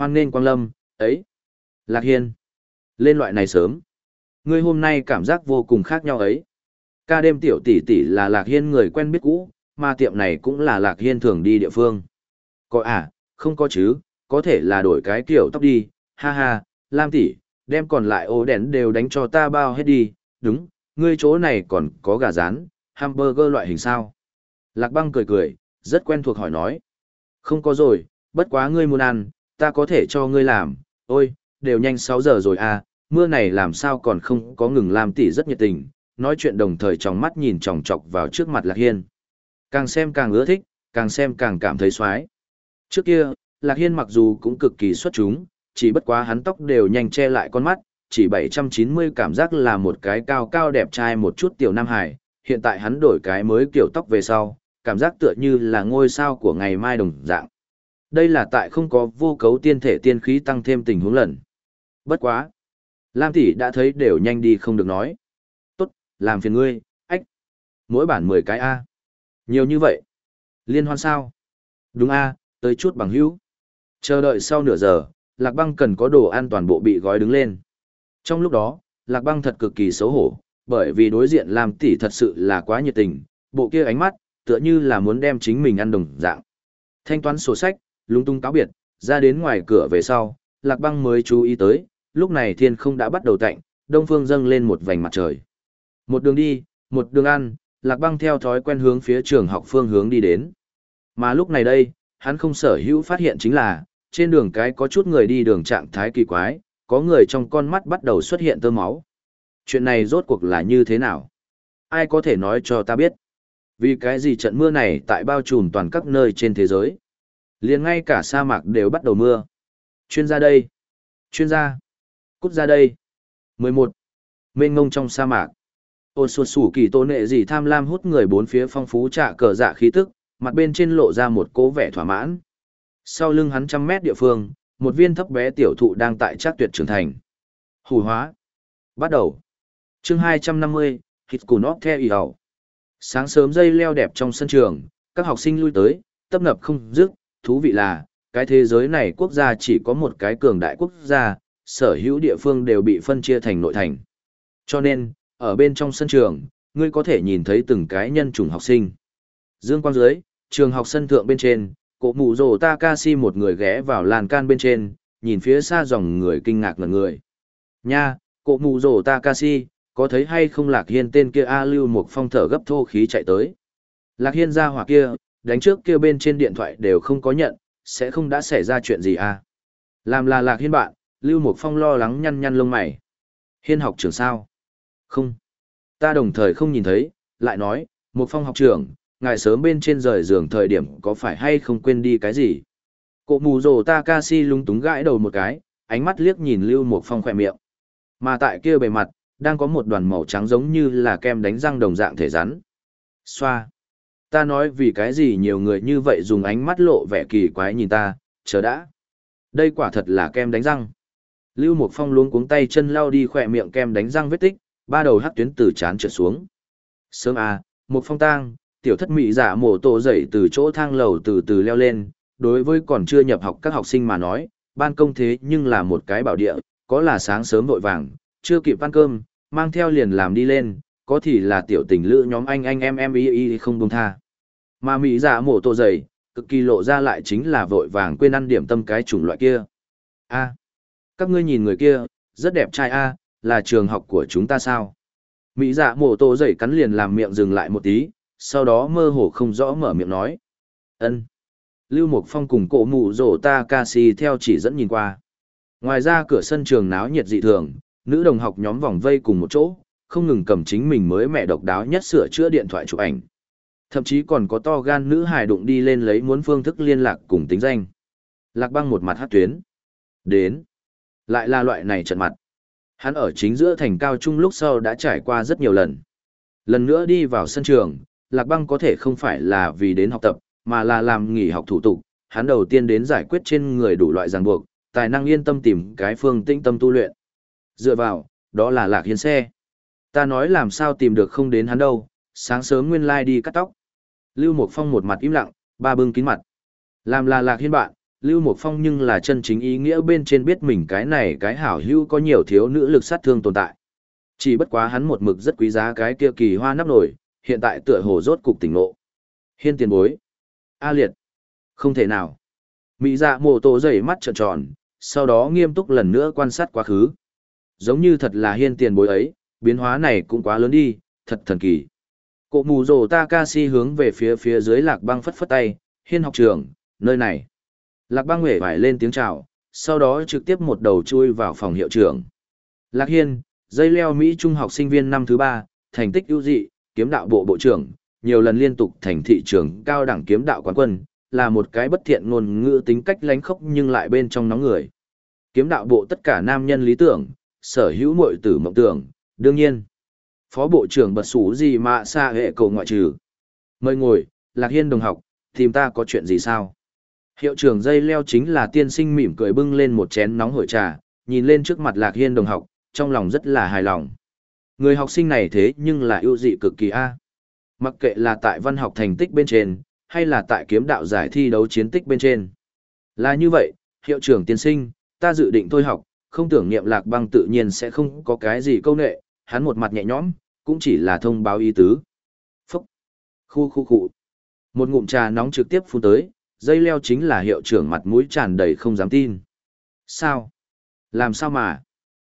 Hoan nên quang lâm, ấy. Lạc Hiên. Lên loại này sớm. Ngươi hôm nay cảm giác vô cùng khác nhau ấy. Ca đêm tiểu tỷ tỷ là Lạc Hiên người quen biết cũ, mà tiệm này cũng là Lạc Hiên thường đi địa phương. Có à, không có chứ, có thể là đổi cái kiểu tóc đi, ha ha, Lam tỷ, đem còn lại ô đèn đều đánh cho ta bao hết đi, đúng, ngươi chỗ này còn có gà rán, hamburger loại hình sao. Lạc băng cười cười, rất quen thuộc hỏi nói. Không có rồi, bất quá ngươi muốn ăn, ta có thể cho ngươi làm, ôi, đều nhanh 6 giờ rồi à, mưa này làm sao còn không có ngừng làm tỷ rất nhiệt tình, nói chuyện đồng thời trong mắt nhìn chòng chọc vào trước mặt Lạc Hiên. Càng xem càng ưa thích, càng xem càng cảm thấy xoái. Trước kia, Lạc Hiên mặc dù cũng cực kỳ xuất chúng, chỉ bất quá hắn tóc đều nhanh che lại con mắt, chỉ 790 cảm giác là một cái cao cao đẹp trai một chút tiểu Nam Hải, hiện tại hắn đổi cái mới kiểu tóc về sau, cảm giác tựa như là ngôi sao của ngày mai đồng dạng. Đây là tại không có vô cấu tiên thể tiên khí tăng thêm tình huống lần. Bất quá. Lam tỷ đã thấy đều nhanh đi không được nói. Tốt, làm phiền ngươi, ách. Mỗi bản 10 cái A. Nhiều như vậy. Liên hoan sao? Đúng A, tới chút bằng hữu. Chờ đợi sau nửa giờ, Lạc Băng cần có đồ ăn toàn bộ bị gói đứng lên. Trong lúc đó, Lạc Băng thật cực kỳ xấu hổ, bởi vì đối diện Lam tỷ thật sự là quá nhiệt tình, bộ kia ánh mắt, tựa như là muốn đem chính mình ăn đồng dạng. Thanh toán sổ sách, lung tung cáo biệt, ra đến ngoài cửa về sau, Lạc Băng mới chú ý tới, lúc này thiên không đã bắt đầu tạnh, đông phương dâng lên một vành mặt trời. Một đường đi, một đường ăn, Lạc Băng theo thói quen hướng phía trường học phương hướng đi đến. Mà lúc này đây, hắn không sở hữu phát hiện chính là, trên đường cái có chút người đi đường trạng thái kỳ quái, có người trong con mắt bắt đầu xuất hiện tơ máu. Chuyện này rốt cuộc là như thế nào? Ai có thể nói cho ta biết? Vì cái gì trận mưa này tại bao trùm toàn các nơi trên thế giới? Liền ngay cả sa mạc đều bắt đầu mưa. Chuyên gia đây. Chuyên gia. Cút ra đây. 11. Mênh ngông trong sa mạc. Ôn sụt sủ kỳ tôn nệ gì tham lam hút người bốn phía phong phú trả cờ dạ khí tức, mặt bên trên lộ ra một cố vẻ thỏa mãn. Sau lưng hắn trăm mét địa phương, một viên thấp bé tiểu thụ đang tại trác tuyệt trưởng thành. Hủ hóa. Bắt đầu. chương 250, hít cù nóc theo ý ẩu Sáng sớm dây leo đẹp trong sân trường, các học sinh lui tới, tấp nập không dứt, thú vị là, cái thế giới này quốc gia chỉ có một cái cường đại quốc gia, sở hữu địa phương đều bị phân chia thành nội thành. Cho nên, ở bên trong sân trường, ngươi có thể nhìn thấy từng cái nhân chủng học sinh. Dương quang dưới, trường học sân thượng bên trên, cổ mụ rồ Takashi một người ghé vào làn can bên trên, nhìn phía xa dòng người kinh ngạc ngẩn người. Nha, cổ mụ rồ Takashi, có thấy hay không lạc hiên tên kia A lưu một phong thở gấp thô khí chạy tới. Lạc hiên ra hỏa kia, đánh trước kia bên trên điện thoại đều không có nhận, sẽ không đã xảy ra chuyện gì à. Làm là lạc hiên bạn, lưu mục phong lo lắng nhăn nhăn lông mày. Hiên học trưởng sao? Không. Ta đồng thời không nhìn thấy, lại nói, mục phong học trưởng, ngài sớm bên trên rời giường thời điểm có phải hay không quên đi cái gì? Cụ mù rồ Takashi lúng túng gãi đầu một cái, ánh mắt liếc nhìn Lưu Mục Phong khỏe miệng. Mà tại kia bề mặt, đang có một đoàn màu trắng giống như là kem đánh răng đồng dạng thể rắn. Xoa. Ta nói vì cái gì nhiều người như vậy dùng ánh mắt lộ vẻ kỳ quái nhìn ta, chờ đã. Đây quả thật là kem đánh răng. Lưu Mục Phong luống cuống tay chân lao đi khỏe miệng kem đánh răng vết tích, ba đầu hắt tuyến từ chán trượt xuống. Sớm à, Mục Phong tang, tiểu thất mỹ giả mổ tổ dậy từ chỗ thang lầu từ từ leo lên, đối với còn chưa nhập học các học sinh mà nói, ban công thế nhưng là một cái bảo địa, có là sáng sớm vội vàng, chưa kịp ăn cơm, mang theo liền làm đi lên, có thì là tiểu tình lữ nhóm anh anh em em y y không buông tha. Mà mỹ giả mổ tổ dày cực kỳ lộ ra lại chính là vội vàng quên ăn điểm tâm cái chủng loại kia. A, các ngươi nhìn người kia, rất đẹp trai a, là trường học của chúng ta sao? Mỹ dạ mổ tổ dày cắn liền làm miệng dừng lại một tí, sau đó mơ hồ không rõ mở miệng nói. ân Lưu Mục Phong cùng cổ mụ rổ ta ca si theo chỉ dẫn nhìn qua. Ngoài ra cửa sân trường náo nhiệt dị thường, nữ đồng học nhóm vòng vây cùng một chỗ, không ngừng cầm chính mình mới mẹ độc đáo nhất sửa chữa điện thoại chụp ảnh. Thậm chí còn có to gan nữ hài đụng đi lên lấy muốn phương thức liên lạc cùng tính danh. Lạc băng một mặt hát tuyến. Đến. Lại là loại này trận mặt. Hắn ở chính giữa thành cao trung lúc sau đã trải qua rất nhiều lần. Lần nữa đi vào sân trường, Lạc băng có thể không phải là vì đến học tập, mà là làm nghỉ học thủ tục. Hắn đầu tiên đến giải quyết trên người đủ loại ràng buộc, tài năng yên tâm tìm cái phương tĩnh tâm tu luyện. Dựa vào, đó là Lạc Hiên xe. Ta nói làm sao tìm được không đến hắn đâu, sáng sớm nguyên lai like đi cắt tóc. Lưu Mộc Phong một mặt im lặng, ba bưng kín mặt. Làm là Lạc Hiên bạn, Lưu Mộc Phong nhưng là chân chính ý nghĩa bên trên biết mình cái này cái hảo hữu có nhiều thiếu nữ lực sát thương tồn tại. Chỉ bất quá hắn một mực rất quý giá cái kia kỳ hoa nắp nổi, hiện tại tựa hồ rốt cục tỉnh ngộ. Hiên tiền bối. A liệt. Không thể nào. Mỹ dạ mồ tổ dày mắt trợn tròn, sau đó nghiêm túc lần nữa quan sát quá khứ. Giống như thật là hiên tiền bối ấy, biến hóa này cũng quá lớn đi, thật thần kỳ. Cổ mù rồ Takashi hướng về phía phía dưới lạc băng phất phất tay, hiên học trường, nơi này. Lạc băng huệ vải lên tiếng chào, sau đó trực tiếp một đầu chui vào phòng hiệu trưởng. Lạc hiên, dây leo Mỹ trung học sinh viên năm thứ ba, thành tích ưu dị, kiếm đạo bộ bộ trưởng, nhiều lần liên tục thành thị trường cao đẳng kiếm đạo quán quân, là một cái bất thiện ngôn ngữ tính cách lánh khốc nhưng lại bên trong nóng người. Kiếm đạo bộ tất cả nam nhân lý tưởng, sở hữu muội tử mộng tưởng, đương nhiên. Phó bộ trưởng bật sủ gì mà xa hệ cầu ngoại trừ. Mời ngồi, Lạc Hiên đồng học, tìm ta có chuyện gì sao? Hiệu trưởng dây leo chính là tiên sinh mỉm cười bưng lên một chén nóng hổi trà, nhìn lên trước mặt Lạc Hiên đồng học, trong lòng rất là hài lòng. Người học sinh này thế nhưng là ưu dị cực kỳ A. Mặc kệ là tại văn học thành tích bên trên, hay là tại kiếm đạo giải thi đấu chiến tích bên trên. Là như vậy, hiệu trưởng tiên sinh, ta dự định thôi học, không tưởng niệm lạc băng tự nhiên sẽ không có cái gì câu nệ, hắn một mặt nhẹ nhõm, cũng chỉ là thông báo ý tứ. Phúc! Khu khu khu! Một ngụm trà nóng trực tiếp phun tới, dây leo chính là hiệu trưởng mặt mũi tràn đầy không dám tin. Sao? Làm sao mà?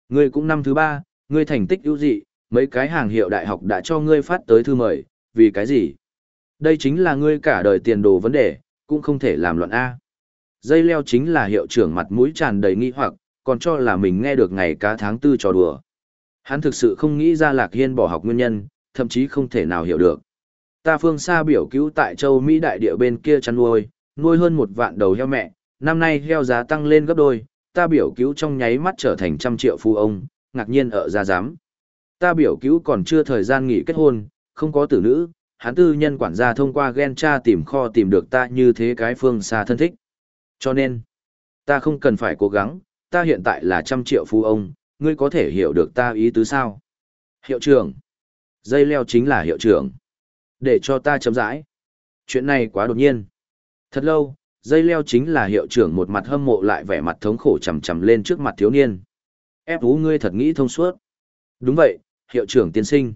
Ngươi cũng năm thứ ba, ngươi thành tích ưu dị, mấy cái hàng hiệu đại học đã cho ngươi phát tới thư mời, vì cái gì? Đây chính là ngươi cả đời tiền đồ vấn đề, cũng không thể làm loạn A. Dây leo chính là hiệu trưởng mặt mũi tràn đầy nghi hoặc, còn cho là mình nghe được ngày cá tháng tư trò đùa. Hắn thực sự không nghĩ ra Lạc Hiên bỏ học nguyên nhân, thậm chí không thể nào hiểu được. Ta phương xa biểu cứu tại châu Mỹ đại địa bên kia chăn nuôi, nuôi hơn một vạn đầu heo mẹ, năm nay heo giá tăng lên gấp đôi, ta biểu cứu trong nháy mắt trở thành trăm triệu phu ông, ngạc nhiên ở ra giám. Ta biểu cứu còn chưa thời gian nghỉ kết hôn, không có tử nữ, hắn tư nhân quản gia thông qua ghen tra tìm kho tìm được ta như thế cái phương xa thân thích. Cho nên, ta không cần phải cố gắng, ta hiện tại là trăm triệu phú ông, ngươi có thể hiểu được ta ý tứ sao? Hiệu trưởng. Dây leo chính là hiệu trưởng. Để cho ta chấm dãi. Chuyện này quá đột nhiên. Thật lâu, dây leo chính là hiệu trưởng một mặt hâm mộ lại vẻ mặt thống khổ chầm chầm lên trước mặt thiếu niên. Ép vũ ngươi thật nghĩ thông suốt. Đúng vậy, hiệu trưởng tiên sinh.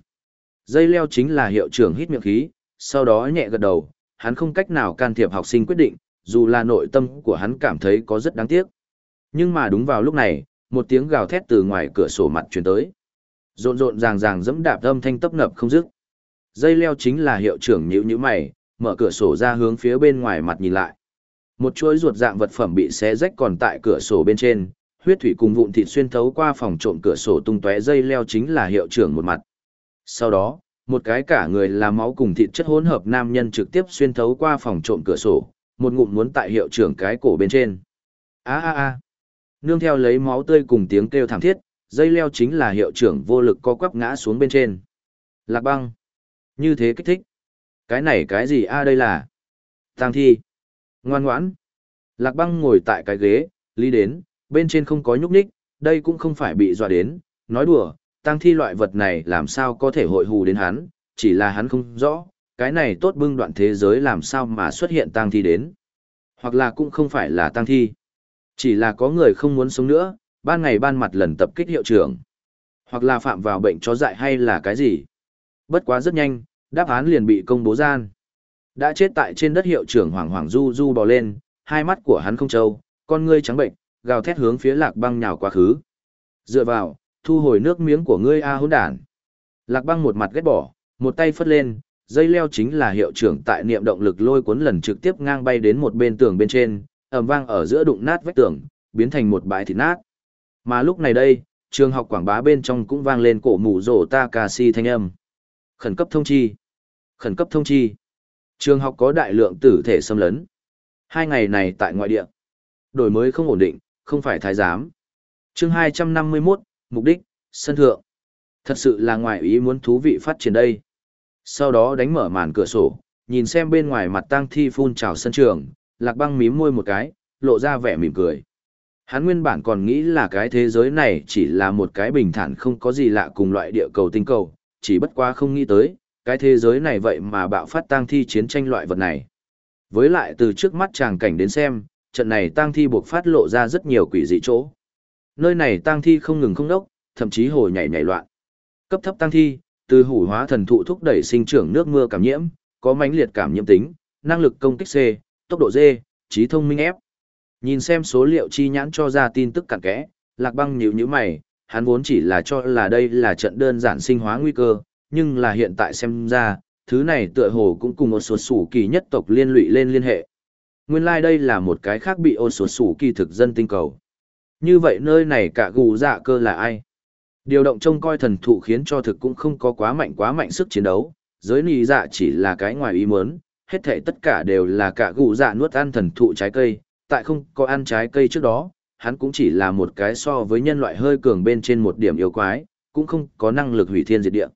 Dây leo chính là hiệu trưởng hít miệng khí, sau đó nhẹ gật đầu, hắn không cách nào can thiệp học sinh quyết định, dù là nội tâm của hắn cảm thấy có rất đáng tiếc. Nhưng mà đúng vào lúc này, một tiếng gào thét từ ngoài cửa sổ mặt truyền tới. Rộn rộn ràng ràng dẫm đạp âm thanh tấp nập không dứt. Dây leo chính là hiệu trưởng nhíu nhíu mày, mở cửa sổ ra hướng phía bên ngoài mặt nhìn lại. Một chuỗi ruột dạng vật phẩm bị xé rách còn tại cửa sổ bên trên, huyết thủy cùng vụn thịt xuyên thấu qua phòng trộm cửa sổ tung tóe dây leo chính là hiệu trưởng một mặt. Sau đó, một cái cả người là máu cùng thịt chất hỗn hợp nam nhân trực tiếp xuyên thấu qua phòng trộm cửa sổ, một ngụm muốn tại hiệu trưởng cái cổ bên trên. A a a. Nương theo lấy máu tươi cùng tiếng kêu thảm thiết, dây leo chính là hiệu trưởng vô lực co quắp ngã xuống bên trên. Lạc băng. Như thế kích thích. Cái này cái gì a đây là? Tang thi. Ngoan ngoãn. Lạc băng ngồi tại cái ghế, lý đến, bên trên không có nhúc nhích, đây cũng không phải bị dọa đến, nói đùa, tăng thi loại vật này làm sao có thể hội hù đến hắn, chỉ là hắn không rõ, cái này tốt bưng đoạn thế giới làm sao mà xuất hiện tăng thi đến. Hoặc là cũng không phải là tăng thi. Chỉ là có người không muốn sống nữa, ban ngày ban mặt lần tập kích hiệu trưởng. Hoặc là phạm vào bệnh chó dại hay là cái gì. Bất quá rất nhanh, đáp án liền bị công bố gian. Đã chết tại trên đất hiệu trưởng hoảng hoảng du du bò lên, hai mắt của hắn không trâu, con ngươi trắng bệnh, gào thét hướng phía lạc băng nhào quá khứ. Dựa vào, thu hồi nước miếng của ngươi a hỗn đản. Lạc băng một mặt ghét bỏ, một tay phất lên, dây leo chính là hiệu trưởng tại niệm động lực lôi cuốn lần trực tiếp ngang bay đến một bên tường bên trên, ầm vang ở giữa đụng nát vách tường, biến thành một bãi thịt nát. Mà lúc này đây, trường học quảng bá bên trong cũng vang lên cổ mù rổ Takashi thanh âm. Khẩn cấp thông chi. Khẩn cấp thông chi. Trường học có đại lượng tử thể xâm lấn. Hai ngày này tại ngoại địa. Đổi mới không ổn định, không phải thái giám. chương 251, mục đích, sân thượng. Thật sự là ngoài ý muốn thú vị phát triển đây. Sau đó đánh mở màn cửa sổ, nhìn xem bên ngoài mặt tang thi phun trào sân trường, lạc băng mím môi một cái, lộ ra vẻ mỉm cười. Hắn nguyên bản còn nghĩ là cái thế giới này chỉ là một cái bình thản không có gì lạ cùng loại địa cầu tinh cầu, chỉ bất quá không nghĩ tới, cái thế giới này vậy mà bạo phát tang thi chiến tranh loại vật này. Với lại từ trước mắt chàng cảnh đến xem, trận này tang thi buộc phát lộ ra rất nhiều quỷ dị chỗ. Nơi này tang thi không ngừng không đốc, thậm chí hồi nhảy nhảy loạn. Cấp thấp tang thi, từ hủ hóa thần thụ thúc đẩy sinh trưởng nước mưa cảm nhiễm, có mãnh liệt cảm nhiễm tính, năng lực công kích C, tốc độ D, trí thông minh F. Nhìn xem số liệu chi nhãn cho ra tin tức cặn kẽ, Lạc Băng nhíu nhíu mày, hắn vốn chỉ là cho là đây là trận đơn giản sinh hóa nguy cơ, nhưng là hiện tại xem ra, thứ này tựa hồ cũng cùng một số sủ kỳ nhất tộc liên lụy lên liên hệ. Nguyên lai like đây là một cái khác bị ôn số sủ kỳ thực dân tinh cầu. Như vậy nơi này cả gù dạ cơ là ai? Điều động trông coi thần thụ khiến cho thực cũng không có quá mạnh quá mạnh sức chiến đấu, giới nì dạ chỉ là cái ngoài ý muốn, hết thảy tất cả đều là cả gù dạ nuốt ăn thần thụ trái cây, tại không có ăn trái cây trước đó, hắn cũng chỉ là một cái so với nhân loại hơi cường bên trên một điểm yêu quái, cũng không có năng lực hủy thiên diệt địa.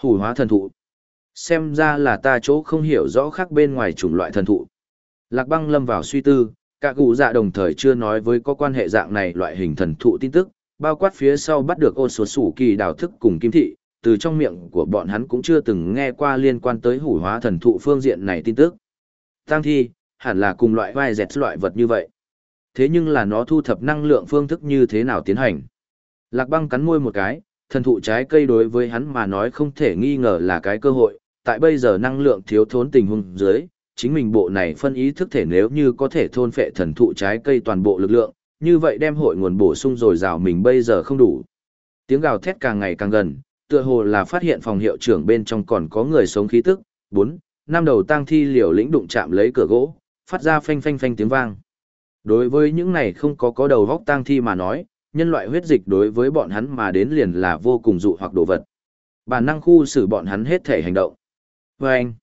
Hủ hóa thần thụ. Xem ra là ta chỗ không hiểu rõ khác bên ngoài chủng loại thần thụ. Lạc băng lâm vào suy tư, cả cụ dạ đồng thời chưa nói với có quan hệ dạng này loại hình thần thụ tin tức, bao quát phía sau bắt được ô số sủ kỳ đào thức cùng kim thị, từ trong miệng của bọn hắn cũng chưa từng nghe qua liên quan tới hủ hóa thần thụ phương diện này tin tức. Tăng thi, hẳn là cùng loại vai dẹt loại vật như vậy. Thế nhưng là nó thu thập năng lượng phương thức như thế nào tiến hành? Lạc băng cắn môi một cái, thần thụ trái cây đối với hắn mà nói không thể nghi ngờ là cái cơ hội, tại bây giờ năng lượng thiếu thốn tình huống dưới, chính mình bộ này phân ý thức thể nếu như có thể thôn phệ thần thụ trái cây toàn bộ lực lượng, như vậy đem hội nguồn bổ sung rồi rào mình bây giờ không đủ. Tiếng gào thét càng ngày càng gần, tựa hồ là phát hiện phòng hiệu trưởng bên trong còn có người sống khí tức, bốn năm đầu tang thi liều lĩnh đụng chạm lấy cửa gỗ, phát ra phanh phanh phanh tiếng vang. Đối với những này không có có đầu góc tang thi mà nói, nhân loại huyết dịch đối với bọn hắn mà đến liền là vô cùng dụ hoặc đồ vật. Bản năng khu xử bọn hắn hết thể hành động. Và anh,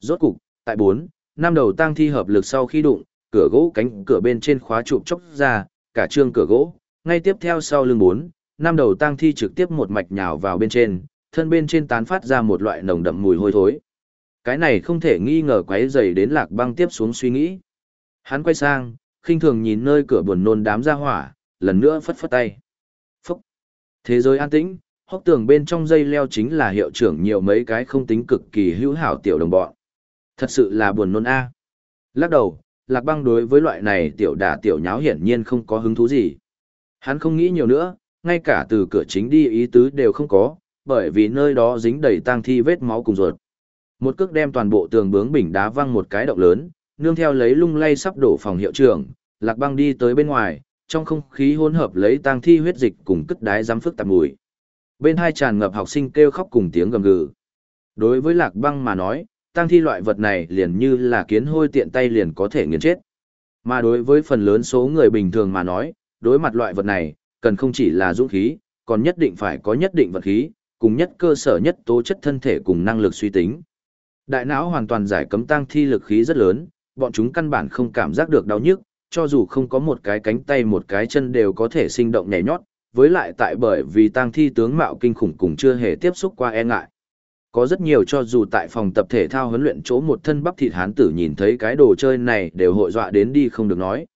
rốt cục, tại bốn, năm đầu tang thi hợp lực sau khi đụng, cửa gỗ cánh cửa bên trên khóa chụp chốc ra, cả trương cửa gỗ, ngay tiếp theo sau lưng bốn, năm đầu tang thi trực tiếp một mạch nhào vào bên trên, thân bên trên tán phát ra một loại nồng đậm mùi hôi thối. Cái này không thể nghi ngờ quấy dày đến lạc băng tiếp xuống suy nghĩ. Hắn quay sang, khinh thường nhìn nơi cửa buồn nôn đám ra hỏa, lần nữa phất phất tay. Phúc! Thế giới an tĩnh, hốc tường bên trong dây leo chính là hiệu trưởng nhiều mấy cái không tính cực kỳ hữu hảo tiểu đồng bọn. Thật sự là buồn nôn a. Lắc đầu, lạc băng đối với loại này tiểu đả tiểu nháo hiển nhiên không có hứng thú gì. Hắn không nghĩ nhiều nữa, ngay cả từ cửa chính đi ý tứ đều không có, bởi vì nơi đó dính đầy tang thi vết máu cùng ruột. Một cước đem toàn bộ tường bướng bình đá văng một cái động lớn, nương theo lấy lung lay sắp đổ phòng hiệu trưởng, lạc băng đi tới bên ngoài, trong không khí hỗn hợp lấy tang thi huyết dịch cùng cất đái giám phức tạp mùi. Bên hai tràn ngập học sinh kêu khóc cùng tiếng gầm gừ. Đối với lạc băng mà nói, tang thi loại vật này liền như là kiến hôi tiện tay liền có thể nghiền chết. Mà đối với phần lớn số người bình thường mà nói, đối mặt loại vật này, cần không chỉ là dũng khí, còn nhất định phải có nhất định vật khí, cùng nhất cơ sở nhất tố chất thân thể cùng năng lực suy tính. Đại não hoàn toàn giải cấm tăng thi lực khí rất lớn, bọn chúng căn bản không cảm giác được đau nhức, cho dù không có một cái cánh tay một cái chân đều có thể sinh động nhảy nhót, với lại tại bởi vì tăng thi tướng mạo kinh khủng cùng chưa hề tiếp xúc qua e ngại. Có rất nhiều cho dù tại phòng tập thể thao huấn luyện chỗ một thân bắp thịt hán tử nhìn thấy cái đồ chơi này đều hội dọa đến đi không được nói.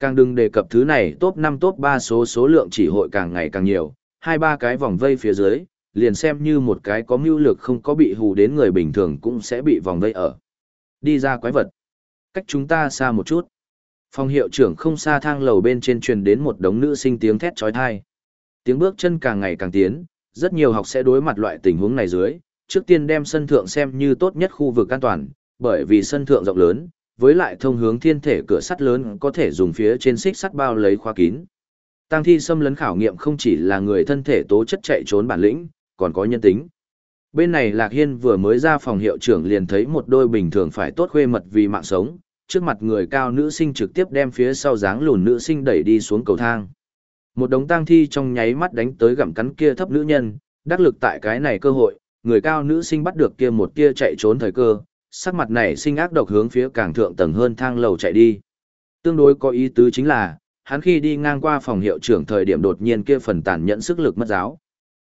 Càng đừng đề cập thứ này top 5 top 3 số số lượng chỉ hội càng ngày càng nhiều, hai ba cái vòng vây phía dưới, liền xem như một cái có mưu lược không có bị hù đến người bình thường cũng sẽ bị vòng vây ở. Đi ra quái vật. Cách chúng ta xa một chút. Phòng hiệu trưởng không xa thang lầu bên trên truyền đến một đống nữ sinh tiếng thét trói thai. Tiếng bước chân càng ngày càng tiến, rất nhiều học sẽ đối mặt loại tình huống này dưới, trước tiên đem sân thượng xem như tốt nhất khu vực an toàn, bởi vì sân thượng rộng lớn, với lại thông hướng thiên thể cửa sắt lớn có thể dùng phía trên xích sắt bao lấy khóa kín. Tăng thi xâm lấn khảo nghiệm không chỉ là người thân thể tố chất chạy trốn bản lĩnh, còn có nhân tính. Bên này Lạc Hiên vừa mới ra phòng hiệu trưởng liền thấy một đôi bình thường phải tốt khuê mật vì mạng sống, trước mặt người cao nữ sinh trực tiếp đem phía sau dáng lùn nữ sinh đẩy đi xuống cầu thang. Một đống tang thi trong nháy mắt đánh tới gặm cắn kia thấp nữ nhân, đắc lực tại cái này cơ hội, người cao nữ sinh bắt được kia một kia chạy trốn thời cơ, sắc mặt này sinh ác độc hướng phía càng thượng tầng hơn thang lầu chạy đi. Tương đối có ý tứ chính là, hắn khi đi ngang qua phòng hiệu trưởng thời điểm đột nhiên kia phần tàn nhẫn sức lực mất giáo.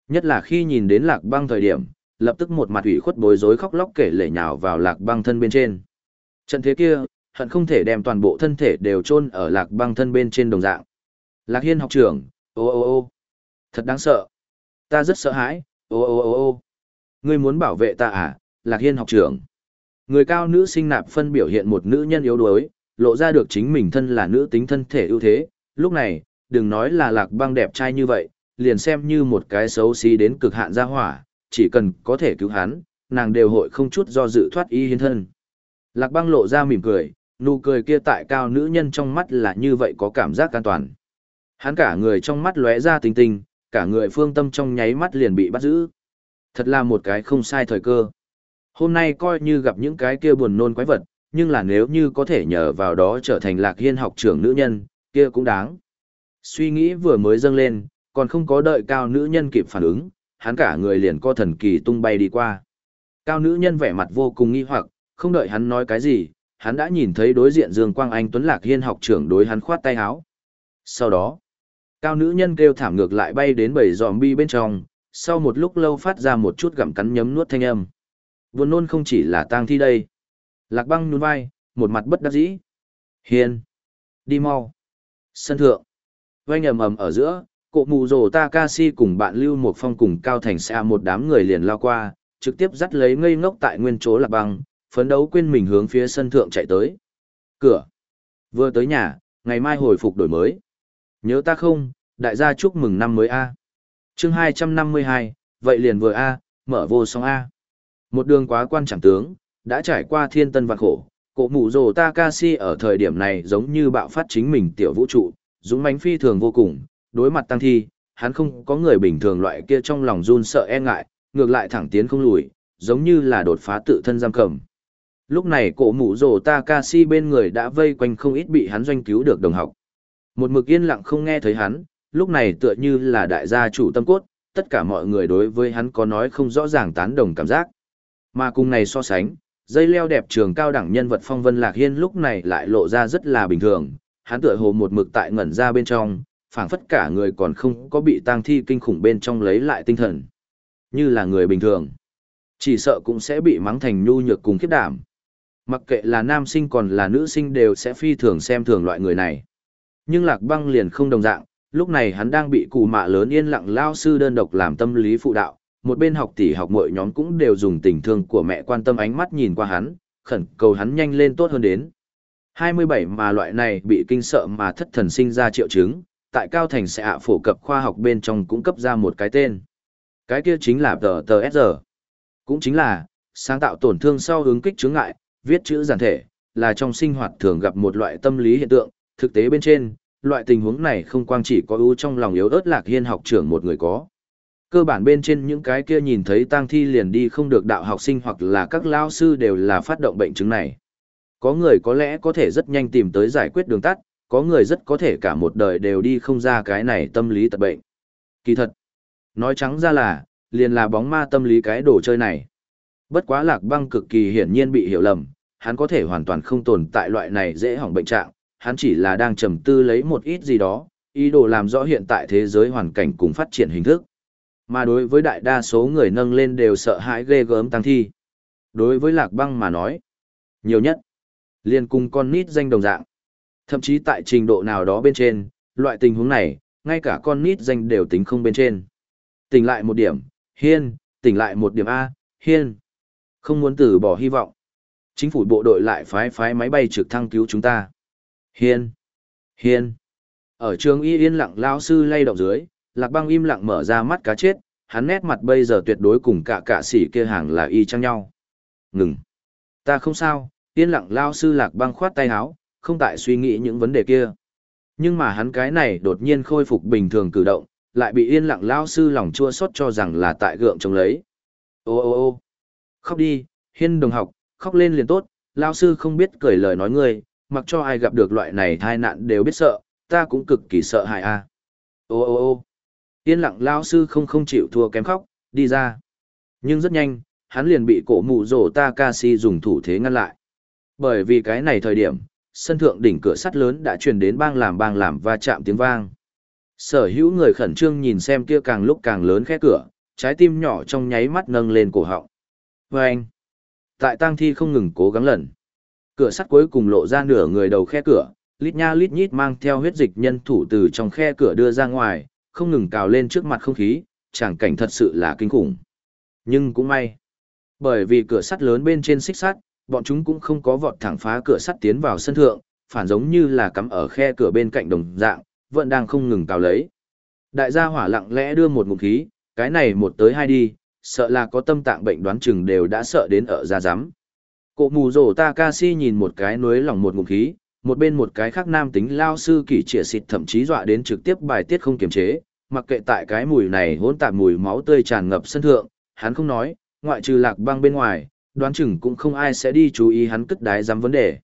Nhất là khi nhìn đến lạc băng thời điểm, lập tức một mặt ủy khuất bối rối khóc lóc kể lể nhào vào lạc băng thân bên trên. Trận thế kia, hận không thể đem toàn bộ thân thể đều chôn ở lạc băng thân bên trên đồng dạng. Lạc hiên học trưởng, ô ô ô, thật đáng sợ. Ta rất sợ hãi, ô ô ô ô. Ngươi muốn bảo vệ ta à, lạc hiên học trưởng. Người cao nữ sinh nạp phân biểu hiện một nữ nhân yếu đuối, lộ ra được chính mình thân là nữ tính thân thể ưu thế. Lúc này, đừng nói là lạc băng đẹp trai như vậy, liền xem như một cái xấu xí đến cực hạn ra hỏa, chỉ cần có thể cứu hắn, nàng đều hội không chút do dự thoát y hiến thân. Lạc băng lộ ra mỉm cười, nụ cười kia tại cao nữ nhân trong mắt là như vậy có cảm giác an toàn. Hắn cả người trong mắt lóe ra tinh tinh, cả người phương tâm trong nháy mắt liền bị bắt giữ. Thật là một cái không sai thời cơ. Hôm nay coi như gặp những cái kia buồn nôn quái vật, nhưng là nếu như có thể nhờ vào đó trở thành lạc hiên học trưởng nữ nhân, kia cũng đáng. Suy nghĩ vừa mới dâng lên, còn không có đợi cao nữ nhân kịp phản ứng, hắn cả người liền co thần kỳ tung bay đi qua. Cao nữ nhân vẻ mặt vô cùng nghi hoặc, không đợi hắn nói cái gì, hắn đã nhìn thấy đối diện Dương Quang Anh Tuấn Lạc Hiên học trưởng đối hắn khoát tay áo. Sau đó, cao nữ nhân kêu thảm ngược lại bay đến bầy zombie bên trong, sau một lúc lâu phát ra một chút gặm cắn nhấm nuốt thanh âm. Buồn nôn không chỉ là tang thi đây. Lạc băng nhún vai, một mặt bất đắc dĩ. hiền, Đi mau. Sân thượng. Vanh ầm ầm ở giữa, cụ mù rồ Takashi cùng bạn Lưu Một Phong cùng Cao Thành xa một đám người liền lao qua, trực tiếp dắt lấy ngây ngốc tại nguyên chỗ lạc băng, phấn đấu quên mình hướng phía sân thượng chạy tới. Cửa. Vừa tới nhà, ngày mai hồi phục đổi mới. Nhớ ta không, đại gia chúc mừng năm mới A. chương 252, vậy liền vừa A, mở vô song A. Một đường quá quan trọng tướng, đã trải qua thiên tân vạn khổ. Cổ mù rồ Takashi ở thời điểm này giống như bạo phát chính mình tiểu vũ trụ, dũng mãnh phi thường vô cùng, đối mặt tăng thi, hắn không có người bình thường loại kia trong lòng run sợ e ngại, ngược lại thẳng tiến không lùi, giống như là đột phá tự thân giam cầm. Lúc này cổ mũ rồ Takashi bên người đã vây quanh không ít bị hắn doanh cứu được đồng học. Một mực yên lặng không nghe thấy hắn, lúc này tựa như là đại gia chủ tâm cốt, tất cả mọi người đối với hắn có nói không rõ ràng tán đồng cảm giác. Mà cùng này so sánh, dây leo đẹp trường cao đẳng nhân vật phong vân lạc hiên lúc này lại lộ ra rất là bình thường, hắn tựa hồ một mực tại ngẩn ra bên trong, phảng phất cả người còn không có bị tang thi kinh khủng bên trong lấy lại tinh thần. Như là người bình thường. Chỉ sợ cũng sẽ bị mắng thành nhu nhược cùng khiếp đảm. Mặc kệ là nam sinh còn là nữ sinh đều sẽ phi thường xem thường loại người này. Nhưng lạc băng liền không đồng dạng, lúc này hắn đang bị cụ mạ lớn yên lặng lao sư đơn độc làm tâm lý phụ đạo. Một bên học tỷ học mọi nhóm cũng đều dùng tình thương của mẹ quan tâm ánh mắt nhìn qua hắn, khẩn cầu hắn nhanh lên tốt hơn đến. 27 mà loại này bị kinh sợ mà thất thần sinh ra triệu chứng, tại Cao Thành sẽ ạ phổ cập khoa học bên trong cũng cấp ra một cái tên. Cái kia chính là tờ tờ SR. Cũng chính là, sáng tạo tổn thương sau hướng kích chứng ngại, viết chữ giản thể, là trong sinh hoạt thường gặp một loại tâm lý hiện tượng, thực tế bên trên, loại tình huống này không quang chỉ có ưu trong lòng yếu ớt lạc hiên học trưởng một người có. Cơ bản bên trên những cái kia nhìn thấy tang thi liền đi không được đạo học sinh hoặc là các lao sư đều là phát động bệnh chứng này. Có người có lẽ có thể rất nhanh tìm tới giải quyết đường tắt, có người rất có thể cả một đời đều đi không ra cái này tâm lý tật bệnh. Kỳ thật, nói trắng ra là, liền là bóng ma tâm lý cái đồ chơi này. Bất quá lạc băng cực kỳ hiển nhiên bị hiểu lầm, hắn có thể hoàn toàn không tồn tại loại này dễ hỏng bệnh trạng, hắn chỉ là đang trầm tư lấy một ít gì đó, ý đồ làm rõ hiện tại thế giới hoàn cảnh cùng phát triển hình thức. Mà đối với đại đa số người nâng lên đều sợ hãi ghê gớm tăng thi. Đối với lạc băng mà nói, nhiều nhất, liền cùng con nít danh đồng dạng. Thậm chí tại trình độ nào đó bên trên, loại tình huống này, ngay cả con nít danh đều tính không bên trên. Tỉnh lại một điểm, hiên, tỉnh lại một điểm A, hiên. Không muốn từ bỏ hy vọng. Chính phủ bộ đội lại phái phái máy bay trực thăng cứu chúng ta. Hiên, hiên. Ở trường y yên lặng lao sư lay động dưới, lạc băng im lặng mở ra mắt cá chết, hắn nét mặt bây giờ tuyệt đối cùng cả cả sĩ kia hàng là y chang nhau. Ngừng. Ta không sao, yên lặng lao sư lạc băng khoát tay háo, không tại suy nghĩ những vấn đề kia. Nhưng mà hắn cái này đột nhiên khôi phục bình thường cử động, lại bị yên lặng lao sư lòng chua xót cho rằng là tại gượng chống lấy. Ô ô ô khóc đi, hiên đồng học, khóc lên liền tốt, lao sư không biết cười lời nói ngươi, mặc cho ai gặp được loại này thai nạn đều biết sợ, ta cũng cực kỳ sợ hại a. Ô ô ô yên lặng lao sư không không chịu thua kém khóc, đi ra. Nhưng rất nhanh, hắn liền bị cổ mụ rổ Takashi dùng thủ thế ngăn lại. Bởi vì cái này thời điểm, sân thượng đỉnh cửa sắt lớn đã truyền đến bang làm bang làm va chạm tiếng vang. Sở hữu người khẩn trương nhìn xem kia càng lúc càng lớn khe cửa, trái tim nhỏ trong nháy mắt nâng lên cổ họng. Và anh, tại tang thi không ngừng cố gắng lần. Cửa sắt cuối cùng lộ ra nửa người đầu khe cửa, lít nha lít nhít mang theo huyết dịch nhân thủ từ trong khe cửa đưa ra ngoài, không ngừng cào lên trước mặt không khí, chẳng cảnh thật sự là kinh khủng. Nhưng cũng may, bởi vì cửa sắt lớn bên trên xích sắt, bọn chúng cũng không có vọt thẳng phá cửa sắt tiến vào sân thượng, phản giống như là cắm ở khe cửa bên cạnh đồng dạng, vẫn đang không ngừng cào lấy. Đại gia hỏa lặng lẽ đưa một ngụm khí, cái này một tới hai đi, sợ là có tâm tạng bệnh đoán chừng đều đã sợ đến ở ra giám. Cụ mù rổ Takashi nhìn một cái nuối lòng một ngụm khí, một bên một cái khác nam tính lao sư kỷ trịa xịt thậm chí dọa đến trực tiếp bài tiết không kiềm chế, mặc kệ tại cái mùi này hỗn tạp mùi máu tươi tràn ngập sân thượng, hắn không nói, ngoại trừ lạc băng bên ngoài, đoán chừng cũng không ai sẽ đi chú ý hắn cất đái dám vấn đề.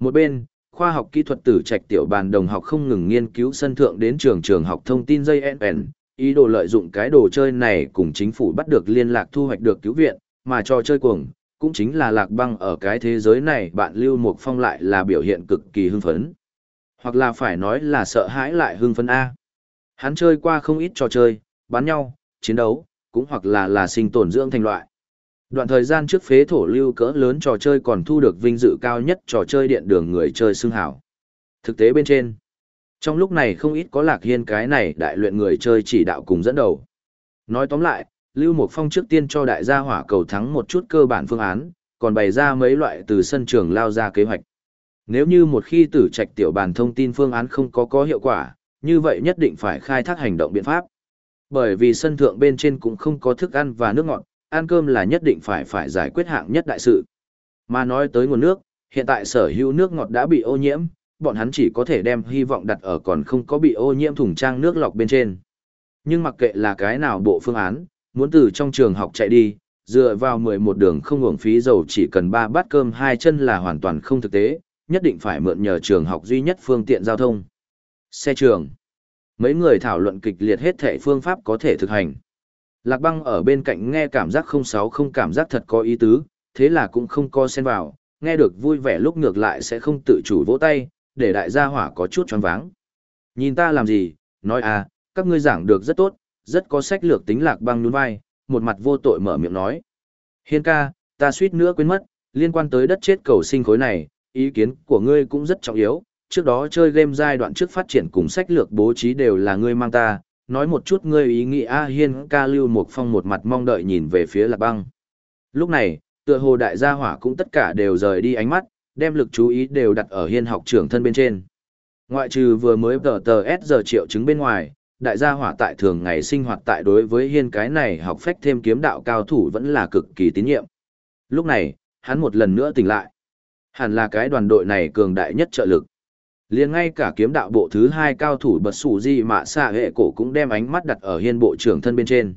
Một bên, khoa học kỹ thuật tử trạch tiểu bàn đồng học không ngừng nghiên cứu sân thượng đến trường trường học thông tin dây NN, ý đồ lợi dụng cái đồ chơi này cùng chính phủ bắt được liên lạc thu hoạch được cứu viện, mà trò chơi cuồng, cũng chính là lạc băng ở cái thế giới này bạn Lưu Mục Phong lại là biểu hiện cực kỳ hưng phấn. Hoặc là phải nói là sợ hãi lại hưng phấn A. Hắn chơi qua không ít trò chơi, bắn nhau, chiến đấu, cũng hoặc là là sinh tồn dưỡng thành loại. Đoạn thời gian trước phế thổ lưu cỡ lớn trò chơi còn thu được vinh dự cao nhất trò chơi điện đường người chơi xưng hảo. Thực tế bên trên, trong lúc này không ít có lạc hiên cái này đại luyện người chơi chỉ đạo cùng dẫn đầu. Nói tóm lại, Lưu Mục Phong trước tiên cho đại gia hỏa cầu thắng một chút cơ bản phương án, còn bày ra mấy loại từ sân trường lao ra kế hoạch. Nếu như một khi tử trạch tiểu bàn thông tin phương án không có có hiệu quả, như vậy nhất định phải khai thác hành động biện pháp. Bởi vì sân thượng bên trên cũng không có thức ăn và nước ngọt, ăn cơm là nhất định phải phải giải quyết hạng nhất đại sự. Mà nói tới nguồn nước, hiện tại sở hữu nước ngọt đã bị ô nhiễm, bọn hắn chỉ có thể đem hy vọng đặt ở còn không có bị ô nhiễm thùng trang nước lọc bên trên. Nhưng mặc kệ là cái nào bộ phương án, muốn từ trong trường học chạy đi, dựa vào 11 đường không uổng phí dầu chỉ cần 3 bát cơm hai chân là hoàn toàn không thực tế, nhất định phải mượn nhờ trường học duy nhất phương tiện giao thông. Xe trường. Mấy người thảo luận kịch liệt hết thể phương pháp có thể thực hành. Lạc băng ở bên cạnh nghe cảm giác không sáu không cảm giác thật có ý tứ, thế là cũng không co xen vào, nghe được vui vẻ lúc ngược lại sẽ không tự chủ vỗ tay, để đại gia hỏa có chút choáng váng. Nhìn ta làm gì, nói à, các ngươi giảng được rất tốt, rất có sách lược tính lạc băng nhún vai, một mặt vô tội mở miệng nói. Hiên ca, ta suýt nữa quên mất, liên quan tới đất chết cầu sinh khối này, ý kiến của ngươi cũng rất trọng yếu, trước đó chơi game giai đoạn trước phát triển cùng sách lược bố trí đều là ngươi mang ta, nói một chút ngươi ý nghĩ A Hiên ca lưu một phong một mặt mong đợi nhìn về phía lạc băng. Lúc này, tựa hồ đại gia hỏa cũng tất cả đều rời đi ánh mắt, đem lực chú ý đều đặt ở hiên học trưởng thân bên trên. Ngoại trừ vừa mới tờ tờ S giờ triệu chứng bên ngoài, đại gia hỏa tại thường ngày sinh hoạt tại đối với hiên cái này học phách thêm kiếm đạo cao thủ vẫn là cực kỳ tín nhiệm. Lúc này, hắn một lần nữa tỉnh lại. Hẳn là cái đoàn đội này cường đại nhất trợ lực. Liền ngay cả kiếm đạo bộ thứ hai cao thủ bật sủ di mà xạ hệ cổ cũng đem ánh mắt đặt ở hiên bộ trưởng thân bên trên.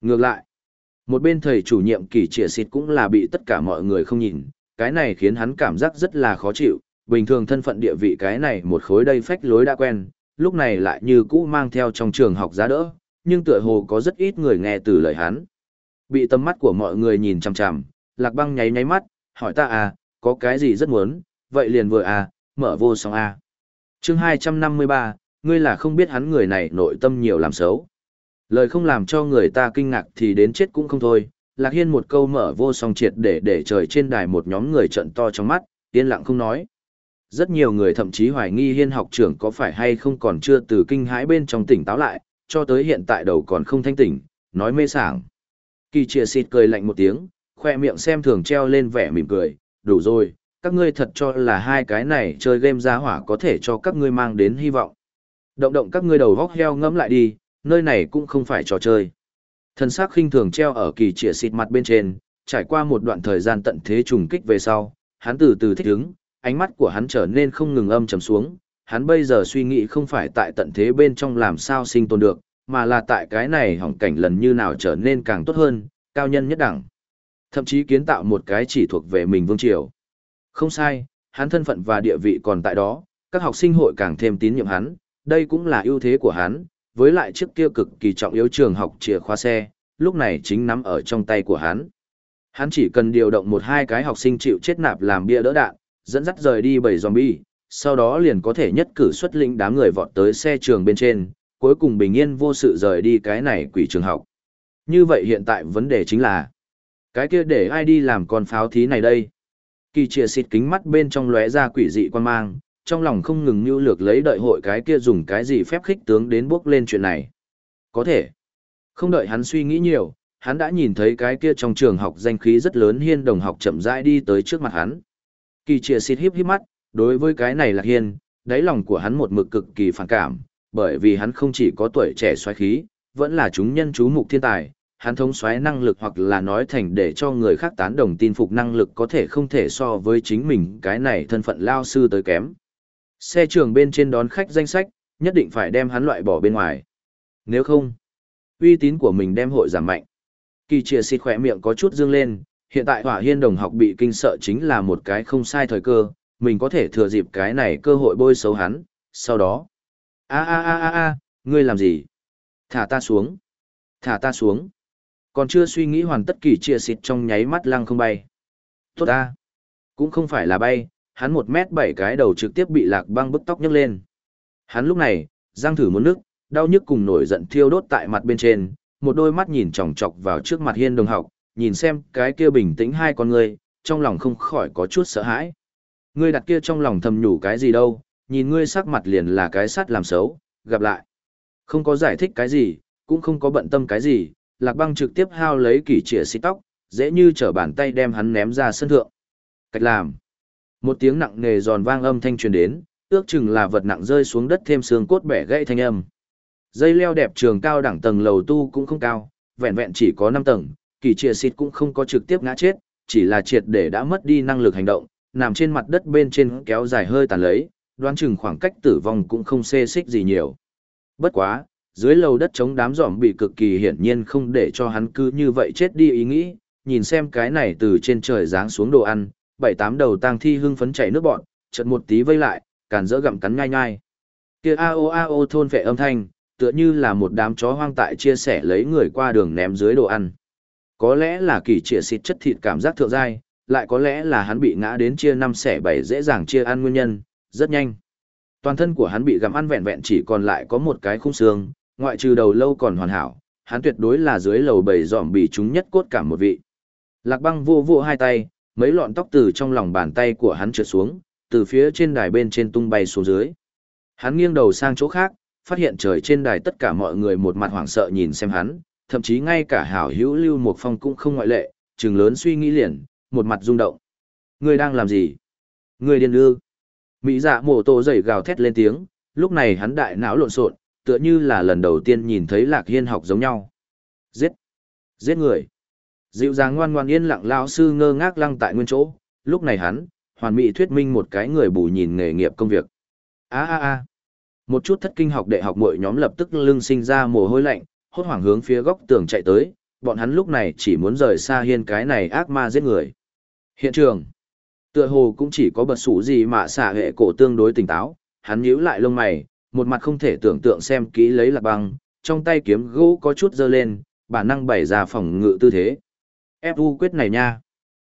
Ngược lại một bên thầy chủ nhiệm kỳ trịa xịt cũng là bị tất cả mọi người không nhìn. Cái này khiến hắn cảm giác rất là khó chịu. Bình thường thân phận địa vị cái này một khối đây phách lối đã quen lúc này lại như cũ mang theo trong trường học giá đỡ nhưng tựa hồ có rất ít người nghe từ lời hắn bị tầm mắt của mọi người nhìn chằm chằm lạc băng nháy nháy mắt hỏi ta à có cái gì rất muốn vậy liền vừa à mở vô song à chương 253, ngươi là không biết hắn người này nội tâm nhiều làm xấu. Lời không làm cho người ta kinh ngạc thì đến chết cũng không thôi, Lạc Hiên một câu mở vô song triệt để để trời trên đài một nhóm người trận to trong mắt, yên lặng không nói. Rất nhiều người thậm chí hoài nghi Hiên học trưởng có phải hay không còn chưa từ kinh hãi bên trong tỉnh táo lại, cho tới hiện tại đầu còn không thanh tỉnh, nói mê sảng. Kỳ trìa xịt cười lạnh một tiếng, khoe miệng xem thường treo lên vẻ mỉm cười, đủ rồi, các ngươi thật cho là hai cái này chơi game giá hỏa có thể cho các ngươi mang đến hy vọng. Động động các ngươi đầu vóc heo ngẫm lại đi, nơi này cũng không phải trò chơi. Thần sắc khinh thường treo ở kỳ trịa xịt mặt bên trên, trải qua một đoạn thời gian tận thế trùng kích về sau, hắn từ từ thích ứng, ánh mắt của hắn trở nên không ngừng âm trầm xuống, hắn bây giờ suy nghĩ không phải tại tận thế bên trong làm sao sinh tồn được, mà là tại cái này hỏng cảnh lần như nào trở nên càng tốt hơn, cao nhân nhất đẳng. Thậm chí kiến tạo một cái chỉ thuộc về mình vương triều. Không sai, hắn thân phận và địa vị còn tại đó, các học sinh hội càng thêm tín nhiệm hắn, đây cũng là ưu thế của hắn, với lại chiếc kia cực kỳ trọng yếu trường học chìa khóa xe, lúc này chính nắm ở trong tay của hắn. Hắn chỉ cần điều động một hai cái học sinh chịu chết nạp làm bia đỡ đạn, dẫn dắt rời đi bảy zombie, sau đó liền có thể nhất cử xuất lĩnh đám người vọt tới xe trường bên trên, cuối cùng bình yên vô sự rời đi cái này quỷ trường học. Như vậy hiện tại vấn đề chính là, cái kia để ai đi làm con pháo thí này đây? Kỳ trìa xịt kính mắt bên trong lóe ra quỷ dị quan mang, trong lòng không ngừng nhu lược lấy đợi hội cái kia dùng cái gì phép khích tướng đến bước lên chuyện này. Có thể. Không đợi hắn suy nghĩ nhiều, hắn đã nhìn thấy cái kia trong trường học danh khí rất lớn hiên đồng học chậm rãi đi tới trước mặt hắn. Kỳ trìa xịt híp híp mắt, Đối với cái này Lạc Hiên, đáy lòng của hắn một mực cực kỳ phản cảm, bởi vì hắn không chỉ có tuổi trẻ xoáy khí, vẫn là chúng nhân chú mục thiên tài, hắn thống xoáy năng lực hoặc là nói thành để cho người khác tán đồng tin phục năng lực có thể không thể so với chính mình cái này thân phận lao sư tới kém. Xe trường bên trên đón khách danh sách, nhất định phải đem hắn loại bỏ bên ngoài. Nếu không, uy tín của mình đem hội giảm mạnh. Kỳ trìa xịt khỏe miệng có chút dương lên, hiện tại hỏa hiên đồng học bị kinh sợ chính là một cái không sai thời cơ, mình có thể thừa dịp cái này cơ hội bôi xấu hắn, sau đó. a a a a a ngươi làm gì? Thả ta xuống. Thả ta xuống. Còn chưa suy nghĩ hoàn tất kỳ chia xịt trong nháy mắt lăng không bay. Tốt ta. Cũng không phải là bay, hắn một mét bảy cái đầu trực tiếp bị lạc băng bức tóc nhấc lên. Hắn lúc này, răng thử muốn nước, đau nhức cùng nổi giận thiêu đốt tại mặt bên trên, một đôi mắt nhìn chòng chọc vào trước mặt hiên đồng học, nhìn xem cái kia bình tĩnh hai con ngươi, trong lòng không khỏi có chút sợ hãi. Ngươi đặt kia trong lòng thầm nhủ cái gì đâu, nhìn ngươi sắc mặt liền là cái sắt làm xấu, gặp lại. Không có giải thích cái gì, cũng không có bận tâm cái gì, lạc băng trực tiếp hao lấy kỷ trịa xịt tóc, dễ như trở bàn tay đem hắn ném ra sân thượng. Cách làm. Một tiếng nặng nề giòn vang âm thanh truyền đến, ước chừng là vật nặng rơi xuống đất thêm xương cốt bẻ gãy thanh âm. Dây leo đẹp trường cao đẳng tầng lầu tu cũng không cao, vẹn vẹn chỉ có 5 tầng, kỳ chia xịt cũng không có trực tiếp ngã chết, chỉ là triệt để đã mất đi năng lực hành động, nằm trên mặt đất bên trên kéo dài hơi tàn lấy, đoán chừng khoảng cách tử vong cũng không xê xích gì nhiều. Bất quá, dưới lầu đất chống đám giỏm bị cực kỳ hiển nhiên không để cho hắn cứ như vậy chết đi ý nghĩ, nhìn xem cái này từ trên trời giáng xuống đồ ăn, bảy tám đầu tang thi hưng phấn chảy nước bọn, chợt một tí vây lại, càn dỡ gặm cắn nhai nhai. Kia a o a o thôn vệ âm thanh, tựa như là một đám chó hoang tại chia sẻ lấy người qua đường ném dưới đồ ăn. Có lẽ là kỳ trịa xịt chất thịt cảm giác thượng dai, lại có lẽ là hắn bị ngã đến chia năm xẻ bảy dễ dàng chia ăn nguyên nhân, rất nhanh. Toàn thân của hắn bị gặm ăn vẹn vẹn chỉ còn lại có một cái khung xương, ngoại trừ đầu lâu còn hoàn hảo, hắn tuyệt đối là dưới lầu bầy dòm bị chúng nhất cốt cả một vị. Lạc băng vô vô hai tay, mấy lọn tóc từ trong lòng bàn tay của hắn trượt xuống, từ phía trên đài bên trên tung bay xuống dưới. Hắn nghiêng đầu sang chỗ khác, phát hiện trời trên đài tất cả mọi người một mặt hoảng sợ nhìn xem hắn, thậm chí ngay cả hảo hữu Lưu Mục Phong cũng không ngoại lệ, trừng lớn suy nghĩ liền, một mặt rung động. Ngươi đang làm gì? Ngươi điên ư? Mỹ dạ mổ tổ dậy gào thét lên tiếng, lúc này hắn đại não lộn xộn, tựa như là lần đầu tiên nhìn thấy Lạc Hiên học giống nhau. Giết! Giết người! Dịu dàng ngoan ngoan yên lặng lão sư ngơ ngác lăng tại nguyên chỗ, lúc này hắn, hoàn mỹ thuyết minh một cái người bù nhìn nghề nghiệp công việc. A a a. Một chút thất kinh học đệ học mỗi nhóm lập tức lưng sinh ra mồ hôi lạnh, hốt hoảng hướng phía góc tường chạy tới, bọn hắn lúc này chỉ muốn rời xa hiên cái này ác ma giết người. Hiện trường. Tựa hồ cũng chỉ có bật sủ gì mà xả hệ cổ tương đối tỉnh táo, hắn nhíu lại lông mày, một mặt không thể tưởng tượng xem kỹ lấy lạc băng, trong tay kiếm gỗ có chút dơ lên, bản năng bày ra phòng ngự tư thế. Fu quyết này nha.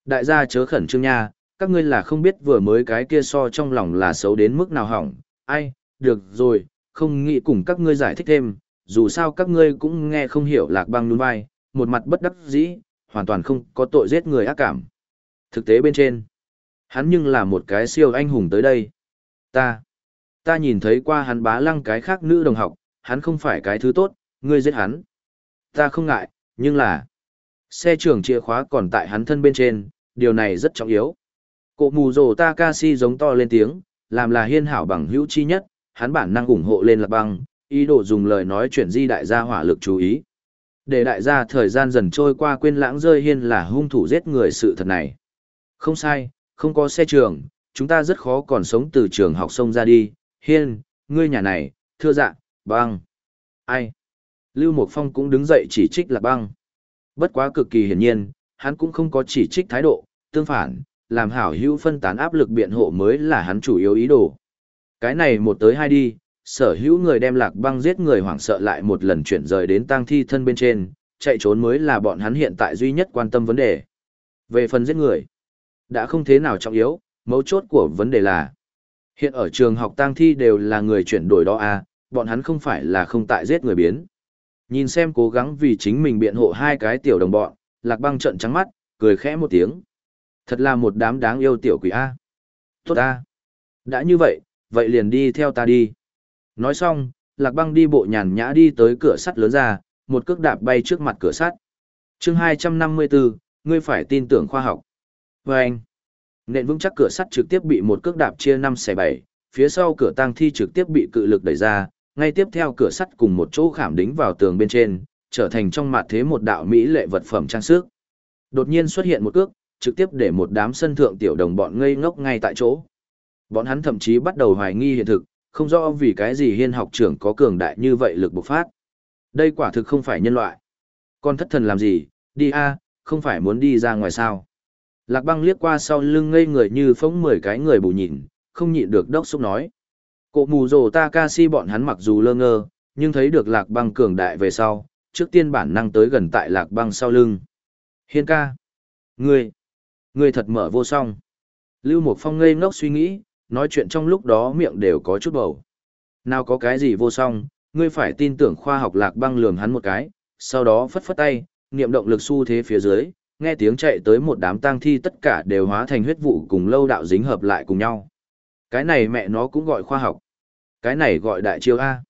Đại gia chớ khẩn trương nha, các ngươi là không biết vừa mới cái kia so trong lòng là xấu đến mức nào hỏng, ai, được rồi, không nghĩ cùng các ngươi giải thích thêm, dù sao các ngươi cũng nghe không hiểu lạc băng nhún vai, một mặt bất đắc dĩ, hoàn toàn không có tội giết người ác cảm. Thực tế bên trên, hắn nhưng là một cái siêu anh hùng tới đây. Ta, ta nhìn thấy qua hắn bá lăng cái khác nữ đồng học, hắn không phải cái thứ tốt, ngươi giết hắn. Ta không ngại, nhưng là, xe trưởng chìa khóa còn tại hắn thân bên trên, điều này rất trọng yếu. Cụ mù rồ Takashi giống to lên tiếng, làm là hiên hảo bằng hữu chi nhất, hắn bản năng ủng hộ lên lạc băng, ý đồ dùng lời nói chuyển di đại gia hỏa lực chú ý. Để đại gia thời gian dần trôi qua quên lãng rơi hiên là hung thủ giết người sự thật này. Không sai, không có xe trường, chúng ta rất khó còn sống từ trường học sông ra đi. Hiên, ngươi nhà này, thưa dạ, băng. Ai? Lưu Mộc Phong cũng đứng dậy chỉ trích là băng. Bất quá cực kỳ hiển nhiên, hắn cũng không có chỉ trích thái độ, tương phản, làm hảo hữu phân tán áp lực biện hộ mới là hắn chủ yếu ý đồ. Cái này một tới hai đi, sở hữu người đem lạc băng giết người hoảng sợ lại một lần chuyển rời đến tang thi thân bên trên, chạy trốn mới là bọn hắn hiện tại duy nhất quan tâm vấn đề. Về phần giết người, đã không thế nào trọng yếu, mấu chốt của vấn đề là hiện ở trường học tang thi đều là người chuyển đổi đó à, bọn hắn không phải là không tại giết người biến. Nhìn xem cố gắng vì chính mình biện hộ hai cái tiểu đồng bọn, lạc băng trận trắng mắt, cười khẽ một tiếng. Thật là một đám đáng yêu tiểu quỷ A. Tốt A. Đã như vậy, vậy liền đi theo ta đi. Nói xong, lạc băng đi bộ nhàn nhã đi tới cửa sắt lớn ra, một cước đạp bay trước mặt cửa sắt. chương 254, ngươi phải tin tưởng khoa học. Và anh, Nện vững chắc cửa sắt trực tiếp bị một cước đạp chia năm x bảy, phía sau cửa tang thi trực tiếp bị cự lực đẩy ra, ngay tiếp theo cửa sắt cùng một chỗ khảm đính vào tường bên trên, trở thành trong mặt thế một đạo mỹ lệ vật phẩm trang sức. Đột nhiên xuất hiện một cước, trực tiếp để một đám sân thượng tiểu đồng bọn ngây ngốc ngay tại chỗ. Bọn hắn thậm chí bắt đầu hoài nghi hiện thực, không rõ vì cái gì hiên học trưởng có cường đại như vậy lực bộc phát. Đây quả thực không phải nhân loại. Con thất thần làm gì, đi a, không phải muốn đi ra ngoài sao. Lạc băng liếc qua sau lưng ngây người như phóng mười cái người bù nhìn, không nhịn được đốc xúc nói. Cổ mù rồ Takashi bọn hắn mặc dù lơ ngơ, nhưng thấy được lạc băng cường đại về sau, trước tiên bản năng tới gần tại lạc băng sau lưng. Hiên ca. Ngươi. Ngươi thật mở vô song. Lưu Mục Phong ngây ngốc suy nghĩ, nói chuyện trong lúc đó miệng đều có chút bầu. Nào có cái gì vô song, ngươi phải tin tưởng khoa học lạc băng lường hắn một cái, sau đó phất phất tay, niệm động lực xu thế phía dưới, nghe tiếng chạy tới một đám tang thi tất cả đều hóa thành huyết vụ cùng lâu đạo dính hợp lại cùng nhau. Cái này mẹ nó cũng gọi khoa học. Cái này gọi đại chiêu A.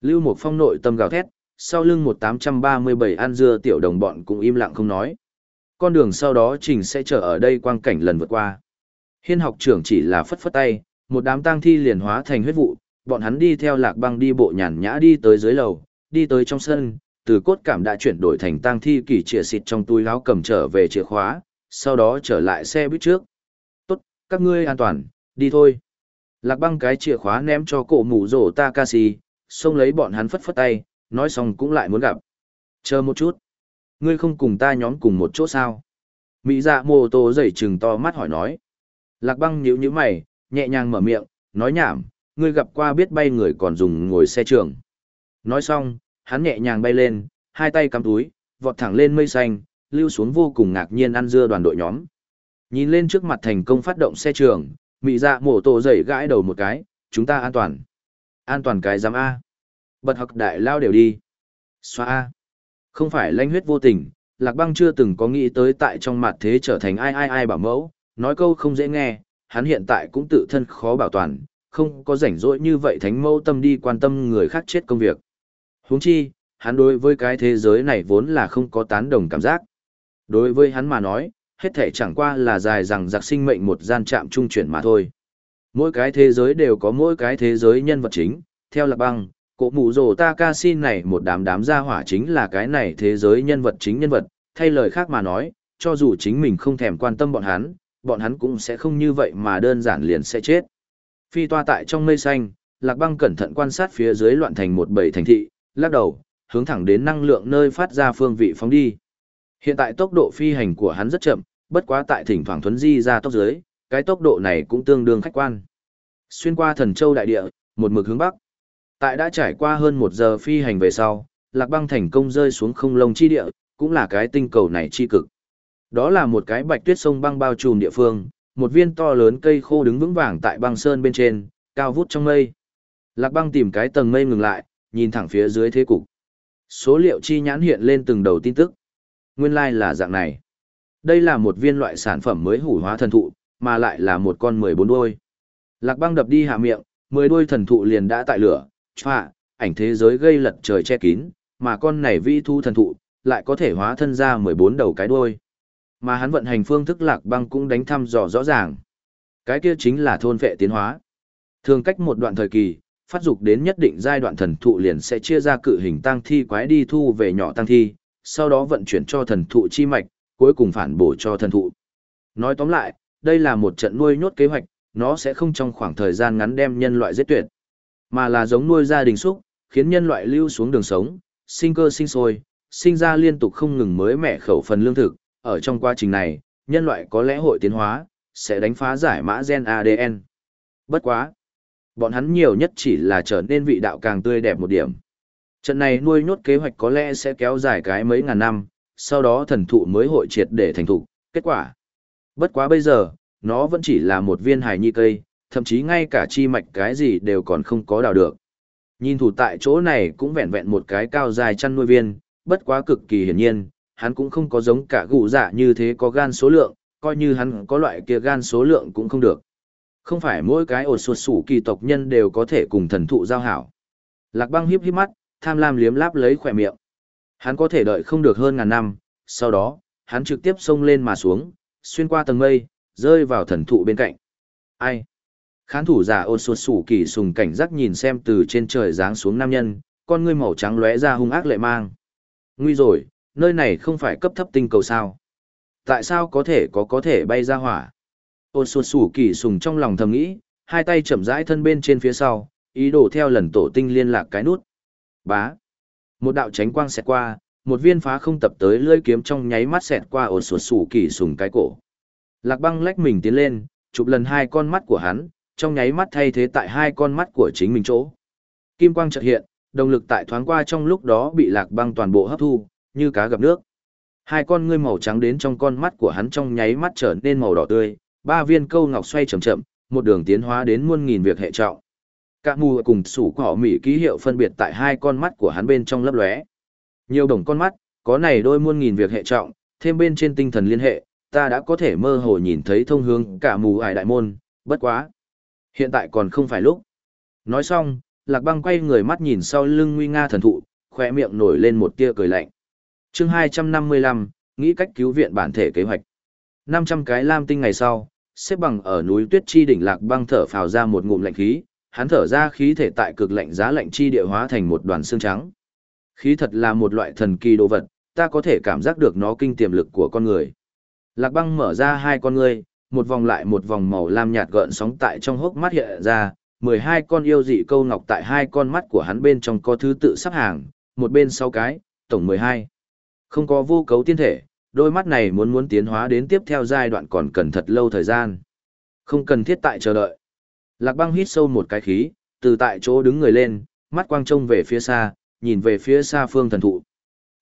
Lưu một Phong nội tâm gào thét, sau lưng một tám trăm ba mươi bảy an dưa tiểu đồng bọn cũng im lặng không nói. Con đường sau đó trình sẽ chờ ở đây quang cảnh lần vượt qua. Hiên học trưởng chỉ là phất phất tay, một đám tang thi liền hóa thành huyết vụ, bọn hắn đi theo lạc băng đi bộ nhàn nhã đi tới dưới lầu, đi tới trong sân, từ cốt cảm đã chuyển đổi thành tang thi kỳ trịa xịt trong túi láo cầm trở về chìa khóa, sau đó trở lại xe buýt trước. Tốt, các ngươi an toàn, đi thôi. Lạc băng cái chìa khóa ném cho cổ mù rổ Takashi, xông lấy bọn hắn phất phất tay, nói xong cũng lại muốn gặp. Chờ một chút. Ngươi không cùng ta nhóm cùng một chỗ sao? Mỹ dạ mô tô dày trừng to mắt hỏi nói. Lạc băng nhíu nhíu mày, nhẹ nhàng mở miệng, nói nhảm, ngươi gặp qua biết bay người còn dùng ngồi xe trường. Nói xong, hắn nhẹ nhàng bay lên, hai tay cắm túi, vọt thẳng lên mây xanh, lưu xuống vô cùng ngạc nhiên ăn dưa đoàn đội nhóm. Nhìn lên trước mặt thành công phát động xe trường, mị dạ mổ tổ dậy gãi đầu một cái, chúng ta an toàn. An toàn cái giám A. Bật học đại lao đều đi. Xoa A. Không phải lanh huyết vô tình, Lạc Băng chưa từng có nghĩ tới tại trong mặt thế trở thành ai ai ai bảo mẫu, nói câu không dễ nghe, hắn hiện tại cũng tự thân khó bảo toàn, không có rảnh rỗi như vậy thánh mẫu tâm đi quan tâm người khác chết công việc. Huống chi, hắn đối với cái thế giới này vốn là không có tán đồng cảm giác. Đối với hắn mà nói, hết thể chẳng qua là dài rằng giặc sinh mệnh một gian trạm trung chuyển mà thôi. Mỗi cái thế giới đều có mỗi cái thế giới nhân vật chính, theo lạc băng, cổ mù rồ Takashi này một đám đám gia hỏa chính là cái này thế giới nhân vật chính nhân vật, thay lời khác mà nói, cho dù chính mình không thèm quan tâm bọn hắn, bọn hắn cũng sẽ không như vậy mà đơn giản liền sẽ chết. Phi toa tại trong mây xanh, lạc băng cẩn thận quan sát phía dưới loạn thành một bầy thành thị, lắc đầu, hướng thẳng đến năng lượng nơi phát ra phương vị phóng đi. Hiện tại tốc độ phi hành của hắn rất chậm, bất quá tại thỉnh thoảng thuấn di ra tốc dưới, cái tốc độ này cũng tương đương khách quan. Xuyên qua thần châu đại địa, một mực hướng bắc. Tại đã trải qua hơn một giờ phi hành về sau, lạc băng thành công rơi xuống không lông chi địa, cũng là cái tinh cầu này chi cực. Đó là một cái bạch tuyết sông băng bao trùm địa phương, một viên to lớn cây khô đứng vững vàng tại băng sơn bên trên, cao vút trong mây. Lạc băng tìm cái tầng mây ngừng lại, nhìn thẳng phía dưới thế cục. Số liệu chi nhãn hiện lên từng đầu tin tức. Nguyên lai like là dạng này. Đây là một viên loại sản phẩm mới hủ hóa thần thụ, mà lại là một con 14 đuôi. Lạc băng đập đi hạ miệng, 10 đuôi thần thụ liền đã tại lửa, choạ, ảnh thế giới gây lật trời che kín, mà con này vi thu thần thụ, lại có thể hóa thân ra 14 đầu cái đuôi. Mà hắn vận hành phương thức lạc băng cũng đánh thăm dò rõ ràng. Cái kia chính là thôn vệ tiến hóa. Thường cách một đoạn thời kỳ, phát dục đến nhất định giai đoạn thần thụ liền sẽ chia ra cự hình tăng thi quái đi thu về nhỏ tăng thi, sau đó vận chuyển cho thần thụ chi mạch, cuối cùng phản bổ cho thần thụ. Nói tóm lại, đây là một trận nuôi nhốt kế hoạch, nó sẽ không trong khoảng thời gian ngắn đem nhân loại giết tuyệt, mà là giống nuôi gia đình súc, khiến nhân loại lưu xuống đường sống, sinh cơ sinh sôi, sinh ra liên tục không ngừng mới mẻ khẩu phần lương thực, ở trong quá trình này, nhân loại có lẽ hội tiến hóa, sẽ đánh phá giải mã gen ADN. Bất quá. Bọn hắn nhiều nhất chỉ là trở nên vị đạo càng tươi đẹp một điểm. Trận này nuôi nhốt kế hoạch có lẽ sẽ kéo dài cái mấy ngàn năm, sau đó thần thụ mới hội triệt để thành thụ. Kết quả. Bất quá bây giờ, nó vẫn chỉ là một viên hài nhi cây, thậm chí ngay cả chi mạch cái gì đều còn không có đào được. Nhìn thủ tại chỗ này cũng vẹn vẹn một cái cao dài chăn nuôi viên, bất quá cực kỳ hiển nhiên, hắn cũng không có giống cả gù dạ như thế có gan số lượng, coi như hắn có loại kia gan số lượng cũng không được. Không phải mỗi cái ổ sụt sủ kỳ tộc nhân đều có thể cùng thần thụ giao hảo. Lạc băng hiếp hiếp mắt, tham lam liếm láp lấy khỏe miệng. Hắn có thể đợi không được hơn ngàn năm, sau đó, hắn trực tiếp xông lên mà xuống, xuyên qua tầng mây, rơi vào thần thụ bên cạnh. Ai? Khán thủ giả ôn sụt sủ kỳ sùng cảnh giác nhìn xem từ trên trời giáng xuống nam nhân, con ngươi màu trắng lóe ra hung ác lệ mang. Nguy rồi, nơi này không phải cấp thấp tinh cầu sao? Tại sao có thể có có thể bay ra hỏa? Ôn sụt sủ kỳ sùng trong lòng thầm nghĩ, hai tay chậm rãi thân bên trên phía sau, ý đồ theo lần tổ tinh liên lạc cái nút. Bá. Một đạo tránh quang xẹt qua, một viên phá không tập tới lưỡi kiếm trong nháy mắt xẹt qua ổn sụt sủ kỳ sùng cái cổ. Lạc băng lách mình tiến lên, chụp lần hai con mắt của hắn, trong nháy mắt thay thế tại hai con mắt của chính mình chỗ. Kim quang chợt hiện, động lực tại thoáng qua trong lúc đó bị lạc băng toàn bộ hấp thu, như cá gặp nước. Hai con ngươi màu trắng đến trong con mắt của hắn trong nháy mắt trở nên màu đỏ tươi, ba viên câu ngọc xoay chậm chậm, một đường tiến hóa đến muôn nghìn việc hệ trọng. Cả mù cùng sủ cỏ mỉ ký hiệu phân biệt tại hai con mắt của hắn bên trong lấp lóe. Nhiều đồng con mắt, có này đôi muôn nghìn việc hệ trọng, thêm bên trên tinh thần liên hệ, ta đã có thể mơ hồ nhìn thấy thông hướng cả mù ải đại môn, bất quá. Hiện tại còn không phải lúc. Nói xong, Lạc Băng quay người mắt nhìn sau lưng nguy nga thần thụ, khỏe miệng nổi lên một tia cười lạnh chương 255, nghĩ cách cứu viện bản thể kế hoạch. 500 cái lam tinh ngày sau, xếp bằng ở núi tuyết chi đỉnh Lạc Băng thở phào ra một ngụm lạnh khí, hắn thở ra khí thể tại cực lạnh giá lạnh chi địa hóa thành một đoàn xương trắng. Khí thật là một loại thần kỳ đồ vật, ta có thể cảm giác được nó kinh tiềm lực của con người. Lạc băng mở ra hai con ngươi, một vòng lại một vòng màu lam nhạt gợn sóng tại trong hốc mắt hiện ra, 12 con yêu dị câu ngọc tại hai con mắt của hắn bên trong có thứ tự sắp hàng, một bên sau cái, tổng 12. Không có vô cấu tiên thể, đôi mắt này muốn muốn tiến hóa đến tiếp theo giai đoạn còn cần thật lâu thời gian. Không cần thiết tại chờ đợi. Lạc băng hít sâu một cái khí, từ tại chỗ đứng người lên, mắt quang trông về phía xa, nhìn về phía xa phương thần thụ.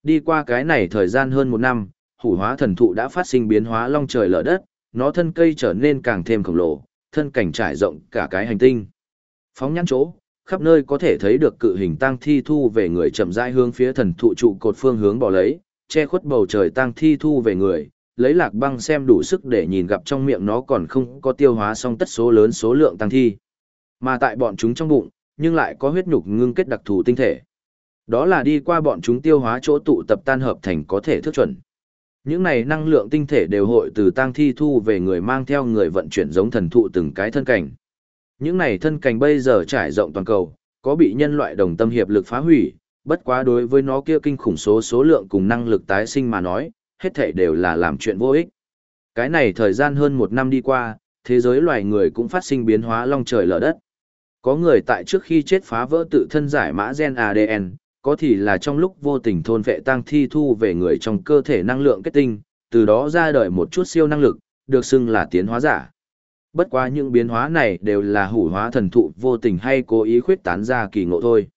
Đi qua cái này thời gian hơn một năm, hủ hóa thần thụ đã phát sinh biến hóa long trời lở đất, nó thân cây trở nên càng thêm khổng lồ, thân cảnh trải rộng cả cái hành tinh. Phóng nhãn chỗ, khắp nơi có thể thấy được cự hình tăng thi thu về người chậm rãi hướng phía thần thụ trụ cột phương hướng bỏ lấy, che khuất bầu trời tăng thi thu về người, lấy lạc băng xem đủ sức để nhìn gặp trong miệng nó còn không có tiêu hóa xong tất số lớn số lượng tăng thi. Mà tại bọn chúng trong bụng, nhưng lại có huyết nhục ngưng kết đặc thù tinh thể. Đó là đi qua bọn chúng tiêu hóa chỗ tụ tập tan hợp thành có thể thước chuẩn. Những này năng lượng tinh thể đều hội từ tang thi thu về người mang theo người vận chuyển giống thần thụ từng cái thân cảnh. Những này thân cảnh bây giờ trải rộng toàn cầu, có bị nhân loại đồng tâm hiệp lực phá hủy, bất quá đối với nó kia kinh khủng số số lượng cùng năng lực tái sinh mà nói, hết thảy đều là làm chuyện vô ích. Cái này thời gian hơn một năm đi qua, thế giới loài người cũng phát sinh biến hóa long trời lở đất. Có người tại trước khi chết phá vỡ tự thân giải mã gen ADN, có thì là trong lúc vô tình thôn vệ tăng thi thu về người trong cơ thể năng lượng kết tinh, từ đó ra đời một chút siêu năng lực, được xưng là tiến hóa giả. Bất quá những biến hóa này đều là hủ hóa thần thụ vô tình hay cố ý khuyết tán ra kỳ ngộ thôi.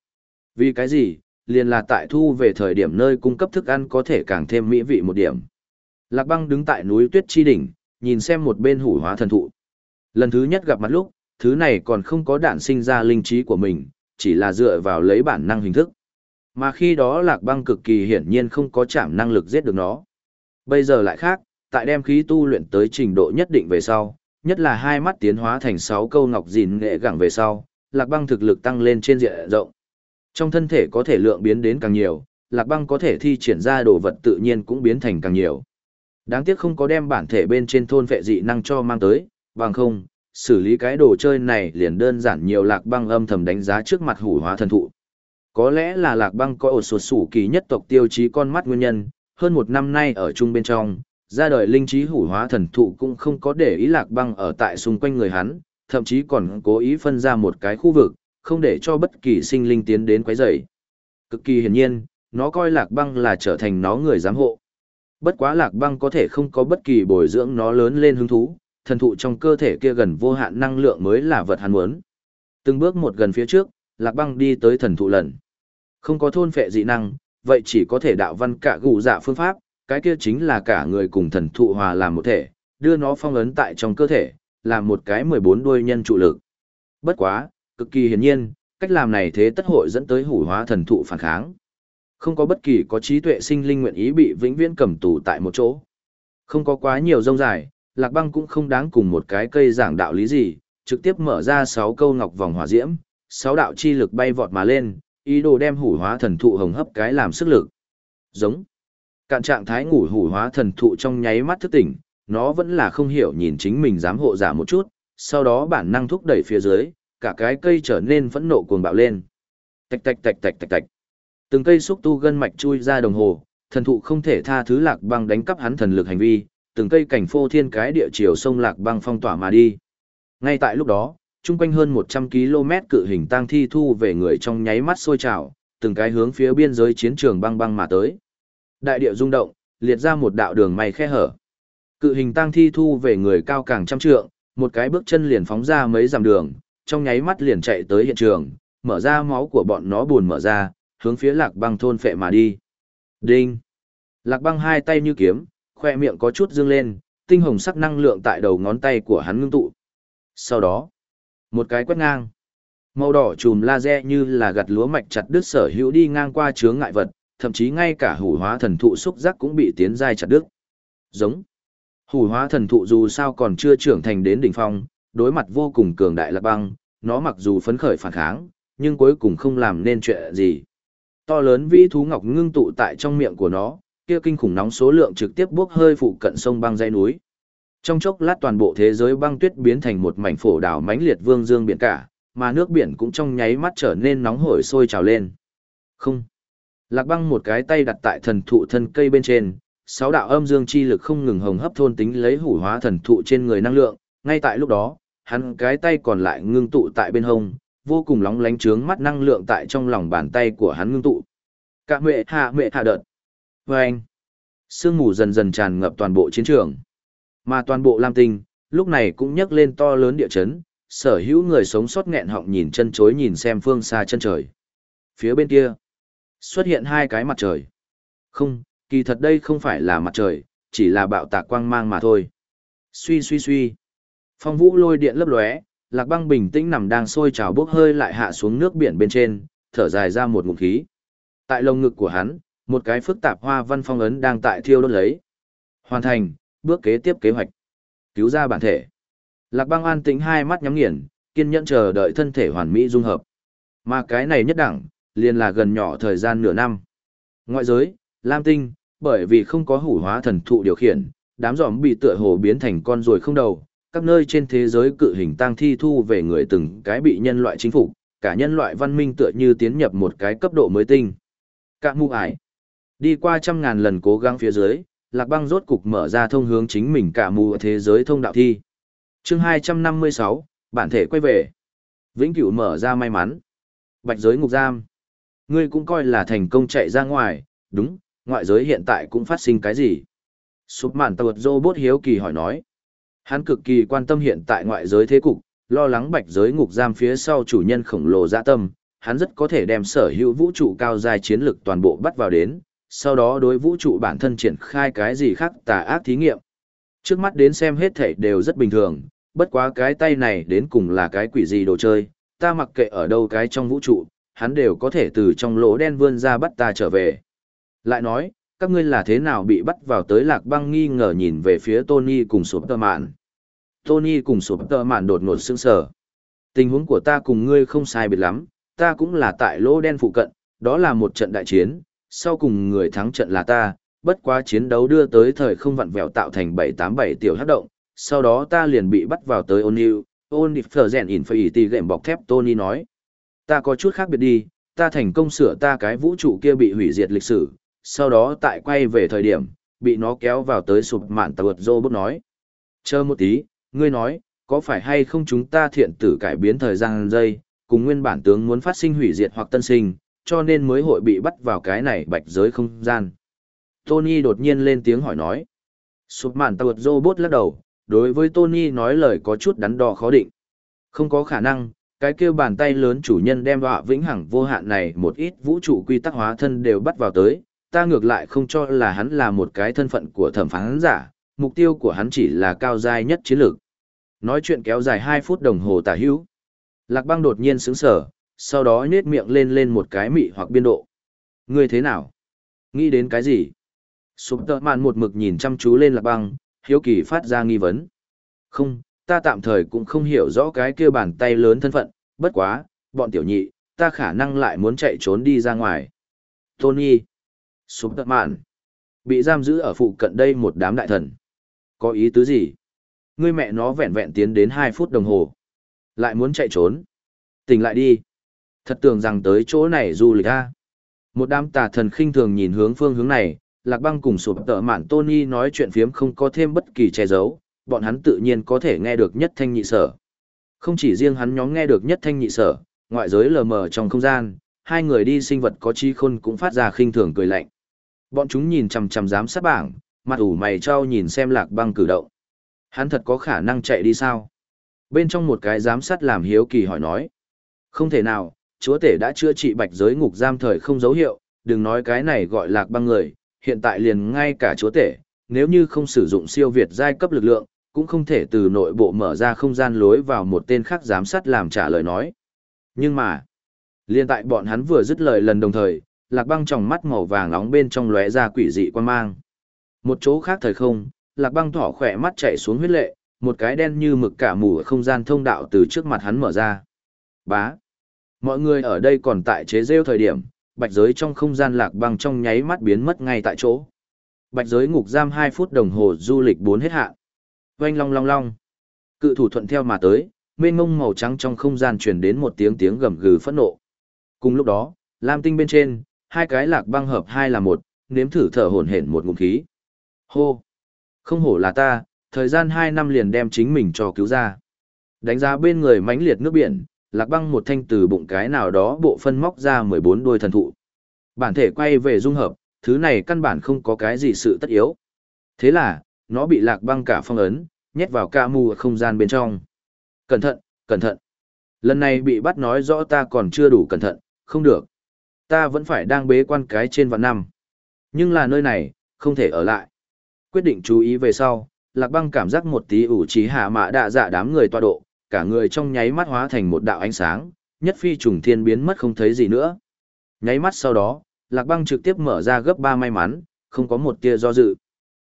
Vì cái gì, liền là tại thu về thời điểm nơi cung cấp thức ăn có thể càng thêm mỹ vị một điểm. Lạc băng đứng tại núi tuyết chi đỉnh, nhìn xem một bên hủ hóa thần thụ. Lần thứ nhất gặp mặt lúc, thứ này còn không có đạn sinh ra linh trí của mình, chỉ là dựa vào lấy bản năng hình thức. Mà khi đó lạc băng cực kỳ hiển nhiên không có chạm năng lực giết được nó. Bây giờ lại khác, tại đem khí tu luyện tới trình độ nhất định về sau, nhất là hai mắt tiến hóa thành sáu câu ngọc dìn nghệ gẳng về sau, lạc băng thực lực tăng lên trên diện rộng. Trong thân thể có thể lượng biến đến càng nhiều, lạc băng có thể thi triển ra đồ vật tự nhiên cũng biến thành càng nhiều. Đáng tiếc không có đem bản thể bên trên thôn vệ dị năng cho mang tới, bằng không, xử lý cái đồ chơi này liền đơn giản nhiều lạc băng âm thầm đánh giá trước mặt hủ hóa thần thụ. Có lẽ là lạc băng có ổ sột sủ kỳ nhất tộc tiêu chí con mắt nguyên nhân, hơn một năm nay ở chung bên trong, ra đời linh trí hủ hóa thần thụ cũng không có để ý lạc băng ở tại xung quanh người hắn, thậm chí còn cố ý phân ra một cái khu vực, không để cho bất kỳ sinh linh tiến đến quấy rầy. Cực kỳ hiển nhiên, nó coi lạc băng là trở thành nó người giám hộ. Bất quá lạc băng có thể không có bất kỳ bồi dưỡng nó lớn lên hứng thú, thần thụ trong cơ thể kia gần vô hạn năng lượng mới là vật hắn muốn. Từng bước một gần phía trước, lạc băng đi tới thần thụ lần. Không có thôn phệ dị năng, vậy chỉ có thể đạo văn cả gù dạ phương pháp, cái kia chính là cả người cùng thần thụ hòa làm một thể, đưa nó phong ấn tại trong cơ thể, làm một cái 14 đuôi nhân trụ lực. Bất quá, cực kỳ hiển nhiên, cách làm này thế tất hội dẫn tới hủ hóa thần thụ phản kháng. Không có bất kỳ có trí tuệ sinh linh nguyện ý bị vĩnh viễn cầm tù tại một chỗ. Không có quá nhiều rông dài, Lạc Băng cũng không đáng cùng một cái cây giảng đạo lý gì, trực tiếp mở ra 6 câu ngọc vòng hỏa diễm, 6 đạo chi lực bay vọt mà lên, ý đồ đem hủ hóa thần thụ hồng hấp cái làm sức lực. Giống. Cạn trạng thái ngủ hủ hóa thần thụ trong nháy mắt thức tỉnh, nó vẫn là không hiểu nhìn chính mình dám hộ giả một chút, sau đó bản năng thúc đẩy phía dưới, cả cái cây trở nên phẫn nộ cuồng bạo lên. Tạch tạch tạch tạch tạch tạch. Từng cây xúc tu gân mạch chui ra đồng hồ, thần thụ không thể tha thứ lạc băng đánh cắp hắn thần lực hành vi, từng cây cảnh phô thiên cái địa chiều sông lạc băng phong tỏa mà đi. Ngay tại lúc đó, chung quanh hơn 100 km cự hình tang thi thu về người trong nháy mắt sôi trào, từng cái hướng phía biên giới chiến trường băng băng mà tới. Đại địa rung động, liệt ra một đạo đường may khe hở. Cự hình tang thi thu về người cao càng trăm trượng, một cái bước chân liền phóng ra mấy dặm đường, trong nháy mắt liền chạy tới hiện trường, mở ra máu của bọn nó buồn mở ra, hướng phía lạc băng thôn phệ mà đi. Đinh! Lạc băng hai tay như kiếm, khoe miệng có chút dương lên, tinh hồng sắc năng lượng tại đầu ngón tay của hắn ngưng tụ. Sau đó, một cái quét ngang. Màu đỏ chùm laser như là gặt lúa mạch chặt đứt sở hữu đi ngang qua chướng ngại vật, thậm chí ngay cả hủ hóa thần thụ xúc giác cũng bị tiến giai chặt đứt. Giống. Hủ hóa thần thụ dù sao còn chưa trưởng thành đến đỉnh phong, đối mặt vô cùng cường đại lạc băng, nó mặc dù phấn khởi phản kháng, nhưng cuối cùng không làm nên chuyện gì. To lớn vĩ thú ngọc ngưng tụ tại trong miệng của nó, kia kinh khủng nóng số lượng trực tiếp bốc hơi phụ cận sông băng dãy núi. Trong chốc lát toàn bộ thế giới băng tuyết biến thành một mảnh phổ đảo mãnh liệt vương dương biển cả, mà nước biển cũng trong nháy mắt trở nên nóng hổi sôi trào lên. Không. Lạc băng một cái tay đặt tại thần thụ thân cây bên trên, sáu đạo âm dương chi lực không ngừng hồng hấp thôn tính lấy hủ hóa thần thụ trên người năng lượng, ngay tại lúc đó, hắn cái tay còn lại ngưng tụ tại bên hông, vô cùng lóng lánh trướng mắt năng lượng tại trong lòng bàn tay của hắn ngưng tụ. Cả mệ hạ mệ hạ đợt. Và anh, sương mù dần dần tràn ngập toàn bộ chiến trường. Mà toàn bộ Lam Tinh, lúc này cũng nhấc lên to lớn địa chấn, sở hữu người sống sót nghẹn họng nhìn chân chối nhìn xem phương xa chân trời. Phía bên kia, xuất hiện hai cái mặt trời. Không, kỳ thật đây không phải là mặt trời, chỉ là bạo tạc quang mang mà thôi. Suy suy suy. Phong vũ lôi điện lấp lóe, lạc băng bình tĩnh nằm đang sôi trào bốc hơi lại hạ xuống nước biển bên trên, thở dài ra một ngụm khí. Tại lồng ngực của hắn, một cái phức tạp hoa văn phong ấn đang tại thiêu đốt lấy. Hoàn thành, bước kế tiếp kế hoạch. Cứu ra bản thể. Lạc băng an tĩnh hai mắt nhắm nghiền, kiên nhẫn chờ đợi thân thể hoàn mỹ dung hợp. Mà cái này nhất đẳng, liền là gần nhỏ thời gian nửa năm. Ngoại giới, Lam Tinh, bởi vì không có hủ hóa thần thụ điều khiển, đám giòm bị tựa hồ biến thành con ruồi không đầu, các nơi trên thế giới cự hình tang thi thu về người từng cái bị nhân loại chính phủ, cả nhân loại văn minh tựa như tiến nhập một cái cấp độ mới tinh. Cả mụ ải. Đi qua trăm ngàn lần cố gắng phía dưới, Lạc Băng rốt cục mở ra thông hướng chính mình cả mù thế giới thông đạo thi. Chương 256, bản thể quay về. Vĩnh cửu mở ra may mắn. Bạch giới ngục giam. Ngươi cũng coi là thành công chạy ra ngoài, đúng, ngoại giới hiện tại cũng phát sinh cái gì? Sụp màn tàu robot hiếu kỳ hỏi nói. Hắn cực kỳ quan tâm hiện tại ngoại giới thế cục, lo lắng bạch giới ngục giam phía sau chủ nhân khổng lồ dạ tâm, hắn rất có thể đem sở hữu vũ trụ cao dài chiến lực toàn bộ bắt vào đến, sau đó đối vũ trụ bản thân triển khai cái gì khác tà ác thí nghiệm. Trước mắt đến xem hết thảy đều rất bình thường, bất quá cái tay này đến cùng là cái quỷ gì đồ chơi, ta mặc kệ ở đâu cái trong vũ trụ, hắn đều có thể từ trong lỗ đen vươn ra bắt ta trở về. Lại nói, các ngươi là thế nào bị bắt vào tới lạc băng nghi ngờ nhìn về phía Tony cùng sụp tơ mạn. Tony cùng sụp tờ mạn đột ngột sững sờ. Tình huống của ta cùng ngươi không sai biệt lắm, ta cũng là tại lỗ đen phụ cận, đó là một trận đại chiến, sau cùng người thắng trận là ta, bất quá chiến đấu đưa tới thời không vặn vẹo tạo thành 787 tiểu hát động, sau đó ta liền bị bắt vào tới ôn yêu, ôn địch phở rèn ỉn phải tì gệm bọc thép Tony nói. Ta có chút khác biệt đi, ta thành công sửa ta cái vũ trụ kia bị hủy diệt lịch sử, sau đó tại quay về thời điểm, bị nó kéo vào tới sụp mạn tàu robot nói. Chờ một tí, ngươi nói, có phải hay không chúng ta thiện tử cải biến thời gian giây, cùng nguyên bản tướng muốn phát sinh hủy diệt hoặc tân sinh, cho nên mới hội bị bắt vào cái này bạch giới không gian. Tony đột nhiên lên tiếng hỏi nói. Sụp màn tàu robot lắc đầu, đối với Tony nói lời có chút đắn đo khó định. Không có khả năng, cái kêu bàn tay lớn chủ nhân đem họa vĩnh hằng vô hạn này một ít vũ trụ quy tắc hóa thân đều bắt vào tới, ta ngược lại không cho là hắn là một cái thân phận của thẩm phán giả, mục tiêu của hắn chỉ là cao giai nhất chiến lược. Nói chuyện kéo dài 2 phút đồng hồ tả hữu. Lạc băng đột nhiên sững sở, sau đó nhếch miệng lên lên một cái mị hoặc biên độ. Ngươi thế nào? Nghĩ đến cái gì? Sụp tợ mạn một mực nhìn chăm chú lên lạc băng, hiếu kỳ phát ra nghi vấn. Không, ta tạm thời cũng không hiểu rõ cái kia bàn tay lớn thân phận, bất quá, bọn tiểu nhị, ta khả năng lại muốn chạy trốn đi ra ngoài. Tony, sụp tợ mạn, bị giam giữ ở phụ cận đây một đám đại thần. Có ý tứ gì? Ngươi mẹ nó vẹn vẹn tiến đến 2 phút đồng hồ. Lại muốn chạy trốn. Tỉnh lại đi. Thật tưởng rằng tới chỗ này du lịch a. Một đám tà thần khinh thường nhìn hướng phương hướng này, Lạc Băng cùng sụp tợ mạn Tony nói chuyện phiếm không có thêm bất kỳ che giấu, bọn hắn tự nhiên có thể nghe được nhất thanh nhị sở. Không chỉ riêng hắn nhóm nghe được nhất thanh nhị sở, ngoại giới lờ mờ trong không gian, hai người đi sinh vật có chi khôn cũng phát ra khinh thường cười lạnh. Bọn chúng nhìn chằm chằm giám sát bảng, mặt ủ mày trao nhìn xem Lạc Băng cử động. Hắn thật có khả năng chạy đi sao? Bên trong một cái giám sát làm hiếu kỳ hỏi nói. Không thể nào, chúa tể đã chữa trị bạch giới ngục giam thời không dấu hiệu, đừng nói cái này gọi lạc băng người, hiện tại liền ngay cả chúa tể, nếu như không sử dụng siêu việt giai cấp lực lượng, cũng không thể từ nội bộ mở ra không gian lối vào một tên khác giám sát làm trả lời nói. Nhưng mà, liên tại bọn hắn vừa dứt lời lần đồng thời, lạc băng trong mắt màu vàng nóng bên trong lóe ra quỷ dị quan mang. Một chỗ khác thời không, lạc băng thỏ khỏe mắt chạy xuống huyết lệ, một cái đen như mực cả mù ở không gian thông đạo từ trước mặt hắn mở ra. Bá. Mọi người ở đây còn tại chế rêu thời điểm, bạch giới trong không gian lạc băng trong nháy mắt biến mất ngay tại chỗ. Bạch giới ngục giam hai phút đồng hồ du lịch bốn hết hạn. Oanh long long long. Cự thủ thuận theo mà tới, mênh mông màu trắng trong không gian truyền đến một tiếng tiếng gầm gừ phẫn nộ. Cùng lúc đó, lam tinh bên trên, hai cái lạc băng hợp hai là một, nếm thử thở hổn hển một ngụm khí. Hô! Không hổ là ta, thời gian 2 năm liền đem chính mình cho cứu ra. Đánh giá bên người mãnh liệt nước biển, lạc băng một thanh từ bụng cái nào đó bộ phân móc ra 14 đôi thần thụ. Bản thể quay về dung hợp, thứ này căn bản không có cái gì sự tất yếu. Thế là, nó bị lạc băng cả phong ấn, nhét vào ca mù ở không gian bên trong. Cẩn thận, cẩn thận. Lần này bị bắt nói rõ ta còn chưa đủ cẩn thận, không được. Ta vẫn phải đang bế quan cái trên vạn năm. Nhưng là nơi này, không thể ở lại. Quyết định chú ý về sau, lạc băng cảm giác một tí ủ trí hạ mạ đạ dạ đám người toa độ, cả người trong nháy mắt hóa thành một đạo ánh sáng, nhất phi trùng thiên biến mất không thấy gì nữa. Nháy mắt sau đó, lạc băng trực tiếp mở ra gấp ba may mắn, không có một tia do dự.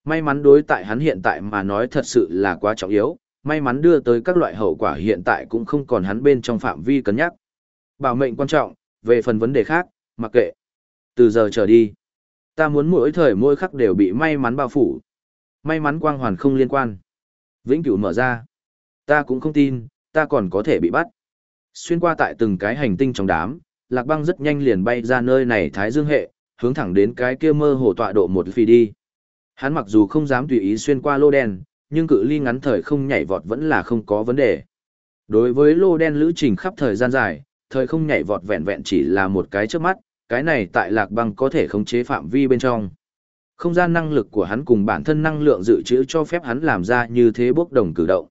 May mắn đối tại hắn hiện tại mà nói thật sự là quá trọng yếu, may mắn đưa tới các loại hậu quả hiện tại cũng không còn hắn bên trong phạm vi cân nhắc. Bảo mệnh quan trọng, về phần vấn đề khác, mặc kệ. Từ giờ trở đi, ta muốn mỗi thời mỗi khắc đều bị may mắn bao phủ. May mắn quang hoàn không liên quan. Vĩnh cửu mở ra. Ta cũng không tin, ta còn có thể bị bắt. Xuyên qua tại từng cái hành tinh trong đám, lạc băng rất nhanh liền bay ra nơi này thái dương hệ, hướng thẳng đến cái kia mơ hồ tọa độ một phi đi. Hắn mặc dù không dám tùy ý xuyên qua lô đen, nhưng cự ly ngắn thời không nhảy vọt vẫn là không có vấn đề. Đối với lô đen lữ trình khắp thời gian dài, thời không nhảy vọt vẹn vẹn chỉ là một cái trước mắt, cái này tại lạc băng có thể khống chế phạm vi bên trong. Không gian năng lực của hắn cùng bản thân năng lượng dự trữ cho phép hắn làm ra như thế bốc đồng cử động.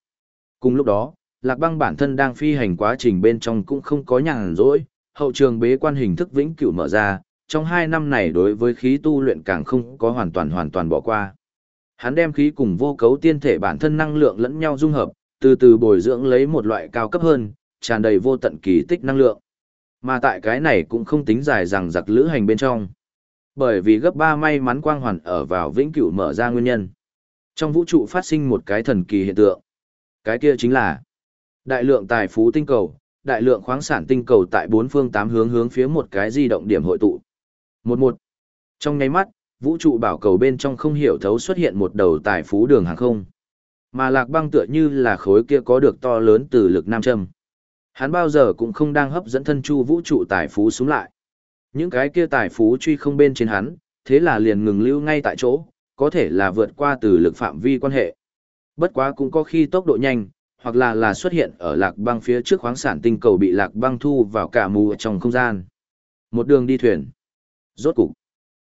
Cùng lúc đó, Lạc Băng bản thân đang phi hành quá trình bên trong cũng không có nhàn rỗi, hậu trường bế quan hình thức vĩnh cửu mở ra, trong hai năm này đối với khí tu luyện càng không có hoàn toàn hoàn toàn bỏ qua. Hắn đem khí cùng vô cấu tiên thể bản thân năng lượng lẫn nhau dung hợp, từ từ bồi dưỡng lấy một loại cao cấp hơn, tràn đầy vô tận kỳ tích năng lượng. Mà tại cái này cũng không tính dài rằng giặc lữ hành bên trong. Bởi vì gấp ba may mắn quang hoàn ở vào vĩnh cửu mở ra nguyên nhân. Trong vũ trụ phát sinh một cái thần kỳ hiện tượng. Cái kia chính là đại lượng tài phú tinh cầu, đại lượng khoáng sản tinh cầu tại bốn phương tám hướng hướng phía một cái di động điểm hội tụ. Một một. Trong nháy mắt, vũ trụ bảo cầu bên trong không hiểu thấu xuất hiện một đầu tài phú đường hàng không. Mà lạc băng tựa như là khối kia có được to lớn từ lực nam châm. Hắn bao giờ cũng không đang hấp dẫn thân chu vũ trụ tài phú xuống lại. Những cái kia tài phú truy không bên trên hắn, thế là liền ngừng lưu ngay tại chỗ, có thể là vượt qua từ lực phạm vi quan hệ. Bất quá cũng có khi tốc độ nhanh, hoặc là là xuất hiện ở lạc băng phía trước khoáng sản tinh cầu bị lạc băng thu vào cả mù trong không gian. Một đường đi thuyền. Rốt cục.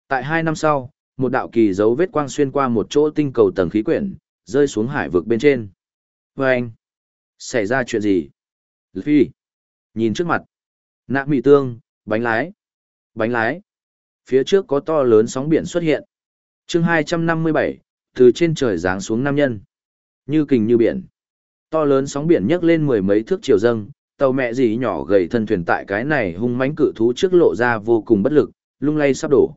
Tại hai năm sau, một đạo kỳ dấu vết quang xuyên qua một chỗ tinh cầu tầng khí quyển, rơi xuống hải vực bên trên. Và anh, xảy ra chuyện gì? Luffy. nhìn trước mặt. Nạ mì tương, bánh lái. Bánh lái. Phía trước có to lớn sóng biển xuất hiện. chương hai trăm năm mươi bảy từ trên trời giáng xuống nam nhân. Như kình như biển. To lớn sóng biển nhấc lên mười mấy thước chiều dâng, tàu mẹ gì nhỏ gầy thân thuyền tại cái này hung mãnh cự thú trước lộ ra vô cùng bất lực, lung lay sắp đổ.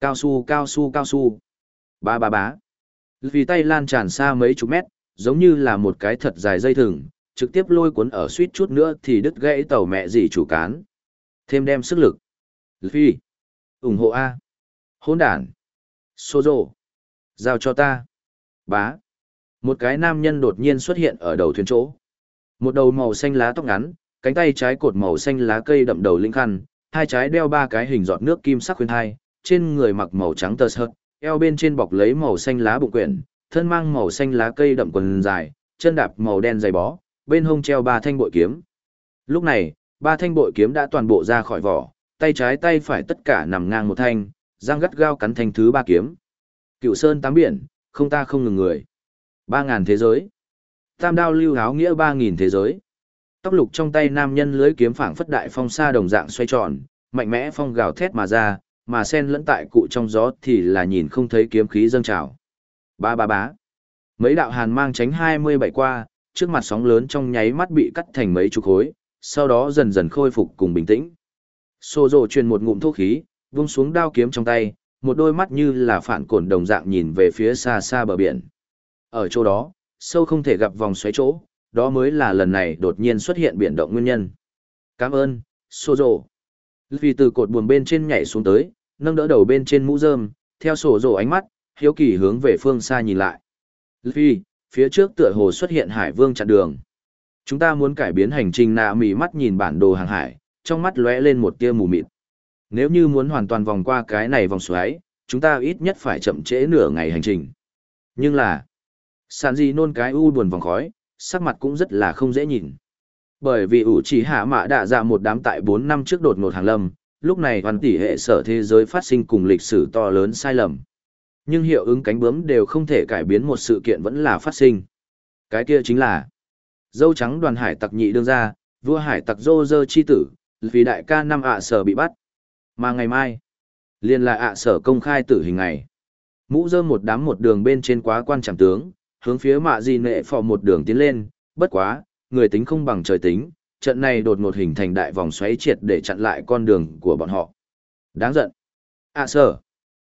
Cao su cao su cao su. Ba ba bá. Vì tay lan tràn xa mấy chục mét, giống như là một cái thật dài dây thừng, trực tiếp lôi cuốn ở suýt chút nữa thì đứt gãy tàu mẹ gì chủ cán. Thêm đem sức lực. Phi. ủng hộ A. Hôn đàn. Sô rồ. Giao cho ta. Bá. Một cái nam nhân đột nhiên xuất hiện ở đầu thuyền chỗ. Một đầu màu xanh lá tóc ngắn, cánh tay trái cột màu xanh lá cây đậm đầu linh khăn, hai trái đeo ba cái hình giọt nước kim sắc khuyên hai, trên người mặc màu trắng tơ sợt, eo bên trên bọc lấy màu xanh lá bụng quyển, thân mang màu xanh lá cây đậm quần dài, chân đạp màu đen dày bó, bên hông treo ba thanh bội kiếm. Lúc này, ba thanh bội kiếm đã toàn bộ ra khỏi vỏ, tay trái tay phải tất cả nằm ngang một thanh, răng gắt gao cắn thanh thứ ba kiếm. Cựu sơn tám biển, không ta không ngừng người. Ba ngàn thế giới. Tam đao lưu háo nghĩa ba nghìn thế giới. Tóc lục trong tay nam nhân lưới kiếm phảng phất đại phong sa đồng dạng xoay tròn, mạnh mẽ phong gào thét mà ra, mà sen lẫn tại cụ trong gió thì là nhìn không thấy kiếm khí dâng trào. Ba ba bá. Mấy đạo hàn mang tránh hai mươi bảy qua, trước mặt sóng lớn trong nháy mắt bị cắt thành mấy chục khối, sau đó dần dần khôi phục cùng bình tĩnh. Sô rồ truyền một ngụm thuốc khí, vung xuống đao kiếm trong tay, một đôi mắt như là phản cổn đồng dạng nhìn về phía xa xa bờ biển. Ở chỗ đó, sâu không thể gặp vòng xoáy chỗ, đó mới là lần này đột nhiên xuất hiện biển động nguyên nhân. Cảm ơn, Sô Dồ. Vì từ cột buồm bên trên nhảy xuống tới, nâng đỡ đầu bên trên mũ rơm, theo sổ rồ ánh mắt, hiếu kỳ hướng về phương xa nhìn lại. Luffy phía trước tựa hồ xuất hiện hải vương chặn đường. Chúng ta muốn cải biến hành trình nạ mỉ mắt nhìn bản đồ hàng hải, trong mắt lóe lên một tia mù mịt. Nếu như muốn hoàn toàn vòng qua cái này vòng xoáy, chúng ta ít nhất phải chậm trễ nửa ngày hành trình. Nhưng là, sàn gì nôn cái u buồn vòng khói, sắc mặt cũng rất là không dễ nhìn. Bởi vì ủ chỉ hạ mạ đã ra dạ một đám tại 4 năm trước đột ngột hàng lâm, lúc này hoàn tỷ hệ sở thế giới phát sinh cùng lịch sử to lớn sai lầm. Nhưng hiệu ứng cánh bướm đều không thể cải biến một sự kiện vẫn là phát sinh. Cái kia chính là dâu trắng đoàn hải tặc nhị đương ra, vua hải tặc dô dơ chi tử, vì đại ca năm ạ sở bị bắt. Mà ngày mai, liền là ạ sở công khai tử hình ngày. Mũ dơ một đám một đường bên trên quá quan trọng tướng, hướng phía mạ di nệ phò một đường tiến lên, bất quá, người tính không bằng trời tính, trận này đột ngột hình thành đại vòng xoáy triệt để chặn lại con đường của bọn họ. Đáng giận. ạ sở.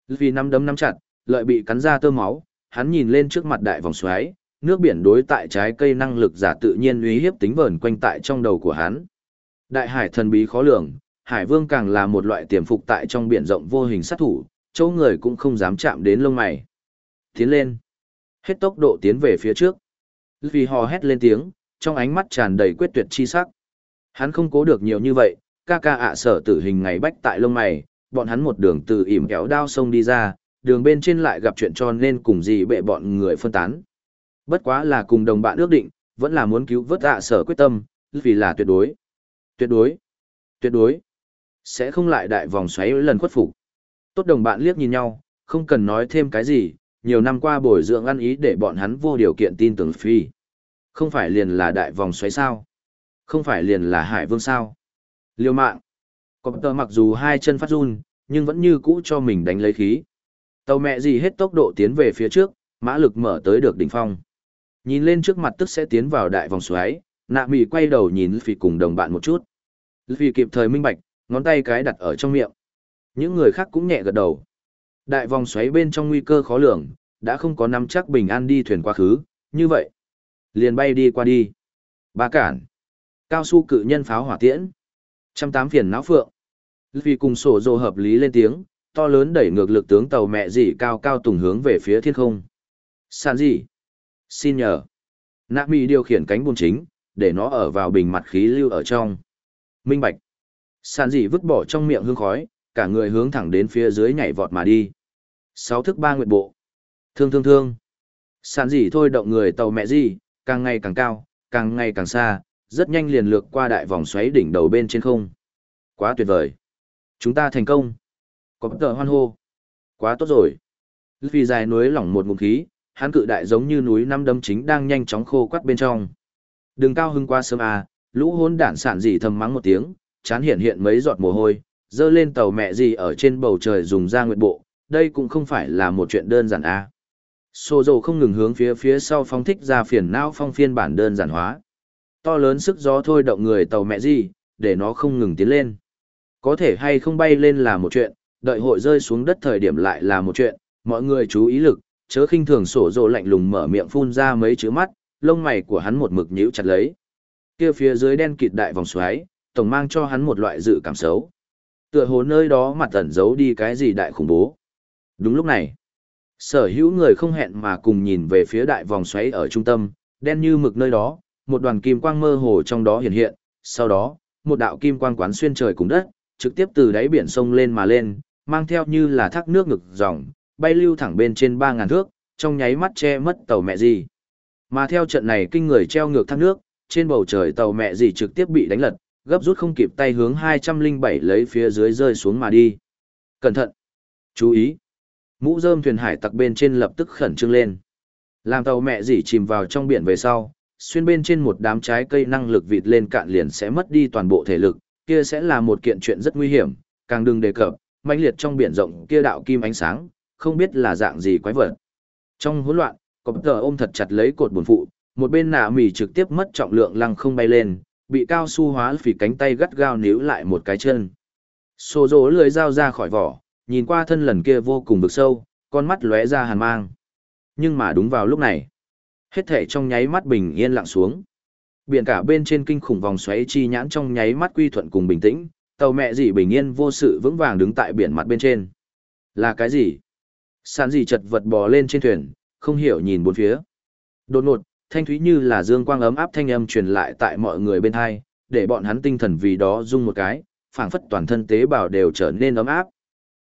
Vì năm đấm nắm chặt, lợi bị cắn ra tơ máu, hắn nhìn lên trước mặt đại vòng xoáy, nước biển đối tại trái cây năng lực giả tự nhiên uy hiếp tính vờn quanh tại trong đầu của hắn. Đại hải thần bí khó lường, hải vương càng là một loại tiềm phục tại trong biển rộng vô hình sát thủ, chỗ người cũng không dám chạm đến lông mày. Tiến lên. Hết tốc độ tiến về phía trước. Vì hò hét lên tiếng, trong ánh mắt tràn đầy quyết tuyệt chi sắc. Hắn không cố được nhiều như vậy, ca ca ạ sở tử hình ngày bách tại lông mày, bọn hắn một đường từ ỉm kéo đao sông đi ra, đường bên trên lại gặp chuyện cho nên cùng gì bệ bọn người phân tán. Bất quá là cùng đồng bạn ước định, vẫn là muốn cứu vớt ạ sở quyết tâm, vì là tuyệt đối. Tuyệt đối. Tuyệt đối. Sẽ không lại đại vòng xoáy lần khuất phục. Tốt đồng bạn liếc nhìn nhau, không cần nói thêm cái gì, nhiều năm qua bồi dưỡng ăn ý để bọn hắn vô điều kiện tin tưởng phi. Không phải liền là đại vòng xoáy sao? Không phải liền là hải vương sao? Liêu mạng. Có tờ mặc dù hai chân phát run, nhưng vẫn như cũ cho mình đánh lấy khí. Tàu mẹ gì hết tốc độ tiến về phía trước, mã lực mở tới được đỉnh phong. Nhìn lên trước mặt tức sẽ tiến vào đại vòng xoáy, nạ mì quay đầu nhìn Luffy cùng đồng bạn một chút. Luffy kịp thời minh bạch, ngón tay cái đặt ở trong miệng. Những người khác cũng nhẹ gật đầu. Đại vòng xoáy bên trong nguy cơ khó lường, đã không có nắm chắc bình an đi thuyền quá khứ, như vậy. Liền bay đi qua đi. Ba cản. Cao su cự nhân pháo hỏa tiễn. Trăm tám phiền não phượng. Vì cùng sổ dồ hợp lý lên tiếng, to lớn đẩy ngược lực tướng tàu mẹ dì cao cao tùng hướng về phía thiên không. Sàn gì? Xin nhờ. Nạ mỹ điều khiển cánh buôn chính, để nó ở vào bình mặt khí lưu ở trong. Minh bạch. Sàn dị vứt bỏ trong miệng hương khói, cả người hướng thẳng đến phía dưới nhảy vọt mà đi. Sáu thức ba nguyệt bộ. Thương thương thương. Sàn dị thôi động người tàu mẹ gì, càng ngày càng cao, càng ngày càng xa, rất nhanh liền lược qua đại vòng xoáy đỉnh đầu bên trên không. Quá tuyệt vời. Chúng ta thành công. Có tờ hoan hô. Quá tốt rồi. Vì dài núi lỏng một ngụm khí, hắn cự đại giống như núi năm đâm chính đang nhanh chóng khô quắt bên trong. Đừng cao hưng qua sớm à, lũ hôn đản sản dị thầm mắng một tiếng, chán hiện hiện mấy giọt mồ hôi, dơ lên tàu mẹ gì ở trên bầu trời dùng ra nguyệt bộ, đây cũng không phải là một chuyện đơn giản à. Sô dầu không ngừng hướng phía phía sau phong thích ra phiền não phong phiên bản đơn giản hóa. To lớn sức gió thôi động người tàu mẹ gì, để nó không ngừng tiến lên. Có thể hay không bay lên là một chuyện, đợi hội rơi xuống đất thời điểm lại là một chuyện, mọi người chú ý lực, chớ khinh thường sổ rồ lạnh lùng mở miệng phun ra mấy chữ mắt, lông mày của hắn một mực nhíu chặt lấy. Kia phía dưới đen kịt đại vòng xoáy, tổng mang cho hắn một loại dự cảm xấu. Tựa hồ nơi đó mặt ẩn giấu đi cái gì đại khủng bố. Đúng lúc này, Sở hữu người không hẹn mà cùng nhìn về phía đại vòng xoáy ở trung tâm, đen như mực nơi đó, một đoàn kim quang mơ hồ trong đó hiện hiện, sau đó, một đạo kim quang quán xuyên trời cùng đất, trực tiếp từ đáy biển sông lên mà lên, mang theo như là thác nước ngực dòng, bay lưu thẳng bên trên 3.000 thước, trong nháy mắt che mất tàu mẹ gì. Mà theo trận này kinh người treo ngược thác nước, trên bầu trời tàu mẹ gì trực tiếp bị đánh lật, gấp rút không kịp tay hướng 207 lấy phía dưới rơi xuống mà đi. Cẩn thận! Chú ý! Mũ rơm thuyền hải tặc bên trên lập tức khẩn trương lên. Làm tàu mẹ gì chìm vào trong biển về sau, xuyên bên trên một đám trái cây năng lực vịt lên cạn liền sẽ mất đi toàn bộ thể lực, kia sẽ là một kiện chuyện rất nguy hiểm, càng đừng đề cập, mãnh liệt trong biển rộng kia đạo kim ánh sáng, không biết là dạng gì quái vật. Trong hỗn loạn, cọp tờ ôm thật chặt lấy cột buồn phụ, một bên nạ mì trực tiếp mất trọng lượng lăng không bay lên, bị cao su hóa phì cánh tay gắt gao níu lại một cái chân. Sô dỗ lười dao ra khỏi vỏ, nhìn qua thân lần kia vô cùng vực sâu, con mắt lóe ra hàn mang. Nhưng mà đúng vào lúc này, hết thể trong nháy mắt bình yên lặng xuống. Biển cả bên trên kinh khủng vòng xoáy chi nhãn trong nháy mắt quy thuận cùng bình tĩnh, tàu mẹ gì bình yên vô sự vững vàng đứng tại biển mặt bên trên. Là cái gì? Sàn gì chật vật bò lên trên thuyền, không hiểu nhìn bốn phía. Đột ngột, thanh thúy như là dương quang ấm áp thanh âm truyền lại tại mọi người bên hai, để bọn hắn tinh thần vì đó rung một cái, phảng phất toàn thân tế bào đều trở nên ấm áp.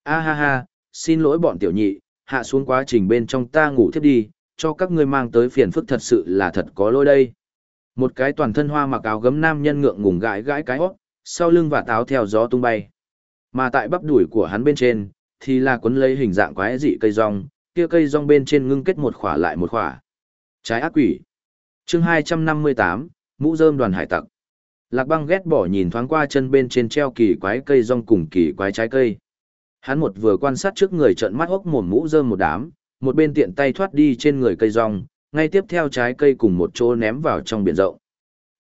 A ha ha, xin lỗi bọn tiểu nhị, hạ xuống quá trình bên trong ta ngủ thiếp đi, cho các ngươi mang tới phiền phức thật sự là thật có lỗi đây. Một cái toàn thân hoa mặc áo gấm nam nhân ngượng ngùng gãi gãi cái hót, sau lưng và táo theo gió tung bay. Mà tại bắp đuổi của hắn bên trên, thì là cuốn lấy hình dạng quái dị cây rong, kia cây rong bên trên ngưng kết một khỏa lại một khỏa. Trái ác quỷ. chương 258, mũ rơm đoàn hải tặc. Lạc băng ghét bỏ nhìn thoáng qua chân bên trên treo kỳ quái cây rong cùng kỳ quái trái cây. Hắn một vừa quan sát trước người trận mắt hốc mồm mũ rơm một đám, một bên tiện tay thoát đi trên người cây rong, ngay tiếp theo trái cây cùng một chỗ ném vào trong biển rộng.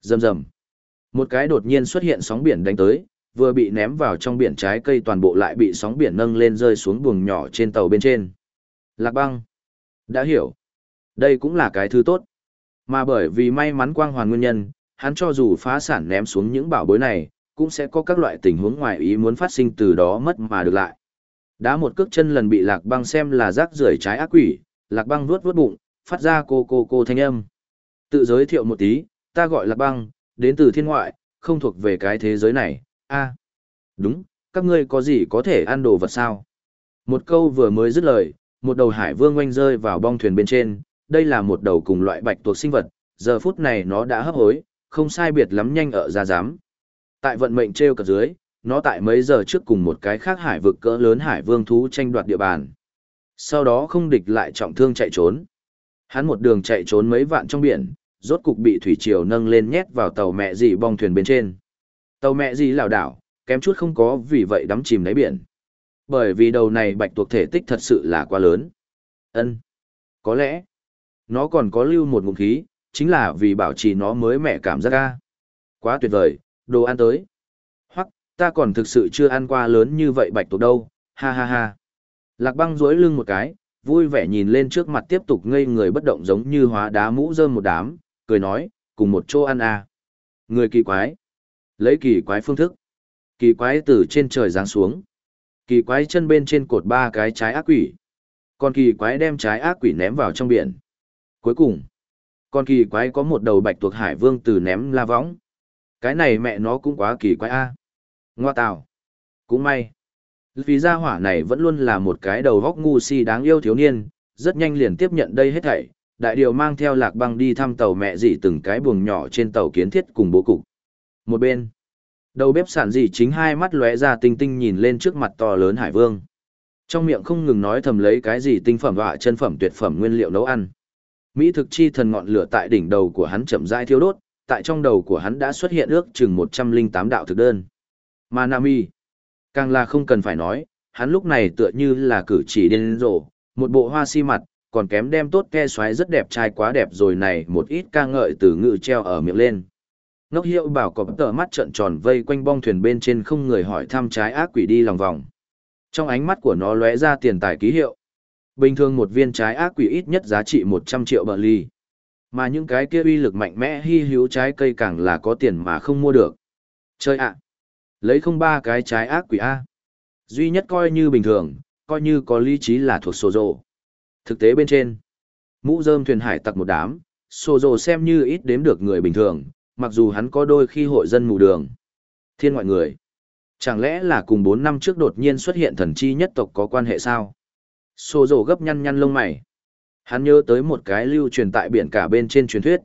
Rầm rầm. Một cái đột nhiên xuất hiện sóng biển đánh tới, vừa bị ném vào trong biển trái cây toàn bộ lại bị sóng biển nâng lên rơi xuống buồng nhỏ trên tàu bên trên. Lạc băng. Đã hiểu. Đây cũng là cái thứ tốt. Mà bởi vì may mắn quang hoàn nguyên nhân, hắn cho dù phá sản ném xuống những bảo bối này, cũng sẽ có các loại tình huống ngoài ý muốn phát sinh từ đó mất mà được lại. Đá một cước chân lần bị lạc băng xem là rác rưởi trái ác quỷ, lạc băng vuốt vuốt bụng, phát ra cô cô cô thanh âm. Tự giới thiệu một tí, ta gọi lạc băng, đến từ thiên ngoại, không thuộc về cái thế giới này, a Đúng, các ngươi có gì có thể ăn đồ vật sao? Một câu vừa mới dứt lời, một đầu hải vương oanh rơi vào bong thuyền bên trên, đây là một đầu cùng loại bạch tuộc sinh vật, giờ phút này nó đã hấp hối, không sai biệt lắm nhanh ở ra giám. Tại vận mệnh treo cật dưới, nó tại mấy giờ trước cùng một cái khác hải vực cỡ lớn hải vương thú tranh đoạt địa bàn. Sau đó không địch lại trọng thương chạy trốn. Hắn một đường chạy trốn mấy vạn trong biển, rốt cục bị thủy triều nâng lên nhét vào tàu mẹ dì bong thuyền bên trên. Tàu mẹ dì lảo đảo, kém chút không có vì vậy đắm chìm đáy biển. Bởi vì đầu này bạch tuộc thể tích thật sự là quá lớn. Ân, Có lẽ, nó còn có lưu một ngụm khí, chính là vì bảo trì nó mới mẻ cảm giác ga. Quá tuyệt vời, đồ ăn tới. Hoặc, ta còn thực sự chưa ăn qua lớn như vậy bạch tuộc đâu, ha ha ha. Lạc băng duỗi lưng một cái, vui vẻ nhìn lên trước mặt tiếp tục ngây người bất động giống như hóa đá mũ rơm một đám, cười nói, cùng một chỗ ăn à. Người kỳ quái. Lấy kỳ quái phương thức. Kỳ quái từ trên trời giáng xuống. Kỳ quái chân bên trên cột ba cái trái ác quỷ. Còn kỳ quái đem trái ác quỷ ném vào trong biển. Cuối cùng, con kỳ quái có một đầu bạch tuộc hải vương từ ném la võng. Cái này mẹ nó cũng quá kỳ quái a. Ngoa tào. Cũng may. Vì gia hỏa này vẫn luôn là một cái đầu góc ngu si đáng yêu thiếu niên, rất nhanh liền tiếp nhận đây hết thảy. Đại điều mang theo lạc băng đi thăm tàu mẹ dì từng cái buồng nhỏ trên tàu kiến thiết cùng bố cục. Một bên, đầu bếp sản dì chính hai mắt lóe ra tinh tinh nhìn lên trước mặt to lớn hải vương. Trong miệng không ngừng nói thầm lấy cái gì tinh phẩm và chân phẩm tuyệt phẩm nguyên liệu nấu ăn. Mỹ thực chi thần ngọn lửa tại đỉnh đầu của hắn chậm rãi thiêu đốt, tại trong đầu của hắn đã xuất hiện ước chừng 108 đạo thực đơn. Manami càng là không cần phải nói, hắn lúc này tựa như là cử chỉ điên rồ, một bộ hoa si mặt, còn kém đem tốt ke xoáy rất đẹp trai quá đẹp rồi này một ít ca ngợi từ ngự treo ở miệng lên. Ngốc hiệu bảo có tờ mắt trợn tròn vây quanh bong thuyền bên trên không người hỏi thăm trái ác quỷ đi lòng vòng. Trong ánh mắt của nó lóe ra tiền tài ký hiệu. Bình thường một viên trái ác quỷ ít nhất giá trị 100 triệu bờ ly. Mà những cái kia uy lực mạnh mẽ hy hữu trái cây càng là có tiền mà không mua được. Chơi ạ! Lấy không ba cái trái ác quỷ A. Duy nhất coi như bình thường, coi như có lý trí là thuộc sổ rộ. Thực tế bên trên, mũ rơm thuyền hải tặc một đám, sổ rồ xem như ít đếm được người bình thường, mặc dù hắn có đôi khi hội dân mù đường. Thiên ngoại người. Chẳng lẽ là cùng 4 năm trước đột nhiên xuất hiện thần chi nhất tộc có quan hệ sao? Sô rồ gấp nhăn nhăn lông mày. Hắn nhớ tới một cái lưu truyền tại biển cả bên trên truyền thuyết.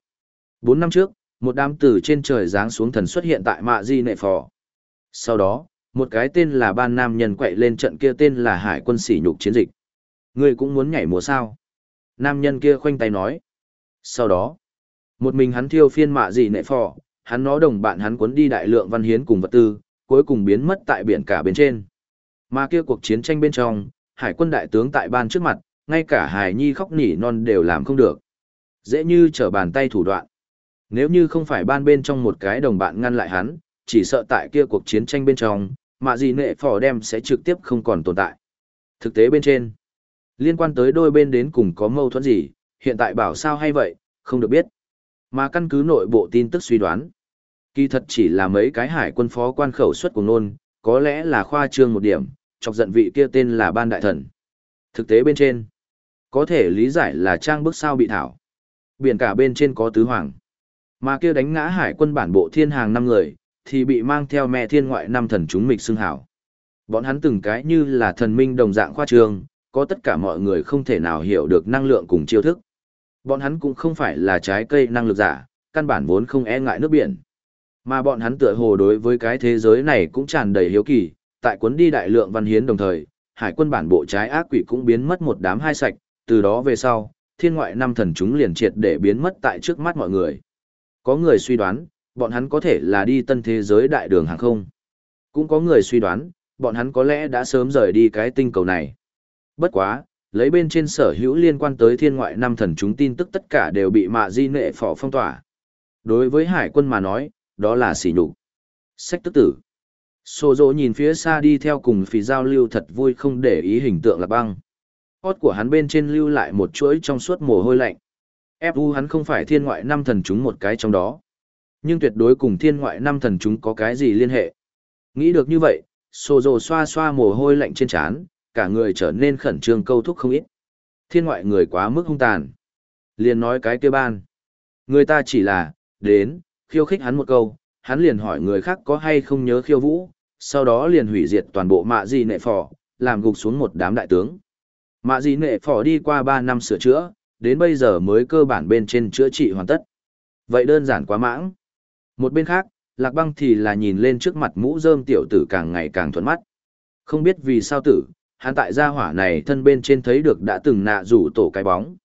4 năm trước, một đám tử trên trời giáng xuống thần xuất hiện tại mạ di nệ phò. Sau đó, một cái tên là ban nam nhân quậy lên trận kia tên là hải quân sỉ nhục chiến dịch. Ngươi cũng muốn nhảy múa sao? Nam nhân kia khoanh tay nói. Sau đó, một mình hắn thiêu phiên mạ gì nệ phò, hắn nó đồng bạn hắn cuốn đi đại lượng văn hiến cùng vật tư, cuối cùng biến mất tại biển cả bên trên. Mà kia cuộc chiến tranh bên trong, hải quân đại tướng tại ban trước mặt, ngay cả hải nhi khóc nỉ non đều làm không được. Dễ như trở bàn tay thủ đoạn. Nếu như không phải ban bên trong một cái đồng bạn ngăn lại hắn, chỉ sợ tại kia cuộc chiến tranh bên trong, mạ gì nệ phò đem sẽ trực tiếp không còn tồn tại. Thực tế bên trên, liên quan tới đôi bên đến cùng có mâu thuẫn gì, hiện tại bảo sao hay vậy, không được biết. Mà căn cứ nội bộ tin tức suy đoán, kỳ thật chỉ là mấy cái hải quân phó quan khẩu xuất của nôn, có lẽ là khoa trương một điểm, chọc giận vị kia tên là ban đại thần. Thực tế bên trên, có thể lý giải là trang bức sao bị thảo. Biển cả bên trên có tứ hoàng. Mà kia đánh ngã hải quân bản bộ thiên hàng năm người, thì bị mang theo mẹ thiên ngoại năm thần chúng mịch xưng hảo. Bọn hắn từng cái như là thần minh đồng dạng khoa trương, có tất cả mọi người không thể nào hiểu được năng lượng cùng chiêu thức. Bọn hắn cũng không phải là trái cây năng lực giả, căn bản vốn không e ngại nước biển. Mà bọn hắn tựa hồ đối với cái thế giới này cũng tràn đầy hiếu kỳ, tại cuốn đi đại lượng văn hiến đồng thời, hải quân bản bộ trái ác quỷ cũng biến mất một đám hai sạch, từ đó về sau, thiên ngoại năm thần chúng liền triệt để biến mất tại trước mắt mọi người. Có người suy đoán, bọn hắn có thể là đi tân thế giới đại đường hàng không. Cũng có người suy đoán, bọn hắn có lẽ đã sớm rời đi cái tinh cầu này. Bất quá, lấy bên trên sở hữu liên quan tới thiên ngoại năm thần chúng tin tức tất cả đều bị mạ di nệ phỏ phong tỏa. Đối với hải quân mà nói, đó là sỉ nhục. Sách tức tử. Sô dỗ nhìn phía xa đi theo cùng phì giao lưu thật vui không để ý hình tượng là băng. Hót của hắn bên trên lưu lại một chuỗi trong suốt mồ hôi lạnh. Fu hắn không phải thiên ngoại năm thần chúng một cái trong đó. Nhưng tuyệt đối cùng thiên ngoại năm thần chúng có cái gì liên hệ. Nghĩ được như vậy, sô dỗ xoa xoa mồ hôi lạnh trên trán, cả người trở nên khẩn trương câu thúc không ít. Thiên ngoại người quá mức hung tàn. Liền nói cái kia ban. Người ta chỉ là, đến, khiêu khích hắn một câu, hắn liền hỏi người khác có hay không nhớ khiêu vũ, sau đó liền hủy diệt toàn bộ mạ gì nệ phò, làm gục xuống một đám đại tướng. Mạ gì nệ phò đi qua 3 năm sửa chữa, đến bây giờ mới cơ bản bên trên chữa trị hoàn tất. Vậy đơn giản quá mãng. Một bên khác, lạc băng thì là nhìn lên trước mặt mũ rơm tiểu tử càng ngày càng thuận mắt. Không biết vì sao tử, hắn tại gia hỏa này thân bên trên thấy được đã từng nạ rủ tổ cái bóng.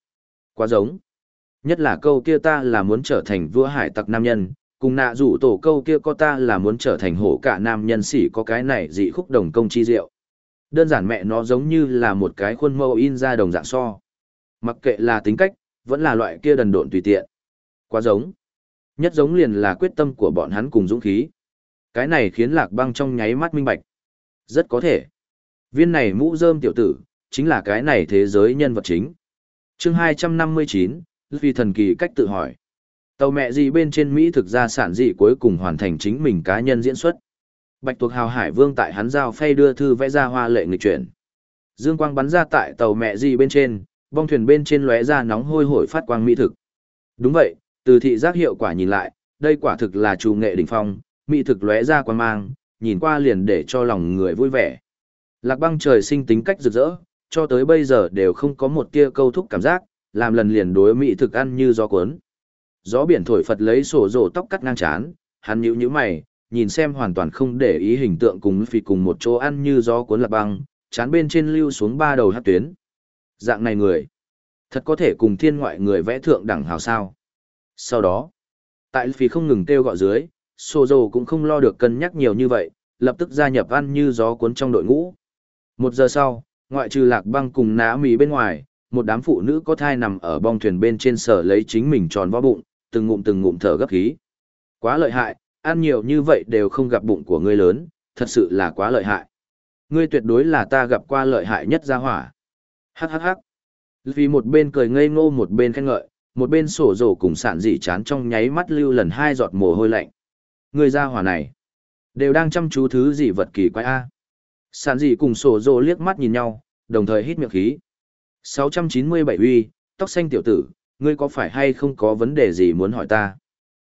Quá giống. Nhất là câu kia ta là muốn trở thành vua hải tặc nam nhân, cùng nạ rủ tổ câu kia có ta là muốn trở thành hổ cả nam nhân sĩ có cái này dị khúc đồng công chi diệu. Đơn giản mẹ nó giống như là một cái khuôn mẫu in ra đồng dạng so. Mặc kệ là tính cách, vẫn là loại kia đần độn tùy tiện. Quá giống. Nhất giống liền là quyết tâm của bọn hắn cùng dũng khí. Cái này khiến lạc băng trong nháy mắt minh bạch. Rất có thể. Viên này mũ rơm tiểu tử, chính là cái này thế giới nhân vật chính. chương 259, vì thần kỳ cách tự hỏi. Tàu mẹ gì bên trên Mỹ thực ra sản dị cuối cùng hoàn thành chính mình cá nhân diễn xuất. Bạch tuộc hào hải vương tại hắn giao phay đưa thư vẽ ra hoa lệ nghịch chuyển. Dương quang bắn ra tại tàu mẹ gì bên trên, bong thuyền bên trên lóe ra nóng hôi hổi phát quang mỹ thực. Đúng vậy, từ thị giác hiệu quả nhìn lại, đây quả thực là trù nghệ đỉnh phong, mỹ thực lóe ra quang mang, nhìn qua liền để cho lòng người vui vẻ. Lạc băng trời sinh tính cách rực rỡ, cho tới bây giờ đều không có một tia câu thúc cảm giác, làm lần liền đối mỹ thực ăn như gió cuốn. Gió biển thổi phật lấy sổ rổ tóc cắt ngang chán, hắn nhíu nhíu mày, nhìn xem hoàn toàn không để ý hình tượng cùng phi cùng một chỗ ăn như gió cuốn lạc băng, chán bên trên lưu xuống ba đầu hát tuyến. Dạng này người, thật có thể cùng thiên ngoại người vẽ thượng đẳng hào sao. Sau đó, tại phi không ngừng kêu gọi dưới, sổ rổ cũng không lo được cân nhắc nhiều như vậy, lập tức gia nhập ăn như gió cuốn trong đội ngũ. Một giờ sau, ngoại trừ lạc băng cùng nã mì bên ngoài, một đám phụ nữ có thai nằm ở bong thuyền bên trên sở lấy chính mình tròn vo bụng, từng ngụm từng ngụm thở gấp khí. Quá lợi hại, ăn nhiều như vậy đều không gặp bụng của ngươi lớn, thật sự là quá lợi hại. Ngươi tuyệt đối là ta gặp qua lợi hại nhất gia hỏa. Hắc hắc hắc. Vì một bên cười ngây ngô một bên khen ngợi, một bên sổ rổ cùng sản dị chán trong nháy mắt lưu lần hai giọt mồ hôi lạnh. Ngươi gia hỏa này, đều đang chăm chú thứ gì vật kỳ quái a. Sản dị cùng sổ rồ liếc mắt nhìn nhau, đồng thời hít miệng khí. 697 uy, tóc xanh tiểu tử, ngươi có phải hay không có vấn đề gì muốn hỏi ta?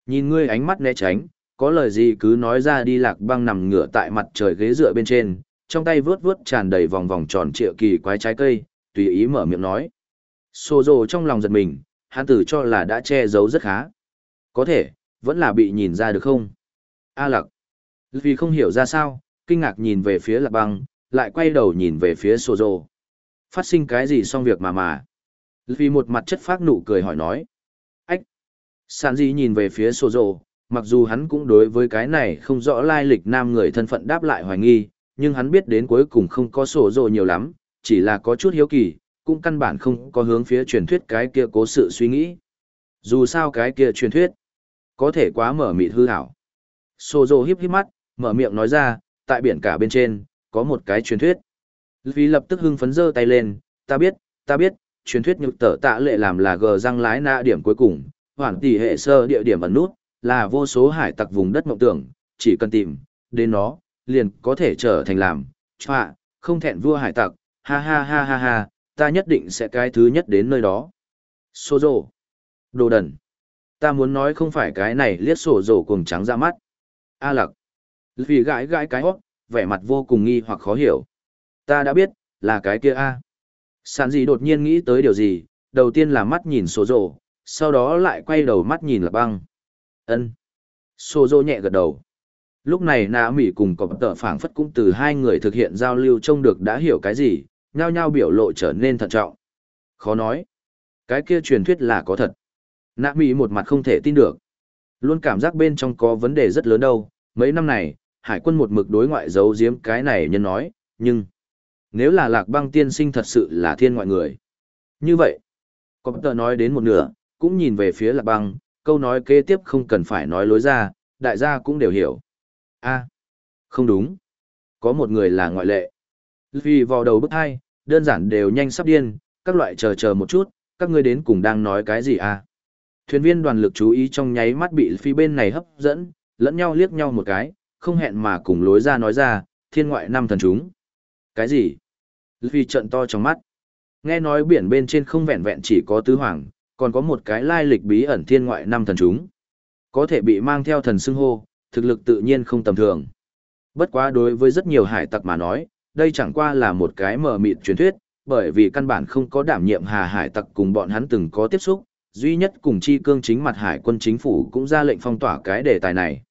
Nhìn ngươi ánh mắt né tránh, có lời gì cứ nói ra đi lạc băng nằm ngửa tại mặt trời ghế dựa bên trên, trong tay vướt vướt tràn đầy vòng vòng tròn trịa kỳ quái trái cây, tùy ý mở miệng nói. Sô rồ trong lòng giật mình, hắn tử cho là đã che giấu rất khá. Có thể, vẫn là bị nhìn ra được không? A lạc. Vì không hiểu ra sao, kinh ngạc nhìn về phía lạc băng, lại quay đầu nhìn về phía sô rồ. Phát sinh cái gì xong việc mà mà. Vì một mặt chất phát nụ cười hỏi nói. Ách. Sản gì nhìn về phía sô rồ, mặc dù hắn cũng đối với cái này không rõ lai lịch nam người thân phận đáp lại hoài nghi, nhưng hắn biết đến cuối cùng không có sổ rồ nhiều lắm, chỉ là có chút hiếu kỳ, cũng căn bản không có hướng phía truyền thuyết cái kia cố sự suy nghĩ. Dù sao cái kia truyền thuyết, có thể quá mở mịt hư hảo. Sô rồ híp híp mắt, mở miệng nói ra, tại biển cả bên trên, có một cái truyền thuyết. Vì lập tức hưng phấn giơ tay lên, ta biết, ta biết, truyền thuyết nhục tở tạ lệ làm là gờ răng lái na điểm cuối cùng, hoàn tỷ hệ sơ địa điểm ẩn nút, là vô số hải tặc vùng đất mộng tưởng, chỉ cần tìm, đến nó, liền có thể trở thành làm, chọa, không thẹn vua hải tặc, ha ha ha ha ha, ta nhất định sẽ cái thứ nhất đến nơi đó. Sô rồ. Đồ đần. Ta muốn nói không phải cái này liếc sổ rồ cùng trắng ra mắt. A lặc. Vì gãi gãi cái hót, vẻ mặt vô cùng nghi hoặc khó hiểu. Ta đã biết, là cái kia A. Sản gì đột nhiên nghĩ tới điều gì, đầu tiên là mắt nhìn sổ rồ, sau đó lại quay đầu mắt nhìn là băng ân Sô dô nhẹ gật đầu. Lúc này nạ mỉ cùng cọp tợ phảng phất cũng từ hai người thực hiện giao lưu trông được đã hiểu cái gì, nhao nhao biểu lộ trở nên thận trọng. Khó nói. Cái kia truyền thuyết là có thật. Nạ mỉ một mặt không thể tin được. Luôn cảm giác bên trong có vấn đề rất lớn đâu. Mấy năm này, hải quân một mực đối ngoại giấu giếm cái này nhân nói, nhưng... Nếu là lạc băng tiên sinh thật sự là thiên ngoại người. Như vậy, có tờ nói đến một nửa, cũng nhìn về phía lạc băng, câu nói kế tiếp không cần phải nói lối ra, đại gia cũng đều hiểu. a à, không đúng. Có một người là ngoại lệ. Vì vào đầu bức hai, đơn giản đều nhanh sắp điên, các loại chờ chờ một chút, các ngươi đến cùng đang nói cái gì à? Thuyền viên đoàn lực chú ý trong nháy mắt bị phi bên này hấp dẫn, lẫn nhau liếc nhau một cái, không hẹn mà cùng lối ra nói ra, thiên ngoại năm thần chúng. Cái gì? Luffy trận to trong mắt. Nghe nói biển bên trên không vẹn vẹn chỉ có tứ hoàng, còn có một cái lai lịch bí ẩn thiên ngoại năm thần chúng. Có thể bị mang theo thần xưng hô, thực lực tự nhiên không tầm thường. Bất quá đối với rất nhiều hải tặc mà nói, đây chẳng qua là một cái mờ mịt truyền thuyết, bởi vì căn bản không có đảm nhiệm hà hải tặc cùng bọn hắn từng có tiếp xúc, duy nhất cùng chi cương chính mặt hải quân chính phủ cũng ra lệnh phong tỏa cái đề tài này.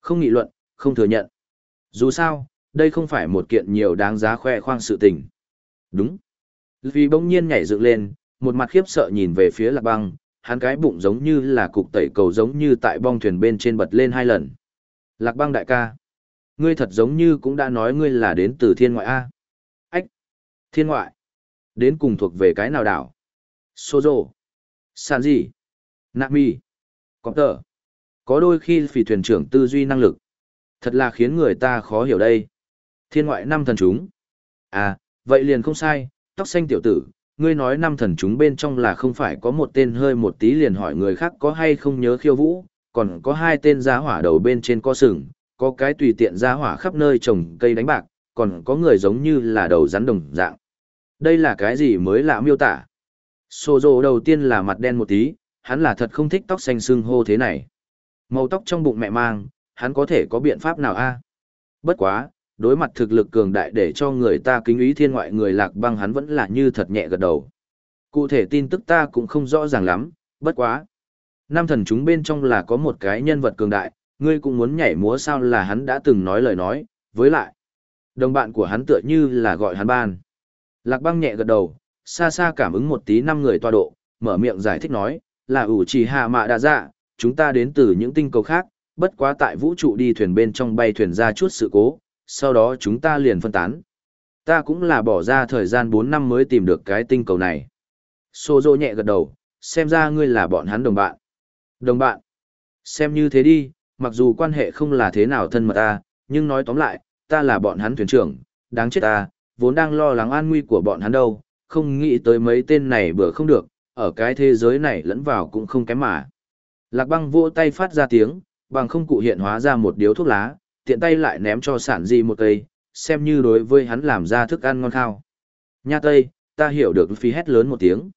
Không nghị luận, không thừa nhận. Dù sao, đây không phải một kiện nhiều đáng giá khoe khoang sự tình. Đúng. Vì bỗng nhiên nhảy dựng lên, một mặt khiếp sợ nhìn về phía lạc băng, hắn cái bụng giống như là cục tẩy cầu giống như tại bong thuyền bên trên bật lên hai lần. Lạc băng đại ca, ngươi thật giống như cũng đã nói ngươi là đến từ thiên ngoại A. Ách, thiên ngoại, đến cùng thuộc về cái nào đảo? Sozo, San gì? Nami, Có tờ. Có đôi khi phỉ thuyền trưởng tư duy năng lực. Thật là khiến người ta khó hiểu đây. Thiên ngoại năm thần chúng. À, vậy liền không sai, tóc xanh tiểu tử, ngươi nói năm thần chúng bên trong là không phải có một tên hơi một tí liền hỏi người khác có hay không nhớ khiêu vũ, còn có hai tên giá hỏa đầu bên trên co sừng, có cái tùy tiện giá hỏa khắp nơi trồng cây đánh bạc, còn có người giống như là đầu rắn đồng dạng. Đây là cái gì mới lạ miêu tả? Sô dô đầu tiên là mặt đen một tí, hắn là thật không thích tóc xanh xương hô thế này. Màu tóc trong bụng mẹ mang, hắn có thể có biện pháp nào a? Bất quá, đối mặt thực lực cường đại để cho người ta kính ý thiên ngoại người lạc băng hắn vẫn là như thật nhẹ gật đầu. Cụ thể tin tức ta cũng không rõ ràng lắm, bất quá. nam thần chúng bên trong là có một cái nhân vật cường đại, ngươi cũng muốn nhảy múa sao là hắn đã từng nói lời nói, với lại. Đồng bạn của hắn tựa như là gọi hắn ban. Lạc băng nhẹ gật đầu, xa xa cảm ứng một tí năm người toa độ, mở miệng giải thích nói, là ủ trì hạ mạ đa dạ, chúng ta đến từ những tinh cầu khác, bất quá tại vũ trụ đi thuyền bên trong bay thuyền ra chút sự cố, sau đó chúng ta liền phân tán. Ta cũng là bỏ ra thời gian 4 năm mới tìm được cái tinh cầu này. Sô dô nhẹ gật đầu, xem ra ngươi là bọn hắn đồng bạn. Đồng bạn. Xem như thế đi, mặc dù quan hệ không là thế nào thân mật ta, nhưng nói tóm lại, ta là bọn hắn thuyền trưởng, đáng chết ta, vốn đang lo lắng an nguy của bọn hắn đâu, không nghĩ tới mấy tên này bữa không được, ở cái thế giới này lẫn vào cũng không kém mà. Lạc băng vỗ tay phát ra tiếng, bằng không cụ hiện hóa ra một điếu thuốc lá, tiện tay lại ném cho sản di một cây, xem như đối với hắn làm ra thức ăn ngon khao. Nha Tây, ta hiểu được phi hét lớn một tiếng.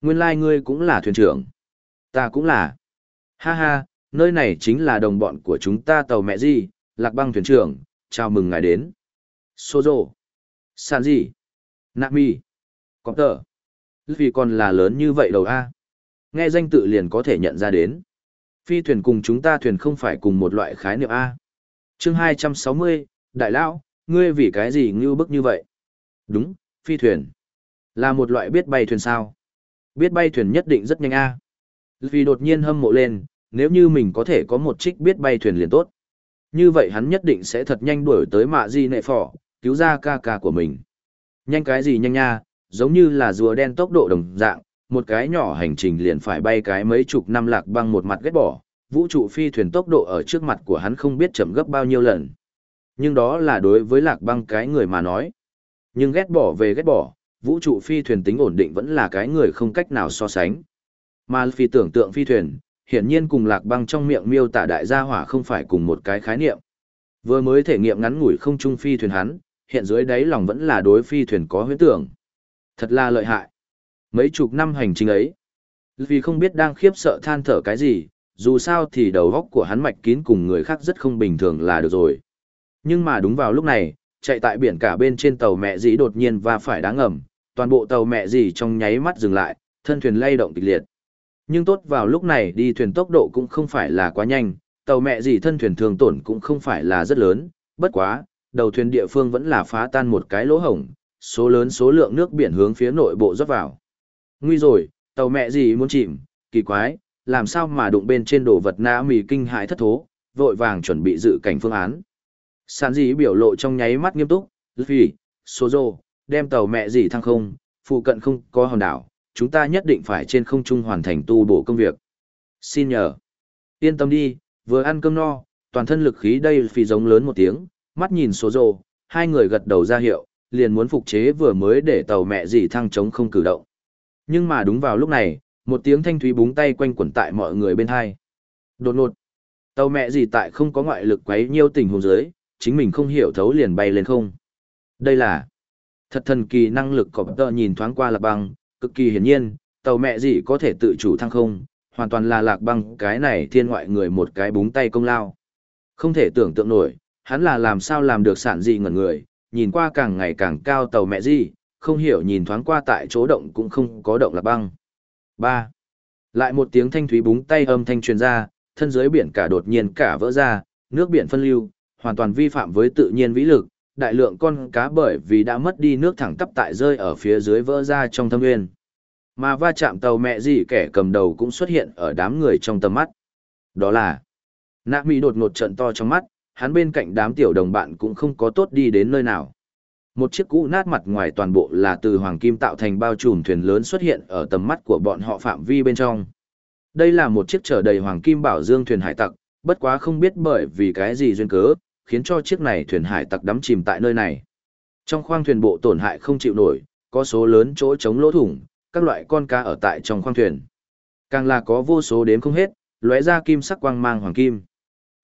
Nguyên lai like ngươi cũng là thuyền trưởng. Ta cũng là. Ha ha, nơi này chính là đồng bọn của chúng ta tàu mẹ gì, lạc băng thuyền trưởng, chào mừng ngài đến. Sozo. sản gì? Nami. Có tờ. Vì còn là lớn như vậy đầu A. Nghe danh tự liền có thể nhận ra đến. Phi thuyền cùng chúng ta thuyền không phải cùng một loại khái niệm A. chương 260, Đại Lão, ngươi vì cái gì ngưu bức như vậy? Đúng, phi thuyền. Là một loại biết bay thuyền sao? Biết bay thuyền nhất định rất nhanh A. Vì đột nhiên hâm mộ lên, nếu như mình có thể có một trích biết bay thuyền liền tốt. Như vậy hắn nhất định sẽ thật nhanh đuổi tới mạ di nệ phỏ, cứu ra ca ca của mình. Nhanh cái gì nhanh nha, giống như là rùa đen tốc độ đồng dạng, một cái nhỏ hành trình liền phải bay cái mấy chục năm lạc băng một mặt ghét bỏ, vũ trụ phi thuyền tốc độ ở trước mặt của hắn không biết chậm gấp bao nhiêu lần. Nhưng đó là đối với lạc băng cái người mà nói. Nhưng ghét bỏ về ghét bỏ, vũ trụ phi thuyền tính ổn định vẫn là cái người không cách nào so sánh. Mà phi tưởng tượng phi thuyền, hiển nhiên cùng lạc băng trong miệng miêu tả đại gia hỏa không phải cùng một cái khái niệm. Vừa mới thể nghiệm ngắn ngủi không trung phi thuyền hắn, hiện dưới đáy lòng vẫn là đối phi thuyền có huyễn tưởng. Thật là lợi hại. Mấy chục năm hành trình ấy, vì không biết đang khiếp sợ than thở cái gì, dù sao thì đầu góc của hắn mạch kín cùng người khác rất không bình thường là được rồi. Nhưng mà đúng vào lúc này, chạy tại biển cả bên trên tàu mẹ dĩ đột nhiên và phải đáng ngầm, toàn bộ tàu mẹ dĩ trong nháy mắt dừng lại, thân thuyền lay động kịch liệt. Nhưng tốt vào lúc này đi thuyền tốc độ cũng không phải là quá nhanh, tàu mẹ dĩ thân thuyền thường tổn cũng không phải là rất lớn, bất quá, đầu thuyền địa phương vẫn là phá tan một cái lỗ hổng, số lớn số lượng nước biển hướng phía nội bộ rót vào. Nguy rồi, tàu mẹ gì muốn chìm, kỳ quái, làm sao mà đụng bên trên đồ vật nã mì kinh hãi thất thố, vội vàng chuẩn bị dự cảnh phương án. Sản dĩ biểu lộ trong nháy mắt nghiêm túc, vì, Sozo, đem tàu mẹ gì thăng không, phụ cận không có hòn đảo, chúng ta nhất định phải trên không trung hoàn thành tu bổ công việc. Xin nhờ. Yên tâm đi, vừa ăn cơm no, toàn thân lực khí đây phi giống lớn một tiếng, mắt nhìn số Sozo, hai người gật đầu ra hiệu, liền muốn phục chế vừa mới để tàu mẹ gì thăng chống không cử động. Nhưng mà đúng vào lúc này, một tiếng thanh thúy búng tay quanh quẩn tại mọi người bên hai. Đột ngột, tàu mẹ gì tại không có ngoại lực quấy nhiêu tình huống dưới, chính mình không hiểu thấu liền bay lên không. Đây là thật thần kỳ năng lực của tờ nhìn thoáng qua lạc băng, cực kỳ hiển nhiên, tàu mẹ gì có thể tự chủ thăng không, hoàn toàn là lạc băng cái này thiên ngoại người một cái búng tay công lao. Không thể tưởng tượng nổi, hắn là làm sao làm được sản gì ngẩn người, nhìn qua càng ngày càng cao tàu mẹ gì, không hiểu nhìn thoáng qua tại chỗ động cũng không có động lạc băng. 3. Lại một tiếng thanh thúy búng tay âm thanh truyền ra, thân dưới biển cả đột nhiên cả vỡ ra, nước biển phân lưu, hoàn toàn vi phạm với tự nhiên vĩ lực, đại lượng con cá bởi vì đã mất đi nước thẳng tắp tại rơi ở phía dưới vỡ ra trong thâm nguyên. Mà va chạm tàu mẹ gì kẻ cầm đầu cũng xuất hiện ở đám người trong tầm mắt. Đó là Nạ Mỹ đột ngột trận to trong mắt, hắn bên cạnh đám tiểu đồng bạn cũng không có tốt đi đến nơi nào. Một chiếc cũ nát mặt ngoài toàn bộ là từ hoàng kim tạo thành bao trùm thuyền lớn xuất hiện ở tầm mắt của bọn họ phạm vi bên trong. Đây là một chiếc chở đầy hoàng kim bảo dương thuyền hải tặc, bất quá không biết bởi vì cái gì duyên cớ, khiến cho chiếc này thuyền hải tặc đắm chìm tại nơi này. Trong khoang thuyền bộ tổn hại không chịu nổi, có số lớn chỗ chống lỗ thủng, các loại con cá ở tại trong khoang thuyền. Càng là có vô số đếm không hết, lóe ra kim sắc quang mang hoàng kim.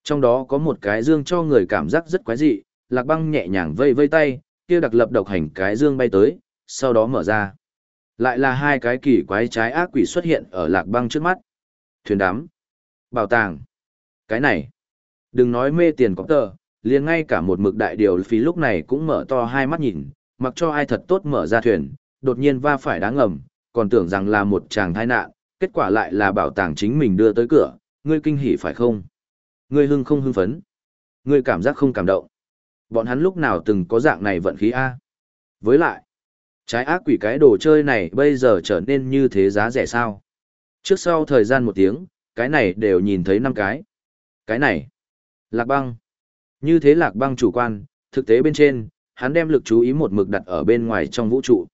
Trong đó có một cái dương cho người cảm giác rất quái dị, lạc băng nhẹ nhàng vây vây tay, kia đặc lập độc hành cái dương bay tới, sau đó mở ra. Lại là hai cái kỳ quái trái ác quỷ xuất hiện ở lạc băng trước mắt. Thuyền đám. Bảo tàng. Cái này. Đừng nói mê tiền có tờ, liền ngay cả một mực đại điều phí lúc này cũng mở to hai mắt nhìn, mặc cho ai thật tốt mở ra thuyền, đột nhiên va phải đáng ngầm, còn tưởng rằng là một chàng tai nạn, kết quả lại là bảo tàng chính mình đưa tới cửa, ngươi kinh hỉ phải không? Ngươi hưng không hưng phấn? Ngươi cảm giác không cảm động? Bọn hắn lúc nào từng có dạng này vận khí A? Với lại, trái ác quỷ cái đồ chơi này bây giờ trở nên như thế giá rẻ sao? Trước sau thời gian một tiếng, cái này đều nhìn thấy năm cái. Cái này, lạc băng. Như thế lạc băng chủ quan, thực tế bên trên, hắn đem lực chú ý một mực đặt ở bên ngoài trong vũ trụ.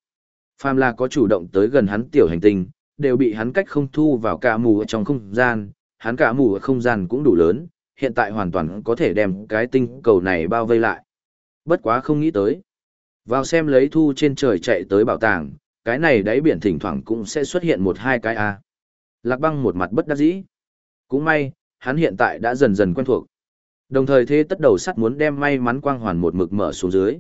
Phàm là có chủ động tới gần hắn tiểu hành tinh, đều bị hắn cách không thu vào cả mù ở trong không gian, hắn cả mù ở không gian cũng đủ lớn, hiện tại hoàn toàn có thể đem cái tinh cầu này bao vây lại. Bất quá không nghĩ tới. Vào xem lấy thu trên trời chạy tới bảo tàng, cái này đáy biển thỉnh thoảng cũng sẽ xuất hiện một hai cái A. Lạc băng một mặt bất đắc dĩ. Cũng may, hắn hiện tại đã dần dần quen thuộc. Đồng thời thế tất đầu sắt muốn đem may mắn quang hoàn một mực mở xuống dưới.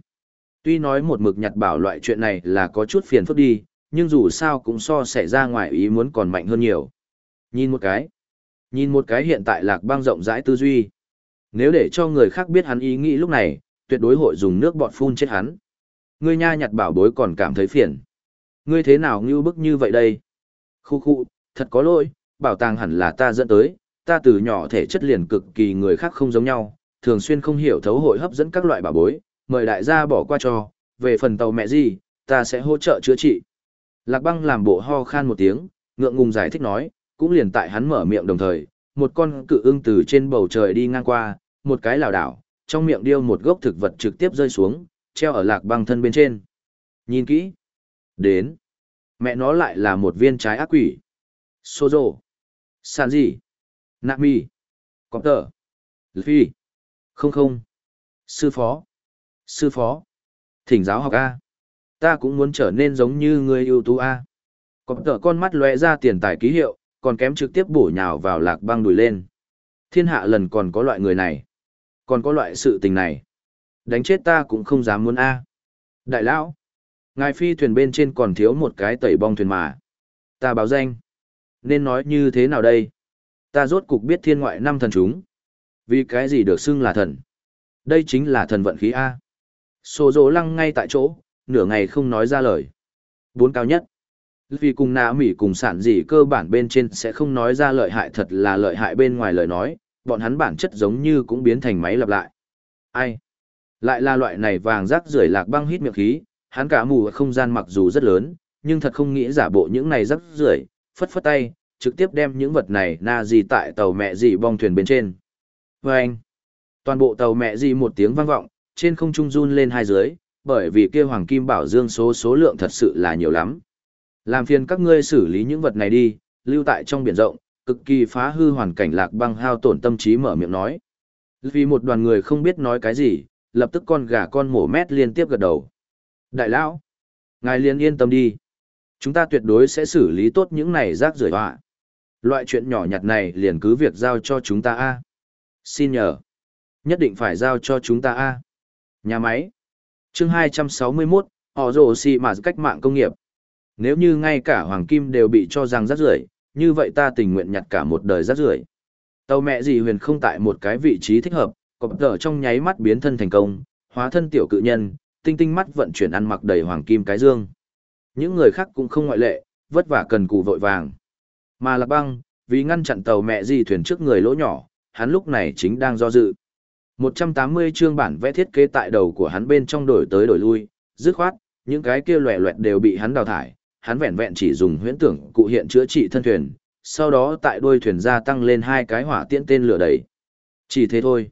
Tuy nói một mực nhặt bảo loại chuyện này là có chút phiền phức đi, nhưng dù sao cũng so xảy ra ngoài ý muốn còn mạnh hơn nhiều. Nhìn một cái. Nhìn một cái hiện tại lạc băng rộng rãi tư duy. Nếu để cho người khác biết hắn ý nghĩ lúc này, tuyệt đối hội dùng nước bọt phun chết hắn. Ngươi nha nhặt bảo bối còn cảm thấy phiền. Ngươi thế nào ngưu bức như vậy đây? Khu khu, thật có lỗi, bảo tàng hẳn là ta dẫn tới, ta từ nhỏ thể chất liền cực kỳ người khác không giống nhau, thường xuyên không hiểu thấu hội hấp dẫn các loại bảo bối, mời đại gia bỏ qua cho, về phần tàu mẹ gì, ta sẽ hỗ trợ chữa trị. Lạc băng làm bộ ho khan một tiếng, ngượng ngùng giải thích nói, cũng liền tại hắn mở miệng đồng thời, một con cự ưng từ trên bầu trời đi ngang qua, một cái lảo đảo, trong miệng điêu một gốc thực vật trực tiếp rơi xuống, treo ở lạc băng thân bên trên. Nhìn kỹ. Đến. Mẹ nó lại là một viên trái ác quỷ. Sozo. Sàn gì? Nami. tờ. Luffy. Không không. Sư phó. Sư phó. Thỉnh giáo học A. Ta cũng muốn trở nên giống như người ưu tú A. Copter con mắt lóe ra tiền tài ký hiệu, còn kém trực tiếp bổ nhào vào lạc băng đùi lên. Thiên hạ lần còn có loại người này. Còn có loại sự tình này. Đánh chết ta cũng không dám muốn A. Đại lão. Ngài phi thuyền bên trên còn thiếu một cái tẩy bong thuyền mà. Ta báo danh. Nên nói như thế nào đây? Ta rốt cục biết thiên ngoại năm thần chúng. Vì cái gì được xưng là thần? Đây chính là thần vận khí A. Sô dỗ lăng ngay tại chỗ, nửa ngày không nói ra lời. Bốn cao nhất. Vì cùng nạ mỉ cùng sản gì cơ bản bên trên sẽ không nói ra lợi hại thật là lợi hại bên ngoài lời nói, bọn hắn bản chất giống như cũng biến thành máy lặp lại. Ai? Lại là loại này vàng rác rưởi lạc băng hít miệng khí, hắn cả mù không gian mặc dù rất lớn, nhưng thật không nghĩ giả bộ những này rác rưởi, phất phất tay, trực tiếp đem những vật này na gì tại tàu mẹ gì bong thuyền bên trên. Và anh, toàn bộ tàu mẹ gì một tiếng vang vọng, trên không trung run lên hai dưới, bởi vì kia hoàng kim bảo dương số số lượng thật sự là nhiều lắm. Làm phiền các ngươi xử lý những vật này đi, lưu tại trong biển rộng, cực kỳ phá hư hoàn cảnh lạc băng hao tổn tâm trí mở miệng nói. Vì một đoàn người không biết nói cái gì, lập tức con gà con mổ mét liên tiếp gật đầu. Đại lão, ngài liên yên tâm đi. Chúng ta tuyệt đối sẽ xử lý tốt những này rác rưởi họa. Loại chuyện nhỏ nhặt này liền cứ việc giao cho chúng ta a. Xin nhờ. Nhất định phải giao cho chúng ta a. Nhà máy. Chương 261, họ rồ xì mà cách mạng công nghiệp. Nếu như ngay cả hoàng kim đều bị cho rằng rác rưởi, như vậy ta tình nguyện nhặt cả một đời rác rưởi. Tàu mẹ gì huyền không tại một cái vị trí thích hợp, cọp tờ trong nháy mắt biến thân thành công, hóa thân tiểu cự nhân, tinh tinh mắt vận chuyển ăn mặc đầy hoàng kim cái dương. Những người khác cũng không ngoại lệ, vất vả cần cù vội vàng. Mà Lạc Băng, vì ngăn chặn tàu mẹ gì thuyền trước người lỗ nhỏ, hắn lúc này chính đang do dự. 180 chương bản vẽ thiết kế tại đầu của hắn bên trong đổi tới đổi lui, dứt khoát, những cái kia loẻ loẹt đều bị hắn đào thải, hắn vẹn vẹn chỉ dùng huyễn tưởng cụ hiện chữa trị thân thuyền, sau đó tại đuôi thuyền gia tăng lên hai cái hỏa tiễn tên lửa đẩy. Chỉ thế thôi.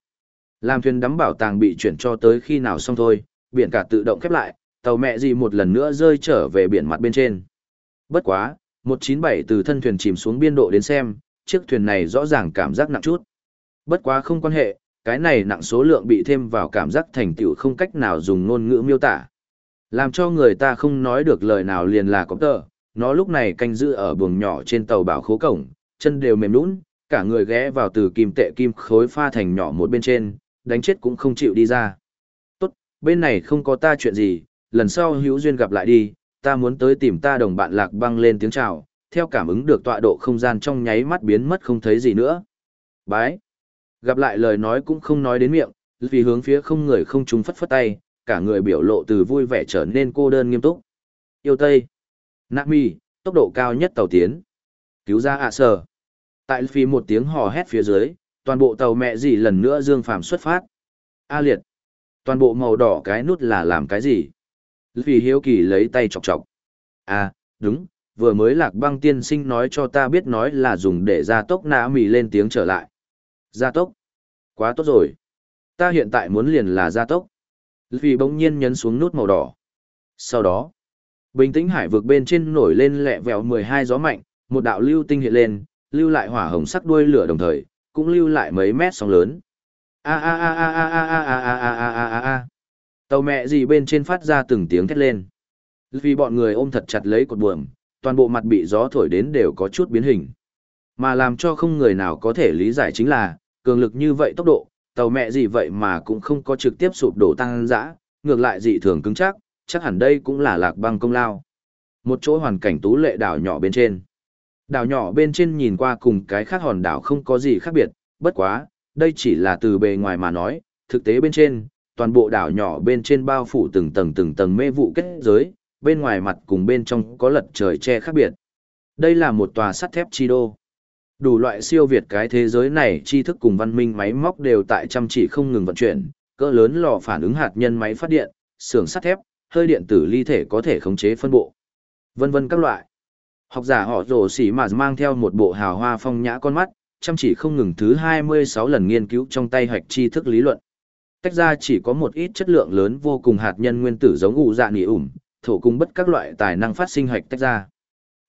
Làm thuyền đắm bảo tàng bị chuyển cho tới khi nào xong thôi, biển cả tự động khép lại, tàu mẹ gì một lần nữa rơi trở về biển mặt bên trên. Bất quá, 197 từ thân thuyền chìm xuống biên độ đến xem, chiếc thuyền này rõ ràng cảm giác nặng chút. Bất quá không quan hệ, cái này nặng số lượng bị thêm vào cảm giác thành tựu không cách nào dùng ngôn ngữ miêu tả. Làm cho người ta không nói được lời nào liền là có tờ, nó lúc này canh giữ ở buồng nhỏ trên tàu bảo khố cổng, chân đều mềm nũng, cả người ghé vào từ kim tệ kim khối pha thành nhỏ một bên trên, đánh chết cũng không chịu đi ra. Tốt, bên này không có ta chuyện gì, lần sau hữu duyên gặp lại đi, ta muốn tới tìm ta đồng bạn lạc băng lên tiếng chào, theo cảm ứng được tọa độ không gian trong nháy mắt biến mất không thấy gì nữa. Bái. Gặp lại lời nói cũng không nói đến miệng, vì hướng phía không người không trúng phất phất tay, cả người biểu lộ từ vui vẻ trở nên cô đơn nghiêm túc. Yêu Tây. Nami, tốc độ cao nhất tàu tiến. Cứu ra ạ sở. Tại phi một tiếng hò hét phía dưới, toàn bộ tàu mẹ gì lần nữa dương phàm xuất phát. A liệt. Toàn bộ màu đỏ cái nút là làm cái gì? Vì hiếu kỳ lấy tay chọc chọc. À, đúng, vừa mới lạc băng tiên sinh nói cho ta biết nói là dùng để gia tốc nã mì lên tiếng trở lại. Gia tốc? Quá tốt rồi. Ta hiện tại muốn liền là gia tốc. Vì bỗng nhiên nhấn xuống nút màu đỏ. Sau đó, bình tĩnh hải vực bên trên nổi lên lẹ vẹo 12 gió mạnh, một đạo lưu tinh hiện lên, lưu lại hỏa hồng sắc đuôi lửa đồng thời, cũng lưu lại mấy mét sóng lớn. A a a a a a a a a a a a a. Tàu mẹ gì bên trên phát ra từng tiếng thét lên. Vì bọn người ôm thật chặt lấy cột buồm, toàn bộ mặt bị gió thổi đến đều có chút biến hình. Mà làm cho không người nào có thể lý giải chính là, cường lực như vậy tốc độ, tàu mẹ gì vậy mà cũng không có trực tiếp sụp đổ tăng dã, ngược lại dị thường cứng chắc, chắc hẳn đây cũng là lạc băng công lao. Một chỗ hoàn cảnh tú lệ đảo nhỏ bên trên. Đảo nhỏ bên trên nhìn qua cùng cái khác hòn đảo không có gì khác biệt, bất quá, đây chỉ là từ bề ngoài mà nói, thực tế bên trên, toàn bộ đảo nhỏ bên trên bao phủ từng tầng từng tầng mê vụ kết giới, bên ngoài mặt cùng bên trong có lật trời che khác biệt. Đây là một tòa sắt thép chi đô. Đủ loại siêu việt cái thế giới này tri thức cùng văn minh máy móc đều tại chăm chỉ không ngừng vận chuyển, cỡ lớn lò phản ứng hạt nhân máy phát điện, xưởng sắt thép, hơi điện tử ly thể có thể khống chế phân bộ. Vân vân các loại. Học giả họ rồ xỉ mà mang theo một bộ hào hoa phong nhã con mắt, chăm chỉ không ngừng thứ 26 lần nghiên cứu trong tay hoạch tri thức lý luận. Tách ra chỉ có một ít chất lượng lớn vô cùng hạt nhân nguyên tử giống ụ dạ nỉ ủm, thổ cung bất các loại tài năng phát sinh hoạch tách ra.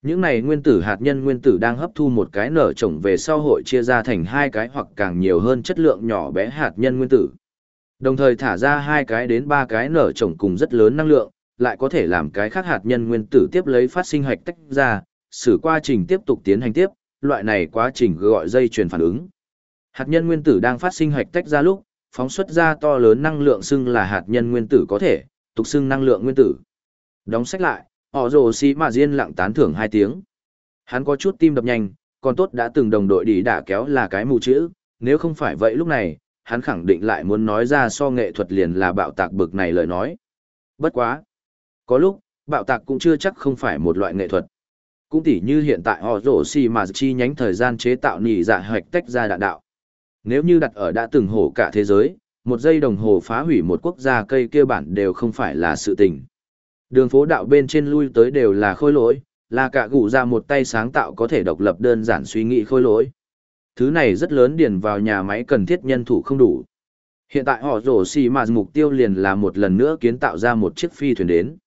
Những này nguyên tử hạt nhân nguyên tử đang hấp thu một cái nở trồng về sau hội chia ra thành hai cái hoặc càng nhiều hơn chất lượng nhỏ bé hạt nhân nguyên tử. Đồng thời thả ra hai cái đến ba cái nở trồng cùng rất lớn năng lượng, lại có thể làm cái khác hạt nhân nguyên tử tiếp lấy phát sinh hạch tách ra, xử quá trình tiếp tục tiến hành tiếp, loại này quá trình gọi dây chuyền phản ứng. Hạt nhân nguyên tử đang phát sinh hạch tách ra lúc, phóng xuất ra to lớn năng lượng xưng là hạt nhân nguyên tử có thể, tục xưng năng lượng nguyên tử. Đóng sách lại, họ rồ xì mà riêng lặng tán thưởng hai tiếng. Hắn có chút tim đập nhanh, còn tốt đã từng đồng đội đi đả kéo là cái mù chữ, nếu không phải vậy lúc này, hắn khẳng định lại muốn nói ra so nghệ thuật liền là bạo tạc bực này lời nói. Bất quá. Có lúc, bạo tạc cũng chưa chắc không phải một loại nghệ thuật. Cũng tỉ như hiện tại họ rổ xì mà chi nhánh thời gian chế tạo nỉ dạ hoạch tách ra đạn đạo. Nếu như đặt ở đã từng hổ cả thế giới, một giây đồng hồ phá hủy một quốc gia cây kia bản đều không phải là sự tình. Đường phố đạo bên trên lui tới đều là khôi lỗi, là cả gụ ra một tay sáng tạo có thể độc lập đơn giản suy nghĩ khôi lỗi. Thứ này rất lớn điền vào nhà máy cần thiết nhân thủ không đủ. Hiện tại họ rổ xì mà mục tiêu liền là một lần nữa kiến tạo ra một chiếc phi thuyền đến.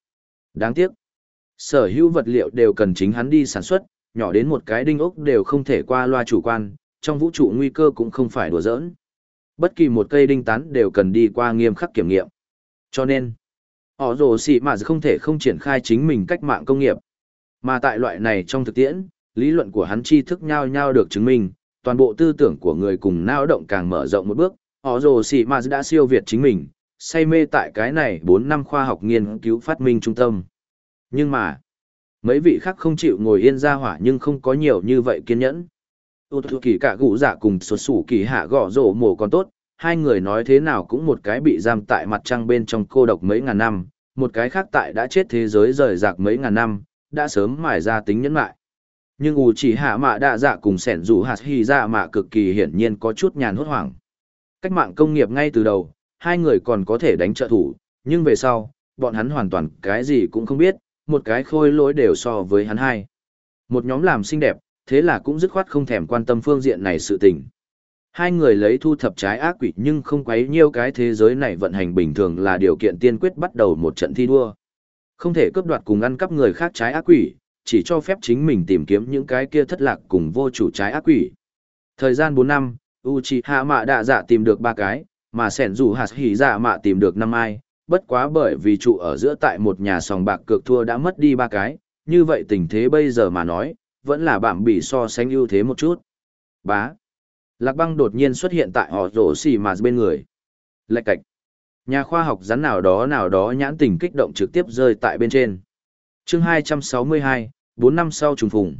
Đáng tiếc. Sở hữu vật liệu đều cần chính hắn đi sản xuất, nhỏ đến một cái đinh ốc đều không thể qua loa chủ quan, trong vũ trụ nguy cơ cũng không phải đùa giỡn. Bất kỳ một cây đinh tán đều cần đi qua nghiêm khắc kiểm nghiệm. Cho nên, họ rồ xì mà không thể không triển khai chính mình cách mạng công nghiệp. Mà tại loại này trong thực tiễn, lý luận của hắn tri thức nhau nhau được chứng minh, toàn bộ tư tưởng của người cùng nao động càng mở rộng một bước, họ rồ xì mà đã siêu việt chính mình, say mê tại cái này bốn năm khoa học nghiên cứu phát minh trung tâm. Nhưng mà, mấy vị khác không chịu ngồi yên ra hỏa nhưng không có nhiều như vậy kiên nhẫn. Út kỳ cả gũ dạ cùng xuất sủ kỳ hạ gõ rổ mổ còn tốt, hai người nói thế nào cũng một cái bị giam tại mặt trăng bên trong cô độc mấy ngàn năm, một cái khác tại đã chết thế giới rời rạc mấy ngàn năm, đã sớm mải ra tính nhẫn lại. Nhưng ủ chỉ hạ mạ đạ dạ cùng sẻn rủ hạt hy dạ mạ cực kỳ hiển nhiên có chút nhàn hốt hoảng. Cách mạng công nghiệp ngay từ đầu, hai người còn có thể đánh trợ thủ, nhưng về sau, bọn hắn hoàn toàn cái gì cũng không biết, một cái khôi lỗi đều so với hắn hai. Một nhóm làm xinh đẹp, thế là cũng dứt khoát không thèm quan tâm phương diện này sự tình. Hai người lấy thu thập trái ác quỷ nhưng không quấy nhiêu cái thế giới này vận hành bình thường là điều kiện tiên quyết bắt đầu một trận thi đua. Không thể cướp đoạt cùng ăn cắp người khác trái ác quỷ, chỉ cho phép chính mình tìm kiếm những cái kia thất lạc cùng vô chủ trái ác quỷ. Thời gian 4 năm, Uchiha Mạ Đạ Dạ tìm được ba cái, mà Sẻn Dù Hạt Hỉ Dạ Mạ tìm được năm ai, bất quá bởi vì trụ ở giữa tại một nhà sòng bạc cược thua đã mất đi ba cái, như vậy tình thế bây giờ mà nói, vẫn là bạm bị so sánh ưu thế một chút. Bá. Lạc băng đột nhiên xuất hiện tại họ rổ xì mà bên người. Lạch cạch. Nhà khoa học rắn nào đó nào đó nhãn tình kích động trực tiếp rơi tại bên trên. chương 262, 4 năm sau trùng phùng.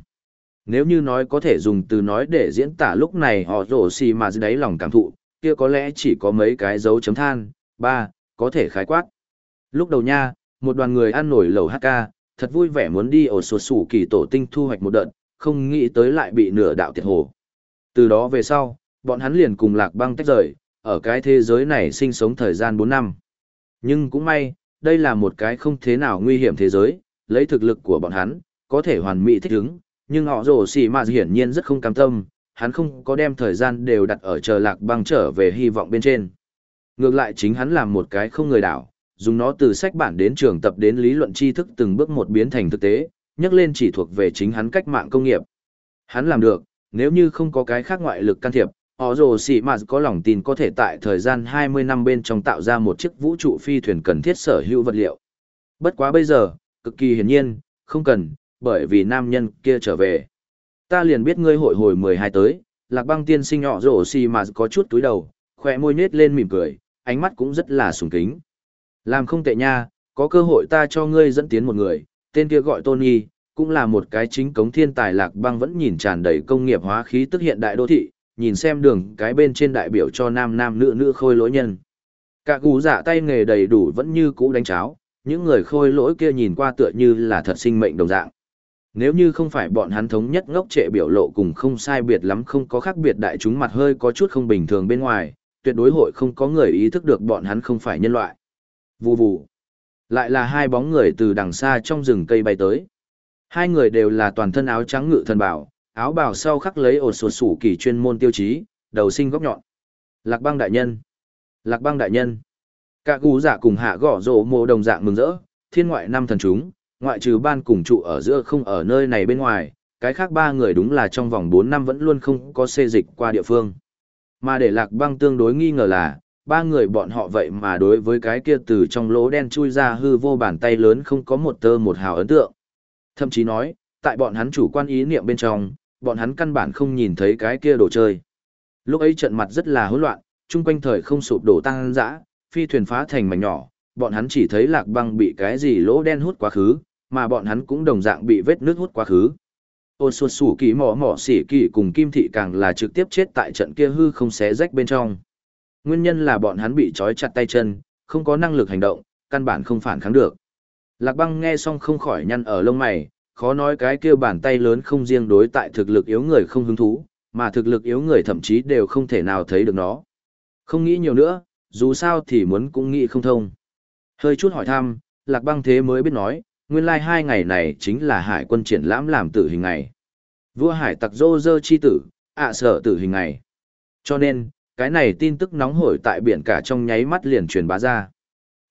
Nếu như nói có thể dùng từ nói để diễn tả lúc này họ rổ xì mà dưới đáy lòng cảm thụ, kia có lẽ chỉ có mấy cái dấu chấm than, ba, có thể khái quát. Lúc đầu nha, một đoàn người ăn nổi lẩu HK, thật vui vẻ muốn đi ở sổ sủ kỳ tổ tinh thu hoạch một đợt, không nghĩ tới lại bị nửa đạo tiệt hồ. Từ đó về sau, bọn hắn liền cùng lạc băng tách rời, ở cái thế giới này sinh sống thời gian 4 năm. Nhưng cũng may, đây là một cái không thế nào nguy hiểm thế giới, lấy thực lực của bọn hắn, có thể hoàn mỹ thích ứng, nhưng họ rổ xì mà hiển nhiên rất không cam tâm, hắn không có đem thời gian đều đặt ở chờ lạc băng trở về hy vọng bên trên. Ngược lại chính hắn làm một cái không người đảo, dùng nó từ sách bản đến trường tập đến lý luận tri thức từng bước một biến thành thực tế, nhắc lên chỉ thuộc về chính hắn cách mạng công nghiệp. Hắn làm được, nếu như không có cái khác ngoại lực can thiệp, họ rồ xì mà có lòng tin có thể tại thời gian 20 năm bên trong tạo ra một chiếc vũ trụ phi thuyền cần thiết sở hữu vật liệu. Bất quá bây giờ, cực kỳ hiển nhiên, không cần, bởi vì nam nhân kia trở về. Ta liền biết ngươi hội hồi 12 tới, lạc băng tiên sinh họ rồ xì mà có chút túi đầu, khỏe môi nết lên mỉm cười, ánh mắt cũng rất là sùng kính. Làm không tệ nha, có cơ hội ta cho ngươi dẫn tiến một người, tên kia gọi Tony, cũng là một cái chính cống thiên tài lạc băng vẫn nhìn tràn đầy công nghiệp hóa khí tức hiện đại đô thị, nhìn xem đường cái bên trên đại biểu cho nam nam nữ nữ khôi lỗi nhân. Cả gù giả tay nghề đầy đủ vẫn như cũ đánh cháo, những người khôi lỗi kia nhìn qua tựa như là thật sinh mệnh đồng dạng. Nếu như không phải bọn hắn thống nhất ngốc trệ biểu lộ cùng không sai biệt lắm không có khác biệt đại chúng mặt hơi có chút không bình thường bên ngoài, tuyệt đối hội không có người ý thức được bọn hắn không phải nhân loại. Vù vù. Lại là hai bóng người từ đằng xa trong rừng cây bay tới. Hai người đều là toàn thân áo trắng ngự thần bảo, áo bào sau khắc lấy ổ sột sủ kỳ chuyên môn tiêu chí, đầu sinh góc nhọn. Lạc băng đại nhân. Lạc băng đại nhân. Cả gù giả cùng hạ gõ rổ mộ đồng dạng mừng rỡ, thiên ngoại năm thần chúng, ngoại trừ ban cùng trụ ở giữa không ở nơi này bên ngoài, cái khác ba người đúng là trong vòng 4 năm vẫn luôn không có xê dịch qua địa phương. Mà để lạc băng tương đối nghi ngờ là, ba người bọn họ vậy mà đối với cái kia từ trong lỗ đen chui ra hư vô bàn tay lớn không có một tơ một hào ấn tượng. Thậm chí nói, tại bọn hắn chủ quan ý niệm bên trong, bọn hắn căn bản không nhìn thấy cái kia đồ chơi. Lúc ấy trận mặt rất là hỗn loạn, chung quanh thời không sụp đổ tăng dã, phi thuyền phá thành mảnh nhỏ, bọn hắn chỉ thấy lạc băng bị cái gì lỗ đen hút quá khứ, mà bọn hắn cũng đồng dạng bị vết nước hút quá khứ. Ôn Xuân sủ kỳ mỏ mỏ xỉ kỳ cùng kim thị càng là trực tiếp chết tại trận kia hư không xé rách bên trong. Nguyên nhân là bọn hắn bị trói chặt tay chân, không có năng lực hành động, căn bản không phản kháng được. Lạc băng nghe xong không khỏi nhăn ở lông mày, khó nói cái kia bàn tay lớn không riêng đối tại thực lực yếu người không hứng thú, mà thực lực yếu người thậm chí đều không thể nào thấy được nó. Không nghĩ nhiều nữa, dù sao thì muốn cũng nghĩ không thông. Hơi chút hỏi thăm, Lạc băng thế mới biết nói, nguyên lai like hai ngày này chính là hải quân triển lãm làm tử hình ngày. Vua hải tặc dô dơ chi tử, ạ sở tử hình ngày. Cho nên, cái này tin tức nóng hổi tại biển cả trong nháy mắt liền truyền bá ra.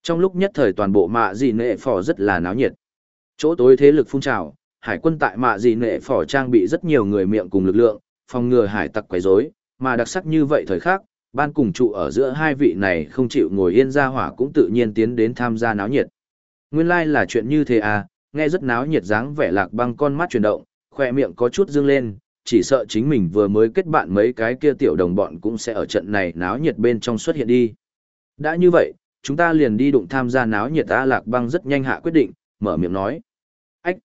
Trong lúc nhất thời toàn bộ mạ dị nệ phò rất là náo nhiệt. Chỗ tối thế lực phun trào, hải quân tại mạ dị nệ phò trang bị rất nhiều người miệng cùng lực lượng, phòng ngừa hải tặc quấy rối, mà đặc sắc như vậy thời khắc, ban cùng trụ ở giữa hai vị này không chịu ngồi yên ra hỏa cũng tự nhiên tiến đến tham gia náo nhiệt. Nguyên lai like là chuyện như thế à, nghe rất náo nhiệt dáng vẻ lạc băng con mắt chuyển động, khoe miệng có chút dương lên, chỉ sợ chính mình vừa mới kết bạn mấy cái kia tiểu đồng bọn cũng sẽ ở trận này náo nhiệt bên trong xuất hiện đi. Đã như vậy, chúng ta liền đi đụng tham gia náo nhiệt A Lạc Băng rất nhanh hạ quyết định, mở miệng nói. Ách!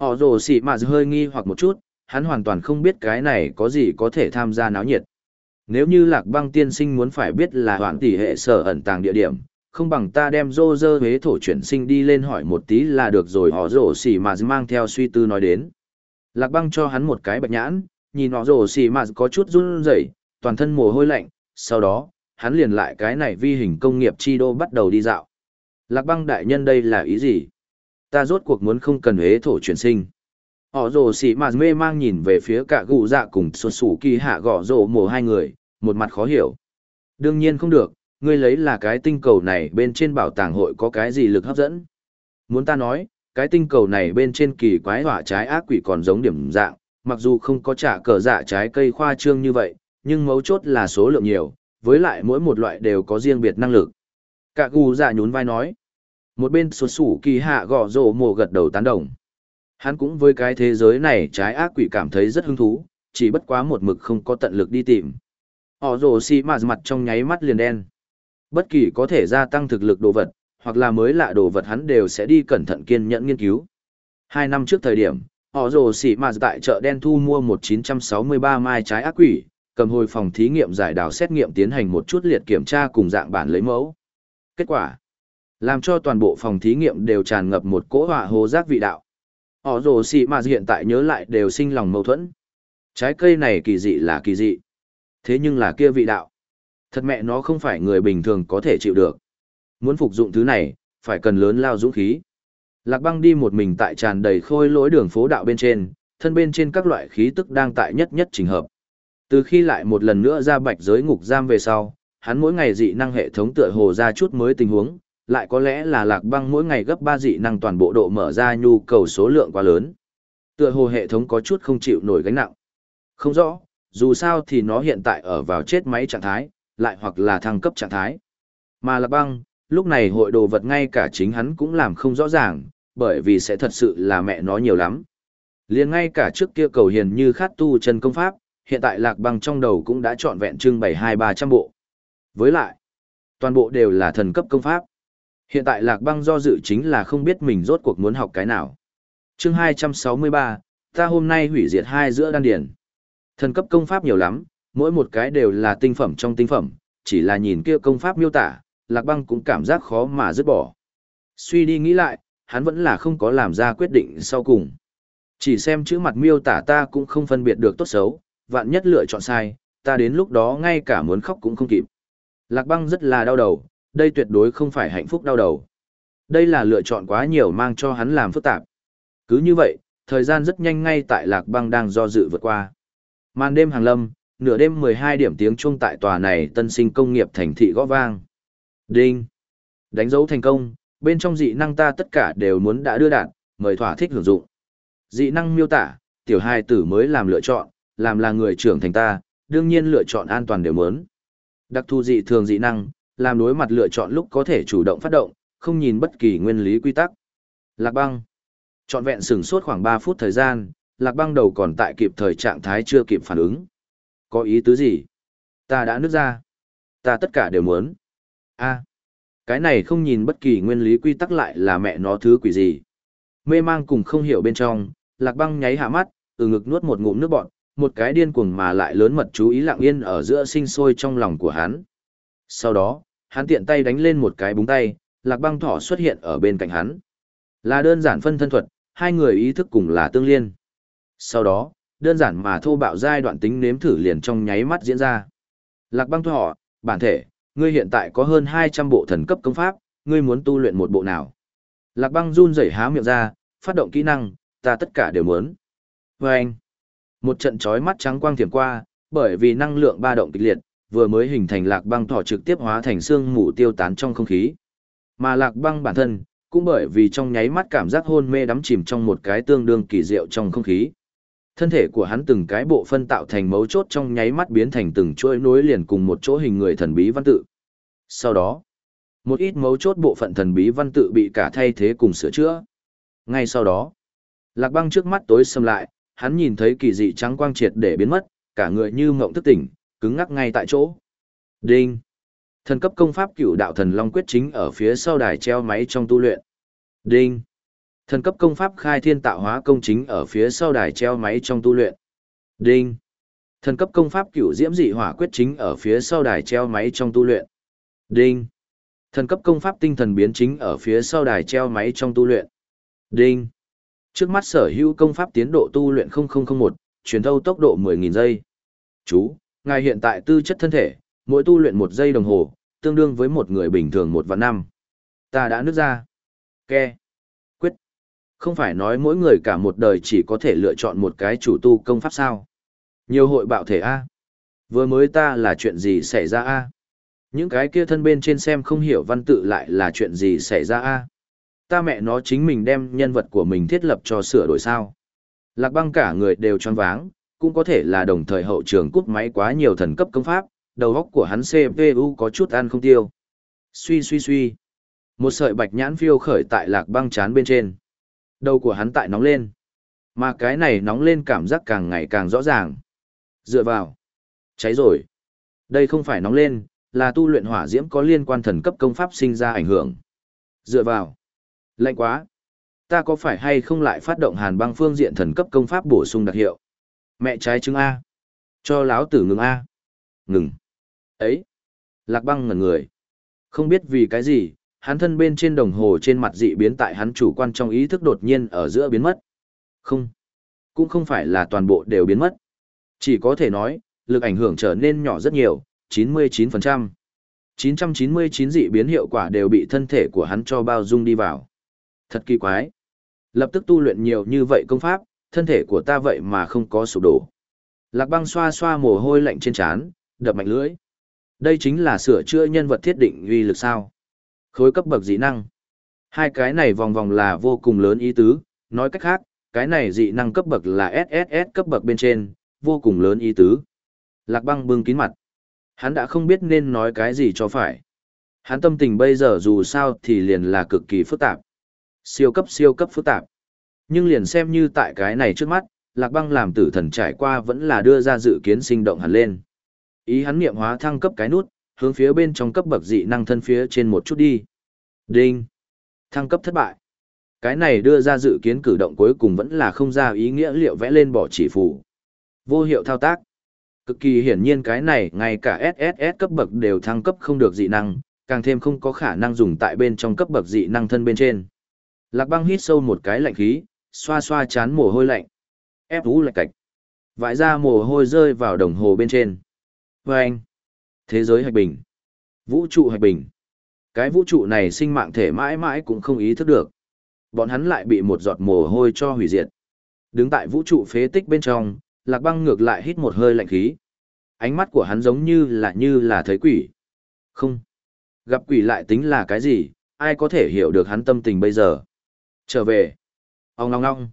Họ rồ xỉ mà hơi nghi hoặc một chút, hắn hoàn toàn không biết cái này có gì có thể tham gia náo nhiệt. Nếu như Lạc Băng tiên sinh muốn phải biết là hoàn tỷ hệ sở ẩn tàng địa điểm, không bằng ta đem rô rơ huế thổ chuyển sinh đi lên hỏi một tí là được rồi họ rồ xỉ mà mang theo suy tư nói đến. Lạc băng cho hắn một cái bạch nhãn, nhìn họ rồ xì mà có chút run rẩy, toàn thân mồ hôi lạnh, sau đó, hắn liền lại cái này vi hình công nghiệp chi đô bắt đầu đi dạo. Lạc băng đại nhân đây là ý gì? Ta rốt cuộc muốn không cần hế thổ chuyển sinh. Họ rồ xỉ mà mê mang nhìn về phía cả gụ dạ cùng xuất sủ kỳ hạ gõ rồ mồ hai người, một mặt khó hiểu. Đương nhiên không được, ngươi lấy là cái tinh cầu này bên trên bảo tàng hội có cái gì lực hấp dẫn. Muốn ta nói, cái tinh cầu này bên trên kỳ quái hỏa trái ác quỷ còn giống điểm dạng, mặc dù không có trả cờ dạ trái cây khoa trương như vậy, nhưng mấu chốt là số lượng nhiều, với lại mỗi một loại đều có riêng biệt năng lực. Cả gù dạ nhún vai nói. Một bên xuất sủ kỳ hạ gõ rổ mồ gật đầu tán đồng. Hắn cũng với cái thế giới này trái ác quỷ cảm thấy rất hứng thú, chỉ bất quá một mực không có tận lực đi tìm. Họ rổ xì mà mặt trong nháy mắt liền đen. Bất kỳ có thể gia tăng thực lực đồ vật, hoặc là mới lạ đồ vật hắn đều sẽ đi cẩn thận kiên nhẫn nghiên cứu. Hai năm trước thời điểm, họ rồ xỉ mà tại chợ đen thu mua một 963 mai trái ác quỷ, cầm hồi phòng thí nghiệm giải đào xét nghiệm tiến hành một chút liệt kiểm tra cùng dạng bản lấy mẫu. Kết quả, làm cho toàn bộ phòng thí nghiệm đều tràn ngập một cỗ hỏa hồ giác vị đạo. Họ rồ xì mà hiện tại nhớ lại đều sinh lòng mâu thuẫn. Trái cây này kỳ dị là kỳ dị. Thế nhưng là kia vị đạo. Thật mẹ nó không phải người bình thường có thể chịu được. Muốn phục dụng thứ này, phải cần lớn lao dũng khí. Lạc băng đi một mình tại tràn đầy khôi lối đường phố đạo bên trên, thân bên trên các loại khí tức đang tại nhất nhất trình hợp. Từ khi lại một lần nữa ra bạch giới ngục giam về sau, hắn mỗi ngày dị năng hệ thống tựa hồ ra chút mới tình huống, lại có lẽ là lạc băng mỗi ngày gấp ba dị năng toàn bộ độ mở ra nhu cầu số lượng quá lớn. Tựa hồ hệ thống có chút không chịu nổi gánh nặng. Không rõ, dù sao thì nó hiện tại ở vào chết máy trạng thái, lại hoặc là thăng cấp trạng thái. Mà lạc băng, lúc này hội đồ vật ngay cả chính hắn cũng làm không rõ ràng, bởi vì sẽ thật sự là mẹ nó nhiều lắm. liền ngay cả trước kia cầu hiền như khát tu chân công pháp, hiện tại lạc băng trong đầu cũng đã trọn vẹn trưng bày hai ba trăm bộ. Với lại, toàn bộ đều là thần cấp công pháp. Hiện tại Lạc Băng do dự chính là không biết mình rốt cuộc muốn học cái nào. chương 263, ta hôm nay hủy diệt hai giữa đan điển. Thần cấp công pháp nhiều lắm, mỗi một cái đều là tinh phẩm trong tinh phẩm, chỉ là nhìn kia công pháp miêu tả, Lạc Băng cũng cảm giác khó mà dứt bỏ. Suy đi nghĩ lại, hắn vẫn là không có làm ra quyết định sau cùng. Chỉ xem chữ mặt miêu tả ta cũng không phân biệt được tốt xấu, vạn nhất lựa chọn sai, ta đến lúc đó ngay cả muốn khóc cũng không kịp. Lạc băng rất là đau đầu, đây tuyệt đối không phải hạnh phúc đau đầu. Đây là lựa chọn quá nhiều mang cho hắn làm phức tạp. Cứ như vậy, thời gian rất nhanh ngay tại lạc băng đang do dự vượt qua. Màn đêm hàng lâm, nửa đêm 12 điểm tiếng chuông tại tòa này tân sinh công nghiệp thành thị gõ vang. Đinh! Đánh dấu thành công, bên trong dị năng ta tất cả đều muốn đã đưa đạt, mời thỏa thích hưởng dụng. Dị năng miêu tả, tiểu hai tử mới làm lựa chọn, làm là người trưởng thành ta, đương nhiên lựa chọn an toàn đều muốn. Đặc thù dị thường dị năng, làm đối mặt lựa chọn lúc có thể chủ động phát động, không nhìn bất kỳ nguyên lý quy tắc. Lạc băng. Chọn vẹn sửng sốt khoảng 3 phút thời gian, lạc băng đầu còn tại kịp thời trạng thái chưa kịp phản ứng. Có ý tứ gì? Ta đã nứt ra. Ta tất cả đều muốn. a cái này không nhìn bất kỳ nguyên lý quy tắc lại là mẹ nó thứ quỷ gì. Mê mang cùng không hiểu bên trong, lạc băng nháy hạ mắt, từ ngực nuốt một ngụm nước bọt, một cái điên cuồng mà lại lớn mật chú ý lặng yên ở giữa sinh sôi trong lòng của hắn. Sau đó, hắn tiện tay đánh lên một cái búng tay, lạc băng thỏ xuất hiện ở bên cạnh hắn. Là đơn giản phân thân thuật, hai người ý thức cùng là tương liên. Sau đó, đơn giản mà thô bạo giai đoạn tính nếm thử liền trong nháy mắt diễn ra. Lạc băng thỏ, bản thể, ngươi hiện tại có hơn 200 bộ thần cấp công pháp, ngươi muốn tu luyện một bộ nào? Lạc băng run rẩy há miệng ra, phát động kỹ năng, ta tất cả đều muốn. Vâng! anh, một trận chói mắt trắng quang thiểm qua, bởi vì năng lượng ba động kịch liệt, vừa mới hình thành lạc băng thỏ trực tiếp hóa thành xương mù tiêu tán trong không khí. Mà lạc băng bản thân, cũng bởi vì trong nháy mắt cảm giác hôn mê đắm chìm trong một cái tương đương kỳ diệu trong không khí. Thân thể của hắn từng cái bộ phân tạo thành mấu chốt trong nháy mắt biến thành từng chuỗi nối liền cùng một chỗ hình người thần bí văn tự. Sau đó, một ít mấu chốt bộ phận thần bí văn tự bị cả thay thế cùng sửa chữa. Ngay sau đó, Lạc Băng trước mắt tối sầm lại, hắn nhìn thấy kỳ dị trắng quang triệt để biến mất, cả người như mộng thức tỉnh, cứng ngắc ngay tại chỗ. Đinh. Thần cấp công pháp cửu đạo thần long quyết chính ở phía sau đài treo máy trong tu luyện. Đinh. Thần cấp công pháp khai thiên tạo hóa công chính ở phía sau đài treo máy trong tu luyện. Đinh. Thần cấp công pháp cửu diễm dị hỏa quyết chính ở phía sau đài treo máy trong tu luyện. Đinh. Thần cấp công pháp tinh thần biến chính ở phía sau đài treo máy trong tu luyện. Đinh. Trước mắt sở hữu công pháp tiến độ tu luyện 0001, truyền thâu tốc độ 10.000 giây. Chú, ngài hiện tại tư chất thân thể, mỗi tu luyện một giây đồng hồ, tương đương với một người bình thường một vạn năm. Ta đã nứt ra. Ke. Quyết. Không phải nói mỗi người cả một đời chỉ có thể lựa chọn một cái chủ tu công pháp sao. Nhiều hội bạo thể A. Vừa mới ta là chuyện gì xảy ra A. Những cái kia thân bên trên xem không hiểu văn tự lại là chuyện gì xảy ra A. Ta mẹ nó chính mình đem nhân vật của mình thiết lập cho sửa đổi sao. Lạc băng cả người đều tròn váng, cũng có thể là đồng thời hậu trường cút máy quá nhiều thần cấp công pháp, đầu óc của hắn CPU có chút ăn không tiêu. Suy suy suy. Một sợi bạch nhãn phiêu khởi tại lạc băng chán bên trên. Đầu của hắn tại nóng lên. Mà cái này nóng lên cảm giác càng ngày càng rõ ràng. Dựa vào. Cháy rồi. Đây không phải nóng lên, là tu luyện hỏa diễm có liên quan thần cấp công pháp sinh ra ảnh hưởng. Dựa vào. Lạnh quá. Ta có phải hay không lại phát động hàn băng phương diện thần cấp công pháp bổ sung đặc hiệu? Mẹ trái trứng A. Cho láo tử ngừng A. Ngừng. Ấy. Lạc băng ngẩn người. Không biết vì cái gì, hắn thân bên trên đồng hồ trên mặt dị biến tại hắn chủ quan trong ý thức đột nhiên ở giữa biến mất. Không. Cũng không phải là toàn bộ đều biến mất. Chỉ có thể nói, lực ảnh hưởng trở nên nhỏ rất nhiều, 99%. 999 dị biến hiệu quả đều bị thân thể của hắn cho bao dung đi vào. Thật kỳ quái. Lập tức tu luyện nhiều như vậy công pháp, thân thể của ta vậy mà không có sụp đổ. Lạc băng xoa xoa mồ hôi lạnh trên trán, đập mạnh lưỡi. Đây chính là sửa chữa nhân vật thiết định uy lực sao. Khối cấp bậc dị năng. Hai cái này vòng vòng là vô cùng lớn ý tứ, nói cách khác, cái này dị năng cấp bậc là SSS cấp bậc bên trên, vô cùng lớn ý tứ. Lạc băng bưng kín mặt. Hắn đã không biết nên nói cái gì cho phải. Hắn tâm tình bây giờ dù sao thì liền là cực kỳ phức tạp. Siêu cấp siêu cấp phức tạp. Nhưng liền xem như tại cái này trước mắt, Lạc Băng làm tử thần trải qua vẫn là đưa ra dự kiến sinh động hẳn lên. Ý hắn niệm hóa thăng cấp cái nút, hướng phía bên trong cấp bậc dị năng thân phía trên một chút đi. Đinh. Thăng cấp thất bại. Cái này đưa ra dự kiến cử động cuối cùng vẫn là không ra ý nghĩa liệu vẽ lên bỏ chỉ phủ. Vô hiệu thao tác. Cực kỳ hiển nhiên cái này ngay cả SSS cấp bậc đều thăng cấp không được dị năng, càng thêm không có khả năng dùng tại bên trong cấp bậc dị năng thân bên trên. Lạc băng hít sâu một cái lạnh khí, xoa xoa chán mồ hôi lạnh. Ép ú lạch cạch. Vãi ra mồ hôi rơi vào đồng hồ bên trên. Vâng! Thế giới hạch bình. Vũ trụ hạch bình. Cái vũ trụ này sinh mạng thể mãi mãi cũng không ý thức được. Bọn hắn lại bị một giọt mồ hôi cho hủy diệt. Đứng tại vũ trụ phế tích bên trong, lạc băng ngược lại hít một hơi lạnh khí. Ánh mắt của hắn giống như là như là thấy quỷ. Không. Gặp quỷ lại tính là cái gì, ai có thể hiểu được hắn tâm tình bây giờ. Trở về. Ông ngong ngong.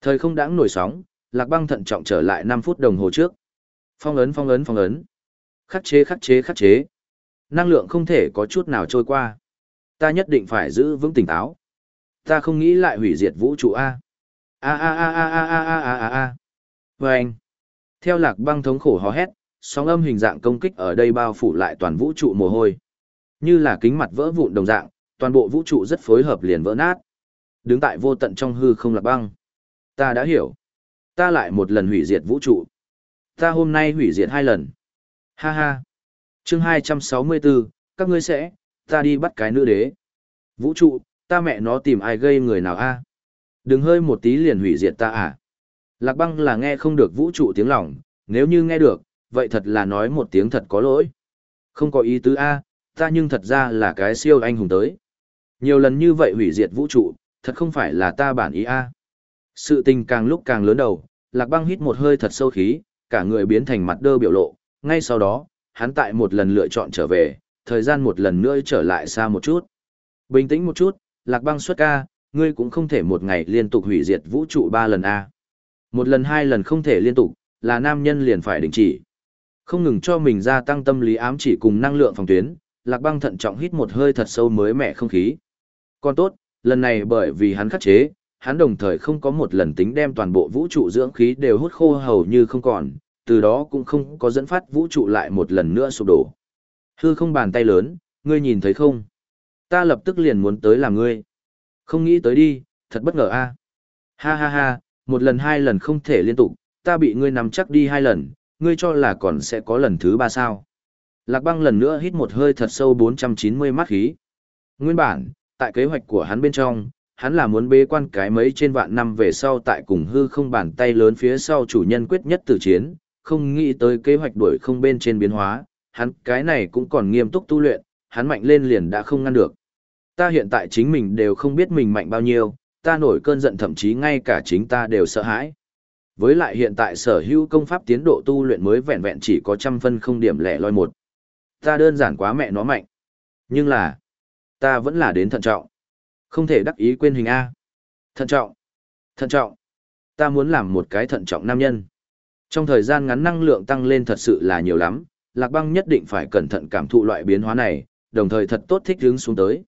Thời không đãng nổi sóng, lạc băng thận trọng trở lại năm phút đồng hồ trước. Phong ấn phong ấn phong ấn. Khắc chế khắc chế khắc chế. Năng lượng không thể có chút nào trôi qua. Ta nhất định phải giữ vững tỉnh táo. Ta không nghĩ lại hủy diệt vũ trụ A. A a a a a a a a a a. Vâng. Theo lạc băng thống khổ hò hét, sóng âm hình dạng công kích ở đây bao phủ lại toàn vũ trụ mồ hôi. Như là kính mặt vỡ vụn đồng dạng, toàn bộ vũ trụ rất phối hợp liền vỡ nát. Đứng tại vô tận trong hư không lạc băng. Ta đã hiểu. Ta lại một lần hủy diệt vũ trụ. Ta hôm nay hủy diệt hai lần. Ha ha. chương 264, các ngươi sẽ, ta đi bắt cái nữ đế. Vũ trụ, ta mẹ nó tìm ai gây người nào a Đừng hơi một tí liền hủy diệt ta à. Lạc băng là nghe không được vũ trụ tiếng lòng, nếu như nghe được, vậy thật là nói một tiếng thật có lỗi. Không có ý tứ A, ta nhưng thật ra là cái siêu anh hùng tới. Nhiều lần như vậy hủy diệt vũ trụ, thật không phải là ta bản ý A. Sự tình càng lúc càng lớn đầu, lạc băng hít một hơi thật sâu khí, cả người biến thành mặt đơ biểu lộ, ngay sau đó, hắn tại một lần lựa chọn trở về, thời gian một lần nữa trở lại xa một chút. Bình tĩnh một chút, lạc băng xuất ca, ngươi cũng không thể một ngày liên tục hủy diệt vũ trụ ba lần A. Một lần hai lần không thể liên tục, là nam nhân liền phải đình chỉ. Không ngừng cho mình gia tăng tâm lý ám chỉ cùng năng lượng phòng tuyến, lạc băng thận trọng hít một hơi thật sâu mới mẻ không khí. Còn tốt, lần này bởi vì hắn khắc chế, hắn đồng thời không có một lần tính đem toàn bộ vũ trụ dưỡng khí đều hút khô hầu như không còn, từ đó cũng không có dẫn phát vũ trụ lại một lần nữa sụp đổ. Hư không bàn tay lớn, ngươi nhìn thấy không? Ta lập tức liền muốn tới làm ngươi. Không nghĩ tới đi, thật bất ngờ a. Ha ha ha, một lần hai lần không thể liên tục, ta bị ngươi nắm chắc đi hai lần, ngươi cho là còn sẽ có lần thứ ba sao. Lạc băng lần nữa hít một hơi thật sâu 490 mắt khí. Nguyên bản, tại kế hoạch của hắn bên trong, hắn là muốn bế quan cái mấy trên vạn năm về sau tại cùng hư không bàn tay lớn phía sau chủ nhân quyết nhất tử chiến, không nghĩ tới kế hoạch đuổi không bên trên biến hóa, hắn cái này cũng còn nghiêm túc tu luyện, hắn mạnh lên liền đã không ngăn được. Ta hiện tại chính mình đều không biết mình mạnh bao nhiêu, ta nổi cơn giận thậm chí ngay cả chính ta đều sợ hãi. Với lại hiện tại sở hữu công pháp tiến độ tu luyện mới vẹn vẹn chỉ có trăm phân không điểm lẻ loi một. Ta đơn giản quá mẹ nó mạnh. Nhưng là, ta vẫn là đến thận trọng. Không thể đắc ý quên hình A. Thận trọng. Thận trọng. Ta muốn làm một cái thận trọng nam nhân. Trong thời gian ngắn năng lượng tăng lên thật sự là nhiều lắm, Lạc Băng nhất định phải cẩn thận cảm thụ loại biến hóa này, đồng thời thật tốt thích hướng xuống tới.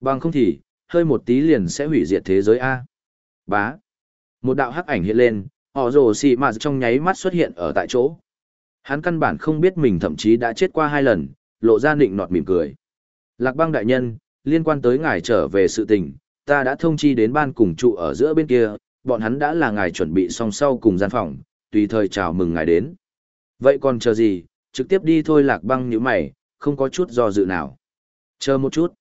Bằng không thì, hơi một tí liền sẽ hủy diệt thế giới A. Bá. Một đạo hắc ảnh hiện lên, họ rồ xì mà trong nháy mắt xuất hiện ở tại chỗ. Hắn căn bản không biết mình thậm chí đã chết qua hai lần, lộ ra nịnh nọt mỉm cười. Lạc băng đại nhân, liên quan tới ngài trở về sự tình, ta đã thông chi đến ban cùng trụ ở giữa bên kia, bọn hắn đã là ngài chuẩn bị xong sau cùng gian phòng, tùy thời chào mừng ngài đến. Vậy còn chờ gì, trực tiếp đi thôi lạc băng như mày, không có chút do dự nào. Chờ một chút.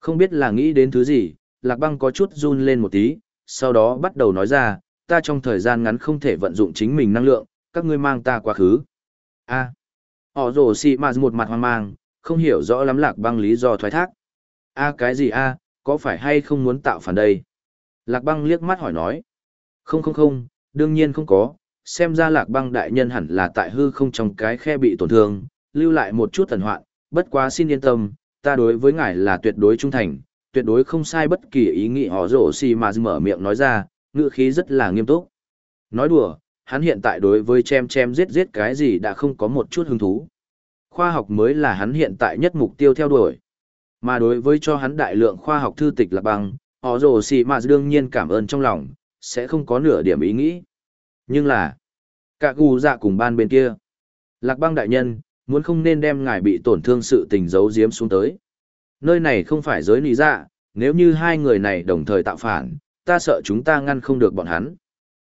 Không biết là nghĩ đến thứ gì, lạc băng có chút run lên một tí, sau đó bắt đầu nói ra, ta trong thời gian ngắn không thể vận dụng chính mình năng lượng, các ngươi mang ta quá khứ. A. Họ rồ xì mà một mặt hoang mang, không hiểu rõ lắm lạc băng lý do thoái thác. A cái gì a, có phải hay không muốn tạo phản đây? Lạc băng liếc mắt hỏi nói. Không không không, đương nhiên không có, xem ra lạc băng đại nhân hẳn là tại hư không trong cái khe bị tổn thương, lưu lại một chút thần hoạn, bất quá xin yên tâm, ta đối với ngài là tuyệt đối trung thành, tuyệt đối không sai bất kỳ ý nghĩ họ rổ xì mà mở miệng nói ra, ngữ khí rất là nghiêm túc. Nói đùa, hắn hiện tại đối với chem chem giết giết cái gì đã không có một chút hứng thú. Khoa học mới là hắn hiện tại nhất mục tiêu theo đuổi. Mà đối với cho hắn đại lượng khoa học thư tịch là bằng, họ rồ xì mà đương nhiên cảm ơn trong lòng, sẽ không có nửa điểm ý nghĩ. Nhưng là, cả gù dạ cùng ban bên kia. Lạc băng đại nhân, muốn không nên đem ngài bị tổn thương sự tình giấu giếm xuống tới. Nơi này không phải giới lý dạ, nếu như hai người này đồng thời tạo phản, ta sợ chúng ta ngăn không được bọn hắn.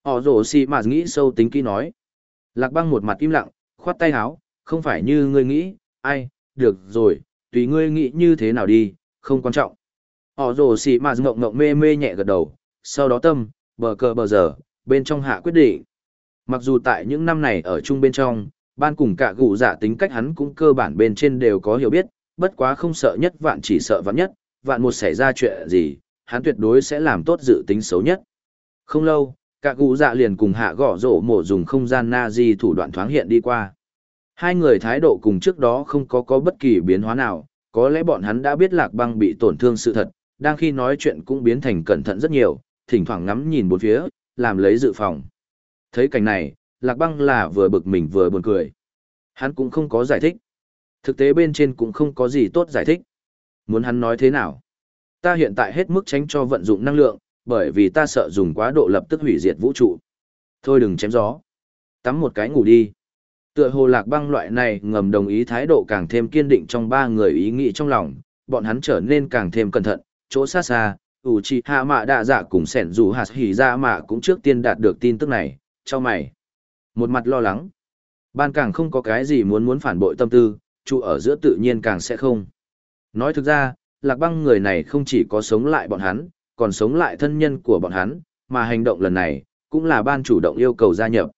Họ rổ xì mà nghĩ sâu tính kỹ nói. Lạc băng một mặt im lặng, khoát tay háo, không phải như ngươi nghĩ, ai, được rồi, tùy ngươi nghĩ như thế nào đi, không quan trọng. Họ rồ xì mà ngộng ngộng mê mê nhẹ gật đầu, sau đó tâm, bờ cờ bờ giờ, bên trong hạ quyết định. Mặc dù tại những năm này ở chung bên trong, ban cùng cả gụ giả tính cách hắn cũng cơ bản bên trên đều có hiểu biết, bất quá không sợ nhất vạn chỉ sợ vạn nhất, vạn một xảy ra chuyện gì, hắn tuyệt đối sẽ làm tốt dự tính xấu nhất. Không lâu, cả gụ dạ liền cùng hạ gõ rổ mổ dùng không gian na di thủ đoạn thoáng hiện đi qua. Hai người thái độ cùng trước đó không có có bất kỳ biến hóa nào, có lẽ bọn hắn đã biết lạc băng bị tổn thương sự thật, đang khi nói chuyện cũng biến thành cẩn thận rất nhiều, thỉnh thoảng ngắm nhìn bốn phía, làm lấy dự phòng. Thấy cảnh này, lạc băng là vừa bực mình vừa buồn cười. Hắn cũng không có giải thích. Thực tế bên trên cũng không có gì tốt giải thích. Muốn hắn nói thế nào? Ta hiện tại hết mức tránh cho vận dụng năng lượng, bởi vì ta sợ dùng quá độ lập tức hủy diệt vũ trụ. Thôi đừng chém gió. Tắm một cái ngủ đi. Tựa hồ lạc băng loại này ngầm đồng ý thái độ càng thêm kiên định trong ba người ý nghĩ trong lòng, bọn hắn trở nên càng thêm cẩn thận, chỗ xa xa, ủ trì hạ mạ đạ dạ cùng sẻn dù hạt hỉ ra mạ cũng trước tiên đạt được tin tức này, cho mày. Một mặt lo lắng. Ban càng không có cái gì muốn muốn phản bội tâm tư, trụ ở giữa tự nhiên càng sẽ không. Nói thực ra, lạc băng người này không chỉ có sống lại bọn hắn, còn sống lại thân nhân của bọn hắn, mà hành động lần này, cũng là ban chủ động yêu cầu gia nhập.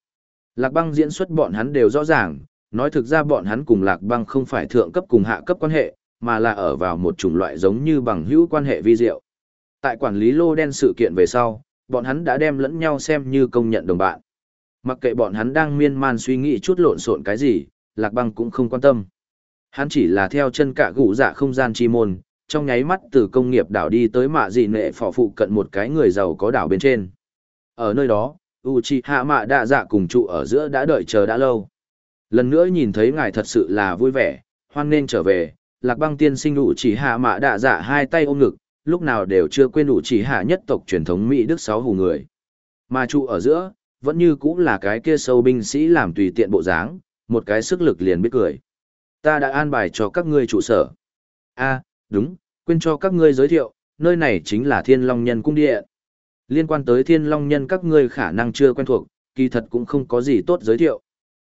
Lạc băng diễn xuất bọn hắn đều rõ ràng, nói thực ra bọn hắn cùng lạc băng không phải thượng cấp cùng hạ cấp quan hệ, mà là ở vào một chủng loại giống như bằng hữu quan hệ vi diệu. Tại quản lý lô đen sự kiện về sau, bọn hắn đã đem lẫn nhau xem như công nhận đồng bạn. Mặc kệ bọn hắn đang miên man suy nghĩ chút lộn xộn cái gì, lạc băng cũng không quan tâm. Hắn chỉ là theo chân cả gũ dạ không gian chi môn, trong nháy mắt từ công nghiệp đảo đi tới mạ dị nệ phò phụ cận một cái người giàu có đảo bên trên. Ở nơi đó, Uchiha mạ đạ dạ cùng trụ ở giữa đã đợi chờ đã lâu. Lần nữa nhìn thấy ngài thật sự là vui vẻ, hoan nên trở về, lạc băng tiên sinh Uchiha mạ đạ dạ hai tay ôm ngực, lúc nào đều chưa quên Uchiha nhất tộc truyền thống Mỹ Đức sáu hù người. Mà trụ ở giữa, vẫn như cũng là cái kia sâu binh sĩ làm tùy tiện bộ dáng, một cái sức lực liền biết cười. Ta đã an bài cho các ngươi trụ sở. a đúng, quên cho các ngươi giới thiệu, nơi này chính là Thiên Long Nhân Cung Điện. Liên quan tới Thiên Long Nhân các ngươi khả năng chưa quen thuộc, kỳ thật cũng không có gì tốt giới thiệu.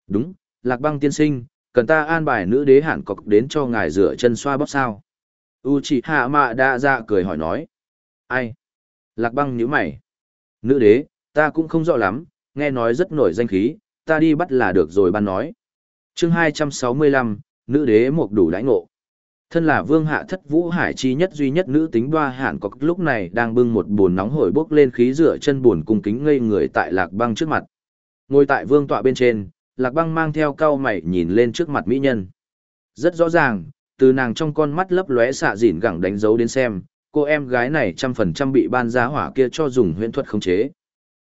Đúng, Lạc Băng tiên sinh, cần ta an bài nữ đế hẳn cọc đến cho ngài rửa chân xoa bóp sao. u chỉ hạ Mạ Đa ra cười hỏi nói. Ai? Lạc Băng nhíu mày. Nữ đế, ta cũng không rõ lắm, nghe nói rất nổi danh khí, ta đi bắt là được rồi ban nói. chương 265, nữ đế một đủ đãi ngộ. Thân là vương hạ thất vũ hải chi nhất duy nhất nữ tính đoa hạn có lúc này đang bưng một bồn nóng hổi bốc lên khí rửa chân buồn cung kính ngây người tại lạc băng trước mặt. Ngồi tại vương tọa bên trên, lạc băng mang theo cao mày nhìn lên trước mặt mỹ nhân. Rất rõ ràng, từ nàng trong con mắt lấp lóe xạ dỉn gẳng đánh dấu đến xem, cô em gái này trăm phần trăm bị ban gia hỏa kia cho dùng huyễn thuật khống chế.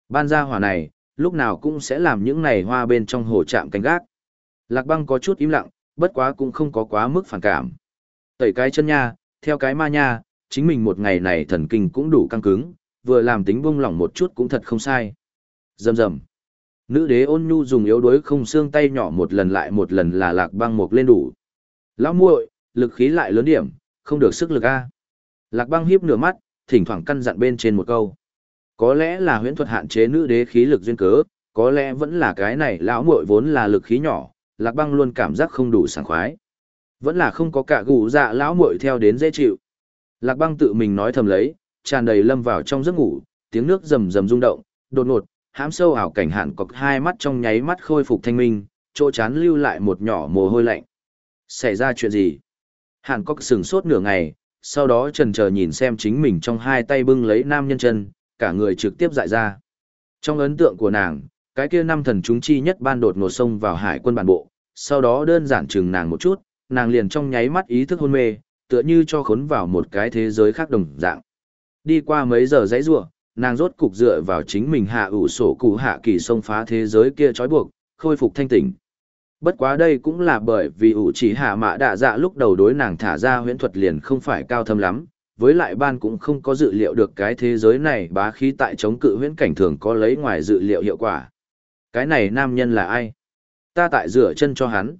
Ban gia hỏa này, lúc nào cũng sẽ làm những này hoa bên trong hồ trạm canh gác. Lạc băng có chút im lặng, bất quá cũng không có quá mức phản cảm. Tẩy cái chân nha, theo cái ma nha, chính mình một ngày này thần kinh cũng đủ căng cứng, vừa làm tính bông lỏng một chút cũng thật không sai. Dầm dầm. Nữ đế ôn nhu dùng yếu đuối không xương tay nhỏ một lần lại một lần là lạc băng mục lên đủ. Lão muội, lực khí lại lớn điểm, không được sức lực a. Lạc băng hiếp nửa mắt, thỉnh thoảng căn dặn bên trên một câu. Có lẽ là huyễn thuật hạn chế nữ đế khí lực duyên cớ, có lẽ vẫn là cái này lão muội vốn là lực khí nhỏ, lạc băng luôn cảm giác không đủ sảng khoái. Vẫn là không có cả gù dạ lão muội theo đến dễ chịu. Lạc băng tự mình nói thầm lấy, tràn đầy lâm vào trong giấc ngủ, tiếng nước rầm rầm rung động, đột ngột, hãm sâu ảo cảnh hạn cọc hai mắt trong nháy mắt khôi phục thanh minh, chỗ chán lưu lại một nhỏ mồ hôi lạnh. Xảy ra chuyện gì? Hàn cốc sừng sốt nửa ngày, sau đó trần chờ nhìn xem chính mình trong hai tay bưng lấy nam nhân chân, cả người trực tiếp dại ra. Trong ấn tượng của nàng, cái kia năm thần chúng chi nhất ban đột ngột sông vào hải quân bản bộ, sau đó đơn giản chừng nàng một chút, nàng liền trong nháy mắt ý thức hôn mê, tựa như cho khốn vào một cái thế giới khác đồng dạng. Đi qua mấy giờ dãy rủa, nàng rốt cục dựa vào chính mình hạ ủ sổ cụ hạ kỳ xông phá thế giới kia trói buộc, khôi phục thanh tỉnh. Bất quá đây cũng là bởi vì ủ chỉ hạ mạ đạ dạ lúc đầu đối nàng thả ra huyễn thuật liền không phải cao thâm lắm, với lại ban cũng không có dự liệu được cái thế giới này bá khí tại chống cự huyễn cảnh thường có lấy ngoài dự liệu hiệu quả. Cái này nam nhân là ai? Ta tại rửa chân cho hắn.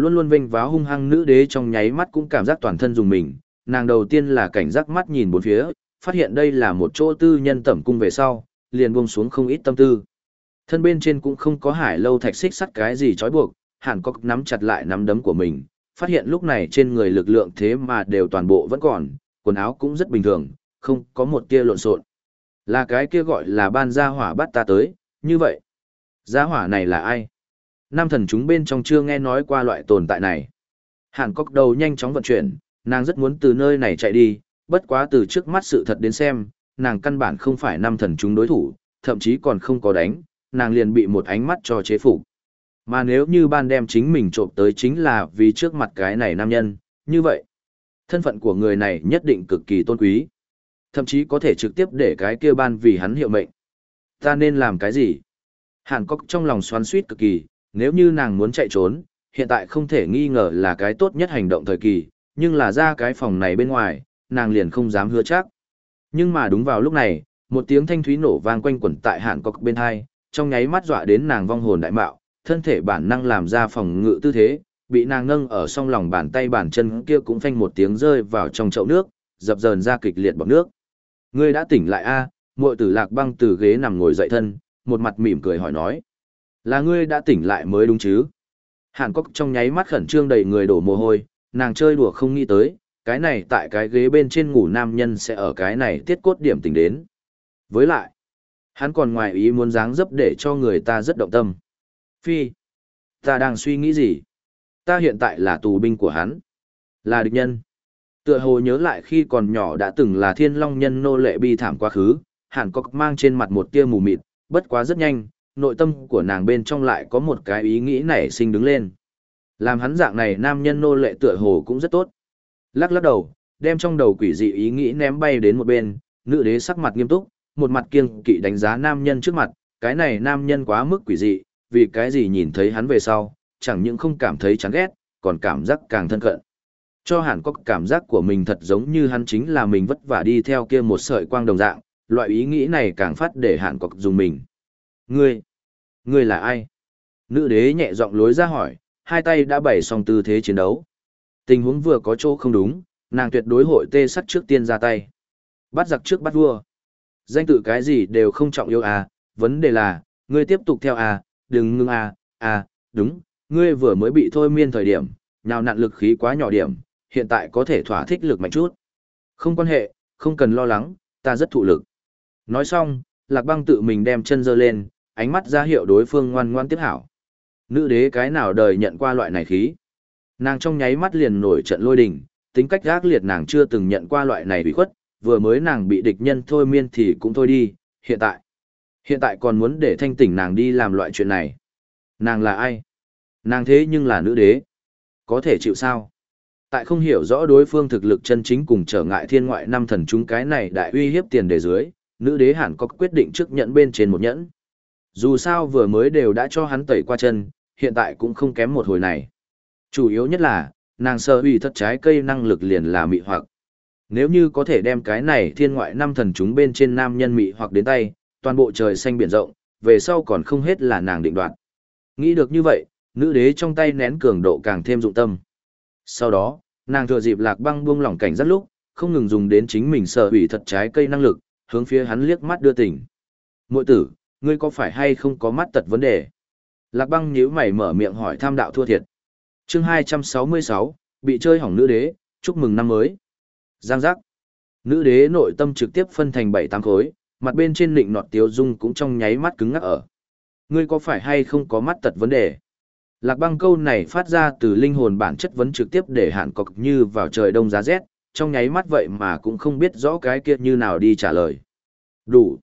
Luôn luôn vinh váo hung hăng nữ đế trong nháy mắt cũng cảm giác toàn thân dùng mình, nàng đầu tiên là cảnh giác mắt nhìn bốn phía, phát hiện đây là một chỗ tư nhân tẩm cung về sau, liền buông xuống không ít tâm tư. Thân bên trên cũng không có hải lâu thạch xích sắt cái gì trói buộc, hàn cốc nắm chặt lại nắm đấm của mình, phát hiện lúc này trên người lực lượng thế mà đều toàn bộ vẫn còn, quần áo cũng rất bình thường, không có một tia lộn xộn. Là cái kia gọi là ban gia hỏa bắt ta tới, như vậy. Gia hỏa này là ai? Nam thần chúng bên trong chưa nghe nói qua loại tồn tại này. Hàn cốc đầu nhanh chóng vận chuyển, nàng rất muốn từ nơi này chạy đi, bất quá từ trước mắt sự thật đến xem, nàng căn bản không phải nam thần chúng đối thủ, thậm chí còn không có đánh, nàng liền bị một ánh mắt cho chế phục. Mà nếu như ban đem chính mình trộm tới chính là vì trước mặt cái này nam nhân, như vậy, thân phận của người này nhất định cực kỳ tôn quý. Thậm chí có thể trực tiếp để cái kia ban vì hắn hiệu mệnh. Ta nên làm cái gì? Hàn Cốc trong lòng xoắn suýt cực kỳ, nếu như nàng muốn chạy trốn, hiện tại không thể nghi ngờ là cái tốt nhất hành động thời kỳ, nhưng là ra cái phòng này bên ngoài, nàng liền không dám hứa chắc. Nhưng mà đúng vào lúc này, một tiếng thanh thúy nổ vang quanh quẩn tại hạn cọc bên hai, trong nháy mắt dọa đến nàng vong hồn đại mạo, thân thể bản năng làm ra phòng ngự tư thế, bị nàng nâng ở song lòng bàn tay bàn chân kia cũng phanh một tiếng rơi vào trong chậu nước, dập dờn ra kịch liệt bọt nước. Ngươi đã tỉnh lại a? Muội tử Lạc Băng từ ghế nằm ngồi dậy thân, một mặt mỉm cười hỏi nói: "Là ngươi đã tỉnh lại mới đúng chứ?" Hàn Cốc trong nháy mắt khẩn trương đầy người đổ mồ hôi, nàng chơi đùa không nghĩ tới, cái này tại cái ghế bên trên ngủ nam nhân sẽ ở cái này tiết cốt điểm tỉnh đến. Với lại, hắn còn ngoài ý muốn dáng dấp để cho người ta rất động tâm. Phi, ta đang suy nghĩ gì? Ta hiện tại là tù binh của hắn, là địch nhân. Tựa hồ nhớ lại khi còn nhỏ đã từng là thiên long nhân nô lệ bi thảm quá khứ, Hàn Cốc mang trên mặt một tia mù mịt, bất quá rất nhanh, nội tâm của nàng bên trong lại có một cái ý nghĩ nảy sinh đứng lên. Làm hắn dạng này nam nhân nô lệ tựa hồ cũng rất tốt. Lắc lắc đầu, đem trong đầu quỷ dị ý nghĩ ném bay đến một bên, nữ đế sắc mặt nghiêm túc, một mặt kiêng kỵ đánh giá nam nhân trước mặt, cái này nam nhân quá mức quỷ dị, vì cái gì nhìn thấy hắn về sau, chẳng những không cảm thấy chán ghét, còn cảm giác càng thân cận. Cho hẳn có cảm giác của mình thật giống như hắn chính là mình vất vả đi theo kia một sợi quang đồng dạng, loại ý nghĩ này càng phát để hẳn có dùng mình. Ngươi, ngươi là ai? Nữ đế nhẹ giọng lối ra hỏi, hai tay đã bày xong tư thế chiến đấu. Tình huống vừa có chỗ không đúng, nàng tuyệt đối hội tê sắt trước tiên ra tay. Bắt giặc trước bắt vua. Danh tự cái gì đều không trọng yêu à, vấn đề là, ngươi tiếp tục theo à, đừng ngưng à, à, đúng, ngươi vừa mới bị thôi miên thời điểm, nào nặn lực khí quá nhỏ điểm, hiện tại có thể thỏa thích lực mạnh chút. Không quan hệ, không cần lo lắng, ta rất thụ lực. Nói xong, Lạc Băng tự mình đem chân giơ lên, ánh mắt ra hiệu đối phương ngoan ngoan tiếp hảo. Nữ đế cái nào đời nhận qua loại này khí. Nàng trong nháy mắt liền nổi trận lôi đình, tính cách gác liệt nàng chưa từng nhận qua loại này bị khuất, vừa mới nàng bị địch nhân thôi miên thì cũng thôi đi, hiện tại. Hiện tại còn muốn để thanh tỉnh nàng đi làm loại chuyện này. Nàng là ai? Nàng thế nhưng là nữ đế. Có thể chịu sao? Tại không hiểu rõ đối phương thực lực chân chính cùng trở ngại thiên ngoại năm thần chúng cái này đại uy hiếp tiền đề dưới, nữ đế hẳn có quyết định trước nhẫn bên trên một nhẫn. Dù sao vừa mới đều đã cho hắn tẩy qua chân, hiện tại cũng không kém một hồi này. Chủ yếu nhất là, nàng sơ hủy thất trái cây năng lực liền là mị hoặc. Nếu như có thể đem cái này thiên ngoại năm thần chúng bên trên nam nhân mị hoặc đến tay, toàn bộ trời xanh biển rộng, về sau còn không hết là nàng định đoạt. Nghĩ được như vậy, nữ đế trong tay nén cường độ càng thêm dụng tâm. Sau đó, nàng thừa dịp lạc băng buông lỏng cảnh rất lúc, không ngừng dùng đến chính mình sở hủy thật trái cây năng lực, hướng phía hắn liếc mắt đưa tỉnh. Mội tử, ngươi có phải hay không có mắt tật vấn đề? Lạc băng nhíu mày mở miệng hỏi tham đạo thua thiệt. chương 266, bị chơi hỏng nữ đế, chúc mừng năm mới. Giang giác. Nữ đế nội tâm trực tiếp phân thành bảy tám khối, mặt bên trên lịnh nọt tiếu dung cũng trong nháy mắt cứng ngắc ở. Ngươi có phải hay không có mắt tật vấn đề? Lạc băng câu này phát ra từ linh hồn bản chất vấn trực tiếp để hạn cọc như vào trời đông giá rét, trong nháy mắt vậy mà cũng không biết rõ cái kia như nào đi trả lời. Đủ.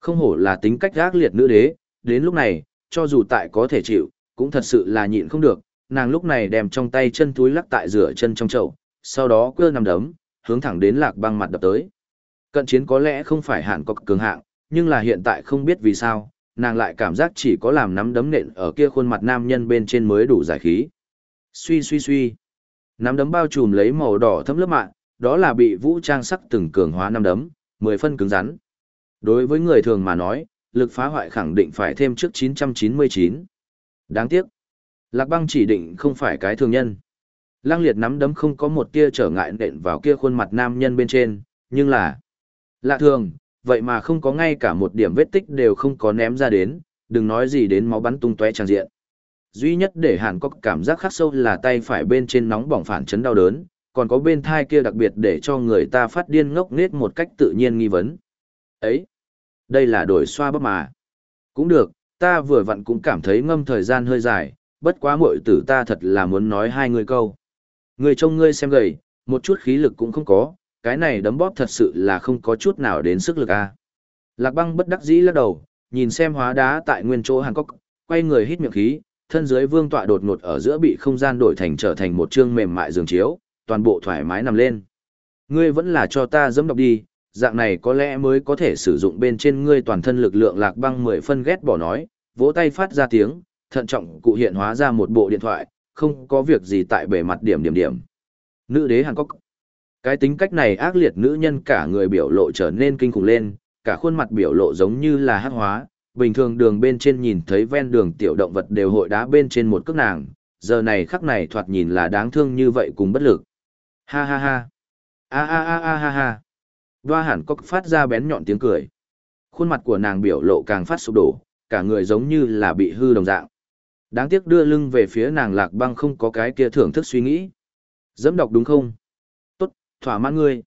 Không hổ là tính cách gác liệt nữ đế, đến lúc này, cho dù tại có thể chịu, cũng thật sự là nhịn không được, nàng lúc này đem trong tay chân túi lắc tại rửa chân trong chậu, sau đó quơ nằm đấm, hướng thẳng đến lạc băng mặt đập tới. Cận chiến có lẽ không phải hạn có cường hạng, nhưng là hiện tại không biết vì sao, nàng lại cảm giác chỉ có làm nắm đấm nện ở kia khuôn mặt nam nhân bên trên mới đủ giải khí. Suy suy suy. Nắm đấm bao trùm lấy màu đỏ thấm lớp mạng, đó là bị vũ trang sắc từng cường hóa nắm đấm, mười phân cứng rắn. Đối với người thường mà nói, lực phá hoại khẳng định phải thêm trước 999. Đáng tiếc. Lạc băng chỉ định không phải cái thường nhân. Lăng liệt nắm đấm không có một tia trở ngại nện vào kia khuôn mặt nam nhân bên trên, nhưng là... Lạ thường, vậy mà không có ngay cả một điểm vết tích đều không có ném ra đến, đừng nói gì đến máu bắn tung tóe tràn diện. Duy nhất để Hàn có cảm giác khắc sâu là tay phải bên trên nóng bỏng phản chấn đau đớn, còn có bên thai kia đặc biệt để cho người ta phát điên ngốc nghếch một cách tự nhiên nghi vấn. Ấy, đây là đổi xoa bóp mà. Cũng được, ta vừa vặn cũng cảm thấy ngâm thời gian hơi dài, bất quá muội tử ta thật là muốn nói hai người câu. Người trông ngươi xem gầy, một chút khí lực cũng không có, cái này đấm bóp thật sự là không có chút nào đến sức lực a. À. Lạc băng bất đắc dĩ lắc đầu, nhìn xem hóa đá tại nguyên chỗ Hàn Cốc, quay người hít miệng khí, thân dưới vương tọa đột ngột ở giữa bị không gian đổi thành trở thành một chương mềm mại giường chiếu, toàn bộ thoải mái nằm lên. Ngươi vẫn là cho ta dẫm đọc đi, dạng này có lẽ mới có thể sử dụng bên trên ngươi toàn thân lực lượng lạc băng mười phân ghét bỏ nói, vỗ tay phát ra tiếng, thận trọng cụ hiện hóa ra một bộ điện thoại, không có việc gì tại bề mặt điểm điểm điểm. Nữ đế Hàn Quốc. Cái tính cách này ác liệt nữ nhân cả người biểu lộ trở nên kinh khủng lên, cả khuôn mặt biểu lộ giống như là hắc hóa, bình thường đường bên trên nhìn thấy ven đường tiểu động vật đều hội đá bên trên một cước nàng, giờ này khắc này thoạt nhìn là đáng thương như vậy cùng bất lực. Ha ha ha. A a a a ha ha. Đoa hẳn có phát ra bén nhọn tiếng cười. Khuôn mặt của nàng biểu lộ càng phát sụp đổ, cả người giống như là bị hư đồng dạng. Đáng tiếc đưa lưng về phía nàng lạc băng không có cái kia thưởng thức suy nghĩ. Dẫm đọc đúng không? Tốt, thỏa mãn ngươi.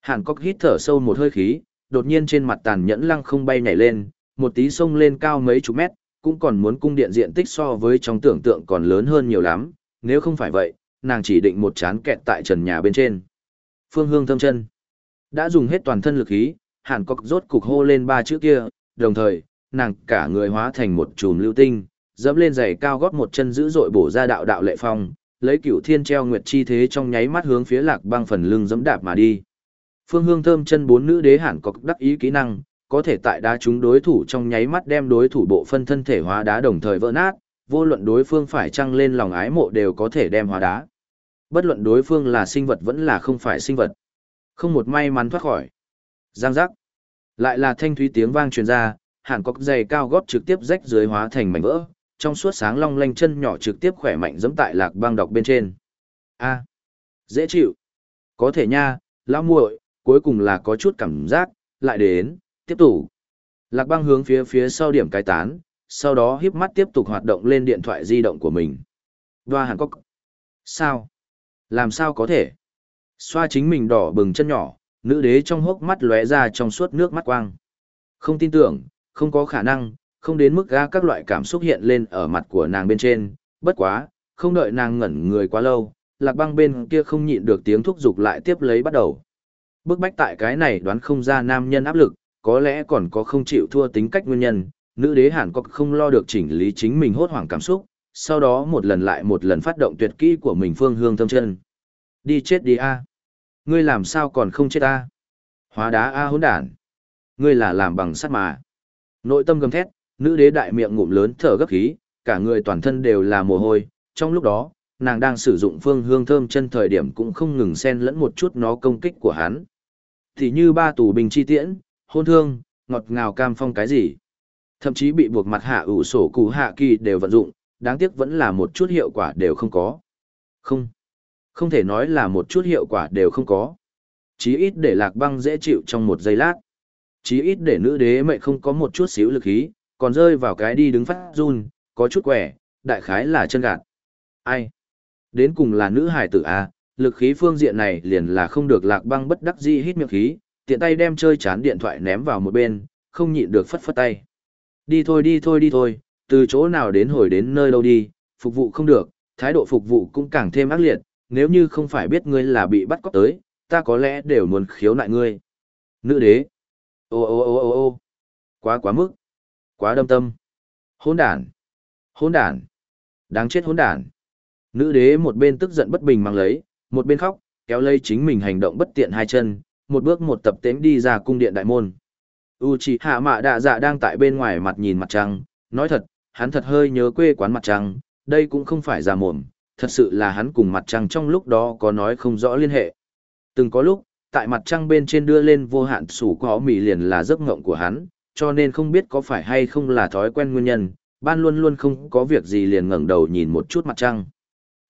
Hàn Cốc hít thở sâu một hơi khí, đột nhiên trên mặt tàn nhẫn lăng không bay nhảy lên, một tí sông lên cao mấy chục mét, cũng còn muốn cung điện diện tích so với trong tưởng tượng còn lớn hơn nhiều lắm, nếu không phải vậy, nàng chỉ định một chán kẹt tại trần nhà bên trên. Phương hương thâm chân. Đã dùng hết toàn thân lực khí, Hàn Cốc rốt cục hô lên ba chữ kia, đồng thời, nàng cả người hóa thành một chùm lưu tinh, dẫm lên giày cao gót một chân dữ dội bổ ra đạo đạo lệ phong, lấy cửu thiên treo nguyệt chi thế trong nháy mắt hướng phía lạc băng phần lưng dẫm đạp mà đi. Phương hương thơm chân bốn nữ đế Hàn Cốc đắc ý kỹ năng, có thể tại đá chúng đối thủ trong nháy mắt đem đối thủ bộ phân thân thể hóa đá đồng thời vỡ nát, vô luận đối phương phải trăng lên lòng ái mộ đều có thể đem hóa đá. Bất luận đối phương là sinh vật vẫn là không phải sinh vật. Không một may mắn thoát khỏi. Giang giác. Lại là thanh thúy tiếng vang truyền ra, hàn cọc giày cao gót trực tiếp rách dưới hóa thành mảnh vỡ, trong suốt sáng long lanh chân nhỏ trực tiếp khỏe mạnh giẫm tại lạc băng đọc bên trên. A, dễ chịu. Có thể nha, lão muội, cuối cùng là có chút cảm giác, lại đến, tiếp tục. Lạc băng hướng phía phía sau điểm cái tán, sau đó híp mắt tiếp tục hoạt động lên điện thoại di động của mình. Đoa hàn cốc. Sao? Làm sao có thể? Xoa chính mình đỏ bừng chân nhỏ, nữ đế trong hốc mắt lóe ra trong suốt nước mắt quang. Không tin tưởng, không có khả năng, không đến mức ga các loại cảm xúc hiện lên ở mặt của nàng bên trên, bất quá, không đợi nàng ngẩn người quá lâu, lạc băng bên kia không nhịn được tiếng thúc giục lại tiếp lấy bắt đầu. Bức bách tại cái này đoán không ra nam nhân áp lực, có lẽ còn có không chịu thua tính cách nguyên nhân, nữ đế hẳn có không lo được chỉnh lý chính mình hốt hoảng cảm xúc, sau đó một lần lại một lần phát động tuyệt kỹ của mình phương hương thâm chân. Đi chết đi a Ngươi làm sao còn không chết a Hóa đá a hỗn đản. Ngươi là làm bằng sắt mà. Nội tâm gầm thét, nữ đế đại miệng ngụm lớn thở gấp khí, cả người toàn thân đều là mồ hôi, trong lúc đó, nàng đang sử dụng phương hương thơm chân thời điểm cũng không ngừng xen lẫn một chút nó công kích của hắn. Thì như ba tù bình chi tiễn, hôn thương, ngọt ngào cam phong cái gì. Thậm chí bị buộc mặt hạ ủ sổ cụ hạ kỳ đều vận dụng, đáng tiếc vẫn là một chút hiệu quả đều không có. Không. Không thể nói là một chút hiệu quả đều không có. Chí ít để lạc băng dễ chịu trong một giây lát. Chí ít để nữ đế mệnh không có một chút xíu lực khí, còn rơi vào cái đi đứng phát run, có chút quẻ, đại khái là chân gạt. Ai? Đến cùng là nữ hải tử A, lực khí phương diện này liền là không được lạc băng bất đắc dĩ hít miệng khí, tiện tay đem chơi chán điện thoại ném vào một bên, không nhịn được phất phất tay. Đi thôi đi thôi đi thôi, từ chỗ nào đến hồi đến nơi đâu đi, phục vụ không được, thái độ phục vụ cũng càng thêm ác liệt, nếu như không phải biết ngươi là bị bắt cóc tới, ta có lẽ đều muốn khiếu nại ngươi. Nữ đế. Ô ô ô ô ô quá quá mức. Quá đâm tâm. Hỗn đản. Hỗn đản. Đáng chết hỗn đản. Nữ đế một bên tức giận bất bình mang lấy, một bên khóc, kéo lây chính mình hành động bất tiện hai chân, một bước một tập tễnh đi ra cung điện đại môn. Uchiha Mạ Đạ Dạ đang tại bên ngoài mặt nhìn mặt trăng, nói thật, hắn thật hơi nhớ quê quán mặt trăng, đây cũng không phải giả mồm, thật sự là hắn cùng mặt trăng trong lúc đó có nói không rõ liên hệ. Từng có lúc, tại mặt trăng bên trên đưa lên vô hạn sủ có mì liền là giấc ngộng của hắn, cho nên không biết có phải hay không là thói quen nguyên nhân, ban luôn luôn không có việc gì liền ngẩng đầu nhìn một chút mặt trăng.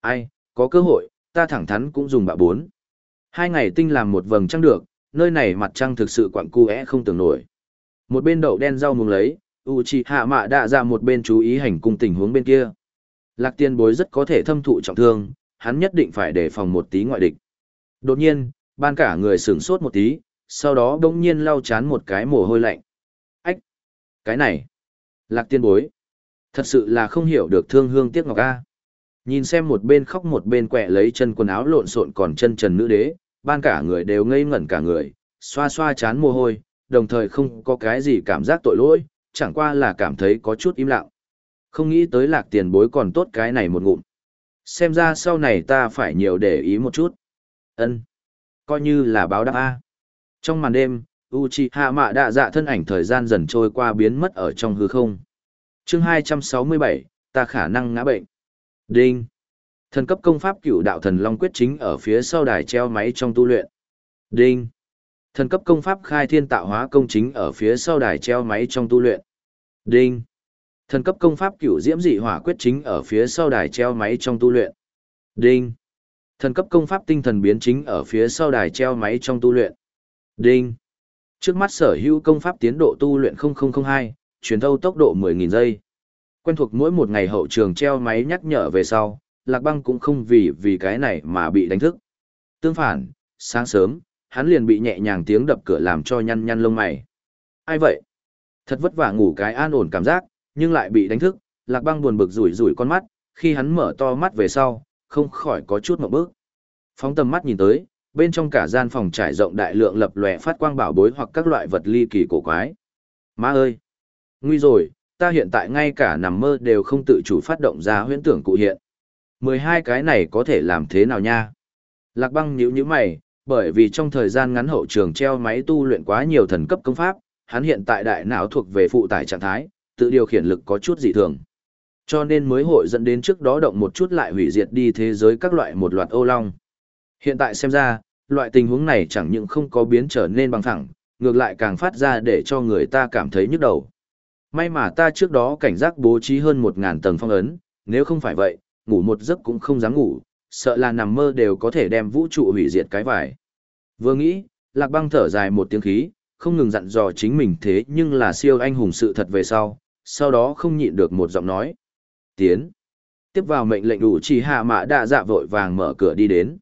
Ai, có cơ hội, ta thẳng thắn cũng dùng bạ bốn. Hai ngày tinh làm một vầng trăng được, nơi này mặt trăng thực sự quặng cu é không tưởng nổi. Một bên đậu đen rau muống lấy, hạ Mạ đã ra một bên chú ý hành cung tình huống bên kia. Lạc tiên bối rất có thể thâm thụ trọng thương, hắn nhất định phải đề phòng một tí ngoại địch. Đột nhiên, ban cả người sửng sốt một tí, sau đó đông nhiên lau chán một cái mồ hôi lạnh. Ách! Cái này! Lạc tiên bối! Thật sự là không hiểu được thương hương tiếc ngọc A. Nhìn xem một bên khóc một bên quẹ lấy chân quần áo lộn xộn còn chân trần nữ đế, ban cả người đều ngây ngẩn cả người, xoa xoa chán mồ hôi, đồng thời không có cái gì cảm giác tội lỗi, chẳng qua là cảm thấy có chút im lặng. Không nghĩ tới lạc tiền bối còn tốt cái này một ngụm. Xem ra sau này ta phải nhiều để ý một chút. ân Coi như là báo đáp A. Trong màn đêm, Uchiha Mạ Đạ Dạ thân ảnh thời gian dần trôi qua biến mất ở trong hư không. Chương 267, ta khả năng ngã bệnh. Đinh. Thần cấp công pháp cửu đạo thần long quyết chính ở phía sau đài treo máy trong tu luyện. Đinh. Thần cấp công pháp khai thiên tạo hóa công chính ở phía sau đài treo máy trong tu luyện. Đinh. Thần cấp công pháp cửu diễm dị hỏa quyết chính ở phía sau đài treo máy trong tu luyện. Đinh. Thần cấp công pháp tinh thần biến chính ở phía sau đài treo máy trong tu luyện. Đinh. Trước mắt sở hữu công pháp tiến độ tu luyện 0002, truyền thâu tốc độ 10.000 giây. Quen thuộc mỗi một ngày hậu trường treo máy nhắc nhở về sau, Lạc Băng cũng không vì vì cái này mà bị đánh thức. Tương phản, sáng sớm, hắn liền bị nhẹ nhàng tiếng đập cửa làm cho nhăn nhăn lông mày. Ai vậy? Thật vất vả ngủ cái an ổn cảm giác, nhưng lại bị đánh thức, Lạc Băng buồn bực rủi rủi con mắt, khi hắn mở to mắt về sau, không khỏi có chút ngộp bước. Phóng tầm mắt nhìn tới, bên trong cả gian phòng trải rộng đại lượng lập lòe phát quang bảo bối hoặc các loại vật ly kỳ cổ quái. Má ơi! Nguy rồi, ta hiện tại ngay cả nằm mơ đều không tự chủ phát động ra huyễn tưởng cụ hiện. 12 cái này có thể làm thế nào nha? Lạc băng nhíu nhíu mày, bởi vì trong thời gian ngắn hậu trường treo máy tu luyện quá nhiều thần cấp công pháp, hắn hiện tại đại não thuộc về phụ tải trạng thái, tự điều khiển lực có chút dị thường. Cho nên mới hội dẫn đến trước đó động một chút lại hủy diệt đi thế giới các loại một loạt ô long. Hiện tại xem ra, loại tình huống này chẳng những không có biến trở nên bằng thẳng, ngược lại càng phát ra để cho người ta cảm thấy nhức đầu. May mà ta trước đó cảnh giác bố trí hơn một ngàn tầng phong ấn, nếu không phải vậy, ngủ một giấc cũng không dám ngủ, sợ là nằm mơ đều có thể đem vũ trụ hủy diệt cái vải. Vừa nghĩ, Lạc Băng thở dài một tiếng khí, không ngừng dặn dò chính mình thế nhưng là siêu anh hùng sự thật về sau, sau đó không nhịn được một giọng nói. Tiến. Tiếp vào mệnh lệnh đủ chỉ hạ mã đạ dạ vội vàng mở cửa đi đến.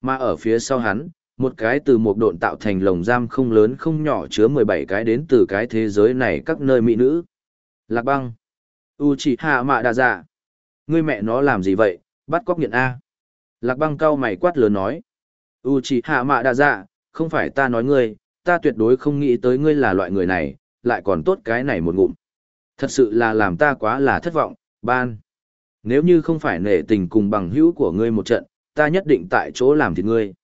Mà ở phía sau hắn, một cái từ một độn tạo thành lồng giam không lớn không nhỏ chứa 17 cái đến từ cái thế giới này các nơi mỹ nữ. Lạc băng. U chỉ hạ mạ đà dạ. Ngươi mẹ nó làm gì vậy, bắt cóc nghiện A. Lạc băng cao mày quát lớn nói. U chỉ hạ mạ đà dạ, không phải ta nói ngươi, ta tuyệt đối không nghĩ tới ngươi là loại người này, lại còn tốt cái này một ngụm. Thật sự là làm ta quá là thất vọng, ban. Nếu như không phải nể tình cùng bằng hữu của ngươi một trận, ta nhất định tại chỗ làm thịt ngươi.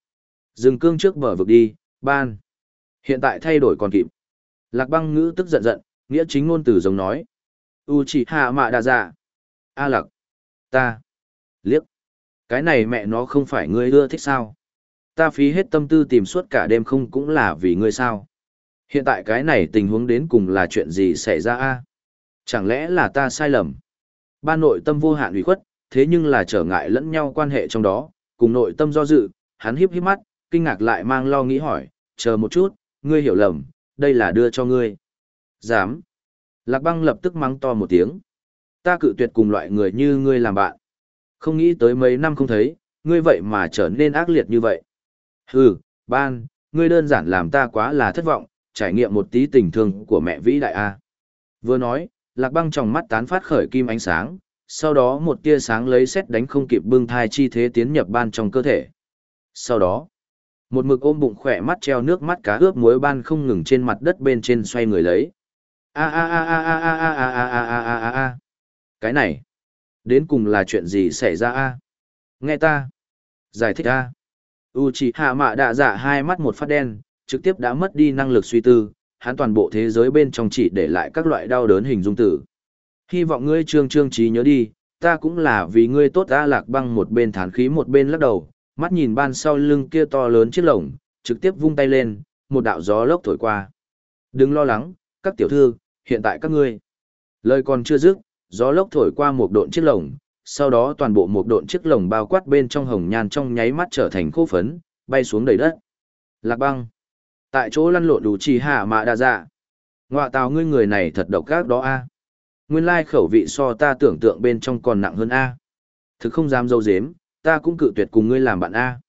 Dừng cương trước bờ vực đi, ban. Hiện tại thay đổi còn kịp. Lạc băng ngữ tức giận giận, nghĩa chính ngôn từ giống nói. U chỉ hạ mạ đà dạ. A lạc. Ta. Liếc. Cái này mẹ nó không phải ngươi ưa thích sao. Ta phí hết tâm tư tìm suốt cả đêm không cũng là vì ngươi sao. Hiện tại cái này tình huống đến cùng là chuyện gì xảy ra a? Chẳng lẽ là ta sai lầm? Ba nội tâm vô hạn ủy khuất, thế nhưng là trở ngại lẫn nhau quan hệ trong đó, cùng nội tâm do dự, hắn híp híp mắt, kinh ngạc lại mang lo nghĩ hỏi, chờ một chút, ngươi hiểu lầm, đây là đưa cho ngươi. Dám. Lạc băng lập tức mắng to một tiếng. Ta cự tuyệt cùng loại người như ngươi làm bạn. Không nghĩ tới mấy năm không thấy, ngươi vậy mà trở nên ác liệt như vậy. Hừ, ban, ngươi đơn giản làm ta quá là thất vọng, trải nghiệm một tí tình thương của mẹ vĩ đại A. Vừa nói, lạc băng trong mắt tán phát khởi kim ánh sáng, sau đó một tia sáng lấy xét đánh không kịp bưng thai chi thế tiến nhập ban trong cơ thể. Sau đó, một mực ôm bụng khỏe mắt treo nước mắt cá ướp muối ban không ngừng trên mặt đất bên trên xoay người lấy. A a a a a a a a a a a a a Cái này, đến cùng là chuyện gì xảy ra a? Nghe ta. Giải thích a. Uchiha Mạ Đạ Dạ hai mắt một phát đen, trực tiếp đã mất đi năng lực suy tư, hắn toàn bộ thế giới bên trong chỉ để lại các loại đau đớn hình dung tử. Hy vọng ngươi trương trương trí nhớ đi, ta cũng là vì ngươi tốt ta lạc băng một bên thán khí một bên lắc đầu, mắt nhìn ban sau lưng kia to lớn chiếc lồng, trực tiếp vung tay lên, một đạo gió lốc thổi qua. Đừng lo lắng, các tiểu thư, hiện tại các ngươi. Lời còn chưa dứt, gió lốc thổi qua một độn chiếc lồng, sau đó toàn bộ một độn chiếc lồng bao quát bên trong hồng nhan trong nháy mắt trở thành khô phấn, bay xuống đầy đất. Lạc băng. Tại chỗ lăn lộn đủ trì hạ mạ đa dạ. Ngoạ tào ngươi người này thật độc gác đó a. Nguyên lai khẩu vị so ta tưởng tượng bên trong còn nặng hơn a. Thực không dám dâu dếm, ta cũng cự tuyệt cùng ngươi làm bạn a.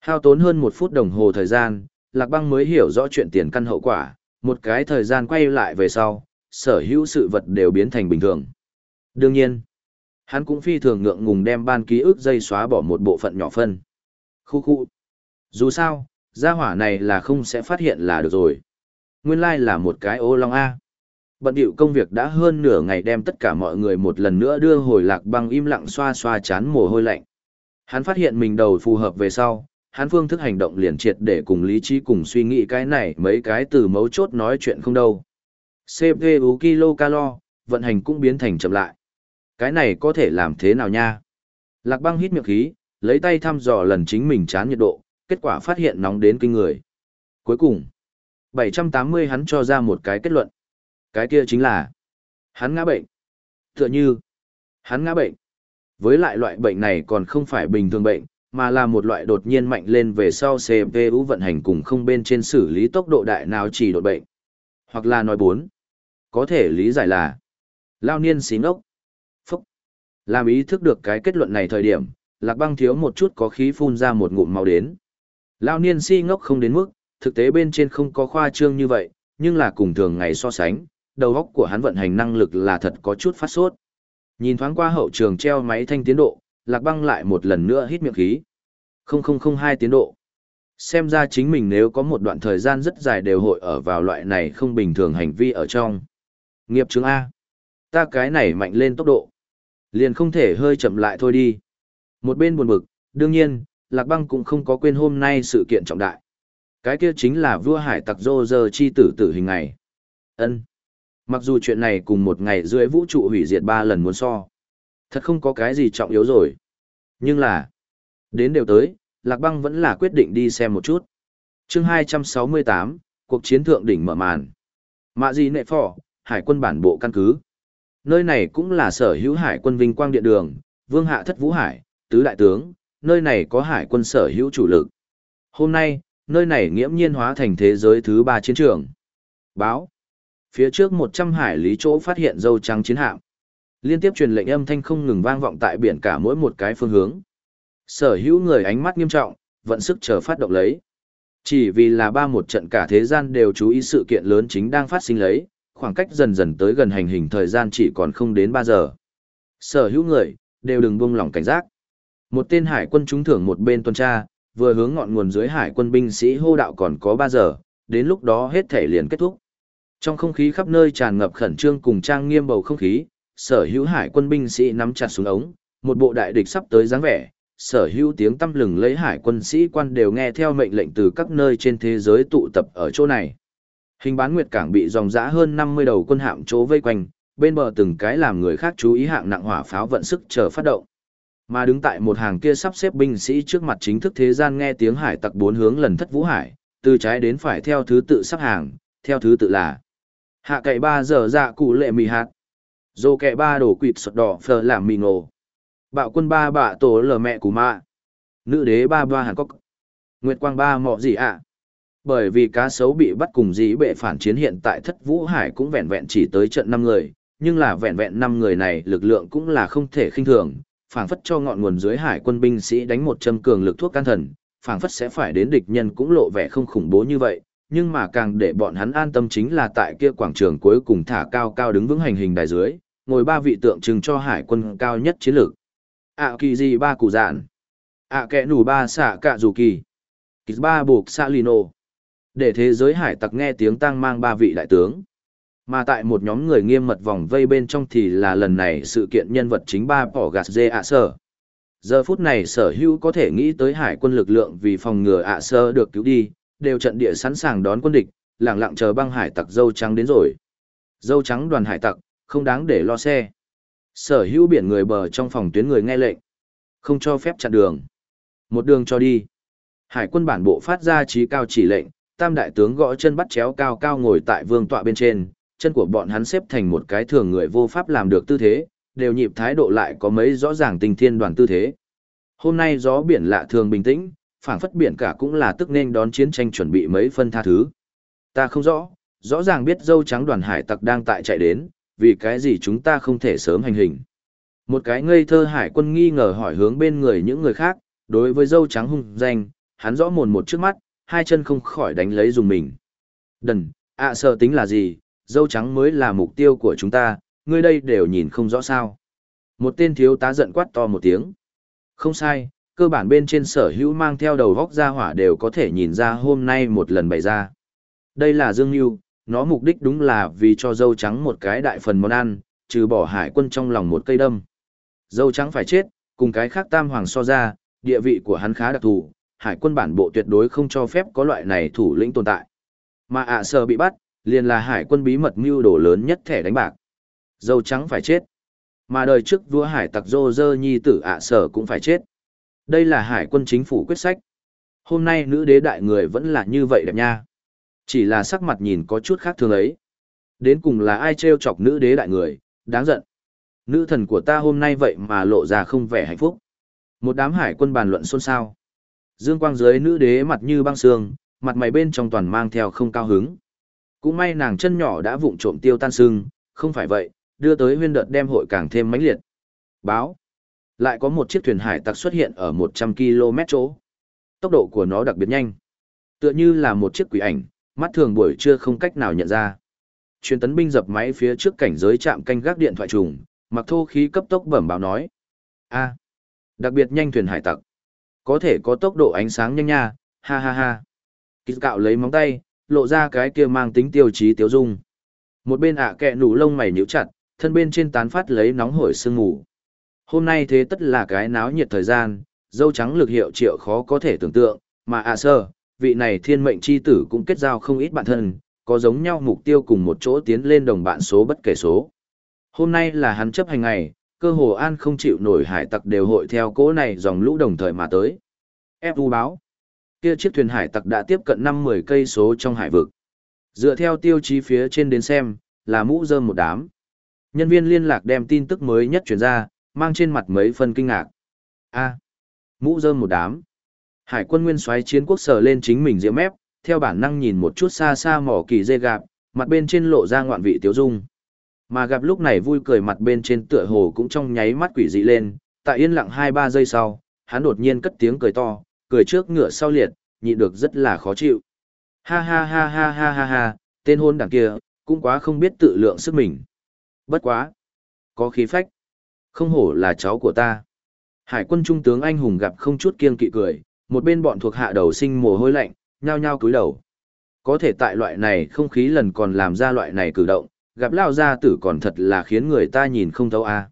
Hao tốn hơn một phút đồng hồ thời gian, Lạc băng mới hiểu rõ chuyện tiền căn hậu quả, một cái thời gian quay lại về sau, sở hữu sự vật đều biến thành bình thường. Đương nhiên, hắn cũng phi thường ngượng ngùng đem ban ký ức dây xóa bỏ một bộ phận nhỏ phân. Khu khu. Dù sao, gia hỏa này là không sẽ phát hiện là được rồi. Nguyên lai like là một cái ô long A. Bận điệu công việc đã hơn nửa ngày đem tất cả mọi người một lần nữa đưa hồi lạc băng im lặng xoa xoa chán mồ hôi lạnh. Hắn phát hiện mình đầu phù hợp về sau, hắn phương thức hành động liền triệt để cùng lý trí cùng suy nghĩ cái này mấy cái từ mấu chốt nói chuyện không đâu. CPU kilo vận hành cũng biến thành chậm lại. Cái này có thể làm thế nào nha? Lạc băng hít miệng khí, lấy tay thăm dò lần chính mình chán nhiệt độ, kết quả phát hiện nóng đến kinh người. Cuối cùng, 780 hắn cho ra một cái kết luận. Cái kia chính là, hắn ngã bệnh. Tựa như, hắn ngã bệnh. Với lại loại bệnh này còn không phải bình thường bệnh, mà là một loại đột nhiên mạnh lên về sau CPU vận hành cùng không bên trên xử lý tốc độ đại nào chỉ đột bệnh. Hoặc là nói bốn. Có thể lý giải là, lao niên xí ngốc. Phúc. Làm ý thức được cái kết luận này thời điểm, lạc băng thiếu một chút có khí phun ra một ngụm máu đến. Lao niên si ngốc không đến mức, thực tế bên trên không có khoa trương như vậy, nhưng là cùng thường ngày so sánh, đầu óc của hắn vận hành năng lực là thật có chút phát sốt. Nhìn thoáng qua hậu trường treo máy thanh tiến độ, lạc băng lại một lần nữa hít miệng khí. 0002 tiến độ. Xem ra chính mình nếu có một đoạn thời gian rất dài đều hội ở vào loại này không bình thường hành vi ở trong. Nghiệp chứng A. Ta cái này mạnh lên tốc độ. Liền không thể hơi chậm lại thôi đi. Một bên buồn bực, đương nhiên, Lạc Băng cũng không có quên hôm nay sự kiện trọng đại. Cái kia chính là vua hải tặc Dô Dơ chi tử tử hình ngày. ân Mặc dù chuyện này cùng một ngày dưới vũ trụ hủy diệt ba lần muốn so. Thật không có cái gì trọng yếu rồi. Nhưng là, đến đều tới, Lạc Băng vẫn là quyết định đi xem một chút. chương 268, cuộc chiến thượng đỉnh mở màn. Mạ gì nệ phỏ, hải quân bản bộ căn cứ. Nơi này cũng là sở hữu hải quân vinh quang điện đường, vương hạ thất vũ hải, tứ đại tướng, nơi này có hải quân sở hữu chủ lực. Hôm nay, nơi này nghiễm nhiên hóa thành thế giới thứ ba chiến trường. Báo. Phía trước 100 hải lý chỗ phát hiện dâu trắng chiến hạm. Liên tiếp truyền lệnh âm thanh không ngừng vang vọng tại biển cả mỗi một cái phương hướng. Sở hữu người ánh mắt nghiêm trọng, vận sức chờ phát động lấy. Chỉ vì là ba một trận cả thế gian đều chú ý sự kiện lớn chính đang phát sinh lấy, khoảng cách dần dần tới gần hành hình thời gian chỉ còn không đến 3 giờ. Sở hữu người, đều đừng buông lỏng cảnh giác. Một tên hải quân trúng thưởng một bên tuần tra, vừa hướng ngọn nguồn dưới hải quân binh sĩ hô đạo còn có 3 giờ, đến lúc đó hết thể liền kết thúc. Trong không khí khắp nơi tràn ngập khẩn trương cùng trang nghiêm bầu không khí, sở hữu hải quân binh sĩ nắm chặt xuống ống, một bộ đại địch sắp tới dáng vẻ, sở hữu tiếng tâm lừng lấy hải quân sĩ quan đều nghe theo mệnh lệnh từ các nơi trên thế giới tụ tập ở chỗ này. Hình bán nguyệt cảng bị dòng dã hơn 50 đầu quân hạm chỗ vây quanh, bên bờ từng cái làm người khác chú ý hạng nặng hỏa pháo vận sức chờ phát động. Mà đứng tại một hàng kia sắp xếp binh sĩ trước mặt chính thức thế gian nghe tiếng hải tặc bốn hướng lần thất vũ hải, từ trái đến phải theo thứ tự sắp hàng, theo thứ tự là hạ cậy ba giờ dạ cụ lệ mì hạt, dô kẹ ba đổ quỵt sọt đỏ phờ làm mì ngộ, bạo quân ba bạ tổ lờ mẹ của mạ, nữ đế ba ba hàn cốc, nguyệt quang ba mọ gì ạ. Bởi vì cá sấu bị bắt cùng dĩ bệ phản chiến hiện tại thất vũ hải cũng vẹn vẹn chỉ tới trận năm người, nhưng là vẹn vẹn năm người này lực lượng cũng là không thể khinh thường, phảng phất cho ngọn nguồn dưới hải quân binh sĩ đánh một châm cường lực thuốc can thần, phảng phất sẽ phải đến địch nhân cũng lộ vẻ không khủng bố như vậy, nhưng mà càng để bọn hắn an tâm chính là tại kia quảng trường cuối cùng thả cao cao đứng vững hành hình đài dưới, ngồi ba vị tượng trưng cho hải quân cao nhất chiến lược. ạ kỳ gì ba cụ dạn, ạ kẻ nủ ba xạ cạ dù kỳ, kỳ ba buộc xạ lino. Để thế giới hải tặc nghe tiếng tăng mang ba vị đại tướng. Mà tại một nhóm người nghiêm mật vòng vây bên trong thì là lần này sự kiện nhân vật chính ba bỏ gạt dê ạ sơ. Giờ phút này sở hữu có thể nghĩ tới hải quân lực lượng vì phòng ngừa ạ sơ được cứu đi, đều trận địa sẵn sàng đón quân địch, lẳng lặng chờ băng hải tặc dâu trắng đến rồi. Dâu trắng đoàn hải tặc, không đáng để lo xe. Sở hữu biển người bờ trong phòng tuyến người nghe lệnh. Không cho phép chặn đường. Một đường cho đi. Hải quân bản bộ phát ra trí cao chỉ lệnh, tam đại tướng gõ chân bắt chéo cao cao ngồi tại vương tọa bên trên, chân của bọn hắn xếp thành một cái thường người vô pháp làm được tư thế, đều nhịp thái độ lại có mấy rõ ràng tình thiên đoàn tư thế. Hôm nay gió biển lạ thường bình tĩnh, phảng phất biển cả cũng là tức nên đón chiến tranh chuẩn bị mấy phân tha thứ. Ta không rõ, rõ ràng biết dâu trắng đoàn hải tặc đang tại chạy đến, vì cái gì chúng ta không thể sớm hành hình. Một cái ngây thơ hải quân nghi ngờ hỏi hướng bên người những người khác, đối với dâu trắng hung danh, hắn rõ mồn một trước mắt, hai chân không khỏi đánh lấy dùng mình. Đần, ạ sợ tính là gì, dâu trắng mới là mục tiêu của chúng ta, ngươi đây đều nhìn không rõ sao. Một tên thiếu tá giận quát to một tiếng. Không sai, cơ bản bên trên sở hữu mang theo đầu vóc ra hỏa đều có thể nhìn ra hôm nay một lần bày ra. Đây là Dương Nhu, nó mục đích đúng là vì cho dâu trắng một cái đại phần món ăn, trừ bỏ hải quân trong lòng một cây đâm. Dâu trắng phải chết, cùng cái khác tam hoàng so ra, địa vị của hắn khá đặc thù, hải quân bản bộ tuyệt đối không cho phép có loại này thủ lĩnh tồn tại. Mà ạ à bị bắt, liền là hải quân bí mật mưu đồ lớn nhất thẻ đánh bạc. Dâu trắng phải chết. Mà đời trước vua hải tặc dô dơ nhi tử ạ sở cũng phải chết. Đây là hải quân chính phủ quyết sách. Hôm nay nữ đế đại người vẫn là như vậy đẹp nha. Chỉ là sắc mặt nhìn có chút khác thường ấy. Đến cùng là ai trêu chọc nữ đế đại người, đáng giận. Nữ thần của ta hôm nay vậy mà lộ ra không vẻ hạnh phúc. Một đám hải quân bàn luận xôn xao. Dương quang dưới nữ đế mặt như băng sương, mặt mày bên trong toàn mang theo không cao hứng. Cũng may nàng chân nhỏ đã vụng trộm tiêu tan sưng, không phải vậy, đưa tới huyên đợt đem hội càng thêm mãnh liệt. Báo. Lại có một chiếc thuyền hải tặc xuất hiện ở 100 km chỗ. Tốc độ của nó đặc biệt nhanh. Tựa như là một chiếc quỷ ảnh, mắt thường buổi trưa không cách nào nhận ra. Truyền tấn binh dập máy phía trước cảnh giới chạm canh gác điện thoại trùng, mặc thô khí cấp tốc bẩm báo nói. a đặc biệt nhanh thuyền hải tặc. Có thể có tốc độ ánh sáng nhanh nha, ha ha ha. Kịch cạo lấy móng tay, lộ ra cái kia mang tính tiêu chí tiêu dung. Một bên ạ à kẹ nụ lông mày nhíu chặt, thân bên trên tán phát lấy nóng hổi sương ngủ. Hôm nay thế tất là cái náo nhiệt thời gian, dâu trắng lực hiệu triệu khó có thể tưởng tượng, mà ạ sơ, vị này thiên mệnh chi tử cũng kết giao không ít bạn thân, có giống nhau mục tiêu cùng một chỗ tiến lên đồng bạn số bất kể số. Hôm nay là hắn chấp hành ngày, cơ hồ an không chịu nổi hải tặc đều hội theo cỗ này dòng lũ đồng thời mà tới. Fu báo, kia chiếc thuyền hải tặc đã tiếp cận năm mười cây số trong hải vực. Dựa theo tiêu chí phía trên đến xem, là mũ rơm một đám. Nhân viên liên lạc đem tin tức mới nhất chuyển ra, mang trên mặt mấy phần kinh ngạc. A, mũ rơm một đám. Hải quân nguyên soái chiến quốc sở lên chính mình diễm mép, theo bản năng nhìn một chút xa xa mỏ kỳ dê gạp, mặt bên trên lộ ra ngoạn vị tiếu dung. Mà gặp lúc này vui cười mặt bên trên tựa hồ cũng trong nháy mắt quỷ dị lên, tại yên lặng 2-3 giây sau, hắn đột nhiên cất tiếng cười to, cười trước ngựa sau liệt, nhịn được rất là khó chịu. Ha ha ha ha ha ha ha, tên hôn đằng kia, cũng quá không biết tự lượng sức mình. Bất quá. Có khí phách. Không hổ là cháu của ta. Hải quân trung tướng anh hùng gặp không chút kiêng kỵ cười, một bên bọn thuộc hạ đầu sinh mồ hôi lạnh, nhao nhao cúi đầu. Có thể tại loại này không khí lần còn làm ra loại này cử động, gặp lao gia tử còn thật là khiến người ta nhìn không thấu a.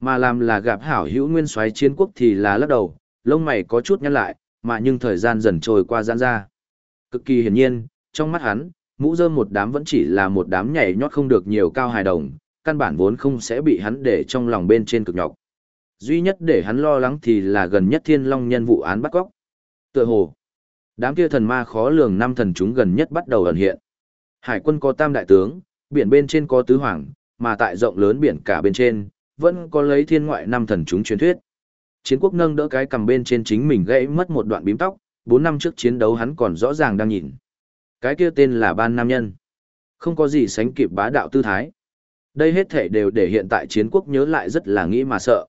Mà làm là gặp hảo hữu nguyên soái chiến quốc thì là lắc đầu, lông mày có chút nhăn lại, mà nhưng thời gian dần trôi qua giãn ra. Cực kỳ hiển nhiên, trong mắt hắn, mũ rơm một đám vẫn chỉ là một đám nhảy nhót không được nhiều cao hài đồng, căn bản vốn không sẽ bị hắn để trong lòng bên trên cực nhọc. Duy nhất để hắn lo lắng thì là gần nhất thiên long nhân vụ án bắt cóc. Tựa hồ, đám kia thần ma khó lường năm thần chúng gần nhất bắt đầu ẩn hiện. Hải quân có tam đại tướng, biển bên trên có tứ hoàng, mà tại rộng lớn biển cả bên trên, vẫn có lấy thiên ngoại năm thần chúng truyền thuyết. Chiến quốc nâng đỡ cái cầm bên trên chính mình gãy mất một đoạn bím tóc, 4 năm trước chiến đấu hắn còn rõ ràng đang nhìn. Cái kia tên là ban nam nhân. Không có gì sánh kịp bá đạo tư thái. Đây hết thể đều để hiện tại chiến quốc nhớ lại rất là nghĩ mà sợ.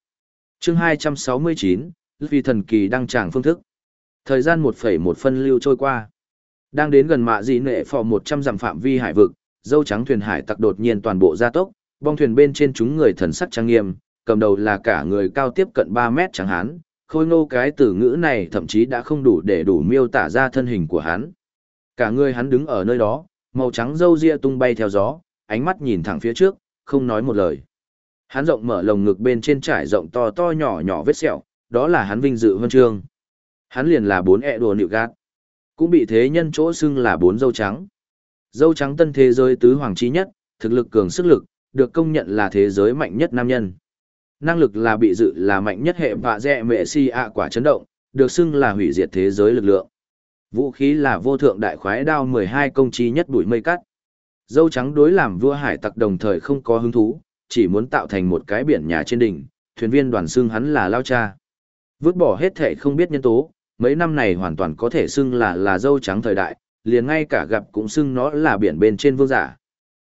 chương 269, vì thần kỳ đăng tràng phương thức. Thời gian 1,1 phân lưu trôi qua. Đang đến gần mạ dị nệ phò 100 dặm phạm vi hải vực, dâu trắng thuyền hải tặc đột nhiên toàn bộ gia tốc, bong thuyền bên trên chúng người thần sắc trang nghiêm, cầm đầu là cả người cao tiếp cận 3 mét chẳng hán, khôi ngô cái từ ngữ này thậm chí đã không đủ để đủ miêu tả ra thân hình của hắn. Cả người hắn đứng ở nơi đó, màu trắng râu ria tung bay theo gió, ánh mắt nhìn thẳng phía trước, không nói một lời. Hắn rộng mở lồng ngực bên trên trải rộng to to nhỏ nhỏ vết sẹo, đó là hắn vinh dự huân chương. Hắn liền là bốn ẹ đùa nịu gạt. Cũng bị thế nhân chỗ xưng là bốn dâu trắng. Dâu trắng tân thế giới tứ hoàng trí nhất, thực lực cường sức lực, được công nhận là thế giới mạnh nhất nam nhân. Năng lực là bị dự là mạnh nhất hệ vạ dẹ mẹ si ạ quả chấn động, được xưng là hủy diệt thế giới lực lượng. Vũ khí là vô thượng đại khoái đao 12 công chi nhất bụi mây cắt. Dâu trắng đối làm vua hải tặc đồng thời không có hứng thú, chỉ muốn tạo thành một cái biển nhà trên đỉnh, thuyền viên đoàn xưng hắn là lao cha. Vứt bỏ hết thể không biết nhân tố, mấy năm này hoàn toàn có thể xưng là là dâu trắng thời đại, liền ngay cả gặp cũng xưng nó là biển bên trên vương giả.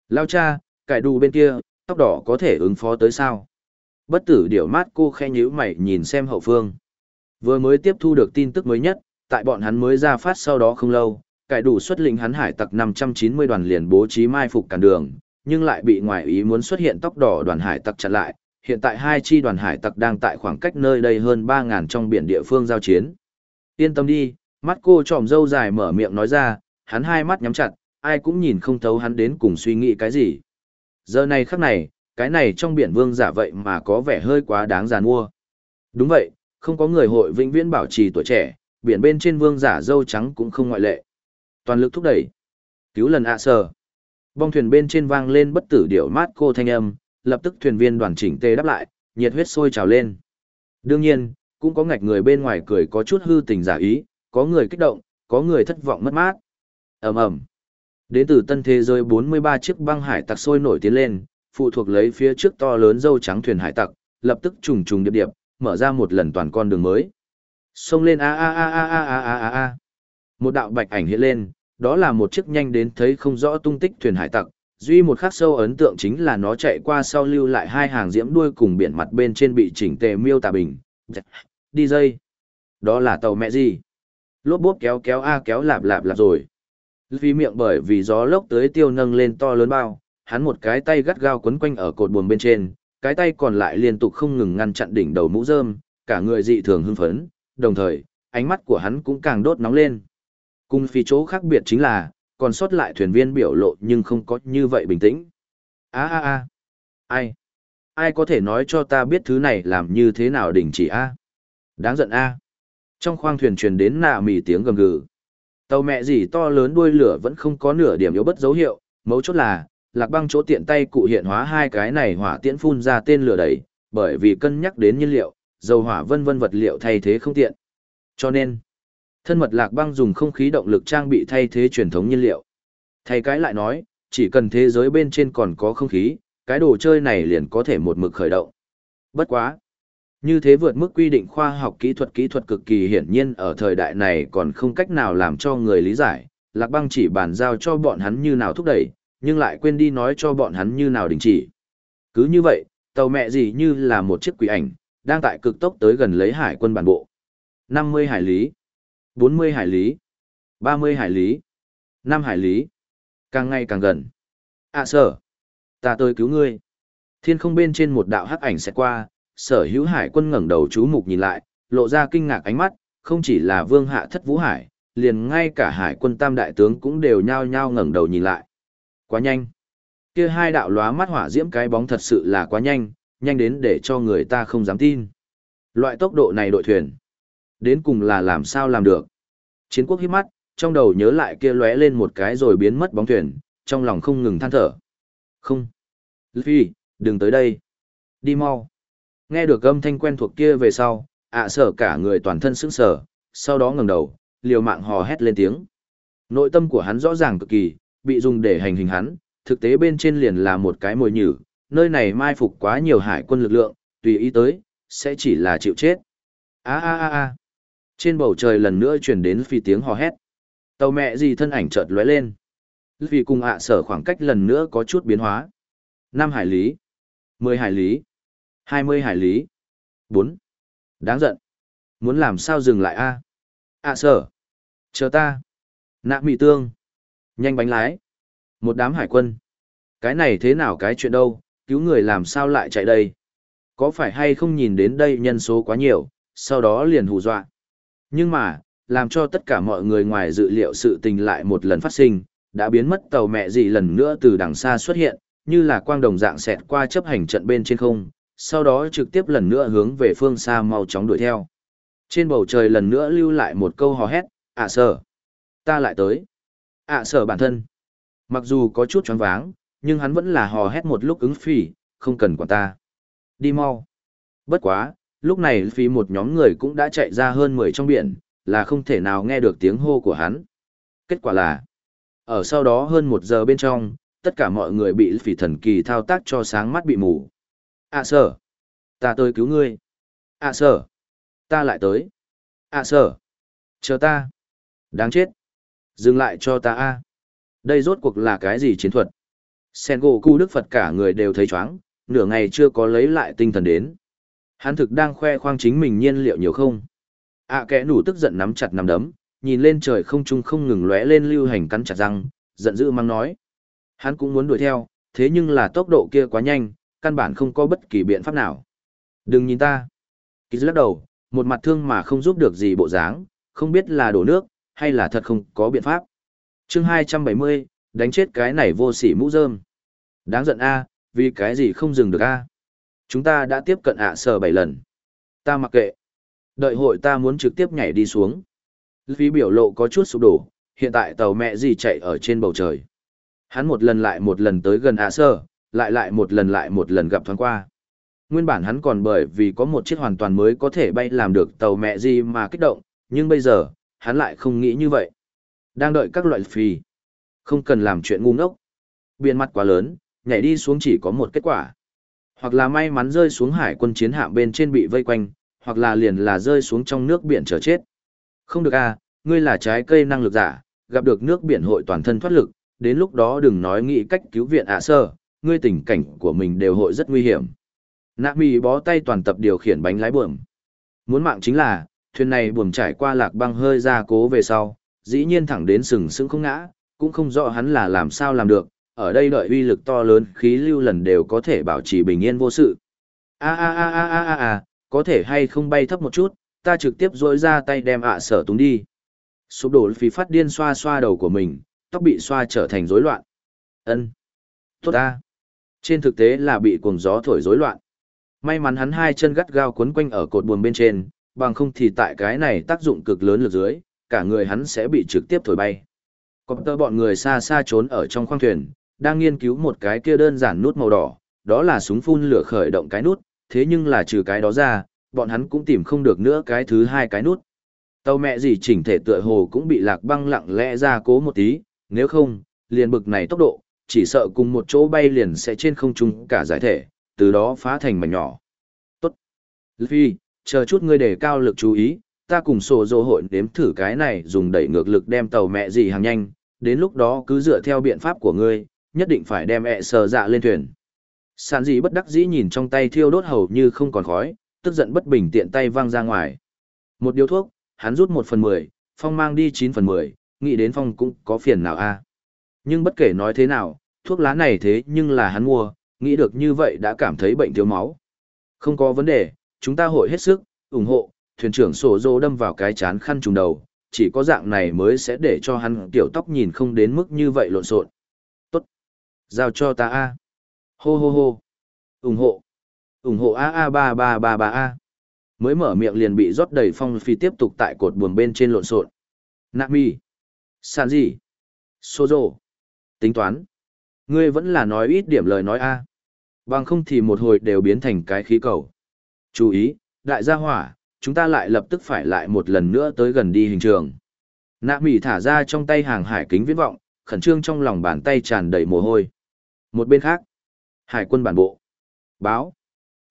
Lao cha, cải đù bên kia, tóc đỏ có thể ứng phó tới sao? Bất tử điểu mát cô khe nhíu mày nhìn xem hậu phương. Vừa mới tiếp thu được tin tức mới nhất, tại bọn hắn mới ra phát sau đó không lâu, cải đủ xuất lĩnh hắn hải tặc 590 đoàn liền bố trí mai phục cản đường, nhưng lại bị ngoại ý muốn xuất hiện tóc đỏ đoàn hải tặc chặn lại. Hiện tại hai chi đoàn hải tặc đang tại khoảng cách nơi đây hơn 3.000 trong biển địa phương giao chiến. Yên tâm đi, mắt cô tròm dâu dài mở miệng nói ra, hắn hai mắt nhắm chặt, ai cũng nhìn không thấu hắn đến cùng suy nghĩ cái gì. Giờ này khắc này, cái này trong biển vương giả vậy mà có vẻ hơi quá đáng giàn mua. Đúng vậy, không có người hội vĩnh viễn bảo trì tuổi trẻ, biển bên trên vương giả dâu trắng cũng không ngoại lệ. Toàn lực thúc đẩy. Cứu lần ạ à sờ. Bong thuyền bên trên vang lên bất tử điệu mát cô thanh âm, lập tức thuyền viên đoàn chỉnh tê đáp lại, nhiệt huyết sôi trào lên. Đương nhiên, cũng có ngạch người bên ngoài cười có chút hư tình giả ý, có người kích động, có người thất vọng mất mát. ầm ầm Đến từ tân thế giới 43 chiếc băng hải tặc sôi nổi tiến lên, phụ thuộc lấy phía trước to lớn dâu trắng thuyền hải tặc, lập tức trùng trùng điệp điệp, mở ra một lần toàn con đường mới. Xông lên a a a a a a a a a. Một đạo bạch ảnh hiện lên, đó là một chiếc nhanh đến thấy không rõ tung tích thuyền hải tặc, duy một khắc sâu ấn tượng chính là nó chạy qua sau lưu lại hai hàng diễm đuôi cùng biển mặt bên trên bị chỉnh tề miêu tả bình. Đi dây. Đó là tàu mẹ gì? Lốp bốp kéo kéo a kéo lạp lạp lạp rồi. Vì miệng bởi vì gió lốc tới tiêu nâng lên to lớn bao, hắn một cái tay gắt gao quấn quanh ở cột buồm bên trên, cái tay còn lại liên tục không ngừng ngăn chặn đỉnh đầu mũ rơm, cả người dị thường hưng phấn, đồng thời, ánh mắt của hắn cũng càng đốt nóng lên. Cùng phi chỗ khác biệt chính là, còn sót lại thuyền viên biểu lộ nhưng không có như vậy bình tĩnh. a a a ai? Ai có thể nói cho ta biết thứ này làm như thế nào đình chỉ a Đáng giận a Trong khoang thuyền truyền đến nạ mỉ tiếng gầm gừ. Tàu mẹ gì to lớn đuôi lửa vẫn không có nửa điểm yếu bất dấu hiệu, mấu chốt là, lạc băng chỗ tiện tay cụ hiện hóa hai cái này hỏa tiễn phun ra tên lửa đầy. bởi vì cân nhắc đến nhiên liệu, dầu hỏa vân vân vật liệu thay thế không tiện. Cho nên, thân mật lạc băng dùng không khí động lực trang bị thay thế truyền thống nhiên liệu. Thay cái lại nói, chỉ cần thế giới bên trên còn có không khí, cái đồ chơi này liền có thể một mực khởi động. Bất quá. Như thế vượt mức quy định khoa học kỹ thuật kỹ thuật cực kỳ hiển nhiên ở thời đại này còn không cách nào làm cho người lý giải, lạc băng chỉ bàn giao cho bọn hắn như nào thúc đẩy, nhưng lại quên đi nói cho bọn hắn như nào đình chỉ. Cứ như vậy, tàu mẹ gì như là một chiếc quỷ ảnh, đang tại cực tốc tới gần lấy hải quân bản bộ. 50 hải lý, 40 hải lý, 30 hải lý, 5 hải lý, càng ngày càng gần. À sở, ta tới cứu ngươi. Thiên không bên trên một đạo hắc ảnh sẽ qua, sở hữu hải quân ngẩng đầu chú mục nhìn lại, lộ ra kinh ngạc ánh mắt, không chỉ là vương hạ thất vũ hải, liền ngay cả hải quân tam đại tướng cũng đều nhao nhao ngẩng đầu nhìn lại. Quá nhanh. Kia hai đạo lóa mắt hỏa diễm cái bóng thật sự là quá nhanh, nhanh đến để cho người ta không dám tin. Loại tốc độ này đội thuyền. Đến cùng là làm sao làm được. Chiến quốc hít mắt, trong đầu nhớ lại kia lóe lên một cái rồi biến mất bóng thuyền, trong lòng không ngừng than thở. Không. Luffy đừng tới đây. Đi mau. Nghe được âm thanh quen thuộc kia về sau, ạ sở cả người toàn thân sững sờ, sau đó ngẩng đầu, liều mạng hò hét lên tiếng. Nội tâm của hắn rõ ràng cực kỳ, bị dùng để hành hình hắn, thực tế bên trên liền là một cái mồi nhử, nơi này mai phục quá nhiều hải quân lực lượng, tùy ý tới, sẽ chỉ là chịu chết. A a a a. Trên bầu trời lần nữa truyền đến phi tiếng hò hét. Tàu mẹ gì thân ảnh chợt lóe lên. Vì cùng ạ sở khoảng cách lần nữa có chút biến hóa. 5 hải lý, 10 hải lý, 20 hải lý, 4. Đáng giận. Muốn làm sao dừng lại a? ạ sở. Chờ ta. Nạ mị tương. Nhanh bánh lái. Một đám hải quân. Cái này thế nào cái chuyện đâu, cứu người làm sao lại chạy đây? Có phải hay không nhìn đến đây nhân số quá nhiều, sau đó liền hù dọa. Nhưng mà, làm cho tất cả mọi người ngoài dự liệu sự tình lại một lần phát sinh, đã biến mất tàu mẹ gì lần nữa từ đằng xa xuất hiện, như là quang đồng dạng xẹt qua chấp hành trận bên trên không, sau đó trực tiếp lần nữa hướng về phương xa mau chóng đuổi theo. Trên bầu trời lần nữa lưu lại một câu hò hét, ạ à ta lại tới ạ à, sở bản thân. Mặc dù có chút choáng váng, nhưng hắn vẫn là hò hét một lúc ứng phỉ, không cần quản ta. Đi mau. Bất quá, lúc này phí một nhóm người cũng đã chạy ra hơn 10 trong biển, là không thể nào nghe được tiếng hô của hắn. Kết quả là, ở sau đó hơn một giờ bên trong, tất cả mọi người bị phỉ thần kỳ thao tác cho sáng mắt bị mù. À sở, ta tới cứu ngươi. À sở, ta lại tới. À sở, chờ ta. Đáng chết. Dừng lại cho ta a. Đây rốt cuộc là cái gì chiến thuật? Sen gỗ cu đức Phật cả người đều thấy chóng, nửa ngày chưa có lấy lại tinh thần đến. Hắn thực đang khoe khoang chính mình nhiên liệu nhiều không? À kẽ nủ tức giận nắm chặt nắm đấm, nhìn lên trời không trung không ngừng lóe lên lưu hành cắn chặt răng, giận dữ mang nói. Hắn cũng muốn đuổi theo, thế nhưng là tốc độ kia quá nhanh, căn bản không có bất kỳ biện pháp nào. Đừng nhìn ta. Kỳ lắc đầu, một mặt thương mà không giúp được gì bộ dáng, không biết là đổ nước, hay là thật không có biện pháp. chương 270, đánh chết cái này vô sỉ mũ rơm. Đáng giận a vì cái gì không dừng được a Chúng ta đã tiếp cận ạ sở 7 lần. Ta mặc kệ. Đợi hội ta muốn trực tiếp nhảy đi xuống. Vì biểu lộ có chút sụp đổ, hiện tại tàu mẹ gì chạy ở trên bầu trời. Hắn một lần lại một lần tới gần ạ sở, lại lại một lần lại một lần gặp thoáng qua. Nguyên bản hắn còn bởi vì có một chiếc hoàn toàn mới có thể bay làm được tàu mẹ gì mà kích động, nhưng bây giờ, hắn lại không nghĩ như vậy. Đang đợi các loại phì. Không cần làm chuyện ngu ngốc. Biển mặt quá lớn, nhảy đi xuống chỉ có một kết quả. Hoặc là may mắn rơi xuống hải quân chiến hạm bên trên bị vây quanh, hoặc là liền là rơi xuống trong nước biển chờ chết. Không được à, ngươi là trái cây năng lực giả, gặp được nước biển hội toàn thân thoát lực, đến lúc đó đừng nói nghĩ cách cứu viện ạ sơ, ngươi tình cảnh của mình đều hội rất nguy hiểm. Nạ mì bó tay toàn tập điều khiển bánh lái buồm. Muốn mạng chính là, thuyền này buồm trải qua lạc băng hơi ra cố về sau, dĩ nhiên thẳng đến sừng sững không ngã, cũng không rõ hắn là làm sao làm được, ở đây đợi uy lực to lớn khí lưu lần đều có thể bảo trì bình yên vô sự. A a a a a a a, có thể hay không bay thấp một chút, ta trực tiếp dỗi ra tay đem ạ sở túng đi. Sụp đổ phí phát điên xoa xoa đầu của mình, tóc bị xoa trở thành rối loạn. Ân, Tốt ta. Trên thực tế là bị cuồng gió thổi rối loạn. May mắn hắn hai chân gắt gao quấn quanh ở cột buồm bên trên, bằng không thì tại cái này tác dụng cực lớn lực dưới, cả người hắn sẽ bị trực tiếp thổi bay. Còn tơ bọn người xa xa trốn ở trong khoang thuyền, đang nghiên cứu một cái kia đơn giản nút màu đỏ, đó là súng phun lửa khởi động cái nút, thế nhưng là trừ cái đó ra, bọn hắn cũng tìm không được nữa cái thứ hai cái nút. Tàu mẹ gì chỉnh thể tựa hồ cũng bị lạc băng lặng lẽ ra cố một tí, nếu không, liền bực này tốc độ, chỉ sợ cùng một chỗ bay liền sẽ trên không trung cả giải thể, từ đó phá thành mảnh nhỏ. Tốt. luffy chờ chút ngươi đề cao lực chú ý, ta cùng sổ dô hội đếm thử cái này dùng đẩy ngược lực đem tàu mẹ gì hàng nhanh, đến lúc đó cứ dựa theo biện pháp của ngươi, nhất định phải đem ẹ sờ dạ lên thuyền. Sản dị bất đắc dĩ nhìn trong tay thiêu đốt hầu như không còn khói, tức giận bất bình tiện tay văng ra ngoài. Một điếu thuốc, hắn rút một phần mười, phong mang đi chín phần mười, nghĩ đến phong cũng có phiền nào a Nhưng bất kể nói thế nào, thuốc lá này thế nhưng là hắn mua, nghĩ được như vậy đã cảm thấy bệnh thiếu máu. Không có vấn đề, chúng ta hội hết sức, ủng hộ, thuyền trưởng sổ dô đâm vào cái chán khăn trùng đầu, chỉ có dạng này mới sẽ để cho hắn tiểu tóc nhìn không đến mức như vậy lộn xộn. Tốt. Giao cho ta A. Hô hô hô. ủng hộ. ủng hộ a a ba ba ba ba a Mới mở miệng liền bị rót đầy phong phi tiếp tục tại cột buồm bên trên lộn xộn. Nami. San gì? dô Tính toán. Ngươi vẫn là nói ít điểm lời nói a Bằng không thì một hồi đều biến thành cái khí cầu. Chú ý, đại gia hỏa, chúng ta lại lập tức phải lại một lần nữa tới gần đi hình trường. Nạ mỉ thả ra trong tay hàng hải kính viễn vọng, khẩn trương trong lòng bàn tay tràn đầy mồ hôi. Một bên khác, hải quân bản bộ. Báo.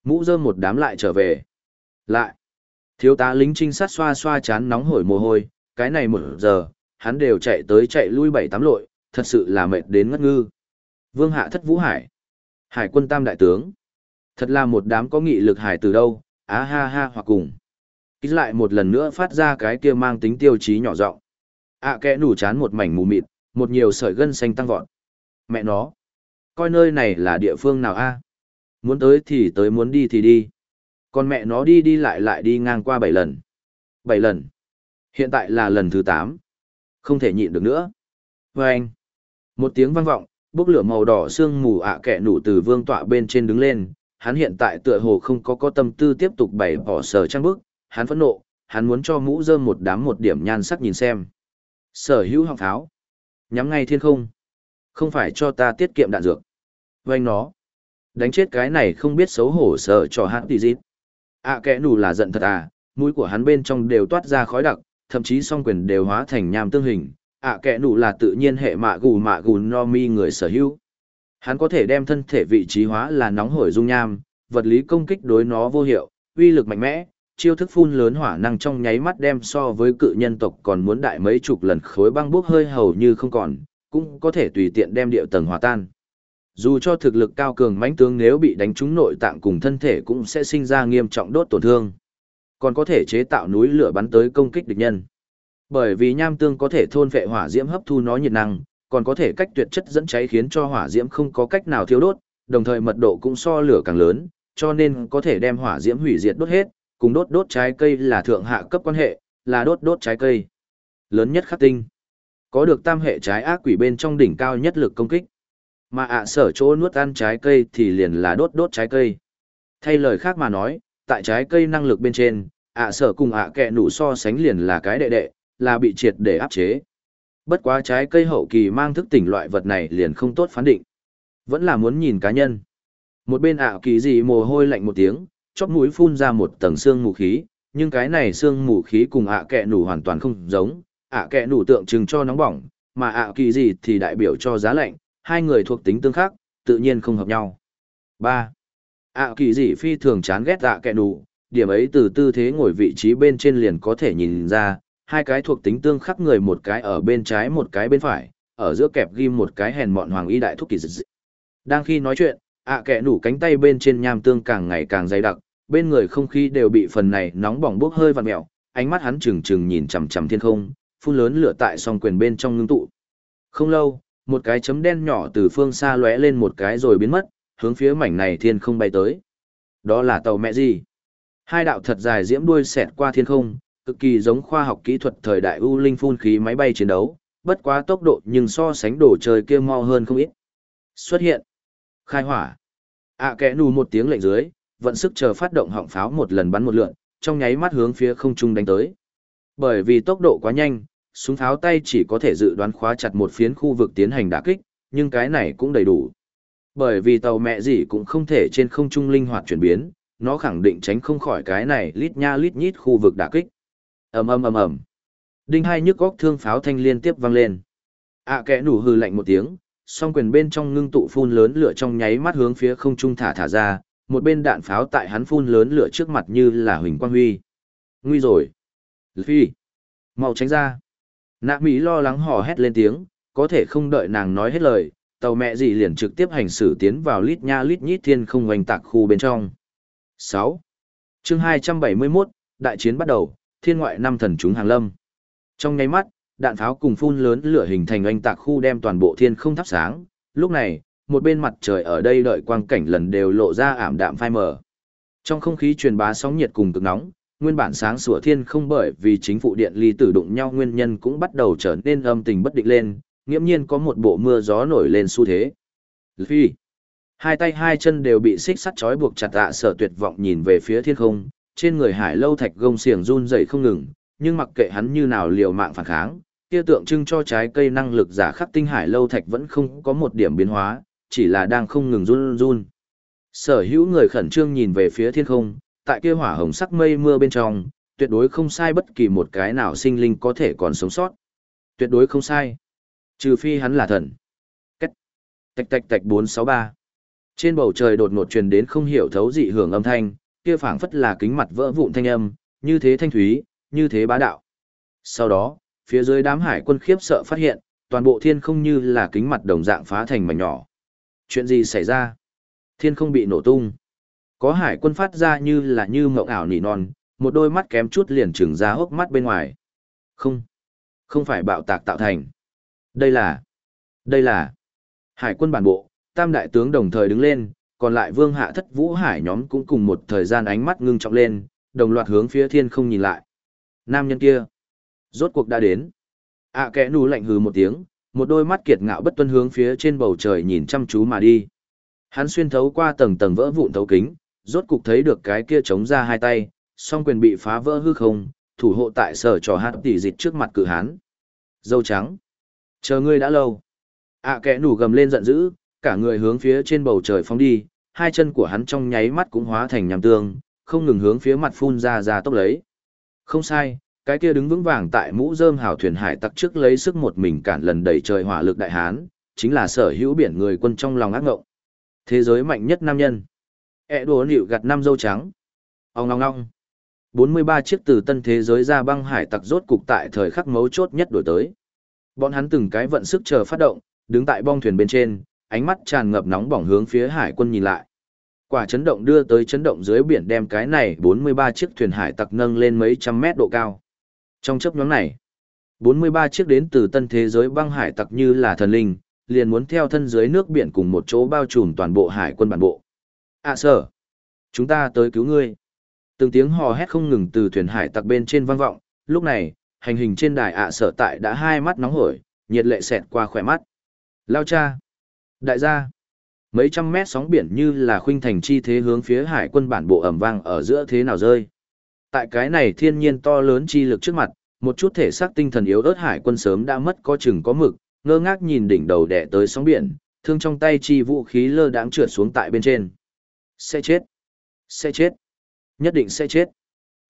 Mũ rơm một đám lại trở về. Lại. Thiếu tá lính trinh sát xoa xoa chán nóng hổi mồ hôi, cái này một giờ, hắn đều chạy tới chạy lui bảy tám lội, thật sự là mệt đến ngất ngư. Vương hạ thất vũ hải. Hải quân tam đại tướng. Thật là một đám có nghị lực hải từ đâu, á ha ha hoặc cùng. Kích lại một lần nữa phát ra cái kia mang tính tiêu chí nhỏ giọng ạ kẽ nủ chán một mảnh mù mịt, một nhiều sợi gân xanh tăng vọt. Mẹ nó, coi nơi này là địa phương nào a? Muốn tới thì tới muốn đi thì đi. Còn mẹ nó đi đi lại lại đi ngang qua bảy lần. Bảy lần. Hiện tại là lần thứ tám. Không thể nhịn được nữa. Và anh. Một tiếng vang vọng, bốc lửa màu đỏ sương mù ạ à nủ từ vương tọa bên trên đứng lên. Hắn hiện tại tựa hồ không có có tâm tư tiếp tục bày bỏ sở trang bức. Hắn phẫn nộ, hắn muốn cho mũ rơm một đám một điểm nhan sắc nhìn xem. Sở hữu họng pháo. Nhắm ngay thiên không. Không phải cho ta tiết kiệm đạn dược. Vành nó. Đánh chết cái này không biết xấu hổ sở cho hắn tỷ dịp. À kẻ nù là giận thật à, mũi của hắn bên trong đều toát ra khói đặc, thậm chí song quyền đều hóa thành nham tương hình. À kẻ nù là tự nhiên hệ mạ gù mạ gù no mi người sở hữu. Hắn có thể đem thân thể vị trí hóa là nóng hổi dung nham, vật lý công kích đối nó vô hiệu, uy lực mạnh mẽ, chiêu thức phun lớn hỏa năng trong nháy mắt đem so với cự nhân tộc còn muốn đại mấy chục lần khối băng bốc hơi hầu như không còn, cũng có thể tùy tiện đem địa tầng hòa tan. Dù cho thực lực cao cường mãnh tướng nếu bị đánh trúng nội tạng cùng thân thể cũng sẽ sinh ra nghiêm trọng đốt tổn thương. Còn có thể chế tạo núi lửa bắn tới công kích địch nhân. Bởi vì nham tương có thể thôn vệ hỏa diễm hấp thu nó nhiệt năng, còn có thể cách tuyệt chất dẫn cháy khiến cho hỏa diễm không có cách nào thiêu đốt, đồng thời mật độ cũng so lửa càng lớn, cho nên có thể đem hỏa diễm hủy diệt đốt hết, cùng đốt đốt trái cây là thượng hạ cấp quan hệ, là đốt đốt trái cây. Lớn nhất khắc tinh. Có được tam hệ trái ác quỷ bên trong đỉnh cao nhất lực công kích. Mà ạ sở chỗ nuốt ăn trái cây thì liền là đốt đốt trái cây. Thay lời khác mà nói, tại trái cây năng lực bên trên, ạ sở cùng ạ kẹ nụ so sánh liền là cái đệ đệ, là bị triệt để áp chế. Bất quá trái cây hậu kỳ mang thức tỉnh loại vật này liền không tốt phán định. Vẫn là muốn nhìn cá nhân. Một bên ạ kỳ gì mồ hôi lạnh một tiếng, chóp mũi phun ra một tầng xương mù khí, nhưng cái này xương mù khí cùng ạ kẹ nủ hoàn toàn không giống, ạ kẹ nủ tượng trưng cho nóng bỏng, mà ạ kỳ gì thì đại biểu cho giá lạnh, hai người thuộc tính tương khắc, tự nhiên không hợp nhau. 3. ạ kỳ gì phi thường chán ghét ạ kẹ nủ, điểm ấy từ tư thế ngồi vị trí bên trên liền có thể nhìn ra, hai cái thuộc tính tương khắc người một cái ở bên trái một cái bên phải, ở giữa kẹp ghim một cái hèn mọn hoàng y đại thúc kỳ dị. Đang khi nói chuyện, ạ kẻ nủ cánh tay bên trên nham tương càng ngày càng dày đặc, bên người không khí đều bị phần này nóng bỏng bốc hơi vặn mèo, ánh mắt hắn trừng trừng nhìn chằm chằm thiên không, phun lớn lửa tại song quyền bên trong ngưng tụ. Không lâu, một cái chấm đen nhỏ từ phương xa lóe lên một cái rồi biến mất, hướng phía mảnh này thiên không bay tới. Đó là tàu mẹ gì? Hai đạo thật dài diễm đuôi xẹt qua thiên không, cực kỳ giống khoa học kỹ thuật thời đại u linh phun khí máy bay chiến đấu, bất quá tốc độ nhưng so sánh đồ chơi kia mau hơn không ít. Xuất hiện. Khai hỏa. ạ kẽ nù một tiếng lệnh dưới, vận sức chờ phát động họng pháo một lần bắn một lượn, trong nháy mắt hướng phía không trung đánh tới. Bởi vì tốc độ quá nhanh, súng pháo tay chỉ có thể dự đoán khóa chặt một phiến khu vực tiến hành đả kích, nhưng cái này cũng đầy đủ. Bởi vì tàu mẹ gì cũng không thể trên không trung linh hoạt chuyển biến, nó khẳng định tránh không khỏi cái này lít nha lít nhít khu vực đả kích ầm ầm ầm ầm. Đinh hai nhức góc thương pháo thanh liên tiếp vang lên. ạ à, kẽ nủ hư lạnh một tiếng, song quyền bên trong ngưng tụ phun lớn lửa trong nháy mắt hướng phía không trung thả thả ra, một bên đạn pháo tại hắn phun lớn lửa trước mặt như là huỳnh quang huy. Nguy rồi. Phi. mau tránh ra. Nạ Mỹ lo lắng hò hét lên tiếng, có thể không đợi nàng nói hết lời, tàu mẹ gì liền trực tiếp hành xử tiến vào lít nha lít nhít thiên không oanh tạc khu bên trong. sáu, chương 271, đại chiến bắt đầu, thiên ngoại năm thần chúng hàng lâm. Trong nháy mắt, đạn pháo cùng phun lớn lửa hình thành anh tạc khu đem toàn bộ thiên không thắp sáng, lúc này, một bên mặt trời ở đây đợi quang cảnh lần đều lộ ra ảm đạm phai mờ. Trong không khí truyền bá sóng nhiệt cùng cực nóng, nguyên bản sáng sủa thiên không bởi vì chính phủ điện ly tử đụng nhau nguyên nhân cũng bắt đầu trở nên âm tình bất định lên, nghiễm nhiên có một bộ mưa gió nổi lên xu thế. Phi. Hai tay hai chân đều bị xích sắt trói buộc chặt tạ sở tuyệt vọng nhìn về phía thiên không, trên người hải lâu thạch gông xiềng run rẩy không ngừng, nhưng mặc kệ hắn như nào liều mạng phản kháng, kia tượng trưng cho trái cây năng lực giả khắc tinh hải lâu thạch vẫn không có một điểm biến hóa, chỉ là đang không ngừng run run. Sở hữu người khẩn trương nhìn về phía thiên không, tại kia hỏa hồng sắc mây mưa bên trong, tuyệt đối không sai bất kỳ một cái nào sinh linh có thể còn sống sót. Tuyệt đối không sai. Trừ phi hắn là thần. Cách. Tạch tạch tạch 463. Trên bầu trời đột ngột truyền đến không hiểu thấu dị hưởng âm thanh, kia phảng phất là kính mặt vỡ vụn thanh âm, như thế thanh thúy, như thế bá đạo. Sau đó, phía dưới đám hải quân khiếp sợ phát hiện, toàn bộ thiên không như là kính mặt đồng dạng phá thành mảnh nhỏ. Chuyện gì xảy ra? Thiên không bị nổ tung. Có hải quân phát ra như là như mộng ảo nỉ non, một đôi mắt kém chút liền trừng ra hốc mắt bên ngoài. Không. Không phải bạo tạc tạo thành. Đây là. Đây là. Hải quân bản bộ, tam đại tướng đồng thời đứng lên, còn lại vương hạ thất vũ hải nhóm cũng cùng một thời gian ánh mắt ngưng trọng lên, đồng loạt hướng phía thiên không nhìn lại. Nam nhân kia. Rốt cuộc đã đến. ạ à, kẽ nù lạnh hừ một tiếng, một đôi mắt kiệt ngạo bất tuân hướng phía trên bầu trời nhìn chăm chú mà đi. Hắn xuyên thấu qua tầng tầng vỡ vụn thấu kính, rốt cục thấy được cái kia chống ra hai tay, song quyền bị phá vỡ hư không, thủ hộ tại sở trò hát tỉ dịch trước mặt cự hán. Dâu trắng. Chờ ngươi đã lâu. ạ à, kẽ nủ gầm lên giận dữ, cả người hướng phía trên bầu trời phóng đi, hai chân của hắn trong nháy mắt cũng hóa thành nhằm tương, không ngừng hướng phía mặt phun ra ra tốc lấy. Không sai, cái kia đứng vững vàng tại mũ rơm hào thuyền hải tặc trước lấy sức một mình cản lần đầy trời hỏa lực đại hán, chính là sở hữu biển người quân trong lòng ác ngộng. Thế giới mạnh nhất nam nhân. E đùa nịu gặt năm dâu trắng. Ông ngong ngong. 43 chiếc từ tân thế giới ra băng hải tặc rốt cục tại thời khắc mấu chốt nhất đổi tới. Bọn hắn từng cái vận sức chờ phát động, đứng tại bong thuyền bên trên, ánh mắt tràn ngập nóng bỏng hướng phía hải quân nhìn lại. Quả chấn động đưa tới chấn động dưới biển đem cái này 43 chiếc thuyền hải tặc nâng lên mấy trăm mét độ cao. Trong chấp nhóm này, 43 chiếc đến từ tân thế giới băng hải tặc như là thần linh, liền muốn theo thân dưới nước biển cùng một chỗ bao trùm toàn bộ hải quân bản bộ. À sở, chúng ta tới cứu ngươi. Từng tiếng hò hét không ngừng từ thuyền hải tặc bên trên vang vọng, lúc này, hành hình trên đài à, ạ sở tại đã hai mắt nóng hổi, nhiệt lệ xẹt qua khỏe mắt. Lao cha! Đại gia! Mấy trăm mét sóng biển như là khuynh thành chi thế hướng phía hải quân bản bộ ẩm vang ở giữa thế nào rơi. Tại cái này thiên nhiên to lớn chi lực trước mặt, một chút thể xác tinh thần yếu ớt hải quân sớm đã mất có chừng có mực, ngơ ngác nhìn đỉnh đầu đẻ tới sóng biển, thương trong tay chi vũ khí lơ đãng trượt xuống tại bên trên. Sẽ chết. Sẽ chết. Nhất định sẽ chết.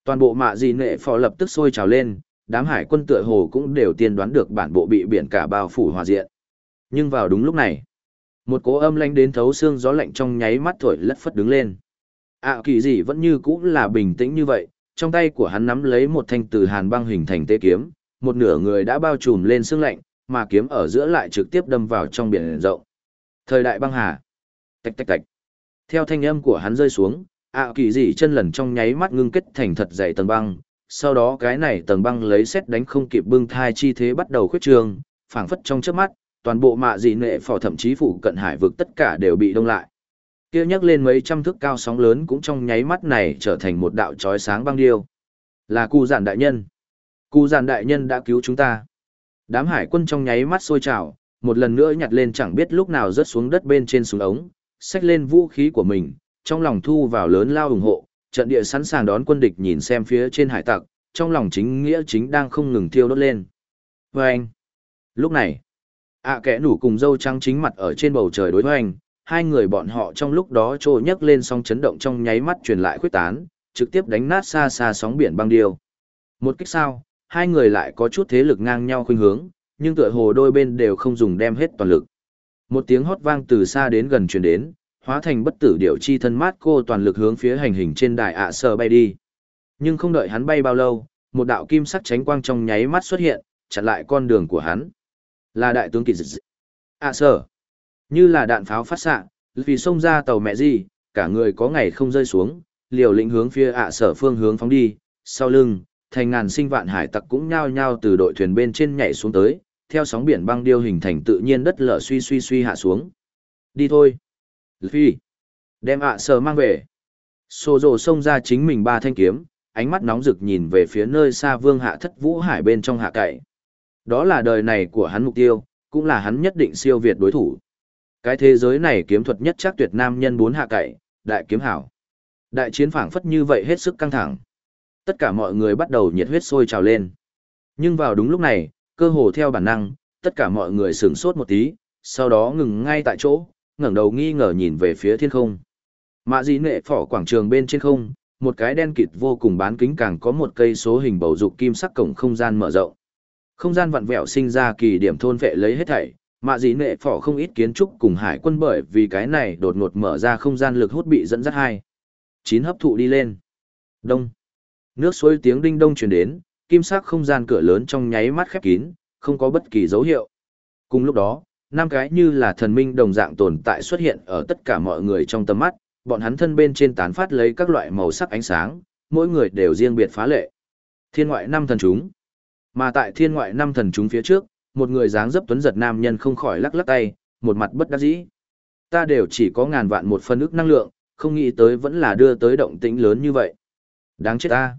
Toàn bộ mạ gì nệ phò lập tức sôi trào lên, đám hải quân tựa hồ cũng đều tiên đoán được bản bộ bị biển cả bao phủ hòa diện. Nhưng vào đúng lúc này, một cỗ âm lanh đến thấu xương gió lạnh trong nháy mắt thổi lất phất đứng lên. À kỳ gì vẫn như cũ là bình tĩnh như vậy, trong tay của hắn nắm lấy một thanh từ hàn băng hình thành tê kiếm, một nửa người đã bao trùm lên xương lạnh, mà kiếm ở giữa lại trực tiếp đâm vào trong biển rộng. Thời đại băng hà. Tạch tạch tạch. Theo thanh âm của hắn rơi xuống, ạ kỳ dị chân lần trong nháy mắt ngưng kết thành thật dày tầng băng, sau đó cái này tầng băng lấy xét đánh không kịp bưng thai chi thế bắt đầu khuyết trường, phảng phất trong trước mắt, toàn bộ mạ dị nệ phò thậm chí phủ cận hải vực tất cả đều bị đông lại. Kia nhấc lên mấy trăm thước cao sóng lớn cũng trong nháy mắt này trở thành một đạo chói sáng băng điêu. Là cụ giản đại nhân. Cụ giản đại nhân đã cứu chúng ta. Đám hải quân trong nháy mắt sôi trào, một lần nữa nhặt lên chẳng biết lúc nào rớt xuống đất bên trên súng ống, xách lên vũ khí của mình, trong lòng thu vào lớn lao ủng hộ, trận địa sẵn sàng đón quân địch nhìn xem phía trên hải tặc, trong lòng chính nghĩa chính đang không ngừng thiêu đốt lên. vê anh, lúc này, ạ kẻ nủ cùng dâu trắng chính mặt ở trên bầu trời đối hoành, hai người bọn họ trong lúc đó trôi nhấc lên sóng chấn động trong nháy mắt truyền lại khuyết tán, trực tiếp đánh nát xa xa sóng biển băng điêu. Một cách sao, hai người lại có chút thế lực ngang nhau khuynh hướng, nhưng tựa hồ đôi bên đều không dùng đem hết toàn lực. Một tiếng hót vang từ xa đến gần truyền đến, hóa thành bất tử điệu chi thân mát cô toàn lực hướng phía hành hình trên đài ạ à sờ bay đi. Nhưng không đợi hắn bay bao lâu, một đạo kim sắc tránh quang trong nháy mắt xuất hiện, chặn lại con đường của hắn. Là đại tướng kỳ dịch. ạ à, sở. Như là đạn pháo phát xạ, vì xông ra tàu mẹ gì, cả người có ngày không rơi xuống, liều lĩnh hướng phía ạ sở phương hướng phóng đi, sau lưng, thành ngàn sinh vạn hải tặc cũng nhao nhao từ đội thuyền bên trên nhảy xuống tới, theo sóng biển băng điêu hình thành tự nhiên đất lở suy suy suy hạ xuống. Đi thôi. Phi. Đem ạ sở mang về. Sô rồ xông ra chính mình ba thanh kiếm, ánh mắt nóng rực nhìn về phía nơi xa vương hạ thất vũ hải bên trong hạ cậy. Đó là đời này của hắn mục tiêu, cũng là hắn nhất định siêu việt đối thủ. Cái thế giới này kiếm thuật nhất chắc tuyệt nam nhân bốn hạ cậy, đại kiếm hảo. Đại chiến phảng phất như vậy hết sức căng thẳng. Tất cả mọi người bắt đầu nhiệt huyết sôi trào lên. Nhưng vào đúng lúc này, cơ hồ theo bản năng, tất cả mọi người sửng sốt một tí, sau đó ngừng ngay tại chỗ, ngẩng đầu nghi ngờ nhìn về phía thiên không. Mạ dị nệ phỏ quảng trường bên trên không, một cái đen kịt vô cùng bán kính càng có một cây số hình bầu dục kim sắc cổng không gian mở rộng. Không gian vặn vẹo sinh ra kỳ điểm thôn vệ lấy hết thảy, mạ dĩ nệ phỏ không ít kiến trúc cùng hải quân bởi vì cái này đột ngột mở ra không gian lực hút bị dẫn dắt hai. Chín hấp thụ đi lên. Đông. Nước suối tiếng đinh đông truyền đến, kim sắc không gian cửa lớn trong nháy mắt khép kín, không có bất kỳ dấu hiệu. Cùng lúc đó, năm cái như là thần minh đồng dạng tồn tại xuất hiện ở tất cả mọi người trong tầm mắt, bọn hắn thân bên trên tán phát lấy các loại màu sắc ánh sáng, mỗi người đều riêng biệt phá lệ. Thiên ngoại năm thần chúng. Mà tại thiên ngoại năm thần chúng phía trước, một người dáng dấp tuấn giật nam nhân không khỏi lắc lắc tay, một mặt bất đắc dĩ. Ta đều chỉ có ngàn vạn một phân ức năng lượng, không nghĩ tới vẫn là đưa tới động tĩnh lớn như vậy. Đáng chết ta.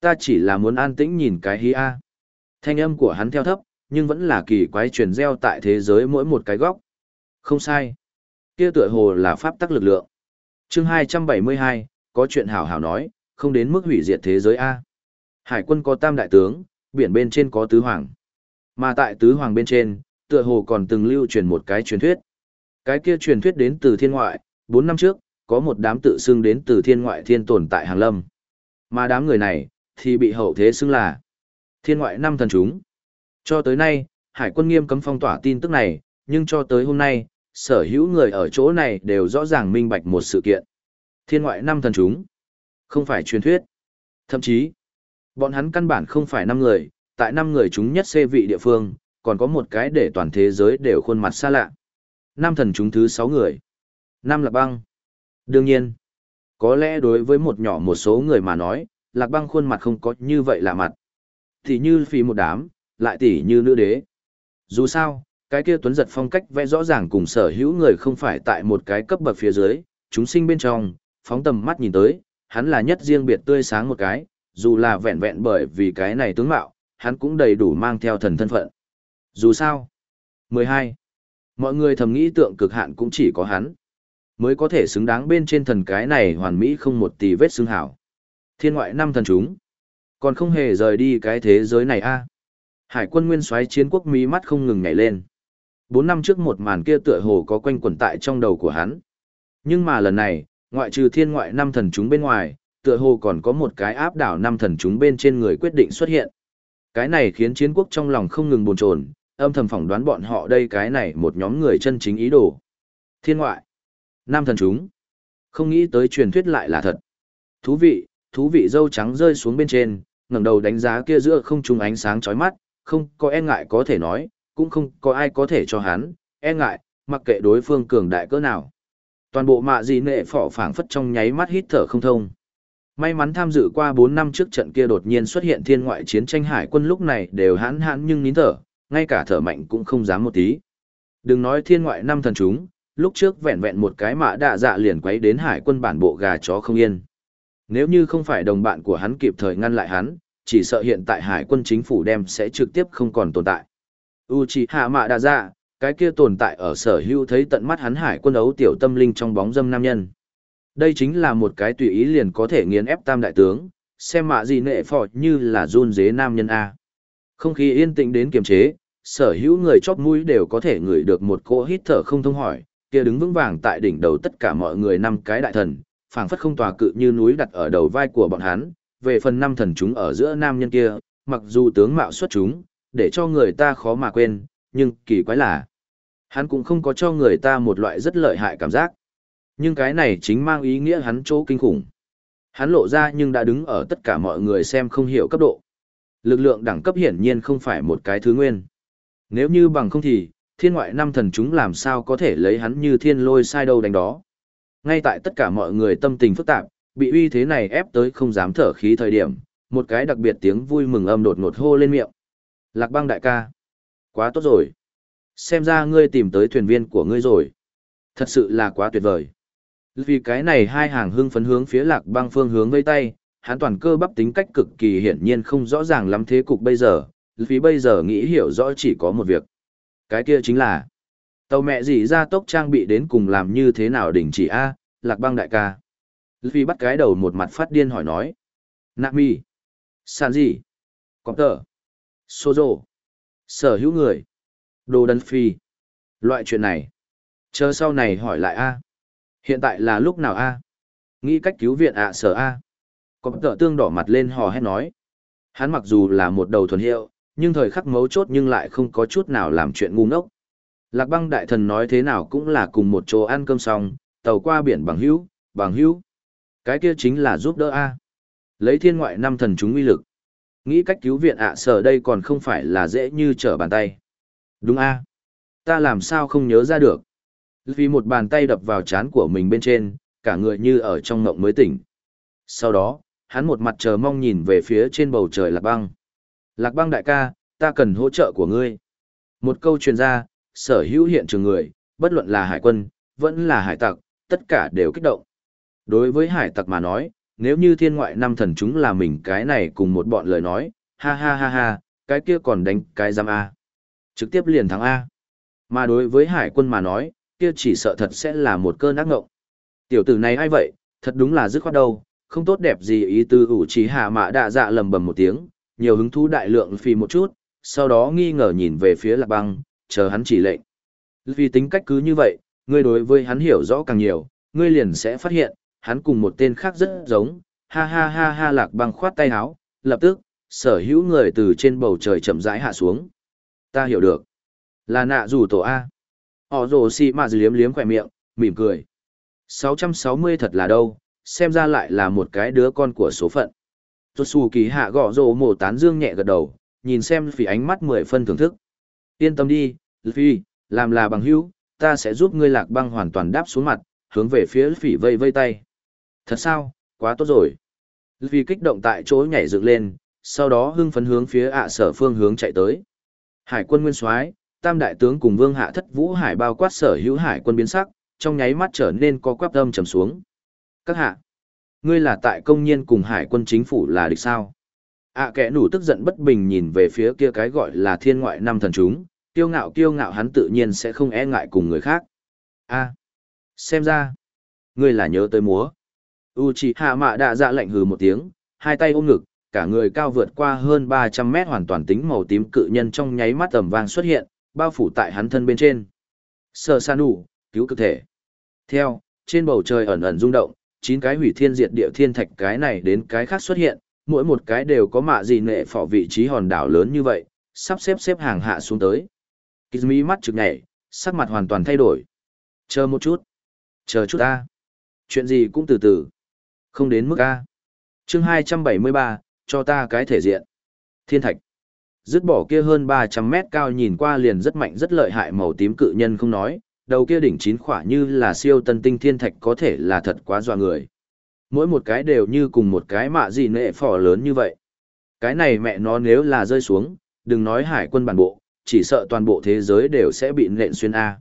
Ta chỉ là muốn an tĩnh nhìn cái hí a. Thanh âm của hắn theo thấp, nhưng vẫn là kỳ quái truyền reo tại thế giới mỗi một cái góc. Không sai. Kia tựa hồ là pháp tắc lực lượng. Chương 272, có chuyện hảo hảo nói, không đến mức hủy diệt thế giới a. Hải quân có tam đại tướng, biển bên trên có tứ hoàng. Mà tại tứ hoàng bên trên, tựa hồ còn từng lưu truyền một cái truyền thuyết. Cái kia truyền thuyết đến từ thiên ngoại, 4 năm trước, có một đám tự xưng đến từ thiên ngoại thiên tồn tại hàng lâm. Mà đám người này, thì bị hậu thế xưng là thiên ngoại năm thần chúng. Cho tới nay, hải quân nghiêm cấm phong tỏa tin tức này, nhưng cho tới hôm nay, sở hữu người ở chỗ này đều rõ ràng minh bạch một sự kiện. Thiên ngoại năm thần chúng, không phải truyền thuyết. Thậm chí, bọn hắn căn bản không phải năm người, tại năm người chúng nhất xê vị địa phương, còn có một cái để toàn thế giới đều khuôn mặt xa lạ. Nam thần chúng thứ sáu người. Nam lạc băng. Đương nhiên, có lẽ đối với một nhỏ một số người mà nói, lạc băng khuôn mặt không có như vậy lạ mặt. Thì như phì một đám, lại tỉ như nữ đế. Dù sao, cái kia tuấn giật phong cách vẽ rõ ràng cùng sở hữu người không phải tại một cái cấp bậc phía dưới, chúng sinh bên trong, phóng tầm mắt nhìn tới, hắn là nhất riêng biệt tươi sáng một cái, dù là vẹn vẹn bởi vì cái này tướng mạo, hắn cũng đầy đủ mang theo thần thân phận. Dù sao, 12. Mọi người thầm nghĩ tượng cực hạn cũng chỉ có hắn. Mới có thể xứng đáng bên trên thần cái này hoàn mỹ không một tì vết xương hảo. Thiên ngoại năm thần chúng. Còn không hề rời đi cái thế giới này a Hải quân nguyên soái chiến quốc mí mắt không ngừng nhảy lên. Bốn năm trước một màn kia tựa hồ có quanh quẩn tại trong đầu của hắn. Nhưng mà lần này, ngoại trừ thiên ngoại năm thần chúng bên ngoài, tựa hồ còn có một cái áp đảo năm thần chúng bên trên người quyết định xuất hiện. Cái này khiến chiến quốc trong lòng không ngừng bồn chồn, âm thầm phỏng đoán bọn họ đây cái này một nhóm người chân chính ý đồ. Thiên ngoại, năm thần chúng, không nghĩ tới truyền thuyết lại là thật. Thú vị, thú vị dâu trắng rơi xuống bên trên, ngẩng đầu đánh giá kia giữa không trung ánh sáng chói mắt, không có e ngại có thể nói, cũng không có ai có thể cho hắn, e ngại, mặc kệ đối phương cường đại cỡ nào. Toàn bộ mạ gì nệ phỏ phảng phất trong nháy mắt hít thở không thông. May mắn tham dự qua 4 năm trước trận kia đột nhiên xuất hiện thiên ngoại chiến tranh hải quân lúc này đều hãn hãn nhưng nín thở, ngay cả thở mạnh cũng không dám một tí. Đừng nói thiên ngoại năm thần chúng, lúc trước vẹn vẹn một cái mã đạ dạ liền quấy đến hải quân bản bộ gà chó không yên. Nếu như không phải đồng bạn của hắn kịp thời ngăn lại hắn, chỉ sợ hiện tại hải quân chính phủ đem sẽ trực tiếp không còn tồn tại. Uchiha mã đạ Dạ, cái kia tồn tại ở sở hữu thấy tận mắt hắn hải quân ấu tiểu tâm linh trong bóng dâm nam nhân. Đây chính là một cái tùy ý liền có thể nghiền ép tam đại tướng, xem mạ gì nệ phò như là run dế nam nhân A. Không khí yên tĩnh đến kiềm chế, sở hữu người chóp mũi đều có thể ngửi được một cỗ hít thở không thông hỏi, kia đứng vững vàng tại đỉnh đầu tất cả mọi người năm cái đại thần, phảng phất không tòa cự như núi đặt ở đầu vai của bọn hắn, về phần năm thần chúng ở giữa nam nhân kia, mặc dù tướng mạo xuất chúng, để cho người ta khó mà quên, nhưng kỳ quái là, hắn cũng không có cho người ta một loại rất lợi hại cảm giác. Nhưng cái này chính mang ý nghĩa hắn chỗ kinh khủng. Hắn lộ ra nhưng đã đứng ở tất cả mọi người xem không hiểu cấp độ. Lực lượng đẳng cấp hiển nhiên không phải một cái thứ nguyên. Nếu như bằng không thì, thiên ngoại năm thần chúng làm sao có thể lấy hắn như thiên lôi sai đâu đánh đó. Ngay tại tất cả mọi người tâm tình phức tạp, bị uy thế này ép tới không dám thở khí thời điểm, một cái đặc biệt tiếng vui mừng âm đột ngột hô lên miệng. Lạc băng đại ca. Quá tốt rồi. Xem ra ngươi tìm tới thuyền viên của ngươi rồi. Thật sự là quá tuyệt vời. Vì cái này hai hàng hưng phấn hướng phía lạc băng phương hướng vây tay, hắn toàn cơ bắp tính cách cực kỳ hiển nhiên không rõ ràng lắm thế cục bây giờ, vì bây giờ nghĩ hiểu rõ chỉ có một việc. Cái kia chính là, tàu mẹ gì ra tốc trang bị đến cùng làm như thế nào đỉnh chỉ A, lạc băng đại ca. Vì bắt cái đầu một mặt phát điên hỏi nói. Nami. Sàn gì? Cọp tờ. Sozo. Sở hữu người. Đồ đần phi. Loại chuyện này. Chờ sau này hỏi lại A. Hiện tại là lúc nào A? Nghĩ cách cứu viện ạ sở A. Cọp tờ tương đỏ mặt lên hò hét nói. Hắn mặc dù là một đầu thuần hiệu, nhưng thời khắc mấu chốt nhưng lại không có chút nào làm chuyện ngu ngốc. Lạc băng đại thần nói thế nào cũng là cùng một chỗ ăn cơm xong, tàu qua biển bằng hữu, bằng hữu. Cái kia chính là giúp đỡ A. Lấy thiên ngoại năm thần chúng uy lực. Nghĩ cách cứu viện ạ sở đây còn không phải là dễ như trở bàn tay. Đúng A. Ta làm sao không nhớ ra được. Vì một bàn tay đập vào chán của mình bên trên, cả người như ở trong ngộng mới tỉnh. Sau đó, hắn một mặt chờ mong nhìn về phía trên bầu trời lạc băng. Lạc băng đại ca, ta cần hỗ trợ của ngươi. Một câu truyền ra, sở hữu hiện trường người, bất luận là hải quân, vẫn là hải tặc, tất cả đều kích động. Đối với hải tặc mà nói, nếu như thiên ngoại năm thần chúng là mình cái này cùng một bọn lời nói, ha ha ha ha, cái kia còn đánh cái giam A. Trực tiếp liền thắng A. Mà đối với hải quân mà nói, kia chỉ sợ thật sẽ là một cơn ác ngộng. Tiểu tử này ai vậy, thật đúng là dứt khoát đâu, không tốt đẹp gì ý tư ủ trí hạ mã đạ dạ lầm bầm một tiếng, nhiều hứng thú đại lượng phi một chút, sau đó nghi ngờ nhìn về phía lạc băng, chờ hắn chỉ lệnh. Vì tính cách cứ như vậy, ngươi đối với hắn hiểu rõ càng nhiều, ngươi liền sẽ phát hiện, hắn cùng một tên khác rất giống, ha ha ha ha lạc băng khoát tay áo, lập tức, sở hữu người từ trên bầu trời chậm rãi hạ xuống. Ta hiểu được. Là nạ rủ tổ A. Họ rồ xì mà liếm liếm khỏe miệng, mỉm cười. 660 thật là đâu, xem ra lại là một cái đứa con của số phận. Rốt xù kỳ hạ gõ rồ mổ tán dương nhẹ gật đầu, nhìn xem phỉ ánh mắt mười phân thưởng thức. Yên tâm đi, Phi, làm là bằng hữu, ta sẽ giúp ngươi lạc băng hoàn toàn đáp xuống mặt, hướng về phía phỉ vây vây tay. Thật sao, quá tốt rồi. Vì kích động tại chỗ nhảy dựng lên, sau đó hưng phấn hướng phía ạ sở phương hướng chạy tới. Hải quân nguyên soái, tam đại tướng cùng vương hạ thất vũ hải bao quát sở hữu hải quân biến sắc, trong nháy mắt trở nên có quắp âm trầm xuống. Các hạ, ngươi là tại công nhiên cùng hải quân chính phủ là địch sao? ạ kẻ nủ tức giận bất bình nhìn về phía kia cái gọi là thiên ngoại năm thần chúng, kiêu ngạo kiêu ngạo hắn tự nhiên sẽ không e ngại cùng người khác. A, xem ra, ngươi là nhớ tới múa. Uchiha Mạ Đạ dạ lạnh hừ một tiếng, hai tay ôm ngực, cả người cao vượt qua hơn 300 mét hoàn toàn tính màu tím cự nhân trong nháy mắt tầm vang xuất hiện, bao phủ tại hắn thân bên trên. sở san đủ, cứu cực thể. Theo, trên bầu trời ẩn ẩn rung động, chín cái hủy thiên diệt địa thiên thạch cái này đến cái khác xuất hiện, mỗi một cái đều có mạ gì nệ phỏ vị trí hòn đảo lớn như vậy, sắp xếp xếp hàng hạ xuống tới. Kizumi mắt trực nhảy, sắc mặt hoàn toàn thay đổi. Chờ một chút. Chờ chút ta. Chuyện gì cũng từ từ. Không đến mức A. chương 273, cho ta cái thể diện. Thiên thạch. Dứt bỏ kia hơn 300 mét cao nhìn qua liền rất mạnh rất lợi hại màu tím cự nhân không nói, đầu kia đỉnh chín khỏa như là siêu tân tinh thiên thạch có thể là thật quá dọa người. Mỗi một cái đều như cùng một cái mạ gì nệ phỏ lớn như vậy. Cái này mẹ nó nếu là rơi xuống, đừng nói hải quân bản bộ, chỉ sợ toàn bộ thế giới đều sẽ bị nện xuyên A.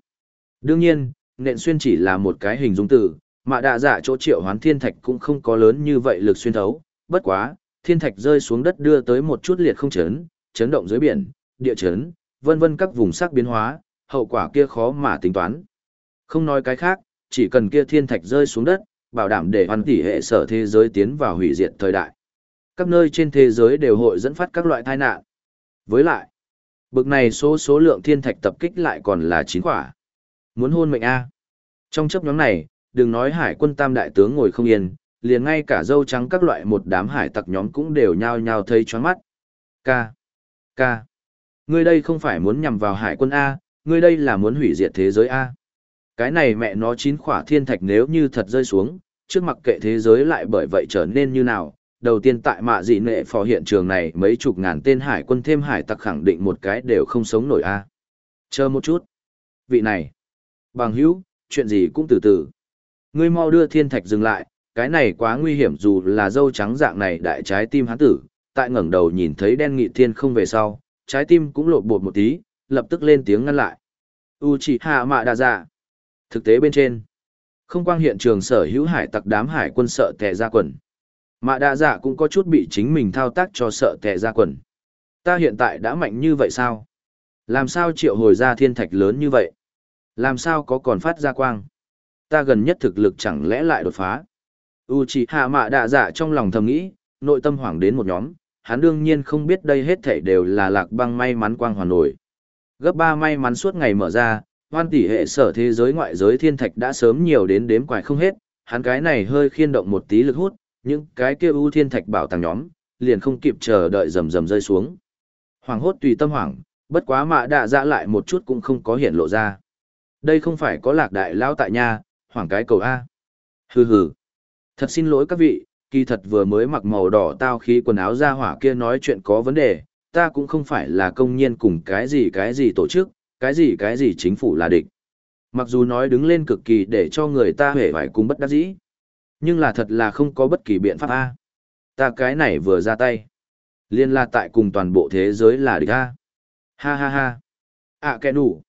Đương nhiên, nện xuyên chỉ là một cái hình dung từ, mà đạ dạ chỗ triệu hoán thiên thạch cũng không có lớn như vậy lực xuyên thấu, bất quá, thiên thạch rơi xuống đất đưa tới một chút liệt không chấn, chấn động dưới biển, địa chấn, vân vân các vùng sắc biến hóa, hậu quả kia khó mà tính toán. Không nói cái khác, chỉ cần kia thiên thạch rơi xuống đất, bảo đảm để hoàn tỷ hệ sở thế giới tiến vào hủy diệt thời đại. Các nơi trên thế giới đều hội dẫn phát các loại tai nạn. Với lại, bực này số số lượng thiên thạch tập kích lại còn là chín quả. Muốn hôn mệnh A. Trong chấp nhóm này, đừng nói hải quân tam đại tướng ngồi không yên, liền ngay cả dâu trắng các loại một đám hải tặc nhóm cũng đều nhao nhao thấy choáng mắt. Ca. Ca. Ngươi đây không phải muốn nhằm vào hải quân A, ngươi đây là muốn hủy diệt thế giới A. Cái này mẹ nó chín khỏa thiên thạch nếu như thật rơi xuống, trước mặt kệ thế giới lại bởi vậy trở nên như nào. Đầu tiên tại mạ dị nệ phò hiện trường này mấy chục ngàn tên hải quân thêm hải tặc khẳng định một cái đều không sống nổi a. Chờ một chút. Vị này. Bằng hữu, chuyện gì cũng từ từ. Ngươi mau đưa thiên thạch dừng lại, cái này quá nguy hiểm dù là dâu trắng dạng này đại trái tim hắn tử, tại ngẩng đầu nhìn thấy đen nghị thiên không về sau, trái tim cũng lộn bột một tí, lập tức lên tiếng ngăn lại. U chỉ hạ mạ đà dạ. Thực tế bên trên, không quang hiện trường sở hữu hải tặc đám hải quân sợ tè ra quần. Mạ đà dạ cũng có chút bị chính mình thao tác cho sợ tè ra quần. Ta hiện tại đã mạnh như vậy sao? Làm sao triệu hồi ra thiên thạch lớn như vậy? Làm sao có còn phát ra quang? Ta gần nhất thực lực chẳng lẽ lại đột phá? U chị hạ Mạ Đạ Dạ trong lòng thầm nghĩ, nội tâm hoảng đến một nhóm, hắn đương nhiên không biết đây hết thảy đều là lạc băng may mắn quang hoàn nổi. Gấp ba may mắn suốt ngày mở ra, hoan tỷ hệ sở thế giới ngoại giới thiên thạch đã sớm nhiều đến đếm quài không hết, hắn cái này hơi khiên động một tí lực hút, những cái kia ưu thiên thạch bảo tàng nhóm, liền không kịp chờ đợi rầm rầm rơi xuống. Hoàng hốt tùy tâm hoảng, bất quá mạ đạ dạ lại một chút cũng không có hiện lộ ra. Đây không phải có lạc đại lao tại nhà, hoảng cái cầu A. Hừ hừ. Thật xin lỗi các vị, kỳ thật vừa mới mặc màu đỏ tao khí quần áo ra hỏa kia nói chuyện có vấn đề, ta cũng không phải là công nhân cùng cái gì cái gì tổ chức, cái gì cái gì chính phủ là địch. Mặc dù nói đứng lên cực kỳ để cho người ta hề phải cùng bất đắc dĩ, nhưng là thật là không có bất kỳ biện pháp A. Ta cái này vừa ra tay, liên la tại cùng toàn bộ thế giới là địch A. Ha ha ha. À kẻ đủ.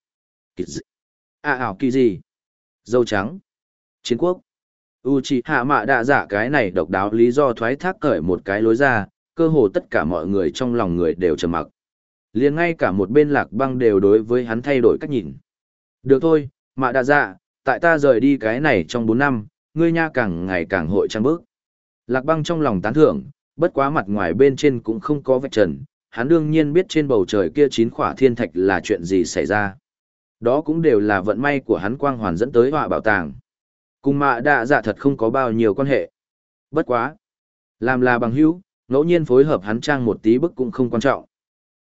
À ảo kỳ gì? Dâu trắng. Chiến quốc. Uchiha Mạ Đạ Dạ cái này độc đáo lý do thoái thác cởi một cái lối ra, cơ hồ tất cả mọi người trong lòng người đều trầm mặc. Liền ngay cả một bên lạc băng đều đối với hắn thay đổi cách nhìn. Được thôi, Mạ Đạ Dạ, tại ta rời đi cái này trong bốn năm, ngươi nha càng ngày càng hội trang bước. Lạc băng trong lòng tán thưởng, bất quá mặt ngoài bên trên cũng không có vạch trần, hắn đương nhiên biết trên bầu trời kia chín khỏa thiên thạch là chuyện gì xảy ra. Đó cũng đều là vận may của hắn quang hoàn dẫn tới họa bảo tàng. Cùng mạ đạ dạ thật không có bao nhiêu quan hệ. Bất quá. Làm là bằng hữu, ngẫu nhiên phối hợp hắn trang một tí bức cũng không quan trọng.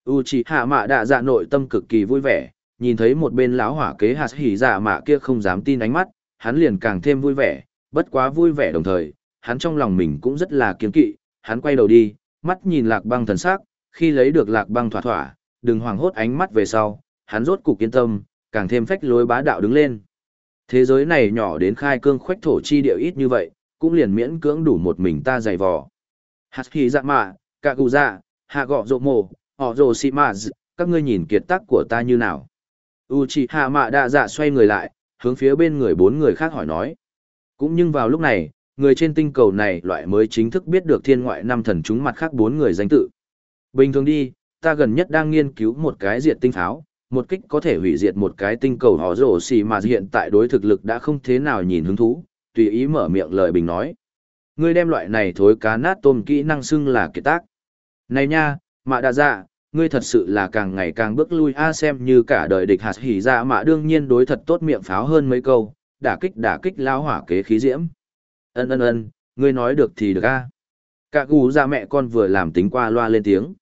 U chỉ hạ mạ đạ dạ nội tâm cực kỳ vui vẻ, nhìn thấy một bên lão hỏa kế hạt hỉ dạ mạ kia không dám tin ánh mắt, hắn liền càng thêm vui vẻ, bất quá vui vẻ đồng thời, hắn trong lòng mình cũng rất là kiên kỵ, hắn quay đầu đi, mắt nhìn lạc băng thần sắc, khi lấy được lạc băng thỏa thỏa, đừng hoảng hốt ánh mắt về sau, hắn rốt cục kiên tâm, càng thêm phách lối bá đạo đứng lên. Thế giới này nhỏ đến khai cương khoách thổ chi địa ít như vậy, cũng liền miễn cưỡng đủ một mình ta dày vò. Hạt khí dạ mạ, cạ cụ dạ, hạ gọ rộ mồ, họ rồ xị mạ các ngươi nhìn kiệt tác của ta như nào. Uchiha mạ đa dạ xoay người lại, hướng phía bên người bốn người khác hỏi nói. Cũng nhưng vào lúc này, người trên tinh cầu này loại mới chính thức biết được thiên ngoại năm thần chúng mặt khác bốn người danh tự. Bình thường đi, ta gần nhất đang nghiên cứu một cái diệt tinh pháo, một kích có thể hủy diệt một cái tinh cầu họ rổ xì mà hiện tại đối thực lực đã không thế nào nhìn hứng thú, tùy ý mở miệng lời bình nói. Ngươi đem loại này thối cá nát tôm kỹ năng xưng là kiệt tác. Này nha, mạ đa dạ, ngươi thật sự là càng ngày càng bước lui a xem như cả đời địch hạt hỉ dạ mạ đương nhiên đối thật tốt miệng pháo hơn mấy câu, đả kích đả kích lao hỏa kế khí diễm. Ân ân ân, ngươi nói được thì được a. Cả gù ra mẹ con vừa làm tính qua loa lên tiếng.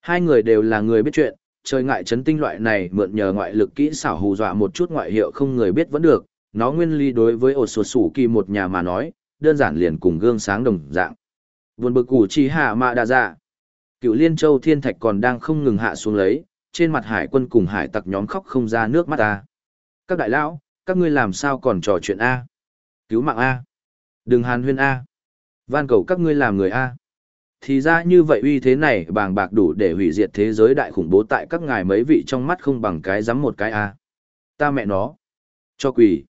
Hai người đều là người biết chuyện, trời ngại chấn tinh loại này mượn nhờ ngoại lực kỹ xảo hù dọa một chút ngoại hiệu không người biết vẫn được, nó nguyên lý đối với ổ sột sủ kỳ một nhà mà nói, đơn giản liền cùng gương sáng đồng dạng. Buồn bực củ chi hạ mạ đa dạ. Cựu Liên Châu Thiên Thạch còn đang không ngừng hạ xuống lấy, trên mặt hải quân cùng hải tặc nhóm khóc không ra nước mắt ta. Các đại lão, các ngươi làm sao còn trò chuyện A? Cứu mạng A? Đừng hàn huyên A? Van cầu các ngươi làm người A? Thì ra như vậy uy thế này bàng bạc đủ để hủy diệt thế giới đại khủng bố tại các ngài mấy vị trong mắt không bằng cái dám một cái A. Ta mẹ nó. Cho quỳ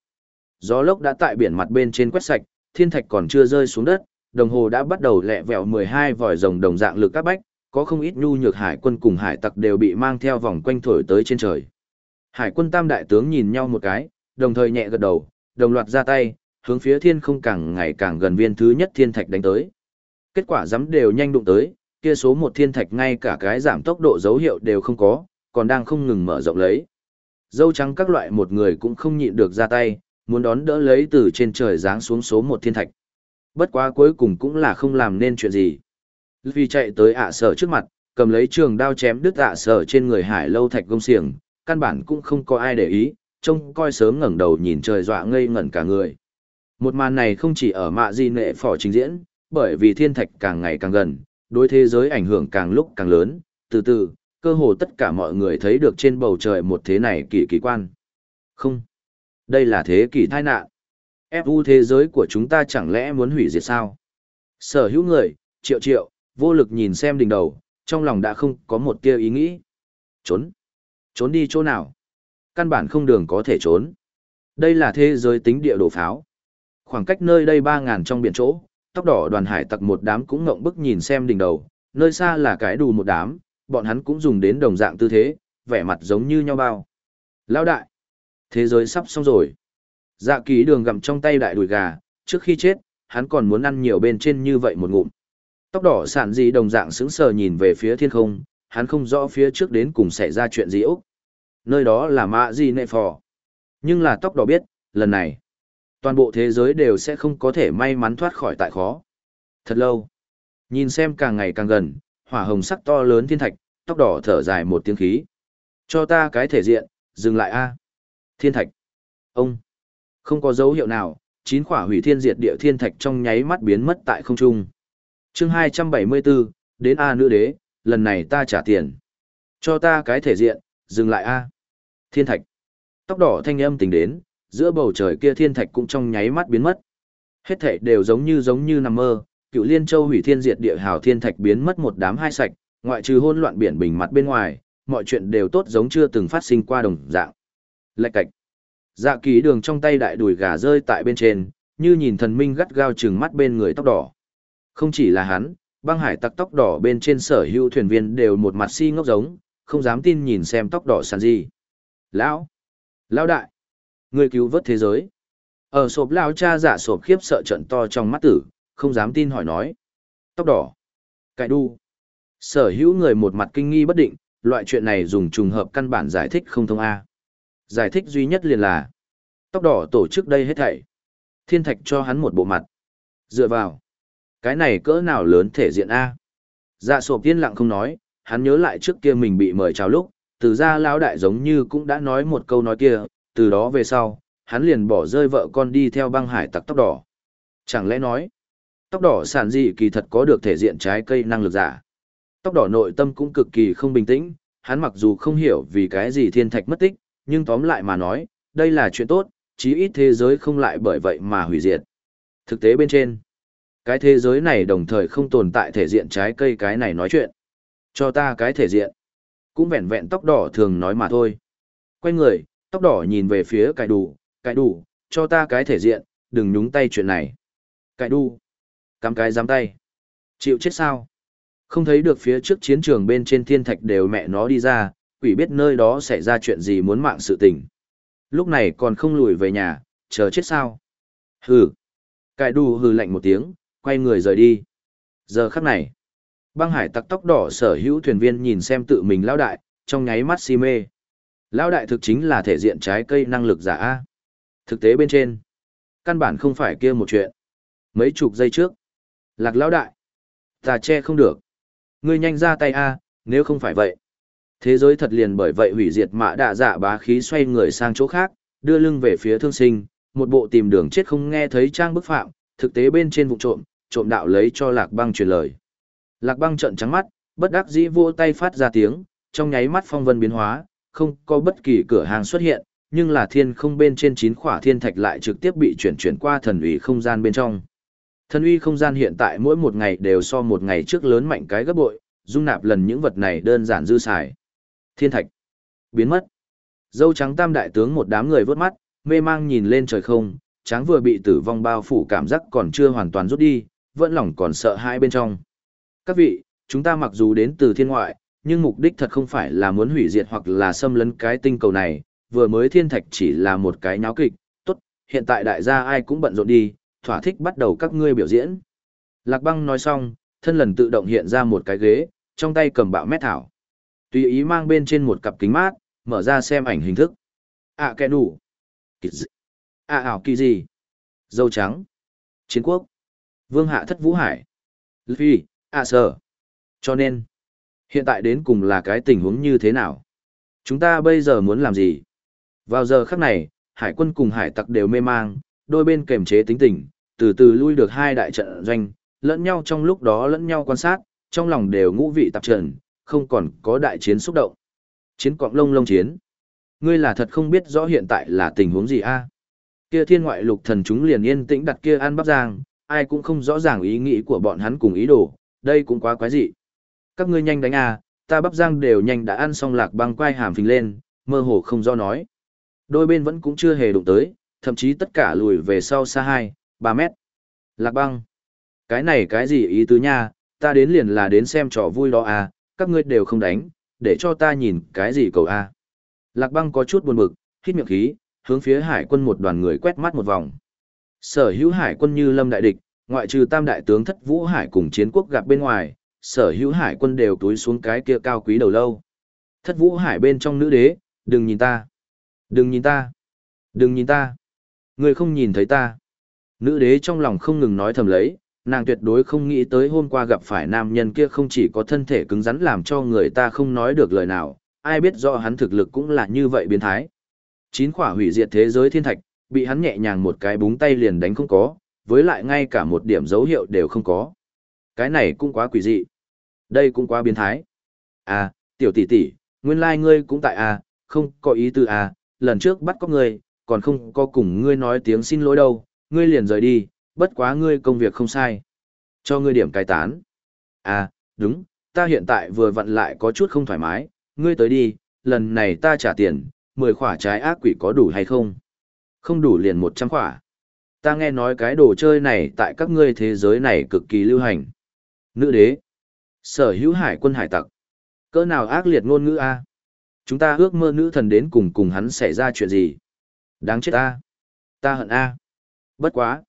Gió lốc đã tại biển mặt bên trên quét sạch, thiên thạch còn chưa rơi xuống đất, đồng hồ đã bắt đầu lẹ vẹo 12 vòi rồng đồng dạng lực các bách, có không ít nhu nhược hải quân cùng hải tặc đều bị mang theo vòng quanh thổi tới trên trời. Hải quân tam đại tướng nhìn nhau một cái, đồng thời nhẹ gật đầu, đồng loạt ra tay, hướng phía thiên không càng ngày càng gần viên thứ nhất thiên thạch đánh tới. Kết quả dám đều nhanh đụng tới, kia số một thiên thạch ngay cả cái giảm tốc độ dấu hiệu đều không có, còn đang không ngừng mở rộng lấy. Dâu trắng các loại một người cũng không nhịn được ra tay, muốn đón đỡ lấy từ trên trời giáng xuống số một thiên thạch. Bất quá cuối cùng cũng là không làm nên chuyện gì. Vì chạy tới ạ sở trước mặt, cầm lấy trường đao chém đứt ạ sở trên người hải lâu thạch công xiềng, căn bản cũng không có ai để ý, trông coi sớm ngẩng đầu nhìn trời dọa ngây ngẩn cả người. Một màn này không chỉ ở mạ di nệ phỏ trình diễn, bởi vì thiên thạch càng ngày càng gần, đối thế giới ảnh hưởng càng lúc càng lớn, từ từ, cơ hồ tất cả mọi người thấy được trên bầu trời một thế này kỳ kỳ quan. Không, đây là thế kỷ tai nạn. FU thế giới của chúng ta chẳng lẽ muốn hủy diệt sao? Sở hữu người, triệu triệu, vô lực nhìn xem đỉnh đầu, trong lòng đã không có một tia ý nghĩ. Trốn. Trốn đi chỗ nào? Căn bản không đường có thể trốn. Đây là thế giới tính địa đồ pháo. Khoảng cách nơi đây 3.000 trong biển chỗ, tóc đỏ đoàn hải tặc một đám cũng ngộng bức nhìn xem đỉnh đầu, nơi xa là cái đù một đám, bọn hắn cũng dùng đến đồng dạng tư thế, vẻ mặt giống như nhau bao. Lao đại! Thế giới sắp xong rồi. Dạ ký đường gặm trong tay đại đùi gà, trước khi chết, hắn còn muốn ăn nhiều bên trên như vậy một ngụm. Tóc đỏ sản gì đồng dạng sững sờ nhìn về phía thiên không, hắn không rõ phía trước đến cùng xảy ra chuyện gì ốc. Nơi đó là mạ gì nệ phò. Nhưng là tóc đỏ biết, lần này, toàn bộ thế giới đều sẽ không có thể may mắn thoát khỏi tại khó. Thật lâu, nhìn xem càng ngày càng gần, hỏa hồng sắc to lớn thiên thạch, tóc đỏ thở dài một tiếng khí. Cho ta cái thể diện, dừng lại a. Thiên thạch. Ông. Không có dấu hiệu nào, chín quả hủy thiên diệt địa thiên thạch trong nháy mắt biến mất tại không trung chương 274, đến A nữ đế, lần này ta trả tiền. Cho ta cái thể diện, dừng lại A. Thiên thạch. Tóc đỏ thanh âm tình đến, giữa bầu trời kia thiên thạch cũng trong nháy mắt biến mất. Hết thảy đều giống như giống như nằm mơ, cựu liên châu hủy thiên diệt địa hào thiên thạch biến mất một đám hai sạch, ngoại trừ hỗn loạn biển bình mặt bên ngoài, mọi chuyện đều tốt giống chưa từng phát sinh qua đồng dạng. Lạch cạch. Dạ ký đường trong tay đại đùi gà rơi tại bên trên, như nhìn thần minh gắt gao trừng mắt bên người tóc đỏ. Không chỉ là hắn, băng hải tặc tóc đỏ bên trên sở hữu thuyền viên đều một mặt si ngốc giống, không dám tin nhìn xem tóc đỏ sàn gì. Lão! Lão đại! Người cứu vớt thế giới. Ở sộp lão cha giả sộp khiếp sợ trận to trong mắt tử, không dám tin hỏi nói. Tóc đỏ! Cải đu! Sở hữu người một mặt kinh nghi bất định, loại chuyện này dùng trùng hợp căn bản giải thích không thông A. Giải thích duy nhất liền là tóc đỏ tổ chức đây hết thảy. Thiên thạch cho hắn một bộ mặt. Dựa vào. Cái này cỡ nào lớn thể diện A. Dạ sộp tiên lặng không nói, hắn nhớ lại trước kia mình bị mời chào lúc, Từ ra lão đại giống như cũng đã nói một câu nói kia, từ đó về sau, hắn liền bỏ rơi vợ con đi theo băng hải tặc tóc đỏ. Chẳng lẽ nói, tóc đỏ sản dị kỳ thật có được thể diện trái cây năng lực giả. Tóc đỏ nội tâm cũng cực kỳ không bình tĩnh, hắn mặc dù không hiểu vì cái gì thiên thạch mất tích, nhưng tóm lại mà nói, đây là chuyện tốt, chí ít thế giới không lại bởi vậy mà hủy diệt. Thực tế bên trên, cái thế giới này đồng thời không tồn tại thể diện trái cây cái này nói chuyện. Cho ta cái thể diện. Cũng vẹn vẹn tóc đỏ thường nói mà thôi. Quay người, tóc đỏ nhìn về phía cải đủ, cải đủ, cho ta cái thể diện, đừng nhúng tay chuyện này. Cải đủ, cắm cái giám tay. Chịu chết sao? Không thấy được phía trước chiến trường bên trên thiên thạch đều mẹ nó đi ra, quỷ biết nơi đó xảy ra chuyện gì muốn mạng sự tình. Lúc này còn không lùi về nhà, chờ chết sao? Hừ. Cải đủ hừ lạnh một tiếng, quay người rời đi. Giờ khắc này, băng hải tặc tóc đỏ sở hữu thuyền viên nhìn xem tự mình lão đại, trong nháy mắt si mê. Lão đại thực chính là thể diện trái cây năng lực giả A. Thực tế bên trên, căn bản không phải kia một chuyện. Mấy chục giây trước, lạc lão đại, ta che không được. Ngươi nhanh ra tay A, nếu không phải vậy. Thế giới thật liền bởi vậy hủy diệt mạ đạ dạ bá khí xoay người sang chỗ khác, đưa lưng về phía thương sinh, một bộ tìm đường chết không nghe thấy trang bức phạm, thực tế bên trên vụ trộm, trộm đạo lấy cho lạc băng truyền lời. Lạc băng trợn trắng mắt, bất đắc dĩ vô tay phát ra tiếng, trong nháy mắt phong vân biến hóa, không có bất kỳ cửa hàng xuất hiện, nhưng là thiên không bên trên chín khỏa thiên thạch lại trực tiếp bị chuyển chuyển qua thần uy không gian bên trong. Thần uy không gian hiện tại mỗi một ngày đều so một ngày trước lớn mạnh cái gấp bội, dung nạp lần những vật này đơn giản dư xài. Thiên thạch biến mất. Dâu trắng tam đại tướng một đám người vớt mắt, mê mang nhìn lên trời không, tráng vừa bị tử vong bao phủ cảm giác còn chưa hoàn toàn rút đi, vẫn lòng còn sợ hãi bên trong. Các vị, chúng ta mặc dù đến từ thiên ngoại, nhưng mục đích thật không phải là muốn hủy diệt hoặc là xâm lấn cái tinh cầu này, vừa mới thiên thạch chỉ là một cái nháo kịch, tốt, hiện tại đại gia ai cũng bận rộn đi, thỏa thích bắt đầu các ngươi biểu diễn. Lạc băng nói xong, thân lần tự động hiện ra một cái ghế, trong tay cầm bạo mét thảo. Tùy ý mang bên trên một cặp kính mát, mở ra xem ảnh hình thức. À kẻ đủ. À ảo kỳ gì? Dâu trắng. Chiến quốc. Vương hạ thất vũ hải. Luffy, à sở. Cho nên, hiện tại đến cùng là cái tình huống như thế nào? Chúng ta bây giờ muốn làm gì? Vào giờ khắc này, hải quân cùng hải tặc đều mê mang, đôi bên kềm chế tính tình, từ từ lui được hai đại trận doanh, lẫn nhau trong lúc đó lẫn nhau quan sát, trong lòng đều ngũ vị tạp trần, không còn có đại chiến xúc động. Chiến cọng lông lông chiến. Ngươi là thật không biết rõ hiện tại là tình huống gì a? Kia thiên ngoại lục thần chúng liền yên tĩnh đặt kia ăn bắp giang, ai cũng không rõ ràng ý nghĩ của bọn hắn cùng ý đồ, đây cũng quá quái dị. Các ngươi nhanh đánh à? ta bắp giang đều nhanh đã ăn xong lạc băng quai hàm phình lên, mơ hồ không do nói. Đôi bên vẫn cũng chưa hề đụng tới, thậm chí tất cả lùi về sau xa 2, 3 mét. Lạc băng. Cái này cái gì ý tứ nha, ta đến liền là đến xem trò vui đó à, các ngươi đều không đánh, để cho ta nhìn cái gì cầu à Lạc băng có chút buồn bực, hít miệng khí, hướng phía hải quân một đoàn người quét mắt một vòng. Sở hữu hải quân như lâm đại địch, ngoại trừ tam đại tướng thất vũ hải cùng chiến quốc gặp bên ngoài, sở hữu hải quân đều túi xuống cái kia cao quý đầu lâu. Thất vũ hải bên trong nữ đế, đừng nhìn ta. Đừng nhìn ta. Đừng nhìn ta. Người không nhìn thấy ta. Nữ đế trong lòng không ngừng nói thầm lấy, nàng tuyệt đối không nghĩ tới hôm qua gặp phải nam nhân kia không chỉ có thân thể cứng rắn làm cho người ta không nói được lời nào, ai biết rõ hắn thực lực cũng là như vậy biến thái. Chín quả hủy diệt thế giới thiên thạch, bị hắn nhẹ nhàng một cái búng tay liền đánh không có, với lại ngay cả một điểm dấu hiệu đều không có. Cái này cũng quá quỷ dị. Đây cũng quá biến thái. À, tiểu tỷ tỷ, nguyên lai like ngươi cũng tại à, không có ý tư à, lần trước bắt có ngươi, còn không có cùng ngươi nói tiếng xin lỗi đâu, ngươi liền rời đi, bất quá ngươi công việc không sai. Cho ngươi điểm cai tán. À, đúng, ta hiện tại vừa vặn lại có chút không thoải mái, ngươi tới đi, lần này ta trả tiền, 10 khỏa trái ác quỷ có đủ hay không? Không đủ liền 100 khỏa. Ta nghe nói cái đồ chơi này tại các ngươi thế giới này cực kỳ lưu hành. Nữ đế. Sở hữu hải quân hải tặc. Cỡ nào ác liệt ngôn ngữ a? Chúng ta ước mơ nữ thần đến cùng cùng hắn xảy ra chuyện gì? Đáng chết a. Ta hận a. Bất quá.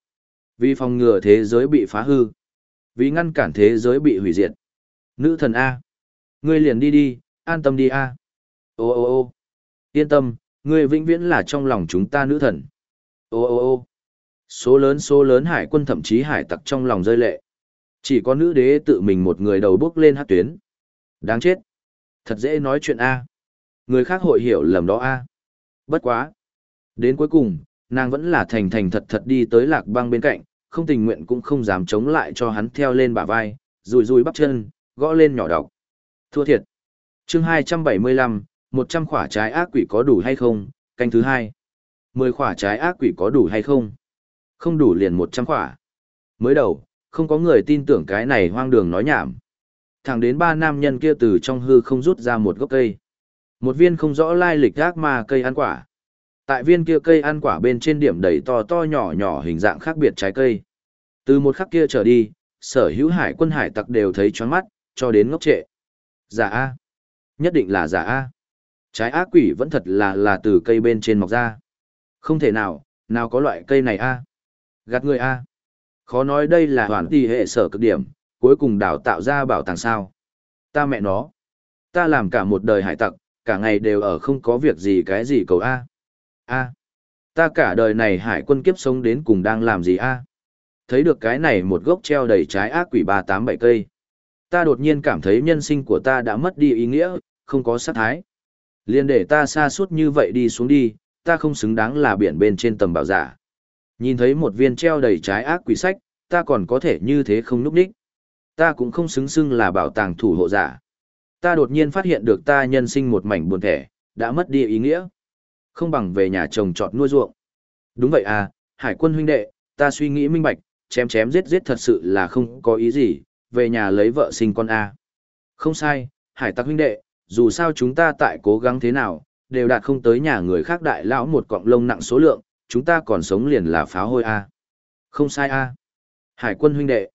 Vì phòng ngừa thế giới bị phá hư. Vì ngăn cản thế giới bị hủy diệt. Nữ thần A. Ngươi liền đi đi, an tâm đi A. Ô ô ô yên tâm, ngươi vĩnh viễn là trong lòng chúng ta nữ thần. Ô ô ô số lớn số lớn hải quân thậm chí hải tặc trong lòng rơi lệ. Chỉ có nữ đế tự mình một người đầu bước lên hát tuyến. Đáng chết. Thật dễ nói chuyện A. Người khác hội hiểu lầm đó a. Bất quá. Đến cuối cùng, nàng vẫn là thành thành thật thật đi tới lạc băng bên cạnh, không tình nguyện cũng không dám chống lại cho hắn theo lên bả vai, rùi rùi bắp chân, gõ lên nhỏ đọc. Thua thiệt. chương 275, 100 khỏa trái ác quỷ có đủ hay không, canh thứ hai. 10 khỏa trái ác quỷ có đủ hay không? Không đủ liền 100 khỏa. Mới đầu, không có người tin tưởng cái này hoang đường nói nhảm. Thẳng đến ba nam nhân kia từ trong hư không rút ra một gốc cây. Một viên không rõ lai lịch ác mà cây ăn quả. Tại viên kia cây ăn quả bên trên điểm đầy to to nhỏ nhỏ hình dạng khác biệt trái cây. Từ một khắc kia trở đi, sở hữu hải quân hải tặc đều thấy choáng mắt, cho đến ngốc trệ. Giả A. Nhất định là giả A. Trái ác quỷ vẫn thật là là từ cây bên trên mọc ra. Không thể nào, nào có loại cây này A. Gạt người A. Khó nói đây là hoàn tỷ hệ sở cực điểm, cuối cùng đào tạo ra bảo tàng sao. Ta mẹ nó. Ta làm cả một đời hải tặc, cả ngày đều ở không có việc gì cái gì cầu A. A. Ta cả đời này hải quân kiếp sống đến cùng đang làm gì A. Thấy được cái này một gốc treo đầy trái ác quỷ ba tám bảy cây. Ta đột nhiên cảm thấy nhân sinh của ta đã mất đi ý nghĩa, không có sát thái. Liên để ta xa suốt như vậy đi xuống đi, ta không xứng đáng là biển bên trên tầm bảo giả. Nhìn thấy một viên treo đầy trái ác quỷ sách, ta còn có thể như thế không núp đích. Ta cũng không xứng xưng là bảo tàng thủ hộ giả. Ta đột nhiên phát hiện được ta nhân sinh một mảnh buồn thẻ, đã mất đi ý nghĩa. Không bằng về nhà chồng trọt nuôi ruộng. Đúng vậy à, hải quân huynh đệ, ta suy nghĩ minh bạch, chém chém giết giết thật sự là không có ý gì, về nhà lấy vợ sinh con a. Không sai, hải tặc huynh đệ, dù sao chúng ta tại cố gắng thế nào, đều đạt không tới nhà người khác đại lão một cọng lông nặng số lượng, chúng ta còn sống liền là pháo hôi a. Không sai a. Hải quân huynh đệ,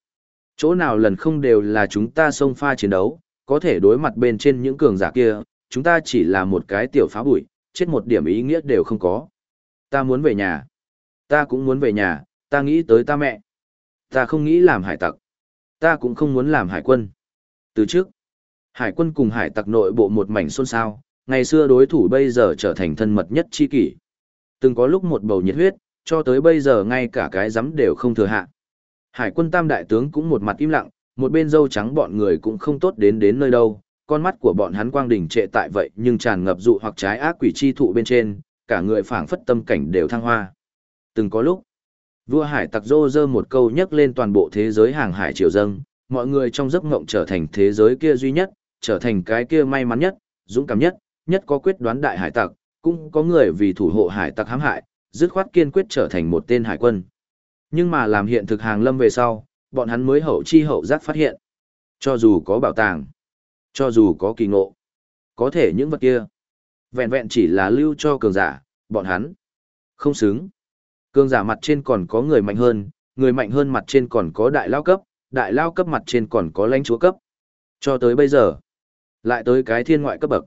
chỗ nào lần không đều là chúng ta xông pha chiến đấu, có thể đối mặt bên trên những cường giả kia, chúng ta chỉ là một cái tiểu phá bụi, chết một điểm ý nghĩa đều không có. Ta muốn về nhà. Ta cũng muốn về nhà, ta nghĩ tới ta mẹ. Ta không nghĩ làm hải tặc. Ta cũng không muốn làm hải quân. Từ trước, hải quân cùng hải tặc nội bộ một mảnh xôn xao, ngày xưa đối thủ bây giờ trở thành thân mật nhất chi kỷ. Từng có lúc một bầu nhiệt huyết, cho tới bây giờ ngay cả cái giấm đều không thừa hạ. Hải quân tam đại tướng cũng một mặt im lặng, một bên dâu trắng bọn người cũng không tốt đến đến nơi đâu, con mắt của bọn hắn quang đỉnh trệ tại vậy nhưng tràn ngập dụ hoặc trái ác quỷ chi thụ bên trên, cả người phảng phất tâm cảnh đều thăng hoa. Từng có lúc, vua hải tặc rô dơ một câu nhắc lên toàn bộ thế giới hàng hải triều dâng, mọi người trong giấc ngộng trở thành thế giới kia duy nhất, trở thành cái kia may mắn nhất, dũng cảm nhất, nhất có quyết đoán đại hải tặc, cũng có người vì thủ hộ hải tặc hãm hại, dứt khoát kiên quyết trở thành một tên hải quân. Nhưng mà làm hiện thực hàng lâm về sau, bọn hắn mới hậu chi hậu giác phát hiện. Cho dù có bảo tàng, cho dù có kỳ ngộ, có thể những vật kia, vẹn vẹn chỉ là lưu cho cường giả, bọn hắn không xứng. Cường giả mặt trên còn có người mạnh hơn, người mạnh hơn mặt trên còn có đại lao cấp, đại lao cấp mặt trên còn có lãnh chúa cấp. Cho tới bây giờ, lại tới cái thiên ngoại cấp bậc.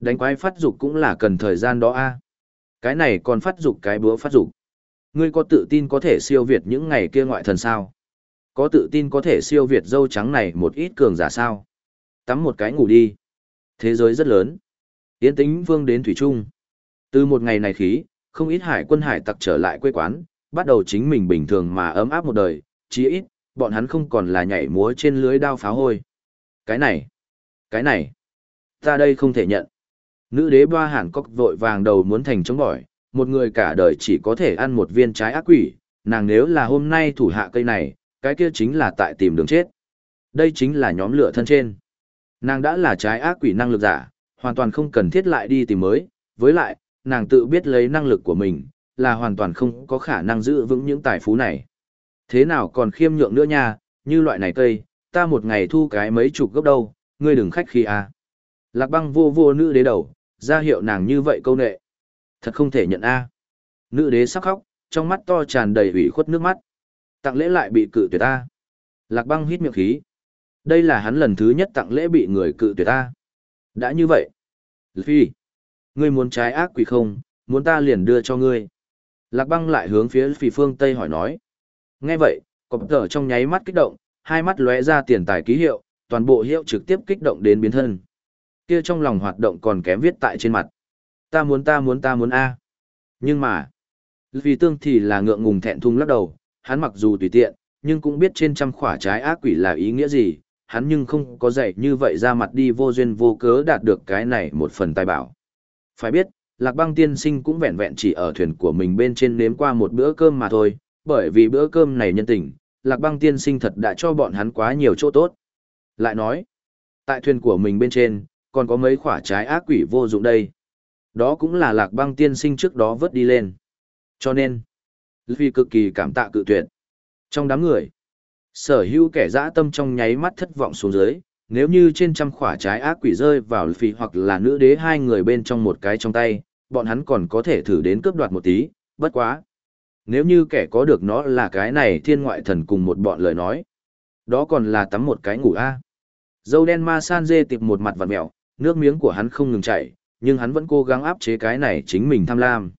Đánh quái phát dục cũng là cần thời gian đó a. Cái này còn phát dục cái búa phát dục. Ngươi có tự tin có thể siêu việt những ngày kia ngoại thần sao? Có tự tin có thể siêu việt dâu trắng này một ít cường giả sao? Tắm một cái ngủ đi. Thế giới rất lớn. yến tính vương đến Thủy Trung. Từ một ngày này khí, không ít hải quân hải tặc trở lại quê quán, bắt đầu chính mình bình thường mà ấm áp một đời, chí ít, bọn hắn không còn là nhảy múa trên lưới đao pháo hôi. Cái này, cái này, ta đây không thể nhận. Nữ đế ba hàn cốc vội vàng đầu muốn thành chống bỏi, một người cả đời chỉ có thể ăn một viên trái ác quỷ, nàng nếu là hôm nay thủ hạ cây này, cái kia chính là tại tìm đường chết. Đây chính là nhóm lửa thân trên. Nàng đã là trái ác quỷ năng lực giả, hoàn toàn không cần thiết lại đi tìm mới, với lại, nàng tự biết lấy năng lực của mình, là hoàn toàn không có khả năng giữ vững những tài phú này. Thế nào còn khiêm nhượng nữa nha, như loại này cây, ta một ngày thu cái mấy chục gốc đâu, ngươi đừng khách khi à. Lạc băng vô vô nữ đế đầu, ra hiệu nàng như vậy câu nệ. Thật không thể nhận a. Nữ đế sắc khóc, trong mắt to tràn đầy ủy khuất nước mắt. Tặng lễ lại bị cự tuyệt ta. Lạc băng hít miệng khí. Đây là hắn lần thứ nhất tặng lễ bị người cự tuyệt ta. Đã như vậy. Phi. Ngươi muốn trái ác quỷ không, muốn ta liền đưa cho ngươi. Lạc băng lại hướng phía phì phương Tây hỏi nói. Nghe vậy, cọp tờ trong nháy mắt kích động, hai mắt lóe ra tiền tài ký hiệu, toàn bộ hiệu trực tiếp kích động đến biến thân. Kia trong lòng hoạt động còn kém viết tại trên mặt. Ta muốn ta muốn ta muốn A. Nhưng mà, vì tương thì là ngượng ngùng thẹn thùng lắc đầu, hắn mặc dù tùy tiện, nhưng cũng biết trên trăm khỏa trái ác quỷ là ý nghĩa gì, hắn nhưng không có dạy như vậy ra mặt đi vô duyên vô cớ đạt được cái này một phần tài bảo. Phải biết, Lạc Băng tiên sinh cũng vẹn vẹn chỉ ở thuyền của mình bên trên nếm qua một bữa cơm mà thôi, bởi vì bữa cơm này nhân tình, Lạc Băng tiên sinh thật đã cho bọn hắn quá nhiều chỗ tốt. Lại nói, tại thuyền của mình bên trên, còn có mấy quả trái ác quỷ vô dụng đây. Đó cũng là Lạc Băng tiên sinh trước đó vớt đi lên. Cho nên, vì cực kỳ cảm tạ cự tuyệt. Trong đám người, sở hữu kẻ dã tâm trong nháy mắt thất vọng xuống dưới, nếu như trên trăm quả trái ác quỷ rơi vào Luffy hoặc là nữ đế hai người bên trong một cái trong tay, bọn hắn còn có thể thử đến cướp đoạt một tí, bất quá. Nếu như kẻ có được nó là cái này thiên ngoại thần cùng một bọn lời nói, đó còn là tắm một cái ngủ a. Dâu đen ma san dê tiệp một mặt vặn mẹo, nước miếng của hắn không ngừng chảy, nhưng hắn vẫn cố gắng áp chế cái này chính mình tham lam.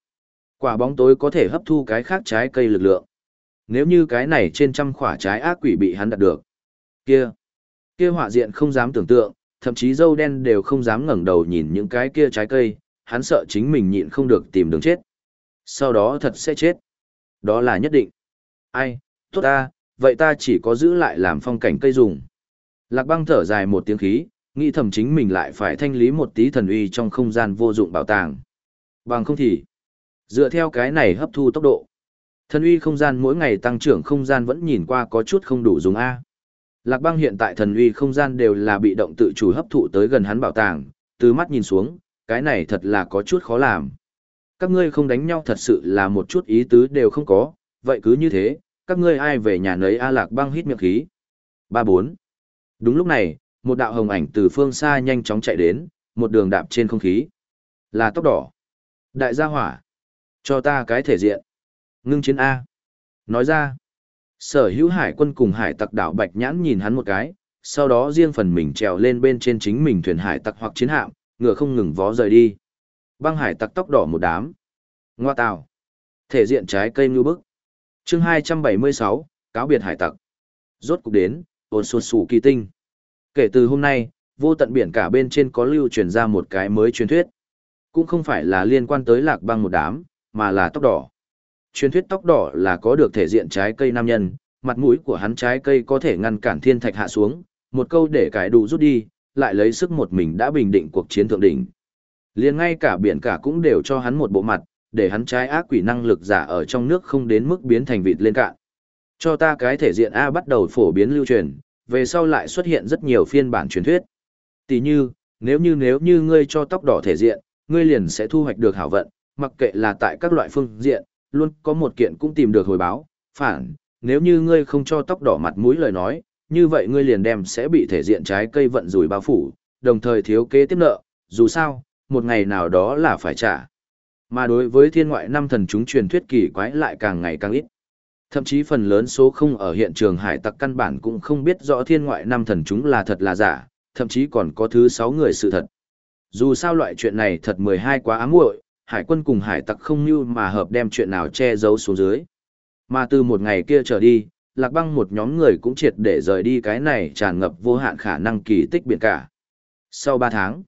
Quả bóng tối có thể hấp thu cái khác trái cây lực lượng. Nếu như cái này trên trăm quả trái ác quỷ bị hắn đạt được. Kia, kia họa diện không dám tưởng tượng, thậm chí dâu đen đều không dám ngẩng đầu nhìn những cái kia trái cây, hắn sợ chính mình nhịn không được tìm đường chết. Sau đó thật sẽ chết. Đó là nhất định. Ai, tốt ta, vậy ta chỉ có giữ lại làm phong cảnh cây dùng. Lạc băng thở dài một tiếng khí, nghĩ thầm chính mình lại phải thanh lý một tí thần uy trong không gian vô dụng bảo tàng. Bằng không thì, dựa theo cái này hấp thu tốc độ. Thần uy không gian mỗi ngày tăng trưởng không gian vẫn nhìn qua có chút không đủ dùng A. Lạc băng hiện tại thần uy không gian đều là bị động tự chủ hấp thụ tới gần hắn bảo tàng, từ mắt nhìn xuống, cái này thật là có chút khó làm. Các ngươi không đánh nhau thật sự là một chút ý tứ đều không có, vậy cứ như thế, các ngươi ai về nhà nấy A lạc băng hít miệng khí. Ba bốn. Đúng lúc này, một đạo hồng ảnh từ phương xa nhanh chóng chạy đến, một đường đạp trên không khí. Là tóc đỏ. Đại gia hỏa. Cho ta cái thể diện. Ngưng chiến A. Nói ra. Sở hữu hải quân cùng hải tặc đảo Bạch Nhãn nhìn hắn một cái, sau đó riêng phần mình trèo lên bên trên chính mình thuyền hải tặc hoặc chiến hạm, ngựa không ngừng vó rời đi. Băng hải tặc tóc đỏ một đám. Ngoa tào. Thể diện trái cây ngư bức. chương 276, cáo biệt hải tặc. Rốt cục đến, ồn xuân sủ kỳ tinh. Kể từ hôm nay, vô tận biển cả bên trên có lưu truyền ra một cái mới truyền thuyết. Cũng không phải là liên quan tới lạc băng một đám, mà là tóc đỏ. Truyền thuyết tóc đỏ là có được thể diện trái cây nam nhân, mặt mũi của hắn trái cây có thể ngăn cản thiên thạch hạ xuống, một câu để cải đủ rút đi, lại lấy sức một mình đã bình định cuộc chiến thượng đỉnh. Liền ngay cả biển cả cũng đều cho hắn một bộ mặt, để hắn trái ác quỷ năng lực giả ở trong nước không đến mức biến thành vịt lên cạn. Cho ta cái thể diện A bắt đầu phổ biến lưu truyền, về sau lại xuất hiện rất nhiều phiên bản truyền thuyết. Tỷ như, nếu như nếu như ngươi cho tóc đỏ thể diện, ngươi liền sẽ thu hoạch được hảo vận, mặc kệ là tại các loại phương diện, luôn có một kiện cũng tìm được hồi báo, phản, nếu như ngươi không cho tóc đỏ mặt mũi lời nói, như vậy ngươi liền đem sẽ bị thể diện trái cây vận rủi bao phủ, đồng thời thiếu kế tiếp nợ, dù sao, một ngày nào đó là phải trả. Mà đối với thiên ngoại năm thần chúng truyền thuyết kỳ quái lại càng ngày càng ít. Thậm chí phần lớn số không ở hiện trường hải tặc căn bản cũng không biết rõ thiên ngoại năm thần chúng là thật là giả, thậm chí còn có thứ sáu người sự thật. Dù sao loại chuyện này thật mười hai quá ám muội, hải quân cùng hải tặc không như mà hợp đem chuyện nào che giấu xuống dưới. Mà từ một ngày kia trở đi, lạc băng một nhóm người cũng triệt để rời đi cái này tràn ngập vô hạn khả năng kỳ tích biển cả. Sau ba tháng,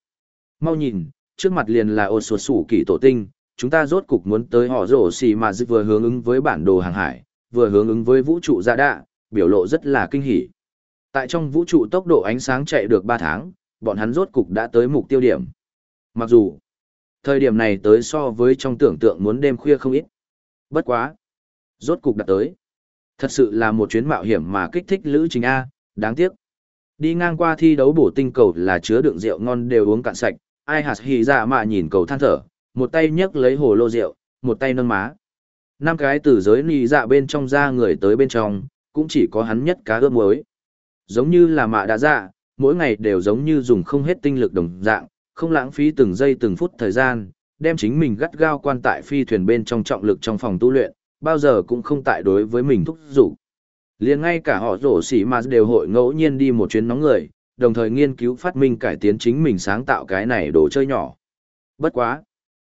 mau nhìn, trước mặt liền là ô sột sủ kỳ tổ tinh, chúng ta rốt cục muốn tới họ rổ xì mà dự vừa hướng ứng với bản đồ hàng hải, vừa hướng ứng với vũ trụ ra đạ, biểu lộ rất là kinh hỉ. Tại trong vũ trụ tốc độ ánh sáng chạy được 3 tháng, bọn hắn rốt cục đã tới mục tiêu điểm. Mặc dù, thời điểm này tới so với trong tưởng tượng muốn đêm khuya không ít. Bất quá. Rốt cục đã tới. Thật sự là một chuyến mạo hiểm mà kích thích lữ trình A, đáng tiếc. Đi ngang qua thi đấu bổ tinh cầu là chứa đựng rượu ngon đều uống cạn sạch, ai hạt hì ra mà nhìn cầu than thở, một tay nhấc lấy hồ lô rượu, một tay nâng má năm cái từ giới nì dạ bên trong ra người tới bên trong, cũng chỉ có hắn nhất cá ướp muối. Giống như là mạ đã dạ, mỗi ngày đều giống như dùng không hết tinh lực đồng dạng, không lãng phí từng giây từng phút thời gian, đem chính mình gắt gao quan tại phi thuyền bên trong trọng lực trong phòng tu luyện, bao giờ cũng không tại đối với mình thúc giục. liền ngay cả họ rổ xỉ mà đều hội ngẫu nhiên đi một chuyến nóng người, đồng thời nghiên cứu phát minh cải tiến chính mình sáng tạo cái này đồ chơi nhỏ. Bất quá.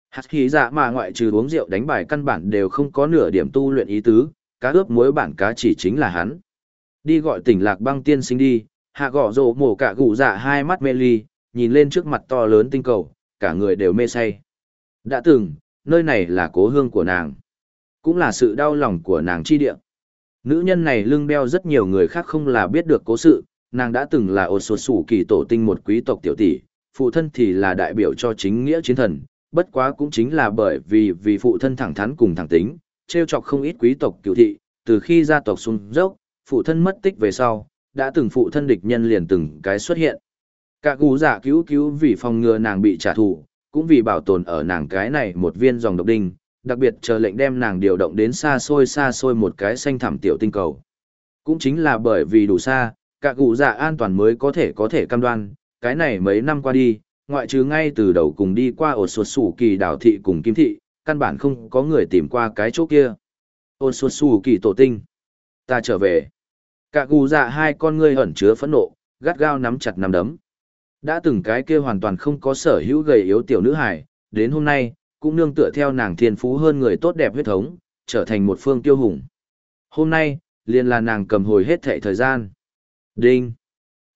Hạt khí dạ mà ngoại trừ uống rượu đánh bài căn bản đều không có nửa điểm tu luyện ý tứ, cá ướp muối bản cá chỉ chính là hắn. Đi gọi tỉnh lạc băng tiên sinh đi, hạ gõ rộ mổ cả gù dạ hai mắt mê ly, nhìn lên trước mặt to lớn tinh cầu, cả người đều mê say. Đã từng, nơi này là cố hương của nàng, cũng là sự đau lòng của nàng chi địa. Nữ nhân này lưng đeo rất nhiều người khác không là biết được cố sự, nàng đã từng là ột sột sủ kỳ tổ tinh một quý tộc tiểu tỷ, phụ thân thì là đại biểu cho chính nghĩa chiến thần, bất quá cũng chính là bởi vì vì phụ thân thẳng thắn cùng thẳng tính, treo chọc không ít quý tộc cựu thị, từ khi gia tộc xuống dốc, phụ thân mất tích về sau, đã từng phụ thân địch nhân liền từng cái xuất hiện. Cả gù giả cứu cứu vì phòng ngừa nàng bị trả thù, cũng vì bảo tồn ở nàng cái này một viên dòng độc đinh, đặc biệt chờ lệnh đem nàng điều động đến xa xôi xa xôi một cái xanh thảm tiểu tinh cầu. Cũng chính là bởi vì đủ xa, cả cụ giả an toàn mới có thể có thể cam đoan, cái này mấy năm qua đi, ngoại trừ ngay từ đầu cùng đi qua ổ sột sủ kỳ đảo thị cùng kim thị, căn bản không có người tìm qua cái chỗ kia. Ổ sột sủ kỳ tổ tinh. Ta trở về. Cả gù dạ hai con ngươi ẩn chứa phẫn nộ, gắt gao nắm chặt nắm đấm. Đã từng cái kia hoàn toàn không có sở hữu gầy yếu tiểu nữ hải, đến hôm nay, cũng nương tựa theo nàng thiên phú hơn người tốt đẹp huyết thống, trở thành một phương tiêu hùng. Hôm nay, liền là nàng cầm hồi hết thệ thời gian. Đinh.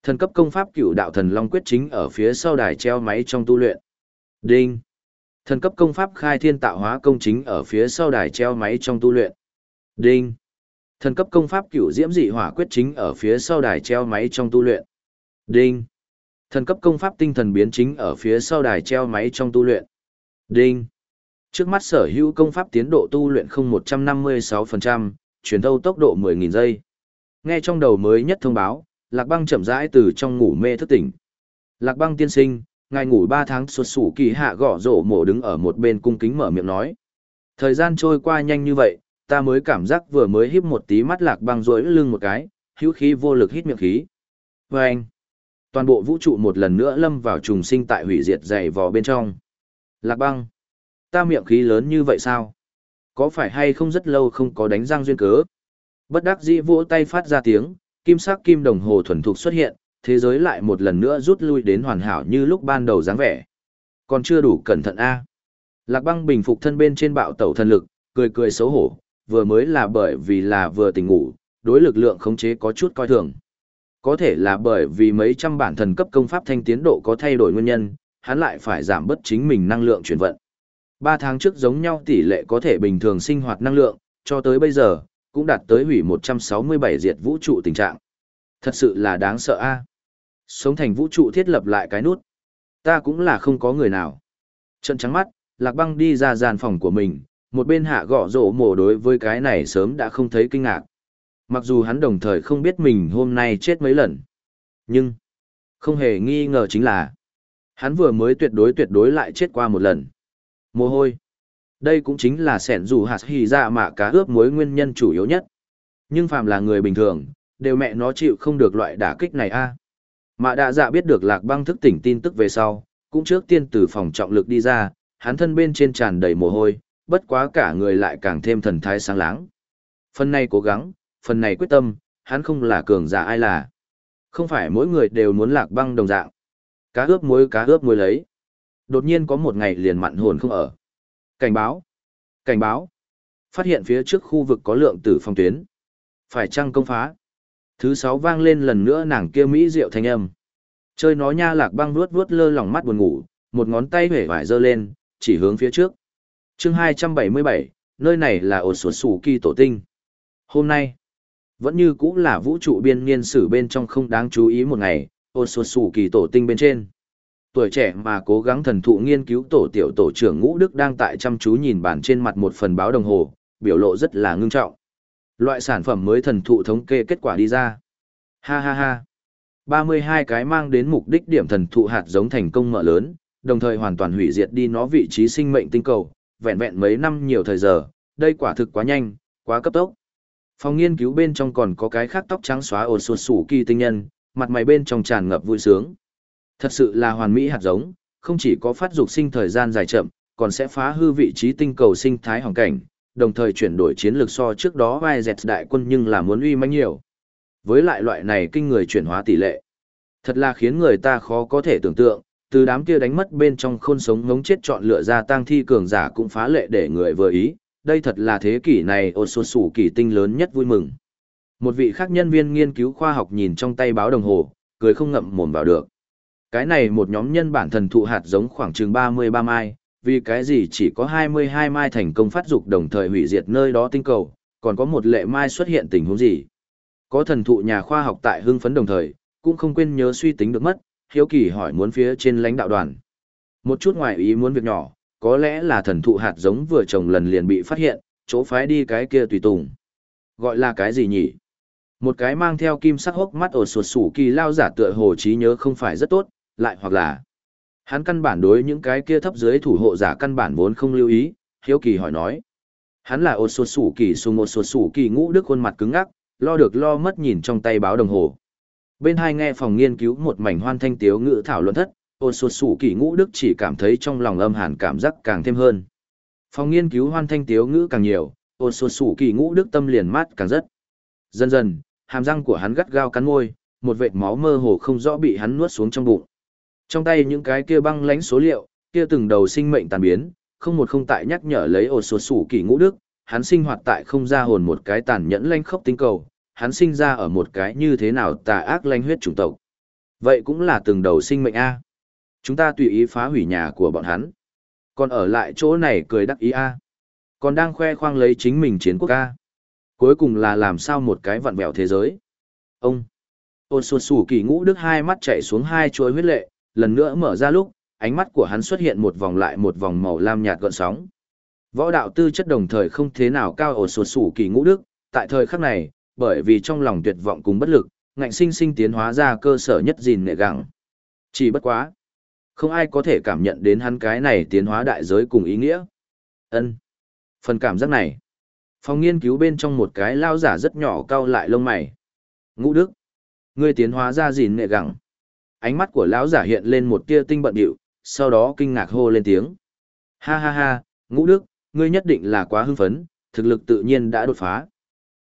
Thần cấp công pháp cửu đạo thần long quyết chính ở phía sau đài treo máy trong tu luyện. Đinh. Thần cấp công pháp khai thiên tạo hóa công chính ở phía sau đài treo máy trong tu luyện. Đinh. Thần cấp công pháp cửu diễm dị hỏa quyết chính ở phía sau đài treo máy trong tu luyện. Đinh. Thần cấp công pháp tinh thần biến chính ở phía sau đài treo máy trong tu luyện. Đinh. Trước mắt sở hữu công pháp tiến độ tu luyện không 156%, truyền thâu tốc độ 10.000 giây. Nghe trong đầu mới nhất thông báo, Lạc Băng chậm rãi từ trong ngủ mê thức tỉnh. Lạc Băng tiên sinh, ngài ngủ ba tháng xuất sủ kỳ hạ gõ rổ mổ đứng ở một bên cung kính mở miệng nói. Thời gian trôi qua nhanh như vậy, ta mới cảm giác vừa mới híp một tí mắt Lạc Băng rỗi lưng một cái, hữu khí vô lực hít miệng khí. vê anh, toàn bộ vũ trụ một lần nữa lâm vào trùng sinh tại hủy diệt dày vò bên trong. Lạc Băng, ta miệng khí lớn như vậy sao? Có phải hay không rất lâu không có đánh răng duyên cớ? Bất đắc dĩ vỗ tay phát ra tiếng, kim sắc kim đồng hồ thuần thục xuất hiện, thế giới lại một lần nữa rút lui đến hoàn hảo như lúc ban đầu dáng vẻ. Còn chưa đủ cẩn thận a. Lạc Băng bình phục thân bên trên bạo tẩu thần lực, cười cười xấu hổ, vừa mới là bởi vì là vừa tỉnh ngủ, đối lực lượng khống chế có chút coi thường. Có thể là bởi vì mấy trăm bản thần cấp công pháp thanh tiến độ có thay đổi nguyên nhân, hắn lại phải giảm bớt chính mình năng lượng chuyển vận. Ba tháng trước giống nhau tỷ lệ có thể bình thường sinh hoạt năng lượng, cho tới bây giờ, cũng đạt tới hủy 167 diệt vũ trụ tình trạng. Thật sự là đáng sợ a. Sống thành vũ trụ thiết lập lại cái nút. Ta cũng là không có người nào. Trận trắng mắt, Lạc Băng đi ra gian phòng của mình, một bên hạ gõ rổ mổ đối với cái này sớm đã không thấy kinh ngạc. Mặc dù hắn đồng thời không biết mình hôm nay chết mấy lần. Nhưng, không hề nghi ngờ chính là, hắn vừa mới tuyệt đối tuyệt đối lại chết qua một lần. Mồ hôi. Đây cũng chính là sẻn dù hạt hì ra mà cá ướp muối nguyên nhân chủ yếu nhất. Nhưng phàm là người bình thường, đều mẹ nó chịu không được loại đả kích này a. Mạ đạ dạ biết được lạc băng thức tỉnh tin tức về sau, cũng trước tiên từ phòng trọng lực đi ra, hắn thân bên trên tràn đầy mồ hôi, bất quá cả người lại càng thêm thần thái sáng láng. Phần này cố gắng, phần này quyết tâm, hắn không là cường giả ai là. Không phải mỗi người đều muốn lạc băng đồng dạng. Cá ướp muối cá ướp muối lấy. Đột nhiên có một ngày liền mặn hồn không ở. Cảnh báo! Cảnh báo! Phát hiện phía trước khu vực có lượng tử phong tuyến. Phải chăng công phá? Thứ sáu vang lên lần nữa nàng kia mỹ diệu thanh âm. Chơi nó nha lạc băng vuốt vuốt lơ lỏng mắt buồn ngủ, một ngón tay hể vải giơ lên, chỉ hướng phía trước. chương hai trăm bảy mươi bảy nơi này là ổ sổ sủ kỳ tổ tinh. Hôm nay, vẫn như cũng là vũ trụ biên niên sử bên trong không đáng chú ý một ngày, ổ sổ sủ kỳ tổ tinh bên trên tuổi trẻ mà cố gắng thần thụ nghiên cứu tổ tiểu tổ trưởng ngũ đức đang tại chăm chú nhìn bản trên mặt một phần báo đồng hồ, biểu lộ rất là ngưng trọng. Loại sản phẩm mới thần thụ thống kê kết quả đi ra. Ha ha ha. 32 cái mang đến mục đích điểm thần thụ hạt giống thành công mở lớn, đồng thời hoàn toàn hủy diệt đi nó vị trí sinh mệnh tinh cầu, vẹn vẹn mấy năm nhiều thời giờ, đây quả thực quá nhanh, quá cấp tốc. Phòng nghiên cứu bên trong còn có cái khác tóc trắng xóa ồn sụt sủ kỳ tinh nhân, mặt mày bên trong tràn ngập vui sướng. Thật sự là hoàn mỹ hạt giống, không chỉ có phát dục sinh thời gian dài chậm, còn sẽ phá hư vị trí tinh cầu sinh thái hoàn cảnh, đồng thời chuyển đổi chiến lược so trước đó vai dẹt đại quân nhưng là muốn uy manh nhiều. Với lại loại này kinh người chuyển hóa tỷ lệ, thật là khiến người ta khó có thể tưởng tượng, từ đám kia đánh mất bên trong khôn sống ngống chết chọn lựa ra tang thi cường giả cũng phá lệ để người vừa ý, đây thật là thế kỷ này ô số sủ kỳ tinh lớn nhất vui mừng. Một vị khác nhân viên nghiên cứu khoa học nhìn trong tay báo đồng hồ, cười không ngậm mồm vào được. Cái này một nhóm nhân bản thần thụ hạt giống khoảng chừng 33 mai, vì cái gì chỉ có 22 mai thành công phát dục đồng thời hủy diệt nơi đó tinh cầu, còn có một lệ mai xuất hiện tình huống gì. Có thần thụ nhà khoa học tại hưng phấn đồng thời, cũng không quên nhớ suy tính được mất, hiếu kỳ hỏi muốn phía trên lãnh đạo đoàn. Một chút ngoài ý muốn việc nhỏ, có lẽ là thần thụ hạt giống vừa trồng lần liền bị phát hiện, chỗ phái đi cái kia tùy tùng. Gọi là cái gì nhỉ? Một cái mang theo kim sắc hốc mắt ổ sụt sủ kỳ lao giả tựa hồ trí nhớ không phải rất tốt, lại hoặc là hắn căn bản đối những cái kia thấp dưới thủ hộ giả căn bản vốn không lưu ý, hiếu kỳ hỏi nói. Hắn là ô sột sủ kỳ sùng ô sột sủ kỳ ngũ đức khuôn mặt cứng ngắc, lo được lo mất nhìn trong tay báo đồng hồ. Bên hai nghe phòng nghiên cứu một mảnh hoan thanh tiếu ngữ thảo luận thất, ô sụt sủ kỳ ngũ đức chỉ cảm thấy trong lòng âm hàn cảm giác càng thêm hơn. Phòng nghiên cứu hoan thanh tiếu ngữ càng nhiều, ô sụt sủ kỳ ngũ đức tâm liền mát càng rất. Dần dần, hàm răng của hắn gắt gao cắn môi, một vệt máu mơ hồ không rõ bị hắn nuốt xuống trong bụng. Trong tay những cái kia băng lãnh số liệu, kia từng đầu sinh mệnh tàn biến, không một không tại nhắc nhở lấy ổ sụt sủ kỳ ngũ đức, hắn sinh hoạt tại không ra hồn một cái tàn nhẫn lanh khốc tinh cầu, hắn sinh ra ở một cái như thế nào tà ác lanh huyết chủng tộc. Vậy cũng là từng đầu sinh mệnh A. Chúng ta tùy ý phá hủy nhà của bọn hắn. Còn ở lại chỗ này cười đắc ý A. Còn đang khoe khoang lấy chính mình chiến quốc A. Cuối cùng là làm sao một cái vặn vẹo thế giới. Ông. Ôn xuân sủ kỳ ngũ đức hai mắt chạy xuống hai chuỗi huyết lệ, lần nữa mở ra lúc, ánh mắt của hắn xuất hiện một vòng lại một vòng màu lam nhạt gợn sóng. Võ đạo tư chất đồng thời không thế nào cao ổ sột sủ kỳ ngũ đức, tại thời khắc này, bởi vì trong lòng tuyệt vọng cùng bất lực, ngạnh sinh sinh tiến hóa ra cơ sở nhất gìn nệ gẳng. Chỉ bất quá. Không ai có thể cảm nhận đến hắn cái này tiến hóa đại giới cùng ý nghĩa. ân Phần cảm giác này. Phòng nghiên cứu bên trong một cái lao giả rất nhỏ cao lại lông mày. Ngũ Đức. Ngươi tiến hóa ra gìn nệ gẳng. Ánh mắt của lão giả hiện lên một tia tinh bận điệu, sau đó kinh ngạc hô lên tiếng. Ha ha ha, Ngũ Đức, ngươi nhất định là quá hưng phấn, thực lực tự nhiên đã đột phá.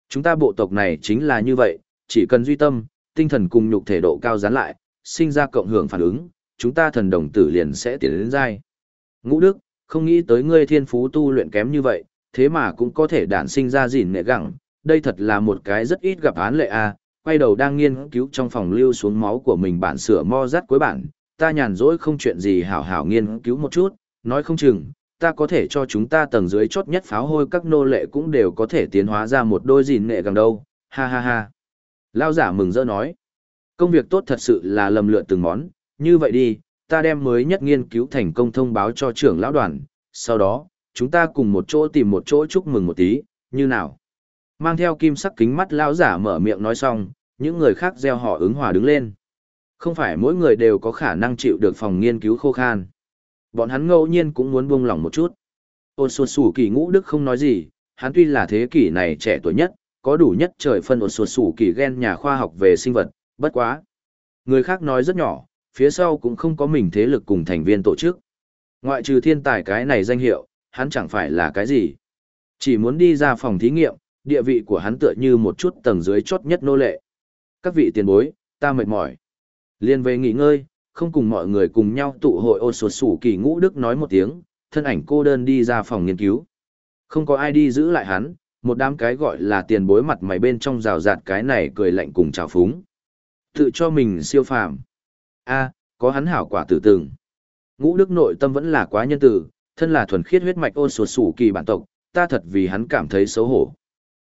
Chúng ta bộ tộc này chính là như vậy, chỉ cần duy tâm, tinh thần cùng nhục thể độ cao dán lại, sinh ra cộng hưởng phản ứng, chúng ta thần đồng tử liền sẽ tiến đến dai. Ngũ Đức, không nghĩ tới ngươi thiên phú tu luyện kém như vậy, thế mà cũng có thể đản sinh ra gìn nệ gẳng, đây thật là một cái rất ít gặp án lệ a quay đầu đang nghiên cứu trong phòng lưu xuống máu của mình bản sửa mo rắt cuối bản, ta nhàn rỗi không chuyện gì hảo hảo nghiên cứu một chút, nói không chừng, ta có thể cho chúng ta tầng dưới chốt nhất pháo hôi các nô lệ cũng đều có thể tiến hóa ra một đôi gìn nệ gần đâu, ha ha ha. Lao giả mừng rỡ nói, công việc tốt thật sự là lầm lượt từng món, như vậy đi, ta đem mới nhất nghiên cứu thành công thông báo cho trưởng lão đoàn, sau đó, chúng ta cùng một chỗ tìm một chỗ chúc mừng một tí, như nào. Mang theo kim sắc kính mắt lão giả mở miệng nói xong, những người khác gieo họ ứng hòa đứng lên. Không phải mỗi người đều có khả năng chịu được phòng nghiên cứu khô khan. Bọn hắn ngẫu nhiên cũng muốn buông lòng một chút. Ôn xuân sủ kỳ ngũ đức không nói gì, hắn tuy là thế kỷ này trẻ tuổi nhất, có đủ nhất trời phân ôn xuân sủ kỳ ghen nhà khoa học về sinh vật, bất quá. Người khác nói rất nhỏ, phía sau cũng không có mình thế lực cùng thành viên tổ chức. Ngoại trừ thiên tài cái này danh hiệu, hắn chẳng phải là cái gì. Chỉ muốn đi ra phòng thí nghiệm, địa vị của hắn tựa như một chút tầng dưới chốt nhất nô lệ. Các vị tiền bối, ta mệt mỏi. Liên về nghỉ ngơi, không cùng mọi người cùng nhau tụ hội ô sột sủ kỳ ngũ đức nói một tiếng, thân ảnh cô đơn đi ra phòng nghiên cứu. Không có ai đi giữ lại hắn, một đám cái gọi là tiền bối mặt mày bên trong rào rạt cái này cười lạnh cùng trào phúng. Tự cho mình siêu phàm a có hắn hảo quả tử từng. Ngũ Đức nội tâm vẫn là quá nhân tử, thân là thuần khiết huyết mạch ôn sột sủ kỳ bản tộc, ta thật vì hắn cảm thấy xấu hổ.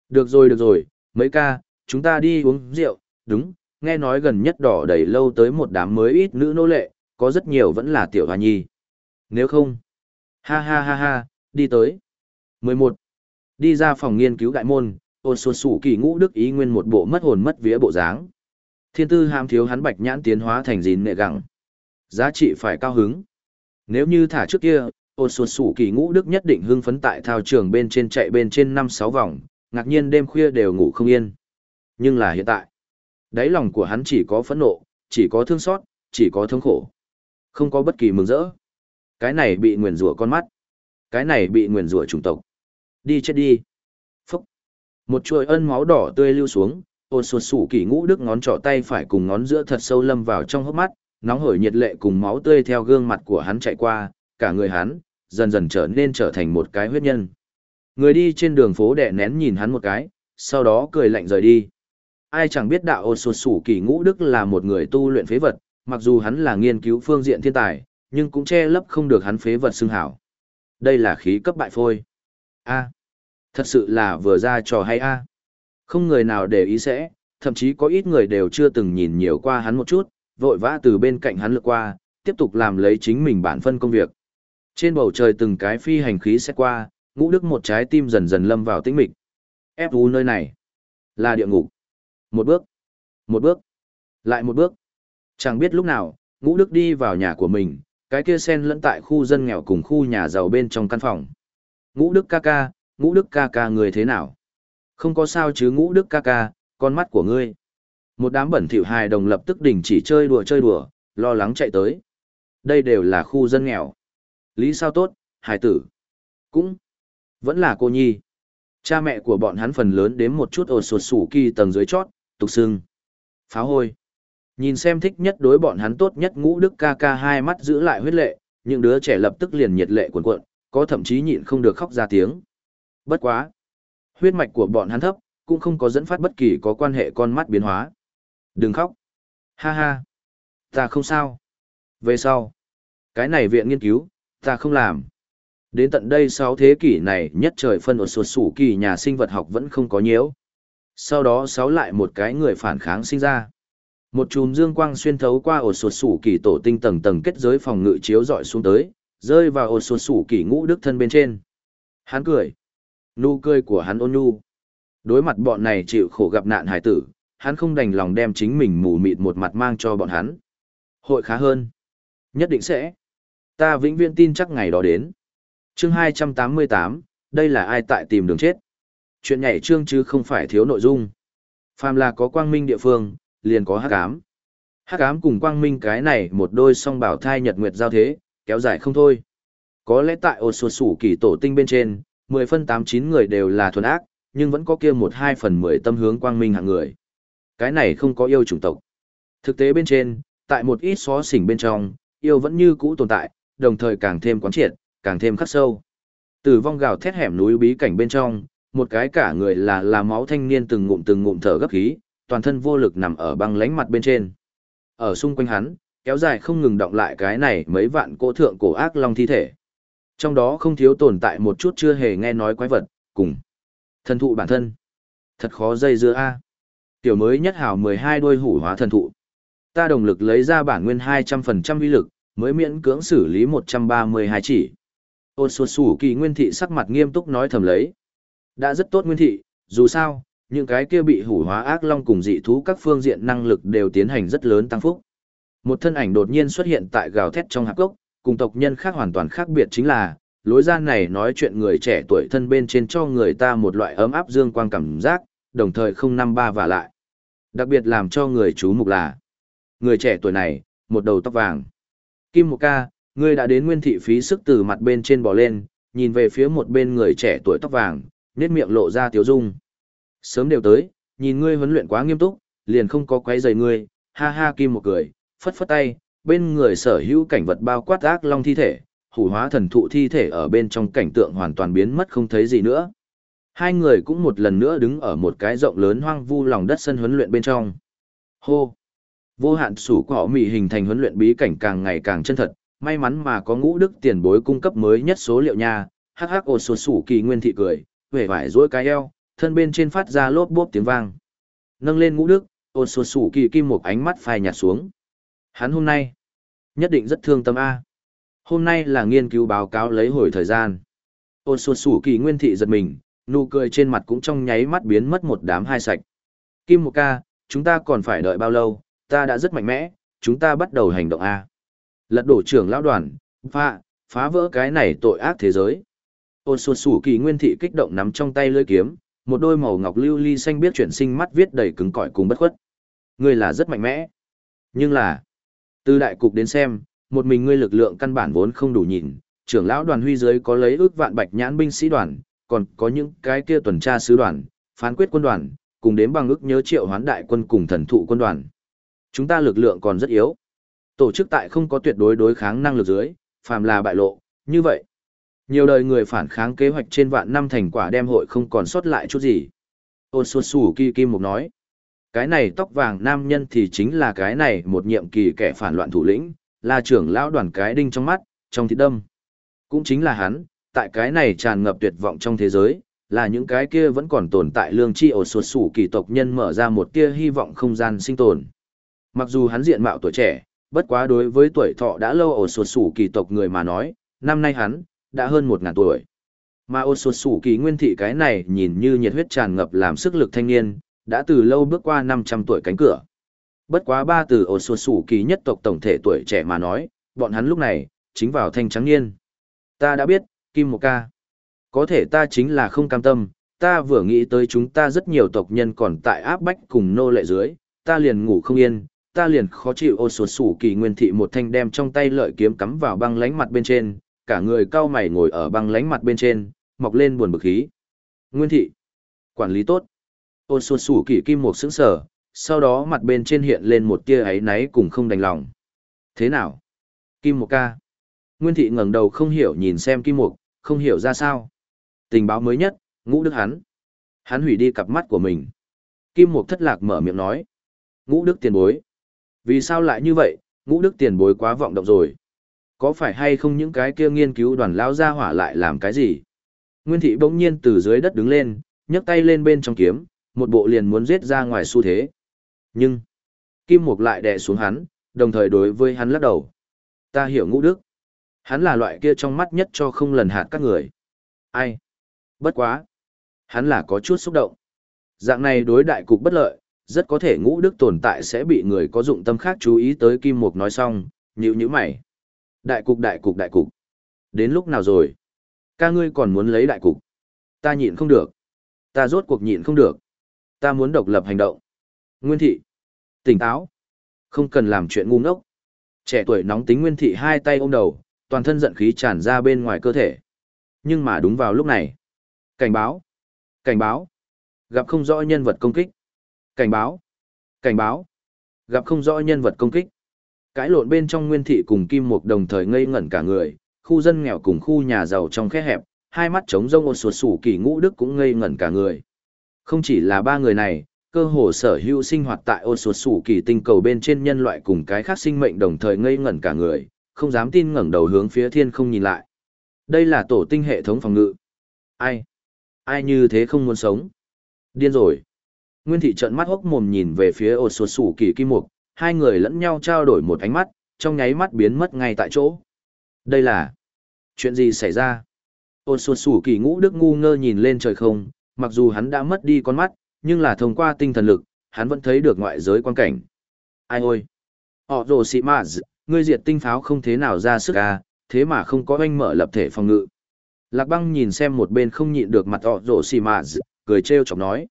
Được rồi được rồi, mấy ca, chúng ta đi uống rượu, đúng, nghe nói gần nhất đỏ đầy lâu tới một đám mới ít nữ nô lệ, có rất nhiều vẫn là tiểu hoa nhi. Nếu không, ha ha ha ha, đi tới. 11. Đi ra phòng nghiên cứu đại môn, ôn xuân sủ kỳ ngũ đức ý nguyên một bộ mất hồn mất vía bộ dáng. Thiên tư ham thiếu hắn bạch nhãn tiến hóa thành gìn nệ gẳng. Giá trị phải cao hứng. Nếu như thả trước kia, ôn xuân sủ kỳ ngũ đức nhất định hưng phấn tại thao trường bên trên chạy bên trên năm sáu vòng, ngạc nhiên đêm khuya đều ngủ không yên. Nhưng là hiện tại, đáy lòng của hắn chỉ có phẫn nộ, chỉ có thương xót, chỉ có thương khổ. Không có bất kỳ mừng rỡ. Cái này bị nguyền rủa con mắt. Cái này bị nguyền rủa chủng tộc. Đi chết đi. Phúc. Một chuỗi ân máu đỏ tươi lưu xuống, ôn sụt sủ kỳ ngũ đức ngón trỏ tay phải cùng ngón giữa thật sâu lâm vào trong hốc mắt nóng hổi nhiệt lệ cùng máu tươi theo gương mặt của hắn chạy qua cả người hắn dần dần trở nên trở thành một cái huyết nhân người đi trên đường phố đẻ nén nhìn hắn một cái sau đó cười lạnh rời đi ai chẳng biết đạo ôn sụt sủ kỳ ngũ đức là một người tu luyện phế vật mặc dù hắn là nghiên cứu phương diện thiên tài nhưng cũng che lấp không được hắn phế vật xưng hảo đây là khí cấp bại phôi a thật sự là vừa ra trò hay a không người nào để ý sẽ, thậm chí có ít người đều chưa từng nhìn nhiều qua hắn một chút, vội vã từ bên cạnh hắn lướt qua, tiếp tục làm lấy chính mình bản phân công việc. Trên bầu trời từng cái phi hành khí sẽ qua, ngũ đức một trái tim dần dần lâm vào tĩnh mịch. Ép u nơi này là địa ngục. Một bước, một bước, lại một bước. Chẳng biết lúc nào, ngũ đức đi vào nhà của mình, cái kia sen lẫn tại khu dân nghèo cùng khu nhà giàu bên trong căn phòng. Ngũ đức ca ca, ngũ đức ca ca người thế nào? Không có sao chứ ngũ đức ca ca, con mắt của ngươi. Một đám bẩn thỉu hài đồng lập tức đình chỉ chơi đùa chơi đùa, lo lắng chạy tới. Đây đều là khu dân nghèo. Lý sao tốt, hài tử. Cũng vẫn là cô nhi. Cha mẹ của bọn hắn phần lớn đếm một chút ở sột sủ kỳ tầng dưới chót, tục xương. Pháo hôi. Nhìn xem thích nhất đối bọn hắn tốt nhất ngũ đức ca ca hai mắt giữ lại huyết lệ, những đứa trẻ lập tức liền nhiệt lệ cuồn cuộn, có thậm chí nhịn không được khóc ra tiếng. Bất quá. Huyết mạch của bọn hắn thấp, cũng không có dẫn phát bất kỳ có quan hệ con mắt biến hóa. Đừng khóc. Ha ha. Ta không sao. Về sau. Cái này viện nghiên cứu, ta không làm. Đến tận đây sáu thế kỷ này nhất trời phân ở sụt sủ kỳ nhà sinh vật học vẫn không có nhiễu. Sau đó sáu lại một cái người phản kháng sinh ra. Một chùm dương quang xuyên thấu qua ổ sột sủ kỳ tổ tinh tầng tầng kết giới phòng ngự chiếu dọi xuống tới, rơi vào ổ sột sủ kỳ ngũ đức thân bên trên. Hắn cười. Nụ cười của hắn ôn nhu. Đối mặt bọn này chịu khổ gặp nạn hải tử, hắn không đành lòng đem chính mình mù mịt một mặt mang cho bọn hắn. Hội khá hơn. Nhất định sẽ. Ta vĩnh viễn tin chắc ngày đó đến. Chương 288, đây là ai tại tìm đường chết? Chuyện nhảy chương chứ không phải thiếu nội dung. Phàm là có quang minh địa phương, liền có hắc ám. Hắc ám cùng quang minh cái này một đôi song bảo thai nhật nguyệt giao thế, kéo dài không thôi. Có lẽ tại ô sột sủ kỳ tổ tinh bên trên, 10 phân 89 người đều là thuần ác, nhưng vẫn có kia một hai phần 10 tâm hướng quang minh hạng người. Cái này không có yêu chủng tộc. Thực tế bên trên, tại một ít xó xỉnh bên trong, yêu vẫn như cũ tồn tại, đồng thời càng thêm quán triệt, càng thêm khắc sâu. Tử vong gào thét hẻm núi bí cảnh bên trong, một cái cả người là là máu thanh niên từng ngụm từng ngụm thở gấp khí, toàn thân vô lực nằm ở băng lánh mặt bên trên. Ở xung quanh hắn, kéo dài không ngừng động lại cái này mấy vạn cỗ thượng cổ ác long thi thể. Trong đó không thiếu tồn tại một chút chưa hề nghe nói quái vật, cùng thần thụ bản thân. Thật khó dây dưa a. Tiểu mới nhất hảo 12 đôi hủ hóa thần thụ. Ta đồng lực lấy ra bản nguyên 200% uy lực, mới miễn cưỡng xử lý 132 chỉ. Ôn xuân sủ kỳ nguyên thị sắc mặt nghiêm túc nói thầm lấy. Đã rất tốt nguyên thị, dù sao, những cái kia bị hủ hóa ác long cùng dị thú các phương diện năng lực đều tiến hành rất lớn tăng phúc. Một thân ảnh đột nhiên xuất hiện tại gào thét trong hạp gốc, cùng tộc nhân khác hoàn toàn khác biệt chính là, lối ra này nói chuyện người trẻ tuổi thân bên trên cho người ta một loại ấm áp dương quang cảm giác, đồng thời không năm ba và lại. Đặc biệt làm cho người chú mục là, người trẻ tuổi này, một đầu tóc vàng. Kim Mục Ca, ngươi đã đến nguyên thị phí sức từ mặt bên trên bò lên, nhìn về phía một bên người trẻ tuổi tóc vàng, nét miệng lộ ra tiếu dung. Sớm đều tới, nhìn ngươi huấn luyện quá nghiêm túc, liền không có quấy rầy ngươi, ha ha Kim một cười, phất phất tay, bên người sở hữu cảnh vật bao quát ác long thi thể, hủ hóa thần thụ thi thể ở bên trong cảnh tượng hoàn toàn biến mất không thấy gì nữa. Hai người cũng một lần nữa đứng ở một cái rộng lớn hoang vu lòng đất sân huấn luyện bên trong. Hô! Vô hạn sủ cỏ mị hình thành huấn luyện bí cảnh càng ngày càng chân thật, may mắn mà có ngũ đức tiền bối cung cấp mới nhất số liệu nha, hắc hắc ồ sụt sủ kỳ nguyên thị cười, vẻ vải dối cái eo, thân bên trên phát ra lốp bốp tiếng vang. Nâng lên ngũ đức, ôn sụt sủ kỳ kim một ánh mắt phai nhạt xuống. Hắn hôm nay, nhất định rất thương tâm A. Hôm nay là nghiên cứu báo cáo lấy hồi thời gian. ôn sụt sủ kỳ nguyên thị giật mình, nụ cười trên mặt cũng trong nháy mắt biến mất một đám hai sạch. Kim một ca, chúng ta còn phải đợi bao lâu, ta đã rất mạnh mẽ, chúng ta bắt đầu hành động A. Lật đổ trưởng lão đoàn, phạ, phá vỡ cái này tội ác thế giới. Ôn xuân sủ kỳ nguyên thị kích động nắm trong tay lưỡi kiếm, một đôi màu ngọc lưu ly xanh biết chuyển sinh mắt viết đầy cứng cỏi cùng bất khuất. Ngươi là rất mạnh mẽ. Nhưng là, từ đại cục đến xem, một mình ngươi lực lượng căn bản vốn không đủ nhìn, trưởng lão đoàn huy dưới có lấy ước vạn bạch nhãn binh sĩ đoàn, còn có những cái kia tuần tra sứ đoàn, phán quyết quân đoàn, cùng đến bằng ước nhớ triệu hoán đại quân cùng thần thụ quân đoàn. Chúng ta lực lượng còn rất yếu. Tổ chức tại không có tuyệt đối đối kháng năng lực dưới, phàm là bại lộ, như vậy. Nhiều đời người phản kháng kế hoạch trên vạn năm thành quả đem hội không còn sót lại chút gì. Ôn xuân sủ kỳ kim mục nói. Cái này tóc vàng nam nhân thì chính là cái này một nhiệm kỳ kẻ phản loạn thủ lĩnh, là trưởng lão đoàn cái đinh trong mắt, trong thịt đâm. Cũng chính là hắn, tại cái này tràn ngập tuyệt vọng trong thế giới, là những cái kia vẫn còn tồn tại lương tri ổ sụt sủ kỳ tộc nhân mở ra một tia hy vọng không gian sinh tồn. Mặc dù hắn diện mạo tuổi trẻ, bất quá đối với tuổi thọ đã lâu ổ sụt sủ kỳ tộc người mà nói, năm nay hắn, đã hơn một ngàn tuổi. Mà ô sột sủ kỳ nguyên thị cái này nhìn như nhiệt huyết tràn ngập làm sức lực thanh niên, đã từ lâu bước qua 500 tuổi cánh cửa. Bất quá ba từ ô sột sủ kỳ nhất tộc tổng thể tuổi trẻ mà nói, bọn hắn lúc này, chính vào thanh trắng niên. Ta đã biết, Kim Một Ca. Có thể ta chính là không cam tâm, ta vừa nghĩ tới chúng ta rất nhiều tộc nhân còn tại áp bách cùng nô lệ dưới, ta liền ngủ không yên, ta liền khó chịu ô sột sủ kỳ nguyên thị một thanh đem trong tay lợi kiếm cắm vào băng lánh mặt bên trên, cả người cao mày ngồi ở băng lánh mặt bên trên, mọc lên buồn bực khí. Nguyên thị, quản lý tốt. Ôn xuân sủ kỷ kim một sững sờ, sau đó mặt bên trên hiện lên một tia ấy náy cùng không đành lòng. Thế nào? Kim một ca. Nguyên thị ngẩng đầu không hiểu nhìn xem kim mục, không hiểu ra sao. Tình báo mới nhất, ngũ đức hắn. Hắn hủy đi cặp mắt của mình. Kim mục thất lạc mở miệng nói. Ngũ đức tiền bối. Vì sao lại như vậy, ngũ đức tiền bối quá vọng động rồi. Có phải hay không những cái kia nghiên cứu đoàn lao ra hỏa lại làm cái gì? Nguyên thị bỗng nhiên từ dưới đất đứng lên, nhấc tay lên bên trong kiếm, một bộ liền muốn giết ra ngoài xu thế. Nhưng, Kim Mục lại đè xuống hắn, đồng thời đối với hắn lắc đầu. Ta hiểu ngũ đức. Hắn là loại kia trong mắt nhất cho không lần hạt các người. Ai? Bất quá. Hắn là có chút xúc động. Dạng này đối đại cục bất lợi, rất có thể ngũ đức tồn tại sẽ bị người có dụng tâm khác chú ý tới Kim Mục nói xong, nhữ như mày. Đại cục đại cục đại cục. Đến lúc nào rồi? Ca ngươi còn muốn lấy đại cục. Ta nhịn không được. Ta rốt cuộc nhịn không được. Ta muốn độc lập hành động. Nguyên thị. Tỉnh táo. Không cần làm chuyện ngu ngốc. Trẻ tuổi nóng tính Nguyên thị hai tay ôm đầu, toàn thân giận khí tràn ra bên ngoài cơ thể. Nhưng mà đúng vào lúc này. Cảnh báo. Cảnh báo. Gặp không rõ nhân vật công kích. Cảnh báo. Cảnh báo. Gặp không rõ nhân vật công kích. Cái lộn bên trong Nguyên thị cùng Kim Mục đồng thời ngây ngẩn cả người, khu dân nghèo cùng khu nhà giàu trong khe hẹp, hai mắt trống rông ôn sụt sủ kỳ ngũ đức cũng ngây ngẩn cả người. Không chỉ là ba người này, cơ hồ sở hữu sinh hoạt tại ôn sụt sủ kỳ tinh cầu bên trên nhân loại cùng cái khác sinh mệnh đồng thời ngây ngẩn cả người, không dám tin ngẩng đầu hướng phía thiên không nhìn lại. Đây là tổ tinh hệ thống phòng ngự. Ai? Ai như thế không muốn sống? Điên rồi. Nguyên thị trợn mắt hốc mồm nhìn về phía ôn sụt sủ kỳ kim mục, hai người lẫn nhau trao đổi một ánh mắt, trong nháy mắt biến mất ngay tại chỗ. Đây là... Chuyện gì xảy ra? Ôn xuân sủ kỳ ngũ đức ngu ngơ nhìn lên trời không, mặc dù hắn đã mất đi con mắt, nhưng là thông qua tinh thần lực, hắn vẫn thấy được ngoại giới quan cảnh. Ai ôi! Họ rồ xị mạ ngươi diệt tinh pháo không thế nào ra sức à, thế mà không có anh mở lập thể phòng ngự. Lạc băng nhìn xem một bên không nhịn được mặt họ rồ xì mạ cười trêu chọc nói.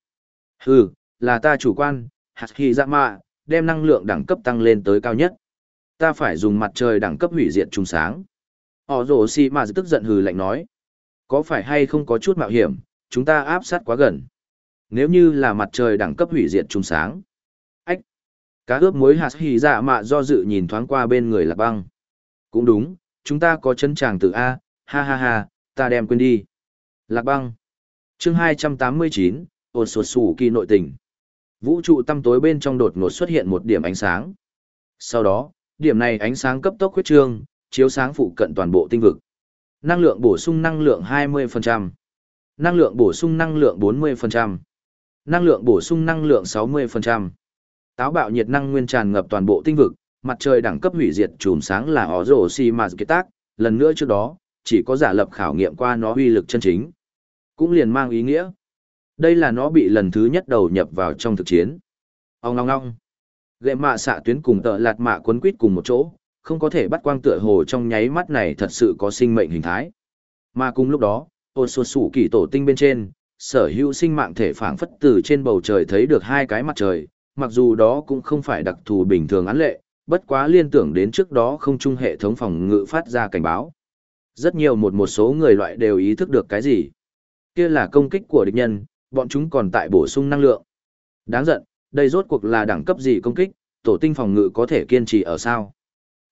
Hừ, là ta chủ quan, hạt khi dạ mạ, đem năng lượng đẳng cấp tăng lên tới cao nhất. Ta phải dùng mặt trời đẳng cấp hủy diệt trùng sáng. Họ rồ xì mà tức giận hừ lạnh nói. Có phải hay không có chút mạo hiểm, chúng ta áp sát quá gần. Nếu như là mặt trời đẳng cấp hủy diệt trùng sáng. Ách! Cá ướp muối hạt hì dạ mạ do dự nhìn thoáng qua bên người lạc băng. Cũng đúng, chúng ta có chân tràng từ A, ha ha ha, ta đem quên đi. Lạc băng. chương 289, ồn sột sủ kỳ nội tình. Vũ trụ tăm tối bên trong đột ngột xuất hiện một điểm ánh sáng. Sau đó, điểm này ánh sáng cấp tốc huyết trương, chiếu sáng phụ cận toàn bộ tinh vực. Năng lượng bổ sung năng lượng 20%. Năng lượng bổ sung năng lượng 40%. Năng lượng bổ sung năng lượng 60%. Táo bạo nhiệt năng nguyên tràn ngập toàn bộ tinh vực, mặt trời đẳng cấp hủy diệt chùm sáng là ó rổ xì mà kết tác, lần nữa trước đó, chỉ có giả lập khảo nghiệm qua nó uy lực chân chính. Cũng liền mang ý nghĩa. Đây là nó bị lần thứ nhất đầu nhập vào trong thực chiến. Ông ngong ngong. Gệ mạ xạ tuyến cùng tợ lạt mạ quấn quít cùng một chỗ, không có thể bắt quang tựa hồ trong nháy mắt này thật sự có sinh mệnh hình thái. Mà cùng lúc đó, ôn sột sủ kỳ tổ tinh bên trên, sở hữu sinh mạng thể phảng phất từ trên bầu trời thấy được hai cái mặt trời, mặc dù đó cũng không phải đặc thù bình thường án lệ, bất quá liên tưởng đến trước đó không chung hệ thống phòng ngự phát ra cảnh báo. Rất nhiều một một số người loại đều ý thức được cái gì. Kia là công kích của địch nhân, bọn chúng còn tại bổ sung năng lượng. Đáng giận, đây rốt cuộc là đẳng cấp gì công kích, tổ tinh phòng ngự có thể kiên trì ở sao?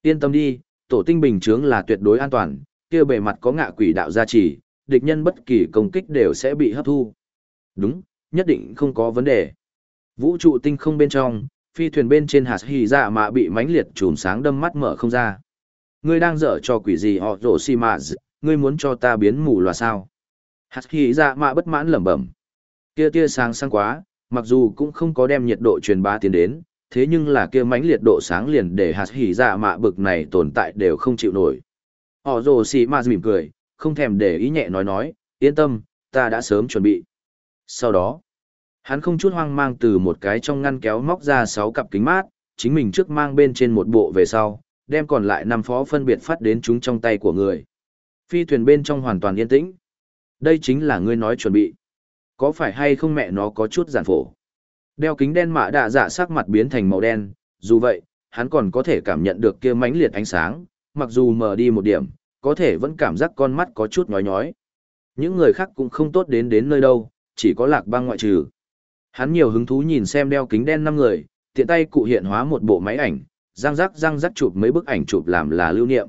Yên tâm đi, tổ tinh bình chướng là tuyệt đối an toàn, kia bề mặt có ngạ quỷ đạo gia trì, địch nhân bất kỳ công kích đều sẽ bị hấp thu. Đúng, nhất định không có vấn đề. Vũ trụ tinh không bên trong, phi thuyền bên trên hạt hì dạ mà bị mãnh liệt chùm sáng đâm mắt mở không ra. Ngươi đang dở cho quỷ gì họ rổ xì mạ ngươi muốn cho ta biến mù loà sao? Hạt hì dạ mạ bất mãn lẩm bẩm. Kia tia sáng sáng quá, mặc dù cũng không có đem nhiệt độ truyền bá tiến đến, thế nhưng là kia mãnh liệt độ sáng liền để hạt hỉ dạ mạ bực này tồn tại đều không chịu nổi. Họ rồ xì mà mỉm cười, không thèm để ý nhẹ nói nói, yên tâm, ta đã sớm chuẩn bị. Sau đó, hắn không chút hoang mang từ một cái trong ngăn kéo móc ra sáu cặp kính mát, chính mình trước mang bên trên một bộ về sau, đem còn lại năm phó phân biệt phát đến chúng trong tay của người. Phi thuyền bên trong hoàn toàn yên tĩnh. Đây chính là ngươi nói chuẩn bị. Có phải hay không mẹ nó có chút giản phổ? Đeo kính đen mạ đạ dạ sắc mặt biến thành màu đen, dù vậy, hắn còn có thể cảm nhận được kia mãnh liệt ánh sáng, mặc dù mờ đi một điểm, có thể vẫn cảm giác con mắt có chút nhói nhói. Những người khác cũng không tốt đến đến nơi đâu, chỉ có lạc băng ngoại trừ. Hắn nhiều hứng thú nhìn xem đeo kính đen năm người, tiện tay cụ hiện hóa một bộ máy ảnh, răng rắc răng rắc chụp mấy bức ảnh chụp làm là lưu niệm.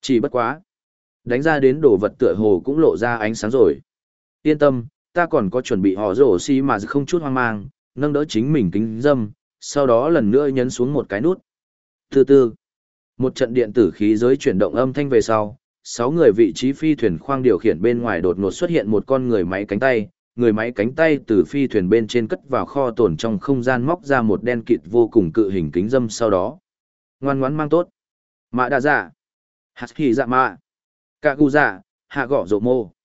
Chỉ bất quá. Đánh ra đến đồ vật tựa hồ cũng lộ ra ánh sáng rồi. Yên tâm, ta còn có chuẩn bị họ rổ xi mà không chút hoang mang, nâng đỡ chính mình kính dâm, sau đó lần nữa nhấn xuống một cái nút. Từ từ, một trận điện tử khí giới chuyển động âm thanh về sau, sáu người vị trí phi thuyền khoang điều khiển bên ngoài đột ngột xuất hiện một con người máy cánh tay, người máy cánh tay từ phi thuyền bên trên cất vào kho tồn trong không gian móc ra một đen kịt vô cùng cự hình kính dâm sau đó. Ngoan ngoãn mang tốt. Mạ đa dạ. Hạt hỉ dạ mạ. Cạ gu dạ, hạ gõ rộ mô.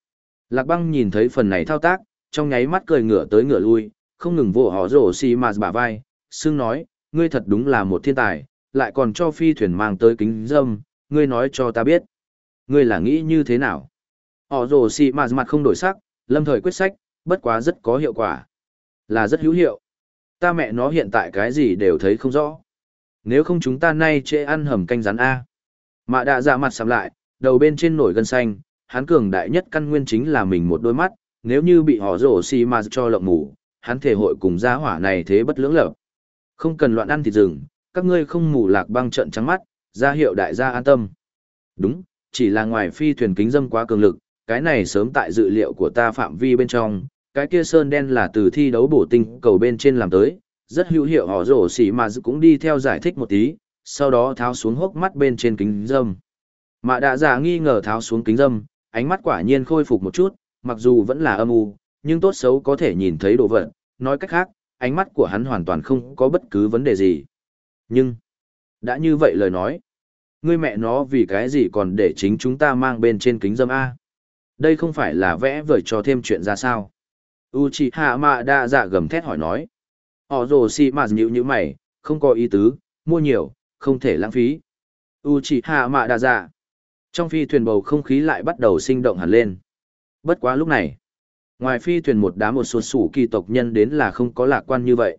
Lạc băng nhìn thấy phần này thao tác, trong nháy mắt cười ngửa tới ngửa lui, không ngừng vỗ họ rổ xì mà bả vai, xương nói, ngươi thật đúng là một thiên tài, lại còn cho phi thuyền mang tới kính dâm, ngươi nói cho ta biết. Ngươi là nghĩ như thế nào? Họ rổ xì mà mặt không đổi sắc, lâm thời quyết sách, bất quá rất có hiệu quả. Là rất hữu hiệu. Ta mẹ nó hiện tại cái gì đều thấy không rõ. Nếu không chúng ta nay chê ăn hầm canh rắn A. Mạ đã dạ mặt sắm lại, đầu bên trên nổi gân xanh, hắn cường đại nhất căn nguyên chính là mình một đôi mắt, nếu như bị họ rổ xì mà cho lộng mù, hắn thể hội cùng gia hỏa này thế bất lưỡng lập. Không cần loạn ăn thịt rừng, các ngươi không mù lạc băng trận trắng mắt, ra hiệu đại gia an tâm. Đúng, chỉ là ngoài phi thuyền kính dâm quá cường lực, cái này sớm tại dự liệu của ta phạm vi bên trong, cái kia sơn đen là từ thi đấu bổ tinh cầu bên trên làm tới, rất hữu hiệu họ rổ xỉ mà cũng đi theo giải thích một tí, sau đó tháo xuống hốc mắt bên trên kính dâm. Mạ đã giả dạ nghi ngờ tháo xuống kính dâm, ánh mắt quả nhiên khôi phục một chút, mặc dù vẫn là âm u, nhưng tốt xấu có thể nhìn thấy đồ vật, nói cách khác, ánh mắt của hắn hoàn toàn không có bất cứ vấn đề gì. Nhưng, đã như vậy lời nói, ngươi mẹ nó vì cái gì còn để chính chúng ta mang bên trên kính dâm A. Đây không phải là vẽ vời cho thêm chuyện ra sao. Uchiha Mạ đa dạ gầm thét hỏi nói. Họ rồ si mà nhữ như mày, không có ý tứ, mua nhiều, không thể lãng phí. Uchiha Mạ đa dạ. Trong phi thuyền bầu không khí lại bắt đầu sinh động hẳn lên. Bất quá lúc này, ngoài phi thuyền một đám một số sủ kỳ tộc nhân đến là không có lạc quan như vậy.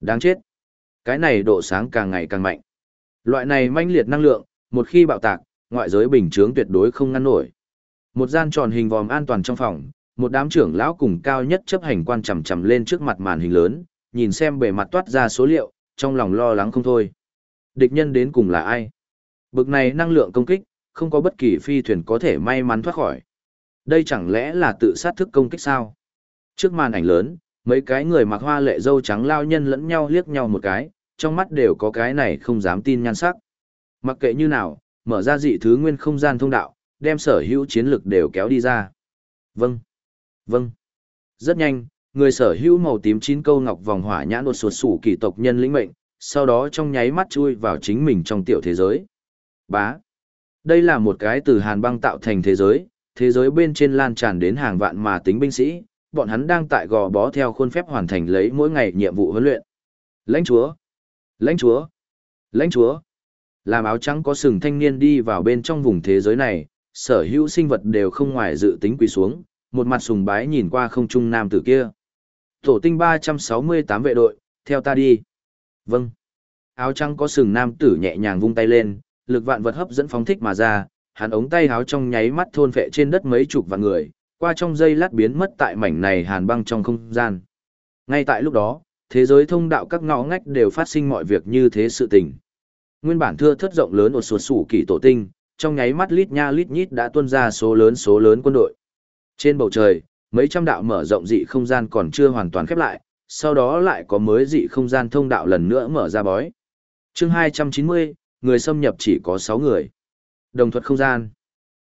Đáng chết. Cái này độ sáng càng ngày càng mạnh. Loại này manh liệt năng lượng, một khi bạo tạc, ngoại giới bình chướng tuyệt đối không ngăn nổi. Một gian tròn hình vòm an toàn trong phòng, một đám trưởng lão cùng cao nhất chấp hành quan chằm chằm lên trước mặt màn hình lớn, nhìn xem bề mặt toát ra số liệu, trong lòng lo lắng không thôi. Địch nhân đến cùng là ai? Bực này năng lượng công kích, không có bất kỳ phi thuyền có thể may mắn thoát khỏi. Đây chẳng lẽ là tự sát thức công kích sao? Trước màn ảnh lớn, mấy cái người mặc hoa lệ dâu trắng lao nhân lẫn nhau liếc nhau một cái, trong mắt đều có cái này không dám tin nhan sắc. Mặc kệ như nào, mở ra dị thứ nguyên không gian thông đạo, đem sở hữu chiến lực đều kéo đi ra. Vâng. Vâng. Rất nhanh, người sở hữu màu tím chín câu ngọc vòng hỏa nhãn đột sụt sủ kỳ tộc nhân lĩnh mệnh, sau đó trong nháy mắt chui vào chính mình trong tiểu thế giới. Bá. Đây là một cái từ hàn băng tạo thành thế giới, thế giới bên trên lan tràn đến hàng vạn mà tính binh sĩ, bọn hắn đang tại gò bó theo khuôn phép hoàn thành lấy mỗi ngày nhiệm vụ huấn luyện. Lãnh chúa! Lãnh chúa! Lãnh chúa! Làm áo trắng có sừng thanh niên đi vào bên trong vùng thế giới này, sở hữu sinh vật đều không ngoài dự tính quỳ xuống, một mặt sùng bái nhìn qua không trung nam tử kia. Tổ tinh 368 vệ đội, theo ta đi. Vâng. Áo trắng có sừng nam tử nhẹ nhàng vung tay lên, lực vạn vật hấp dẫn phóng thích mà ra, hắn ống tay háo trong nháy mắt thôn phệ trên đất mấy chục vạn người, qua trong giây lát biến mất tại mảnh này hàn băng trong không gian. Ngay tại lúc đó, thế giới thông đạo các ngõ ngách đều phát sinh mọi việc như thế sự tình. Nguyên bản thưa thất rộng lớn ột sụt sủ kỳ tổ tinh, trong nháy mắt lít nha lít nhít đã tuôn ra số lớn số lớn quân đội. Trên bầu trời, mấy trăm đạo mở rộng dị không gian còn chưa hoàn toàn khép lại, sau đó lại có mới dị không gian thông đạo lần nữa mở ra bói. chương 290, người xâm nhập chỉ có 6 người. Đồng thuật không gian.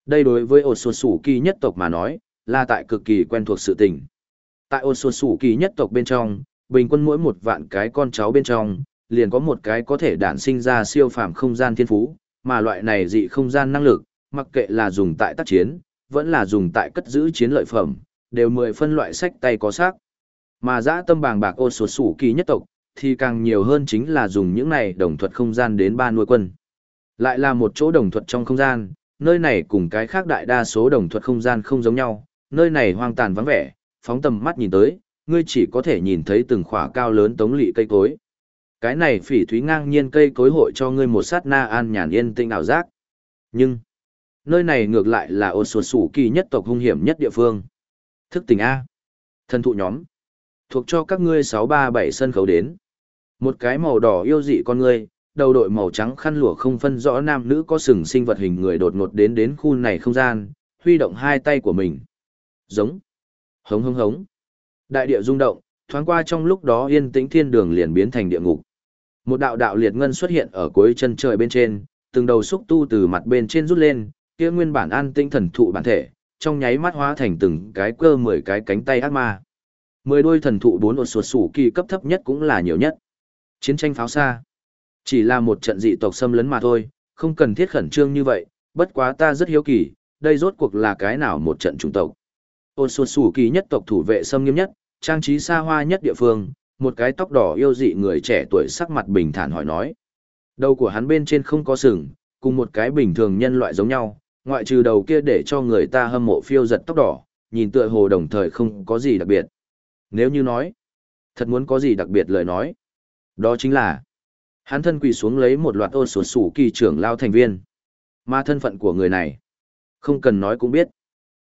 Đây đối với ổ sột sủ kỳ nhất tộc mà nói, là tại cực kỳ quen thuộc sự tình. Tại ổ sột sủ kỳ nhất tộc bên trong, bình quân mỗi một vạn cái con cháu bên trong, liền có một cái có thể đản sinh ra siêu phàm không gian thiên phú, mà loại này dị không gian năng lực, mặc kệ là dùng tại tác chiến, vẫn là dùng tại cất giữ chiến lợi phẩm, đều mười phân loại sách tay có xác. Mà dã tâm bàng bạc ô sột sủ kỳ nhất tộc, thì càng nhiều hơn chính là dùng những này đồng thuật không gian đến ba nuôi quân. Lại là một chỗ đồng thuật trong không gian, nơi này cùng cái khác đại đa số đồng thuật không gian không giống nhau, nơi này hoang tàn vắng vẻ, phóng tầm mắt nhìn tới, ngươi chỉ có thể nhìn thấy từng khỏa cao lớn tống lị cây cối. Cái này phỉ thúy ngang nhiên cây cối hội cho ngươi một sát na an nhàn yên tĩnh ảo giác. Nhưng, nơi này ngược lại là ô sột sủ kỳ nhất tộc hung hiểm nhất địa phương. Thức tỉnh A. Thân thụ nhóm. Thuộc cho các ngươi 637 sân khấu đến. Một cái màu đỏ yêu dị con người đầu đội màu trắng khăn lụa không phân rõ nam nữ có sừng sinh vật hình người đột ngột đến đến khu này không gian, huy động hai tay của mình. Giống. Hống hống hống. Đại địa rung động, thoáng qua trong lúc đó yên tĩnh thiên đường liền biến thành địa ngục. Một đạo đạo liệt ngân xuất hiện ở cuối chân trời bên trên, từng đầu xúc tu từ mặt bên trên rút lên, kia nguyên bản an tĩnh thần thụ bản thể, trong nháy mắt hóa thành từng cái cơ mười cái cánh tay ác ma. Mười đôi thần thụ bốn ột suột sủ kỳ cấp thấp nhất cũng là nhiều nhất. Chiến tranh pháo xa. Chỉ là một trận dị tộc xâm lấn mà thôi, không cần thiết khẩn trương như vậy, bất quá ta rất hiếu kỳ, đây rốt cuộc là cái nào một trận chủng tộc. Ôn xuân sủ kỳ nhất tộc thủ vệ xâm nghiêm nhất, trang trí xa hoa nhất địa phương, một cái tóc đỏ yêu dị người trẻ tuổi sắc mặt bình thản hỏi nói. Đầu của hắn bên trên không có sừng, cùng một cái bình thường nhân loại giống nhau, ngoại trừ đầu kia để cho người ta hâm mộ phiêu giật tóc đỏ, nhìn tựa hồ đồng thời không có gì đặc biệt. Nếu như nói, thật muốn có gì đặc biệt lời nói, đó chính là hắn thân quỳ xuống lấy một loạt ô sổ sủ kỳ trưởng lao thành viên. Mà thân phận của người này, không cần nói cũng biết.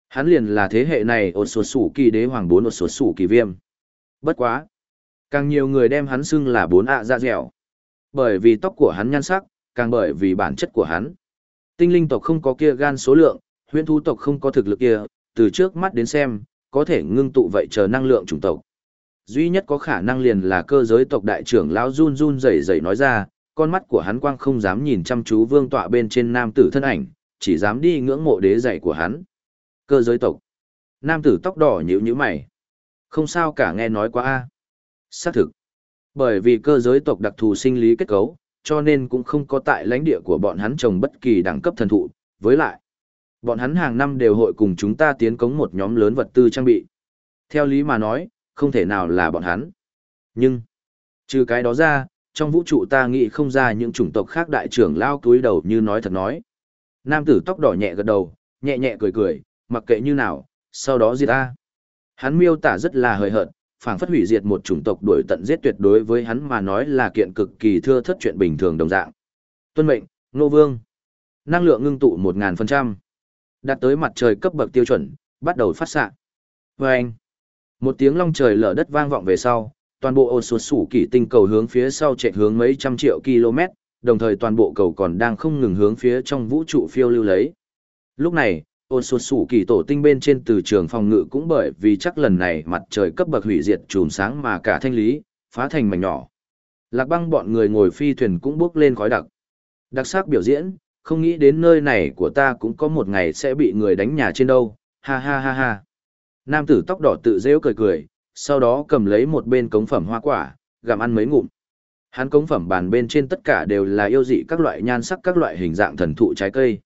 Hắn liền là thế hệ này ô sổ sủ kỳ đế hoàng bốn ô sổ sủ kỳ viêm. Bất quá. Càng nhiều người đem hắn xưng là bốn ạ dạ dẻo. Bởi vì tóc của hắn nhan sắc, càng bởi vì bản chất của hắn. Tinh linh tộc không có kia gan số lượng, huyễn thú tộc không có thực lực kia, từ trước mắt đến xem, có thể ngưng tụ vậy chờ năng lượng chủng tộc. Duy nhất có khả năng liền là cơ giới tộc đại trưởng lão run run rẩy rẩy nói ra, con mắt của hắn quang không dám nhìn chăm chú vương tọa bên trên nam tử thân ảnh, chỉ dám đi ngưỡng mộ đế dạy của hắn. Cơ giới tộc. Nam tử tóc đỏ nhíu nhíu mày. Không sao cả nghe nói quá a. Xác thực. Bởi vì cơ giới tộc đặc thù sinh lý kết cấu, cho nên cũng không có tại lãnh địa của bọn hắn trồng bất kỳ đẳng cấp thần thụ, với lại, bọn hắn hàng năm đều hội cùng chúng ta tiến cống một nhóm lớn vật tư trang bị. Theo lý mà nói, không thể nào là bọn hắn. Nhưng, trừ cái đó ra, trong vũ trụ ta nghĩ không ra những chủng tộc khác đại trưởng lao túi đầu như nói thật nói. Nam tử tóc đỏ nhẹ gật đầu, nhẹ nhẹ cười cười, mặc kệ như nào, sau đó diệt ta. Hắn miêu tả rất là hời hợt, phảng phất hủy diệt một chủng tộc đuổi tận giết tuyệt đối với hắn mà nói là kiện cực kỳ thưa thất chuyện bình thường đồng dạng. Tuân mệnh, Nô Vương. Năng lượng ngưng tụ 1000%. Đạt tới mặt trời cấp bậc tiêu chuẩn, bắt đầu phát xạ. Vâng anh. Một tiếng long trời lở đất vang vọng về sau, toàn bộ ô sụt sủ kỷ tinh cầu hướng phía sau chạy hướng mấy trăm triệu km, đồng thời toàn bộ cầu còn đang không ngừng hướng phía trong vũ trụ phiêu lưu lấy. Lúc này, ôn sụt sủ kỳ tổ tinh bên trên từ trường phòng ngự cũng bởi vì chắc lần này mặt trời cấp bậc hủy diệt chùm sáng mà cả thanh lý, phá thành mảnh nhỏ. Lạc băng bọn người ngồi phi thuyền cũng bước lên khói đặc. Đặc sắc biểu diễn, không nghĩ đến nơi này của ta cũng có một ngày sẽ bị người đánh nhà trên đâu, ha ha ha ha. Nam tử tóc đỏ tự rêu cười cười, sau đó cầm lấy một bên cống phẩm hoa quả, gặm ăn mấy ngụm. Hắn cống phẩm bàn bên trên tất cả đều là yêu dị các loại nhan sắc các loại hình dạng thần thụ trái cây.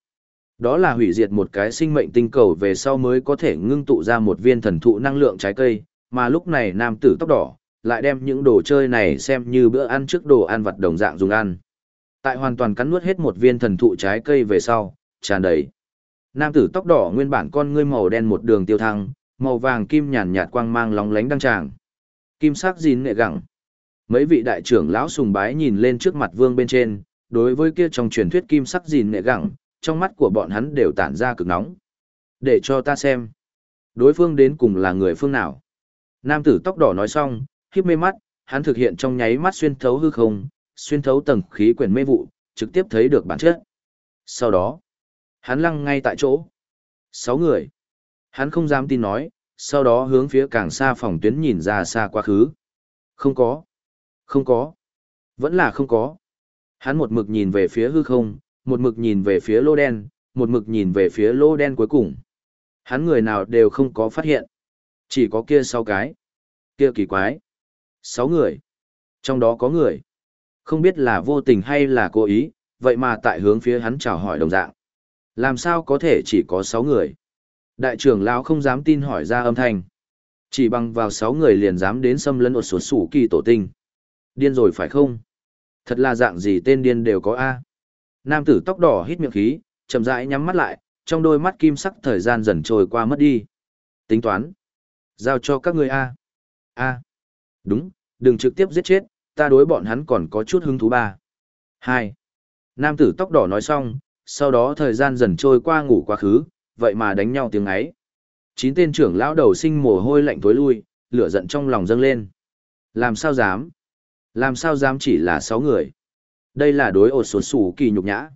Đó là hủy diệt một cái sinh mệnh tinh cầu về sau mới có thể ngưng tụ ra một viên thần thụ năng lượng trái cây, mà lúc này nam tử tóc đỏ, lại đem những đồ chơi này xem như bữa ăn trước đồ ăn vặt đồng dạng dùng ăn. Tại hoàn toàn cắn nuốt hết một viên thần thụ trái cây về sau, tràn đầy. Nam tử tóc đỏ nguyên bản con ngươi màu đen một đường tiêu thăng, màu vàng kim nhàn nhạt quang mang lóng lánh đăng tràng. Kim sắc gìn nghệ gẳng. Mấy vị đại trưởng lão sùng bái nhìn lên trước mặt vương bên trên, đối với kia trong truyền thuyết kim sắc gìn nghệ gẳng, trong mắt của bọn hắn đều tản ra cực nóng. Để cho ta xem. Đối phương đến cùng là người phương nào? Nam tử tóc đỏ nói xong, khiếp mê mắt, hắn thực hiện trong nháy mắt xuyên thấu hư không, xuyên thấu tầng khí quyển mê vụ, trực tiếp thấy được bản chất. Sau đó, hắn lăng ngay tại chỗ. Sáu người. Hắn không dám tin nói, sau đó hướng phía càng xa phòng tuyến nhìn ra xa quá khứ. Không có. Không có. Vẫn là không có. Hắn một mực nhìn về phía hư không, một mực nhìn về phía lô đen, một mực nhìn về phía lô đen cuối cùng. Hắn người nào đều không có phát hiện. Chỉ có kia sáu cái. Kia kỳ quái. Sáu người. Trong đó có người. Không biết là vô tình hay là cố ý, vậy mà tại hướng phía hắn chào hỏi đồng dạng. Làm sao có thể chỉ có sáu người? Đại trưởng lão không dám tin hỏi ra âm thanh. Chỉ bằng vào sáu người liền dám đến xâm lấn ột xuống sủ kỳ tổ tinh. Điên rồi phải không? Thật là dạng gì tên điên đều có A. Nam tử tóc đỏ hít miệng khí, chậm rãi nhắm mắt lại, trong đôi mắt kim sắc thời gian dần trôi qua mất đi. Tính toán. Giao cho các người A. A. Đúng, đừng trực tiếp giết chết, ta đối bọn hắn còn có chút hứng thú ba. Hai. Nam tử tóc đỏ nói xong, sau đó thời gian dần trôi qua ngủ quá khứ, vậy mà đánh nhau tiếng ấy. Chín tên trưởng lão đầu sinh mồ hôi lạnh tối lui, lửa giận trong lòng dâng lên. Làm sao dám? Làm sao dám chỉ là sáu người? Đây là đối ột sột sủ kỳ nhục nhã.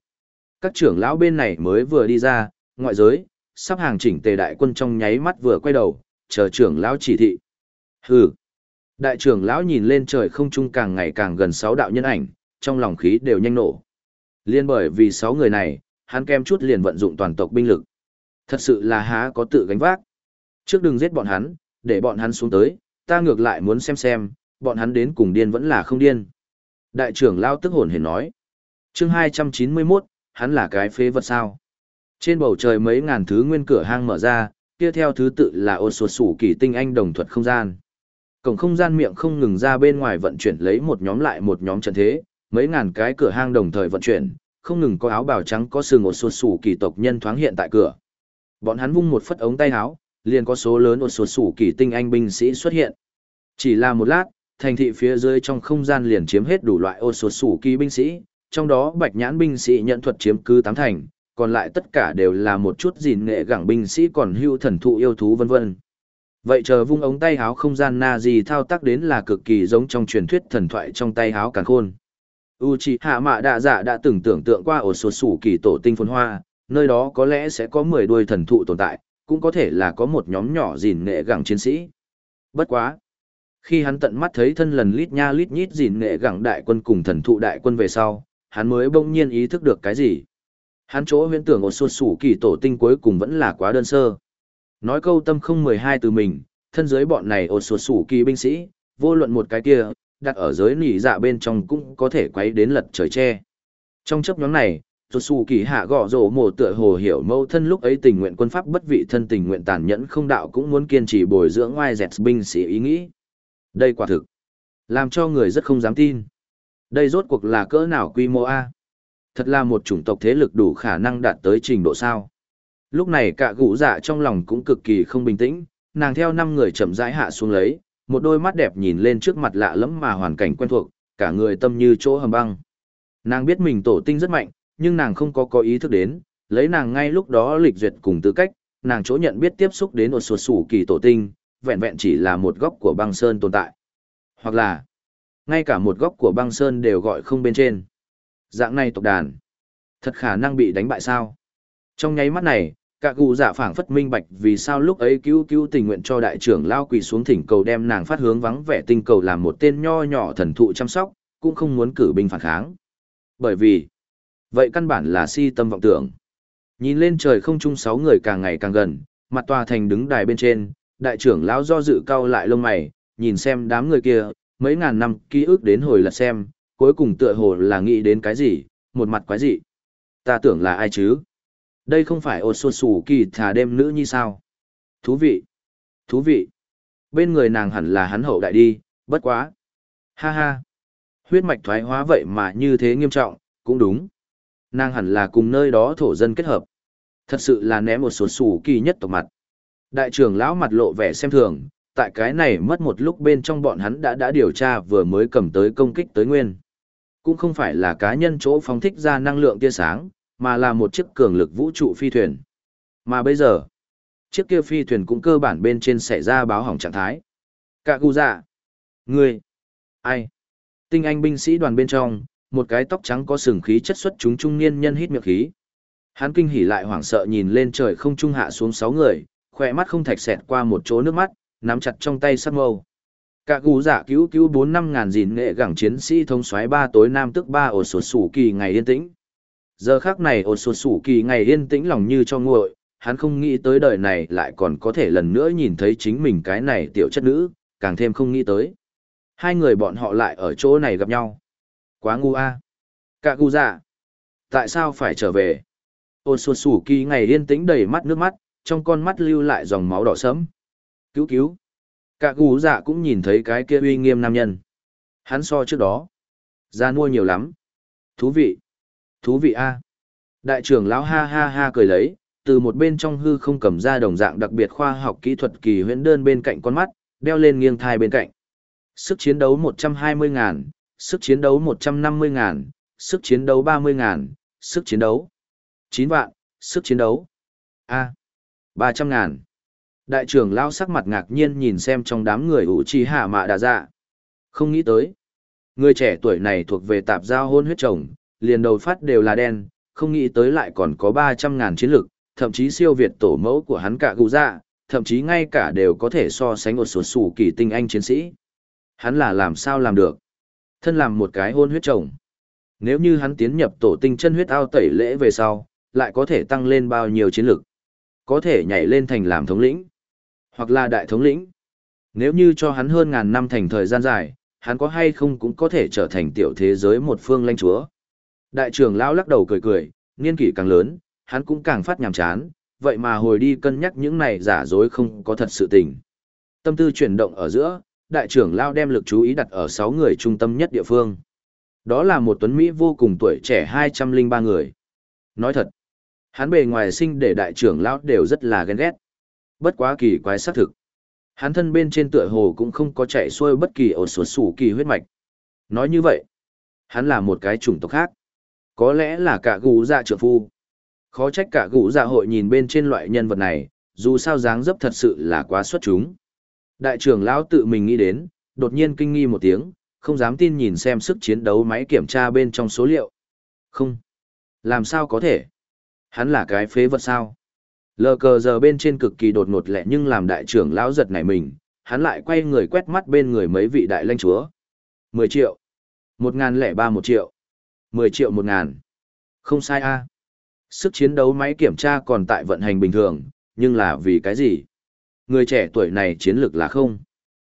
Các trưởng lão bên này mới vừa đi ra, ngoại giới, sắp hàng chỉnh tề đại quân trong nháy mắt vừa quay đầu, chờ trưởng lão chỉ thị. Hừ. Đại trưởng lão nhìn lên trời không trung càng ngày càng gần sáu đạo nhân ảnh, trong lòng khí đều nhanh nổ. Liên bởi vì sáu người này, hắn kem chút liền vận dụng toàn tộc binh lực. Thật sự là há có tự gánh vác. Trước đừng giết bọn hắn, để bọn hắn xuống tới, ta ngược lại muốn xem xem, bọn hắn đến cùng điên vẫn là không điên. Đại trưởng lao tức hồn hề nói. chương 291, hắn là cái phế vật sao. Trên bầu trời mấy ngàn thứ nguyên cửa hang mở ra, kia theo thứ tự là ô sột sủ kỳ tinh anh đồng thuật không gian. Cổng không gian miệng không ngừng ra bên ngoài vận chuyển lấy một nhóm lại một nhóm trận thế, mấy ngàn cái cửa hang đồng thời vận chuyển, không ngừng có áo bào trắng có sừng ô sột sủ kỳ tộc nhân thoáng hiện tại cửa. Bọn hắn vung một phất ống tay áo, liền có số lớn ột sột sủ kỳ tinh anh binh sĩ xuất hiện. Chỉ là một lát, thành thị phía dưới trong không gian liền chiếm hết đủ loại ột sột sủ kỳ binh sĩ, trong đó bạch nhãn binh sĩ nhận thuật chiếm cứ tám thành, còn lại tất cả đều là một chút gìn nghệ gẳng binh sĩ còn hưu thần thụ yêu thú vân vân. Vậy chờ vung ống tay háo không gian na gì thao tác đến là cực kỳ giống trong truyền thuyết thần thoại trong tay háo càng khôn. Uchiha Mạ Đạ Dạ đã từng tưởng tượng qua ổ sột sủ kỳ tổ tinh phồn hoa, nơi đó có lẽ sẽ có 10 đuôi thần thụ tồn tại, cũng có thể là có một nhóm nhỏ gìn nghệ gẳng chiến sĩ. Bất quá. Khi hắn tận mắt thấy thân lần lít nha lít nhít gìn nghệ gẳng đại quân cùng thần thụ đại quân về sau, hắn mới bỗng nhiên ý thức được cái gì. Hắn chỗ huyễn tưởng ổ xuân sủ kỳ tổ tinh cuối cùng vẫn là quá đơn sơ. Nói câu tâm không 12 từ mình, thân dưới bọn này ổ xuân sủ kỳ binh sĩ, vô luận một cái kia, đặt ở giới nỉ dạ bên trong cũng có thể quấy đến lật trời tre. Trong chấp nhóm này, Rốt xù kỳ hạ gõ rổ mổ tựa hồ hiểu mâu thân lúc ấy tình nguyện quân pháp bất vị thân tình nguyện tàn nhẫn không đạo cũng muốn kiên trì bồi dưỡng ngoài dẹt binh sĩ ý nghĩ. Đây quả thực. Làm cho người rất không dám tin. Đây rốt cuộc là cỡ nào quy mô A. Thật là một chủng tộc thế lực đủ khả năng đạt tới trình độ sao. Lúc này cả gũ dạ trong lòng cũng cực kỳ không bình tĩnh, nàng theo năm người chậm rãi hạ xuống lấy, một đôi mắt đẹp nhìn lên trước mặt lạ lẫm mà hoàn cảnh quen thuộc, cả người tâm như chỗ hầm băng. Nàng biết mình tổ tinh rất mạnh, nhưng nàng không có có ý thức đến, lấy nàng ngay lúc đó lịch duyệt cùng tư cách, nàng chỗ nhận biết tiếp xúc đến một sụt sủ kỳ tổ tinh, vẹn vẹn chỉ là một góc của băng sơn tồn tại. Hoặc là, ngay cả một góc của băng sơn đều gọi không bên trên. Dạng này tộc đàn, thật khả năng bị đánh bại sao? Trong nháy mắt này, cả cụ giả phảng phất minh bạch vì sao lúc ấy cứu cứu tình nguyện cho đại trưởng lao quỳ xuống thỉnh cầu đem nàng phát hướng vắng vẻ tinh cầu làm một tên nho nhỏ thần thụ chăm sóc, cũng không muốn cử binh phản kháng. Bởi vì, vậy căn bản là si tâm vọng tưởng. Nhìn lên trời không chung sáu người càng ngày càng gần, mặt tòa thành đứng đài bên trên, đại trưởng lão do dự cao lại lông mày, nhìn xem đám người kia, mấy ngàn năm ký ức đến hồi lật xem, cuối cùng tựa hồ là nghĩ đến cái gì, một mặt quái gì. Ta tưởng là ai chứ? Đây không phải ô xô xù kỳ thà đêm nữ như sao? Thú vị! Thú vị! Bên người nàng hẳn là hắn hậu đại đi, bất quá! Ha ha! Huyết mạch thoái hóa vậy mà như thế nghiêm trọng, cũng đúng. Nàng hẳn là cùng nơi đó thổ dân kết hợp. Thật sự là ném một số sủ kỳ nhất tộc mặt. Đại trưởng lão mặt lộ vẻ xem thường, tại cái này mất một lúc bên trong bọn hắn đã đã điều tra vừa mới cầm tới công kích tới nguyên. Cũng không phải là cá nhân chỗ phóng thích ra năng lượng tia sáng, mà là một chiếc cường lực vũ trụ phi thuyền. Mà bây giờ, chiếc kia phi thuyền cũng cơ bản bên trên xảy ra báo hỏng trạng thái. Cạ cụ dạ. người, Ai? Tinh anh binh sĩ đoàn bên trong, một cái tóc trắng có sừng khí chất xuất chúng trung niên nhân hít miệng khí. Hắn kinh hỉ lại hoảng sợ nhìn lên trời không trung hạ xuống sáu người, khỏe mắt không thạch xẹt qua một chỗ nước mắt, nắm chặt trong tay sắc mâu. Cả gù giả cứu cứu bốn năm ngàn dìn nghệ gẳng chiến sĩ thông xoáy ba tối nam tức ba ổ sổ sủ kỳ ngày yên tĩnh. Giờ khác này ổ sổ sủ kỳ ngày yên tĩnh lòng như cho nguội, hắn không nghĩ tới đời này lại còn có thể lần nữa nhìn thấy chính mình cái này tiểu chất nữ, càng thêm không nghĩ tới. Hai người bọn họ lại ở chỗ này gặp nhau. Quá ngu a. À. Cả gu dạ. Tại sao phải trở về? Ôn xuân sủ kỳ ngày yên tĩnh đầy mắt nước mắt, trong con mắt lưu lại dòng máu đỏ sẫm. Cứu cứu. Cả gu dạ cũng nhìn thấy cái kia uy nghiêm nam nhân. Hắn so trước đó. Ra mua nhiều lắm. Thú vị. Thú vị a. Đại trưởng lão ha ha ha cười lấy, từ một bên trong hư không cầm ra đồng dạng đặc biệt khoa học kỹ thuật kỳ huyễn đơn bên cạnh con mắt, đeo lên nghiêng thai bên cạnh. Sức chiến đấu 120 ngàn, sức chiến đấu 150 ngàn, sức chiến đấu 30 ngàn, sức chiến đấu 9 vạn, sức chiến đấu A. 300 ngàn. Đại trưởng lao sắc mặt ngạc nhiên nhìn xem trong đám người ủ trì hạ mạ đà dạ. Không nghĩ tới. Người trẻ tuổi này thuộc về tạp giao hôn huyết chồng, liền đầu phát đều là đen, không nghĩ tới lại còn có 300 ngàn chiến lực, thậm chí siêu việt tổ mẫu của hắn cả gù dạ, thậm chí ngay cả đều có thể so sánh một số sủ kỳ tinh anh chiến sĩ. Hắn là làm sao làm được? Thân làm một cái hôn huyết chồng. Nếu như hắn tiến nhập tổ tinh chân huyết ao tẩy lễ về sau, lại có thể tăng lên bao nhiêu chiến lực? Có thể nhảy lên thành làm thống lĩnh, hoặc là đại thống lĩnh. Nếu như cho hắn hơn ngàn năm thành thời gian dài, hắn có hay không cũng có thể trở thành tiểu thế giới một phương lãnh chúa. Đại trưởng lão lắc đầu cười cười, niên kỷ càng lớn, hắn cũng càng phát nhàm chán, vậy mà hồi đi cân nhắc những này giả dối không có thật sự tình. Tâm tư chuyển động ở giữa, đại trưởng lão đem lực chú ý đặt ở 6 người trung tâm nhất địa phương. Đó là một tuấn Mỹ vô cùng tuổi trẻ 203 người. Nói thật, hắn bề ngoài sinh để đại trưởng lão đều rất là ghen ghét. Bất quá kỳ quái xác thực. Hắn thân bên trên tựa hồ cũng không có chạy xuôi bất kỳ ổ sổ sủ kỳ huyết mạch. Nói như vậy, hắn là một cái chủng tộc khác. Có lẽ là cả gù dạ trượng phu. Khó trách cả gù dạ hội nhìn bên trên loại nhân vật này, dù sao dáng dấp thật sự là quá xuất chúng. Đại trưởng lão tự mình nghĩ đến, đột nhiên kinh nghi một tiếng, không dám tin nhìn xem sức chiến đấu máy kiểm tra bên trong số liệu. Không. Làm sao có thể? Hắn là cái phế vật sao? Lờ cờ giờ bên trên cực kỳ đột ngột lẹ nhưng làm đại trưởng lão giật nảy mình, hắn lại quay người quét mắt bên người mấy vị đại lãnh chúa. 10 triệu. 1003 một triệu. 10 triệu 1000. Không sai a. Sức chiến đấu máy kiểm tra còn tại vận hành bình thường, nhưng là vì cái gì? Người trẻ tuổi này chiến lược là không.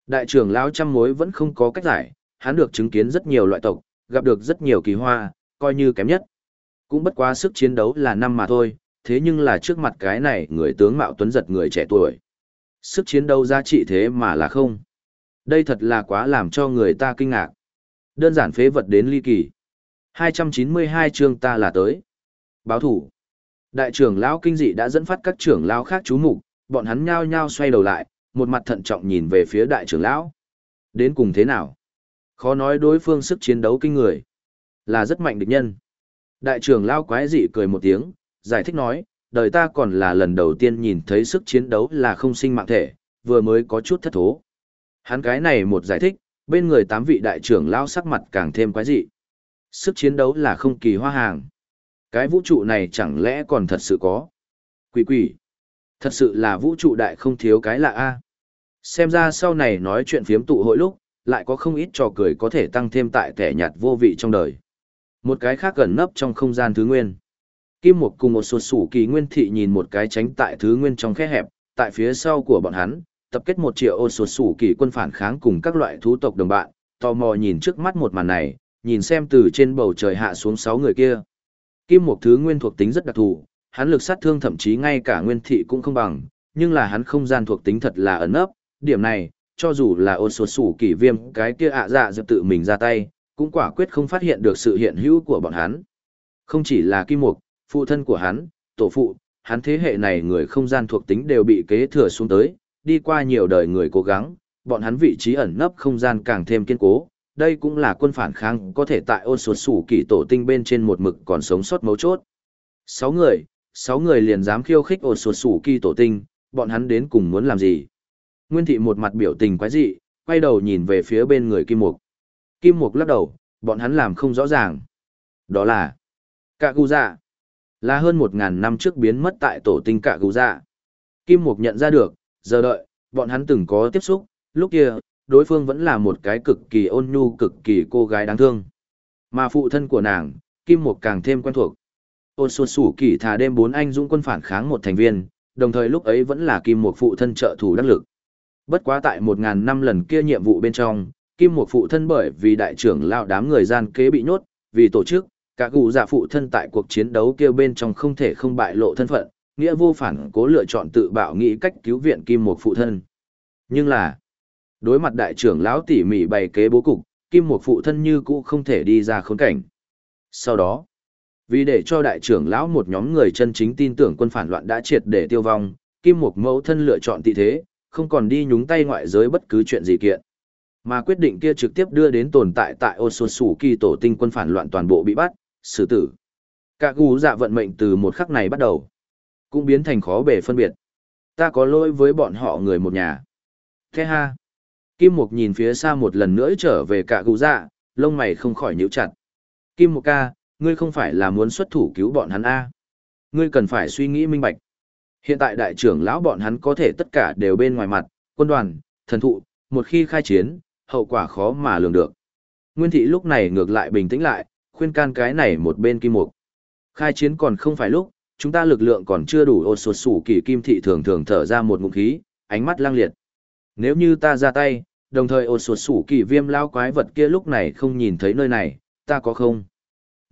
Đại trưởng lão trăm mối vẫn không có cách giải, hắn được chứng kiến rất nhiều loại tộc, gặp được rất nhiều kỳ hoa, coi như kém nhất. Cũng bất quá sức chiến đấu là năm mà thôi, thế nhưng là trước mặt cái này người tướng mạo tuấn giật người trẻ tuổi. Sức chiến đấu giá trị thế mà là không. Đây thật là quá làm cho người ta kinh ngạc. Đơn giản phế vật đến ly kỳ. 292 chương ta là tới. Báo thủ. Đại trưởng lão kinh dị đã dẫn phát các trưởng lão khác chú mục, bọn hắn nhao nhao xoay đầu lại, một mặt thận trọng nhìn về phía đại trưởng lão. Đến cùng thế nào? Khó nói đối phương sức chiến đấu kinh người. Là rất mạnh địch nhân. Đại trưởng lão quái dị cười một tiếng, giải thích nói, đời ta còn là lần đầu tiên nhìn thấy sức chiến đấu là không sinh mạng thể, vừa mới có chút thất thố. Hắn cái này một giải thích, bên người tám vị đại trưởng lão sắc mặt càng thêm quái dị. Sức chiến đấu là không kỳ hoa hàng. Cái vũ trụ này chẳng lẽ còn thật sự có? Quỷ quỷ. Thật sự là vũ trụ đại không thiếu cái lạ a. Xem ra sau này nói chuyện phiếm tụ hội lúc, lại có không ít trò cười có thể tăng thêm tại kẻ nhạt vô vị trong đời. Một cái khác gần nấp trong không gian thứ nguyên. Kim Mục cùng một sột sủ kỳ nguyên thị nhìn một cái tránh tại thứ nguyên trong khe hẹp, tại phía sau của bọn hắn, tập kết một triệu ô sột sủ kỳ quân phản kháng cùng các loại thú tộc đồng bạn, tò mò nhìn trước mắt một màn này, nhìn xem từ trên bầu trời hạ xuống sáu người kia. Kim Mục thứ nguyên thuộc tính rất đặc thù, hắn lực sát thương thậm chí ngay cả nguyên thị cũng không bằng, nhưng là hắn không gian thuộc tính thật là ẩn ấp, điểm này, cho dù là ôn sột sủ Kỷ viêm cái kia ạ dạ dập tự mình ra tay, cũng quả quyết không phát hiện được sự hiện hữu của bọn hắn. Không chỉ là Kim Mục, phụ thân của hắn, tổ phụ, hắn thế hệ này người không gian thuộc tính đều bị kế thừa xuống tới, đi qua nhiều đời người cố gắng, bọn hắn vị trí ẩn nấp không gian càng thêm kiên cố. Đây cũng là quân phản kháng có thể tại ôn sột sủ kỳ tổ tinh bên trên một mực còn sống sót mấu chốt. Sáu người, sáu người liền dám khiêu khích ôn sột sủ kỳ tổ tinh, bọn hắn đến cùng muốn làm gì? Nguyên thị một mặt biểu tình quái dị, quay đầu nhìn về phía bên người Kim Mục. Kim Mục lắc đầu, bọn hắn làm không rõ ràng. Đó là Cạ Gu Dạ. Là hơn một ngàn năm trước biến mất tại tổ tinh Cạ Gu Dạ. Kim Mục nhận ra được, giờ đợi, bọn hắn từng có tiếp xúc, lúc kia, đối phương vẫn là một cái cực kỳ ôn nhu cực kỳ cô gái đáng thương. Mà phụ thân của nàng, Kim Mục càng thêm quen thuộc. Ôn xuân sủ kỳ thà đêm bốn anh dũng quân phản kháng một thành viên, đồng thời lúc ấy vẫn là Kim Mục phụ thân trợ thủ đắc lực. Bất quá tại một ngàn năm lần kia nhiệm vụ bên trong, Kim Mục phụ thân bởi vì đại trưởng lao đám người gian kế bị nhốt, vì tổ chức, Cả cụ giả phụ thân tại cuộc chiến đấu kia bên trong không thể không bại lộ thân phận, nghĩa vô phản cố lựa chọn tự bạo nghĩ cách cứu viện Kim Mục phụ thân. Nhưng là, đối mặt đại trưởng lão tỉ mỉ bày kế bố cục, Kim Mục phụ thân như cũ không thể đi ra khốn cảnh. Sau đó, vì để cho đại trưởng lão một nhóm người chân chính tin tưởng quân phản loạn đã triệt để tiêu vong, Kim Mục mẫu thân lựa chọn tị thế, không còn đi nhúng tay ngoại giới bất cứ chuyện gì kiện. Mà quyết định kia trực tiếp đưa đến tồn tại tại Osusuki tổ tinh quân phản loạn toàn bộ bị bắt, xử tử. Cả gù dạ vận mệnh từ một khắc này bắt đầu, cũng biến thành khó bề phân biệt. Ta có lỗi với bọn họ người một nhà. Thế ha. Kim Mục nhìn phía xa một lần nữa trở về cả gù dạ, lông mày không khỏi nhíu chặt. Kim Mục ca, ngươi không phải là muốn xuất thủ cứu bọn hắn A. Ngươi cần phải suy nghĩ minh bạch. Hiện tại đại trưởng lão bọn hắn có thể tất cả đều bên ngoài mặt, quân đoàn, thần thụ, một khi khai chiến, hậu quả khó mà lường được. Nguyên thị lúc này ngược lại bình tĩnh lại, khuyên can cái này một bên kim mục. Khai chiến còn không phải lúc, chúng ta lực lượng còn chưa đủ ô sột sủ kỳ kim thị thường thường thở ra một ngụm khí, ánh mắt lang liệt. Nếu như ta ra tay, đồng thời ô sột sủ kỳ viêm lao quái vật kia lúc này không nhìn thấy nơi này, ta có không?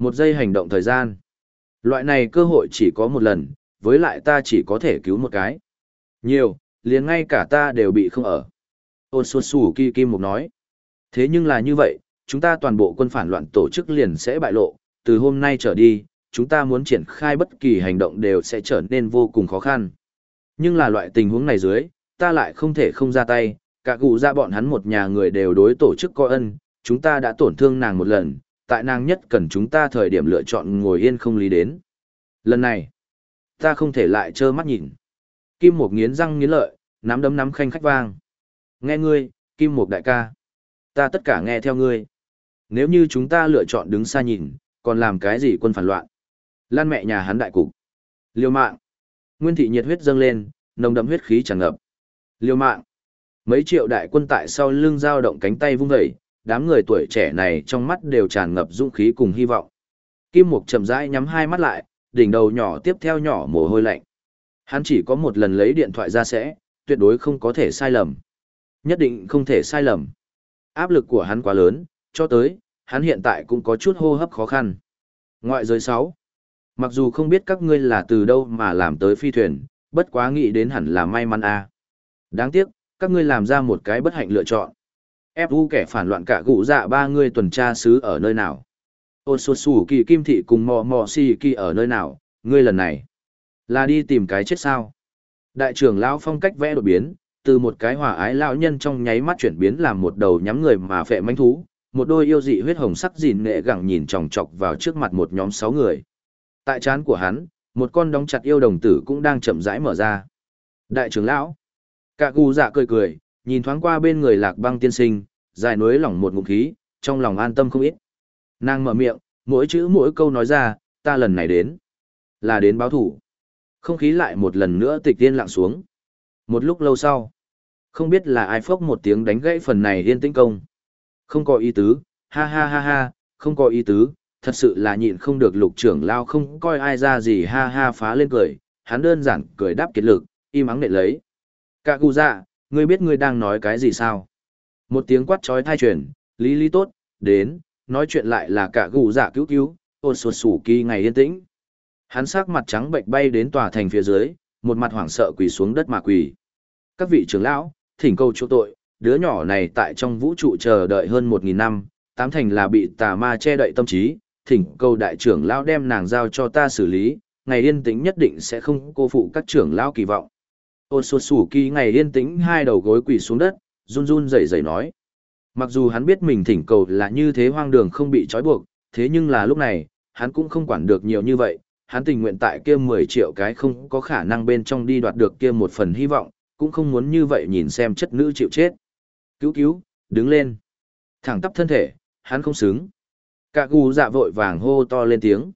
Một giây hành động thời gian. Loại này cơ hội chỉ có một lần, với lại ta chỉ có thể cứu một cái. Nhiều, liền ngay cả ta đều bị không ở. Ôn xuân xù kỳ kim mục nói. Thế nhưng là như vậy, chúng ta toàn bộ quân phản loạn tổ chức liền sẽ bại lộ, từ hôm nay trở đi, chúng ta muốn triển khai bất kỳ hành động đều sẽ trở nên vô cùng khó khăn. Nhưng là loại tình huống này dưới, ta lại không thể không ra tay, cả cụ ra bọn hắn một nhà người đều đối tổ chức có ân, chúng ta đã tổn thương nàng một lần, tại nàng nhất cần chúng ta thời điểm lựa chọn ngồi yên không lý đến. Lần này, ta không thể lại trơ mắt nhìn. Kim Mục nghiến răng nghiến lợi, nắm đấm nắm khanh khách vang. Nghe ngươi, Kim Mục đại ca. Ta tất cả nghe theo ngươi. Nếu như chúng ta lựa chọn đứng xa nhìn, còn làm cái gì quân phản loạn? Lan mẹ nhà hắn đại cục. Liêu mạng. Nguyên thị nhiệt huyết dâng lên, nồng đậm huyết khí tràn ngập. Liêu mạng. Mấy triệu đại quân tại sau lưng dao động cánh tay vung vẩy, đám người tuổi trẻ này trong mắt đều tràn ngập dũng khí cùng hy vọng. Kim Mục chậm rãi nhắm hai mắt lại, đỉnh đầu nhỏ tiếp theo nhỏ mồ hôi lạnh. Hắn chỉ có một lần lấy điện thoại ra sẽ, tuyệt đối không có thể sai lầm. Nhất định không thể sai lầm. Áp lực của hắn quá lớn, cho tới, hắn hiện tại cũng có chút hô hấp khó khăn. Ngoại giới 6. Mặc dù không biết các ngươi là từ đâu mà làm tới phi thuyền, bất quá nghĩ đến hẳn là may mắn a. À. Đáng tiếc, các ngươi làm ra một cái bất hạnh lựa chọn. Fu kẻ phản loạn cả gụ dạ ba người tuần tra sứ ở nơi nào? ô sột sủ kỳ kim thị cùng mò mò si kỳ ở nơi nào, ngươi lần này là đi tìm cái chết sao? Đại trưởng lão phong cách vẽ đột biến, từ một cái hòa ái lão nhân trong nháy mắt chuyển biến làm một đầu nhắm người mà phệ manh thú, một đôi yêu dị huyết hồng sắc dìn nghệ gẳng nhìn chòng chọc vào trước mặt một nhóm sáu người. Tại trán của hắn, một con đóng chặt yêu đồng tử cũng đang chậm rãi mở ra. Đại trưởng lão, cả gu dạ cười cười, nhìn thoáng qua bên người lạc băng tiên sinh, dài nối lỏng một ngụm khí, trong lòng an tâm không ít. Nàng mở miệng, mỗi chữ mỗi câu nói ra, ta lần này đến, là đến báo thủ. Không khí lại một lần nữa tịch tiên lặng xuống. Một lúc lâu sau, không biết là ai phốc một tiếng đánh gãy phần này yên tĩnh công. Không có ý tứ, ha ha ha ha, không có ý tứ, thật sự là nhịn không được lục trưởng lao không coi ai ra gì ha ha phá lên cười, hắn đơn giản cười đáp kiệt lực, im ắng nệ lấy. Cả cụ dạ, ngươi biết ngươi đang nói cái gì sao? Một tiếng quát trói thai truyền, lý lý tốt, đến, nói chuyện lại là cả gù giả cứu cứu, ôn sụt sủ kỳ ngày yên tĩnh. Hắn sắc mặt trắng bệnh bay đến tòa thành phía dưới, một mặt hoảng sợ quỳ xuống đất mà quỳ. Các vị trưởng lão, thỉnh cầu chỗ tội, đứa nhỏ này tại trong vũ trụ chờ đợi hơn một nghìn năm, tám thành là bị tà ma che đậy tâm trí, thỉnh cầu đại trưởng lão đem nàng giao cho ta xử lý, ngày yên tĩnh nhất định sẽ không cô phụ các trưởng lão kỳ vọng. Ôn sụt sủ kỳ ngày yên tĩnh hai đầu gối quỳ xuống đất, run run rẩy rẩy nói. Mặc dù hắn biết mình thỉnh cầu là như thế hoang đường không bị trói buộc, thế nhưng là lúc này, hắn cũng không quản được nhiều như vậy, hắn tình nguyện tại kia 10 triệu cái không có khả năng bên trong đi đoạt được kia một phần hy vọng, cũng không muốn như vậy nhìn xem chất nữ chịu chết. Cứu cứu, đứng lên. Thẳng tắp thân thể, hắn không xứng. cạ gù dạ vội vàng hô to lên tiếng.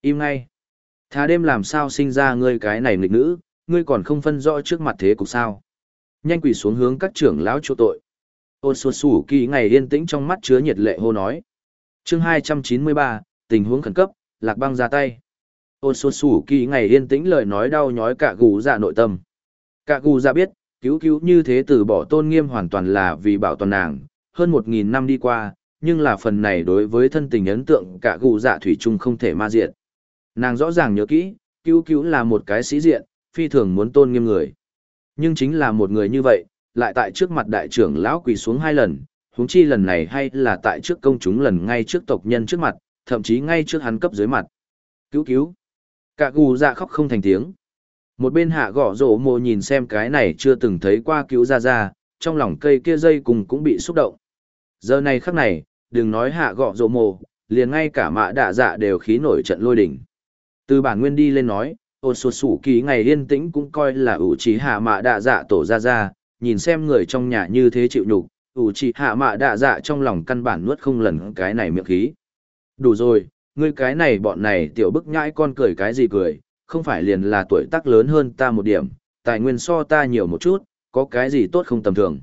Im ngay. Thà đêm làm sao sinh ra ngươi cái này nghịch nữ, ngươi còn không phân rõ trước mặt thế cục sao. Nhanh quỳ xuống hướng các trưởng lão chỗ tội. Ôn xuân sủ kỳ ngày yên tĩnh trong mắt chứa nhiệt lệ hô nói. chương 293, tình huống khẩn cấp, lạc băng ra tay. Ôn xuân sủ kỳ ngày yên tĩnh lời nói đau nhói cả gù dạ nội tâm. Cả gù dạ biết, cứu cứu như thế từ bỏ tôn nghiêm hoàn toàn là vì bảo toàn nàng. Hơn một nghìn năm đi qua, nhưng là phần này đối với thân tình ấn tượng cả gù dạ thủy chung không thể ma diện. Nàng rõ ràng nhớ kỹ, cứu cứu là một cái sĩ diện, phi thường muốn tôn nghiêm người. Nhưng chính là một người như vậy, lại tại trước mặt đại trưởng lão quỳ xuống hai lần, huống chi lần này hay là tại trước công chúng lần ngay trước tộc nhân trước mặt, thậm chí ngay trước hắn cấp dưới mặt. Cứu cứu. Cả gù dạ khóc không thành tiếng. Một bên hạ gõ rổ mồ nhìn xem cái này chưa từng thấy qua cứu ra ra, trong lòng cây kia dây cùng cũng bị xúc động. Giờ này khắc này, đừng nói hạ gõ rổ mồ, liền ngay cả mạ đạ dạ đều khí nổi trận lôi đỉnh. Từ bản nguyên đi lên nói, ồn sụt sủ ký ngày yên tĩnh cũng coi là ủ trí hạ mạ đạ dạ tổ ra ra, nhìn xem người trong nhà như thế chịu nhục, ủ trí hạ mạ đạ dạ trong lòng căn bản nuốt không lần cái này miệng khí. Đủ rồi, ngươi cái này bọn này tiểu bức nhãi con cười cái gì cười, không phải liền là tuổi tác lớn hơn ta một điểm, tài nguyên so ta nhiều một chút, có cái gì tốt không tầm thường.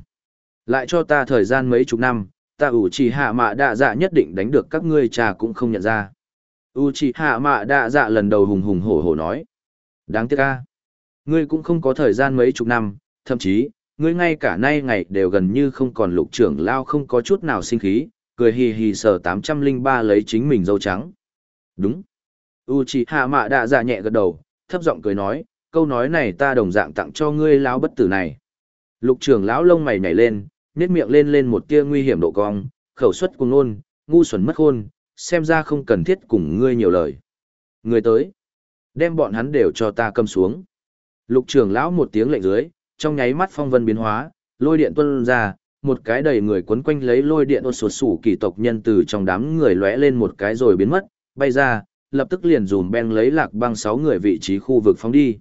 Lại cho ta thời gian mấy chục năm, ta ủ trì hạ mạ đạ dạ nhất định đánh được các ngươi trà cũng không nhận ra. U trì hạ mạ đạ dạ lần đầu hùng hùng hổ hổ nói. Đáng tiếc ca. Ngươi cũng không có thời gian mấy chục năm, thậm chí, ngươi ngay cả nay ngày đều gần như không còn lục trưởng lao không có chút nào sinh khí, cười hì hì sờ 803 lấy chính mình dâu trắng. Đúng. Uchiha Mạ Đạ dạ nhẹ gật đầu, thấp giọng cười nói, câu nói này ta đồng dạng tặng cho ngươi lão bất tử này. Lục trưởng lão lông mày nhảy lên, nét miệng lên lên một tia nguy hiểm độ cong, khẩu suất cùng nôn, ngu xuẩn mất khôn, xem ra không cần thiết cùng ngươi nhiều lời. Người tới, đem bọn hắn đều cho ta cầm xuống. Lục trưởng lão một tiếng lệnh dưới, trong nháy mắt phong vân biến hóa, lôi điện tuôn ra, một cái đầy người quấn quanh lấy lôi điện ô sột sủ kỳ tộc nhân từ trong đám người lóe lên một cái rồi biến mất, bay ra, lập tức liền dùm beng lấy lạc băng sáu người vị trí khu vực phóng đi.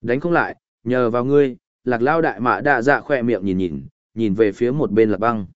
Đánh không lại, nhờ vào ngươi, lạc lao đại mã đạ dạ khỏe miệng nhìn nhìn, nhìn về phía một bên lạc băng.